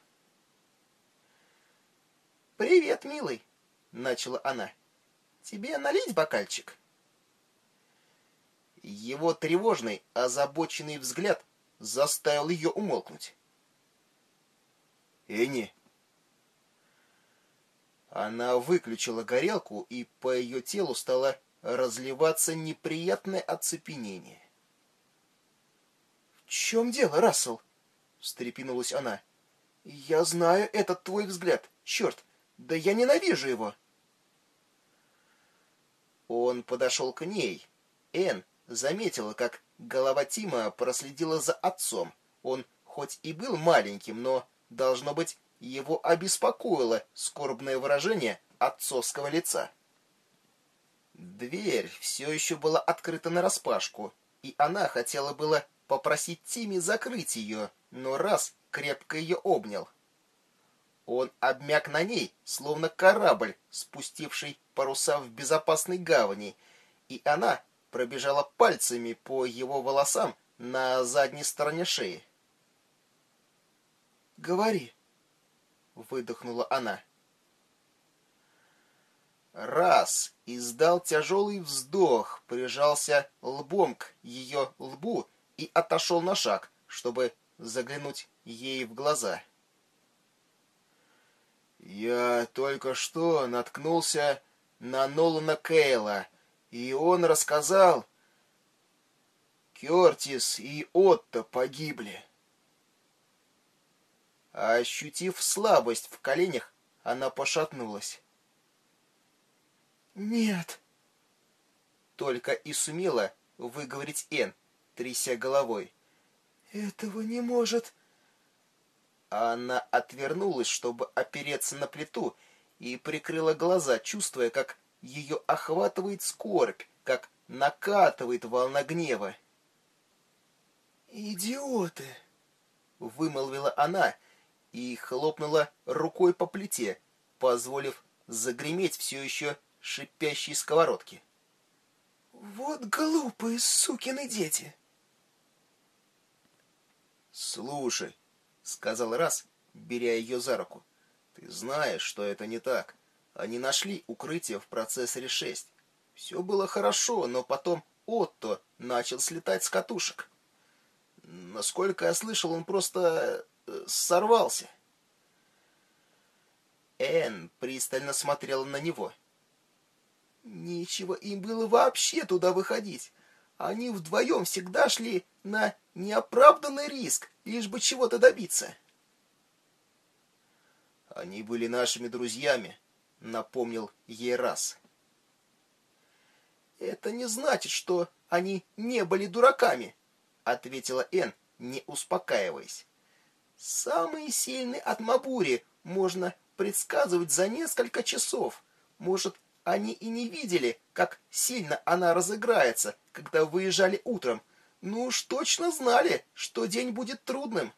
«Привет, милый!» — начала она. «Тебе налить бокальчик?» Его тревожный, озабоченный взгляд заставил ее умолкнуть. «Энни!» Она выключила горелку, и по ее телу стало разливаться неприятное оцепенение. «В чем дело, Рассел?» — встрепенулась она. «Я знаю этот твой взгляд. Черт, да я ненавижу его. Он подошел к ней. Эн заметила, как голова Тима проследила за отцом. Он хоть и был маленьким, но, должно быть, его обеспокоило скорбное выражение отцовского лица. Дверь все еще была открыта нараспашку, и она хотела было попросить Тими закрыть ее, но раз крепко ее обнял — он обмяк на ней, словно корабль, спустивший паруса в безопасной гавани, и она пробежала пальцами по его волосам на задней стороне шеи. «Говори», — выдохнула она. Раз издал тяжелый вздох, прижался лбом к ее лбу и отошел на шаг, чтобы заглянуть ей в глаза. Я только что наткнулся на Нолана Кейла, и он рассказал, Кертис и Отто погибли. Ощутив слабость в коленях, она пошатнулась. «Нет!» Только и сумела выговорить Эн, тряся головой. «Этого не может она отвернулась, чтобы опереться на плиту, и прикрыла глаза, чувствуя, как ее охватывает скорбь, как накатывает волна гнева. «Идиоты!» — вымолвила она и хлопнула рукой по плите, позволив загреметь все еще шипящей сковородки. «Вот глупые сукины дети!» «Слушай, сказал раз, беря ее за руку. Ты знаешь, что это не так. Они нашли укрытие в процессоре 6. Все было хорошо, но потом Отто начал слетать с катушек. Насколько я слышал, он просто э, сорвался. Энн пристально смотрела на него. Нечего им было вообще туда выходить. Они вдвоем всегда шли на неоправданный риск, лишь бы чего-то добиться. Они были нашими друзьями, напомнил ей раз. Это не значит, что они не были дураками, ответила Эн, не успокаиваясь. Самые сильные от Мабури можно предсказывать за несколько часов. Может, они и не видели, как сильно она разыграется, когда выезжали утром, ну уж точно знали, что день будет трудным.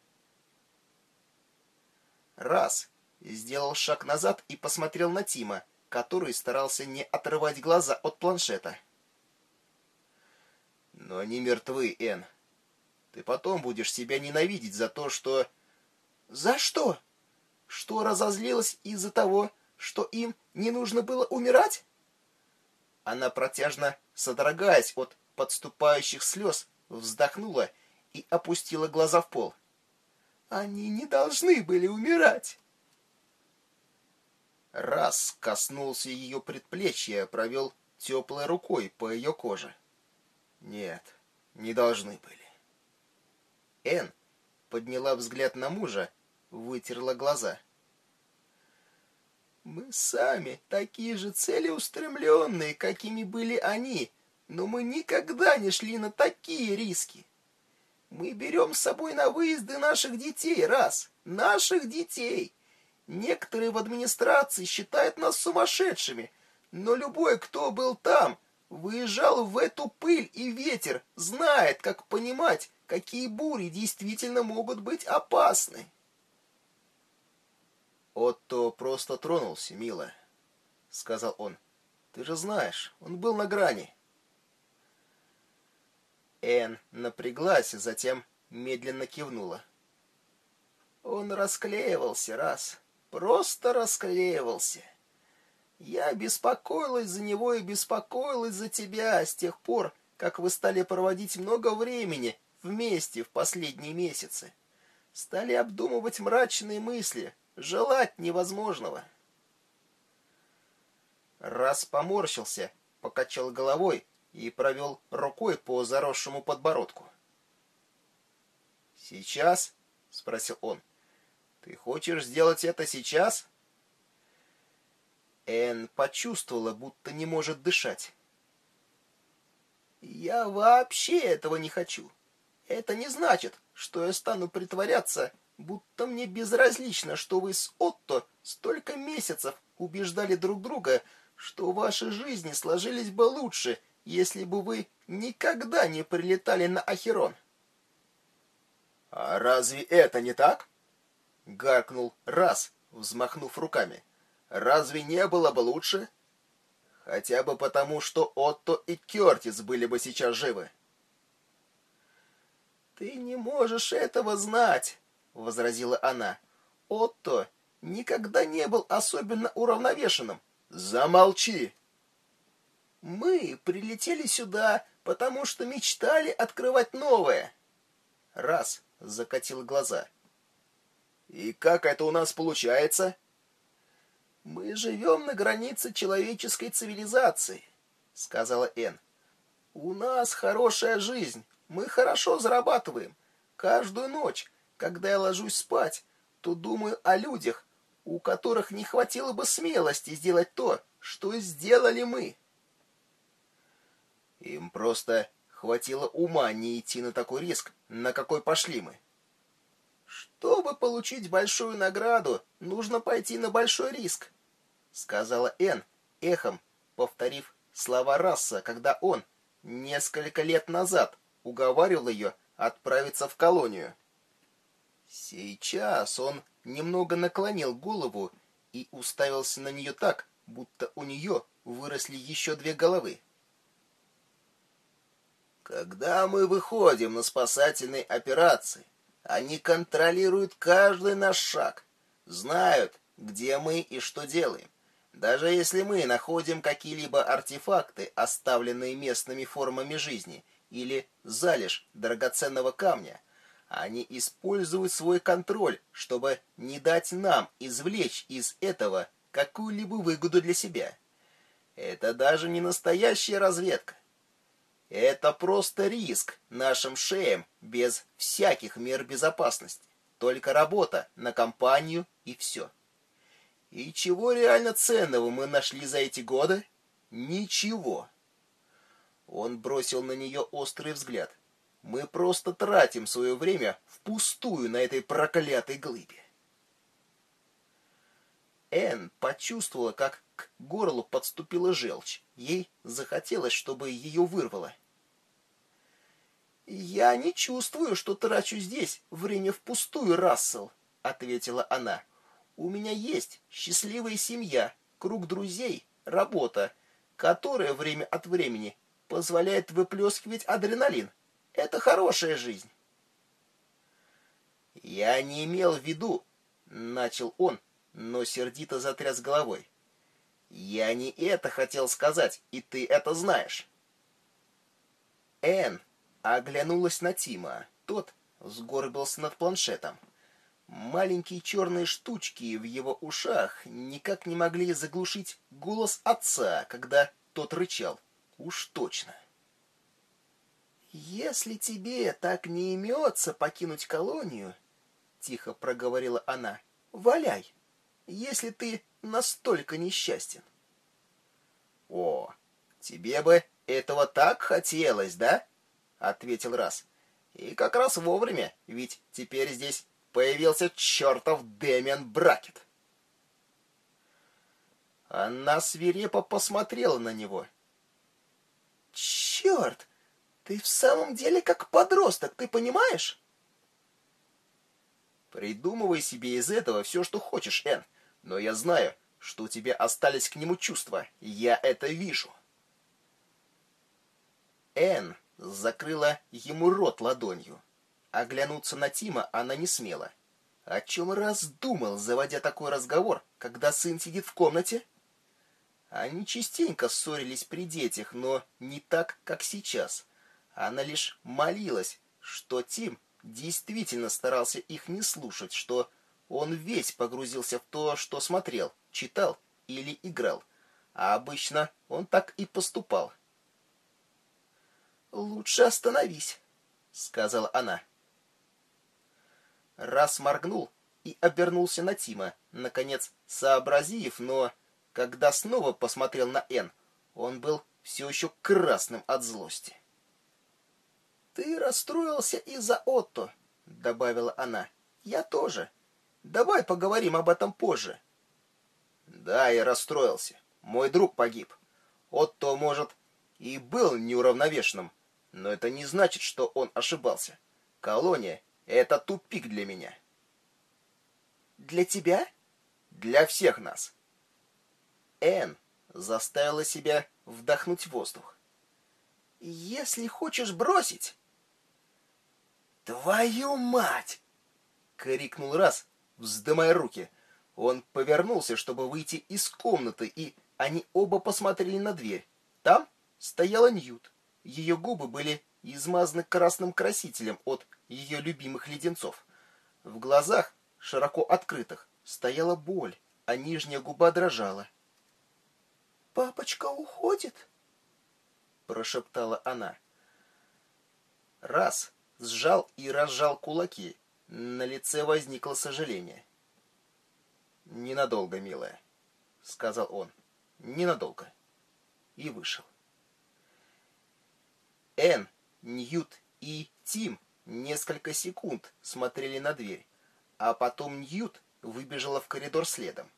Раз сделал шаг назад и посмотрел на Тима, который старался не отрывать глаза от планшета. Но они мертвы, Эн. Ты потом будешь себя ненавидеть за то, что... За что? Что разозлилась из-за того, что им не нужно было умирать? Она протяжно, содрогаясь от подступающих слез, вздохнула и опустила глаза в пол. Они не должны были умирать. Раз коснулся ее предплечья, провел теплой рукой по ее коже. Нет, не должны были. Эн подняла взгляд на мужа, вытерла глаза. Мы сами такие же целеустремленные, какими были они, но мы никогда не шли на такие риски. Мы берем с собой на выезды наших детей, раз, наших детей — Некоторые в администрации считают нас сумасшедшими, но любой, кто был там, выезжал в эту пыль и ветер, знает, как понимать, какие бури действительно могут быть опасны. Отто просто тронулся, милая, сказал он. Ты же знаешь, он был на грани. Эн напряглась, затем медленно кивнула. Он расклеивался раз, просто расклеивался. Я беспокоилась за него и беспокоилась за тебя с тех пор, как вы стали проводить много времени вместе в последние месяцы. Стали обдумывать мрачные мысли, желать невозможного. Раз поморщился, покачал головой и провел рукой по заросшему подбородку. «Сейчас?» — спросил он. — ты хочешь сделать это сейчас? Эн почувствовала, будто не может дышать. Я вообще этого не хочу. Это не значит, что я стану притворяться, будто мне безразлично, что вы с Отто столько месяцев убеждали друг друга, что ваши жизни сложились бы лучше, если бы вы никогда не прилетали на Ахерон. А разве это не так? — гаркнул раз, взмахнув руками. «Разве не было бы лучше?» «Хотя бы потому, что Отто и Кертис были бы сейчас живы». «Ты не можешь этого знать», — возразила она. «Отто никогда не был особенно уравновешенным». «Замолчи!» «Мы прилетели сюда, потому что мечтали открывать новое». Раз закатил глаза. И как это у нас получается? Мы живем на границе человеческой цивилизации, сказала Н. У нас хорошая жизнь. Мы хорошо зарабатываем. Каждую ночь, когда я ложусь спать, то думаю о людях, у которых не хватило бы смелости сделать то, что сделали мы. Им просто хватило ума не идти на такой риск, на какой пошли мы. Чтобы получить большую награду, нужно пойти на большой риск, сказала Н, эхом повторив слова Расса, когда он несколько лет назад уговаривал ее отправиться в колонию. Сейчас он немного наклонил голову и уставился на нее так, будто у нее выросли еще две головы. Когда мы выходим на спасательные операции, Они контролируют каждый наш шаг, знают, где мы и что делаем. Даже если мы находим какие-либо артефакты, оставленные местными формами жизни, или залежь драгоценного камня, они используют свой контроль, чтобы не дать нам извлечь из этого какую-либо выгоду для себя. Это даже не настоящая разведка. Это просто риск нашим шеям без всяких мер безопасности. Только работа на компанию и все. И чего реально ценного мы нашли за эти годы? Ничего. Он бросил на нее острый взгляд. Мы просто тратим свое время впустую на этой проклятой глыбе. Энн почувствовала, как к горлу подступила желчь. Ей захотелось, чтобы ее вырвало. «Я не чувствую, что трачу здесь время впустую, Рассел», — ответила она. У меня есть счастливая семья, круг друзей, работа, которая время от времени позволяет выплескивать адреналин. Это хорошая жизнь. Я не имел в виду, начал он, но сердито затряс головой. Я не это хотел сказать, и ты это знаешь. Эн оглянулась на Тима. Тот сгорбился над планшетом. Маленькие черные штучки в его ушах никак не могли заглушить голос отца, когда тот рычал. Уж точно. «Если тебе так не имется покинуть колонию, — тихо проговорила она, — валяй, если ты настолько несчастен». «О, тебе бы этого так хотелось, да?» — ответил Раз. «И как раз вовремя, ведь теперь здесь появился чертов Дэмиан Бракет. Она свирепо посмотрела на него. «Черт! Ты в самом деле как подросток, ты понимаешь?» «Придумывай себе из этого все, что хочешь, Энн, но я знаю, что у тебя остались к нему чувства. Я это вижу». Энн закрыла ему рот ладонью. Оглянуться на Тима она не смела. О чем раз думал, заводя такой разговор, когда сын сидит в комнате? Они частенько ссорились при детях, но не так, как сейчас. Она лишь молилась, что Тим действительно старался их не слушать, что он весь погрузился в то, что смотрел, читал или играл. А обычно он так и поступал. «Лучше остановись», — сказала она раз моргнул и обернулся на Тима, наконец сообразив, но когда снова посмотрел на Н, он был все еще красным от злости. «Ты расстроился из-за Отто», — добавила она. «Я тоже. Давай поговорим об этом позже». «Да, я расстроился. Мой друг погиб. Отто, может, и был неуравновешенным, но это не значит, что он ошибался. Колония это тупик для меня. Для тебя? Для всех нас. Эн заставила себя вдохнуть воздух. Если хочешь бросить... Твою мать! крикнул раз, вздымая руки. Он повернулся, чтобы выйти из комнаты, и они оба посмотрели на дверь. Там стояла Ньют. Ее губы были измазаны красным красителем от ее любимых леденцов. В глазах, широко открытых, стояла боль, а нижняя губа дрожала. «Папочка уходит?» — прошептала она. Раз сжал и разжал кулаки. На лице возникло сожаление. «Ненадолго, милая», — сказал он. «Ненадолго». И вышел. Эн, Ньют и Тим несколько секунд смотрели на дверь, а потом Ньют выбежала в коридор следом.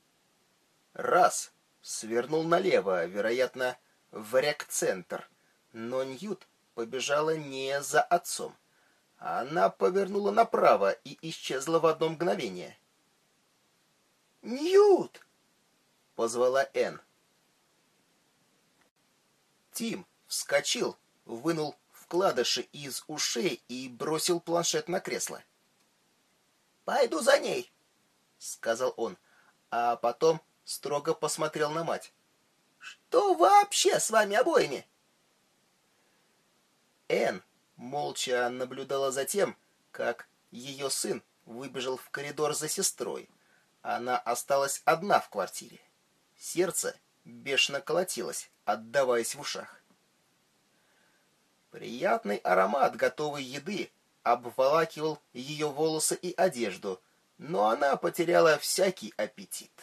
Раз свернул налево, вероятно, в рек-центр, но Ньют побежала не за отцом. Она повернула направо и исчезла в одно мгновение. «Ньют!» — позвала Энн. Тим вскочил, вынул вкладыши из ушей и бросил планшет на кресло. «Пойду за ней», — сказал он, а потом строго посмотрел на мать. «Что вообще с вами обоими?» Энн молча наблюдала за тем, как ее сын выбежал в коридор за сестрой. Она осталась одна в квартире. Сердце бешено колотилось, отдаваясь в ушах. Приятный аромат готовой еды обволакивал ее волосы и одежду, но она потеряла всякий аппетит.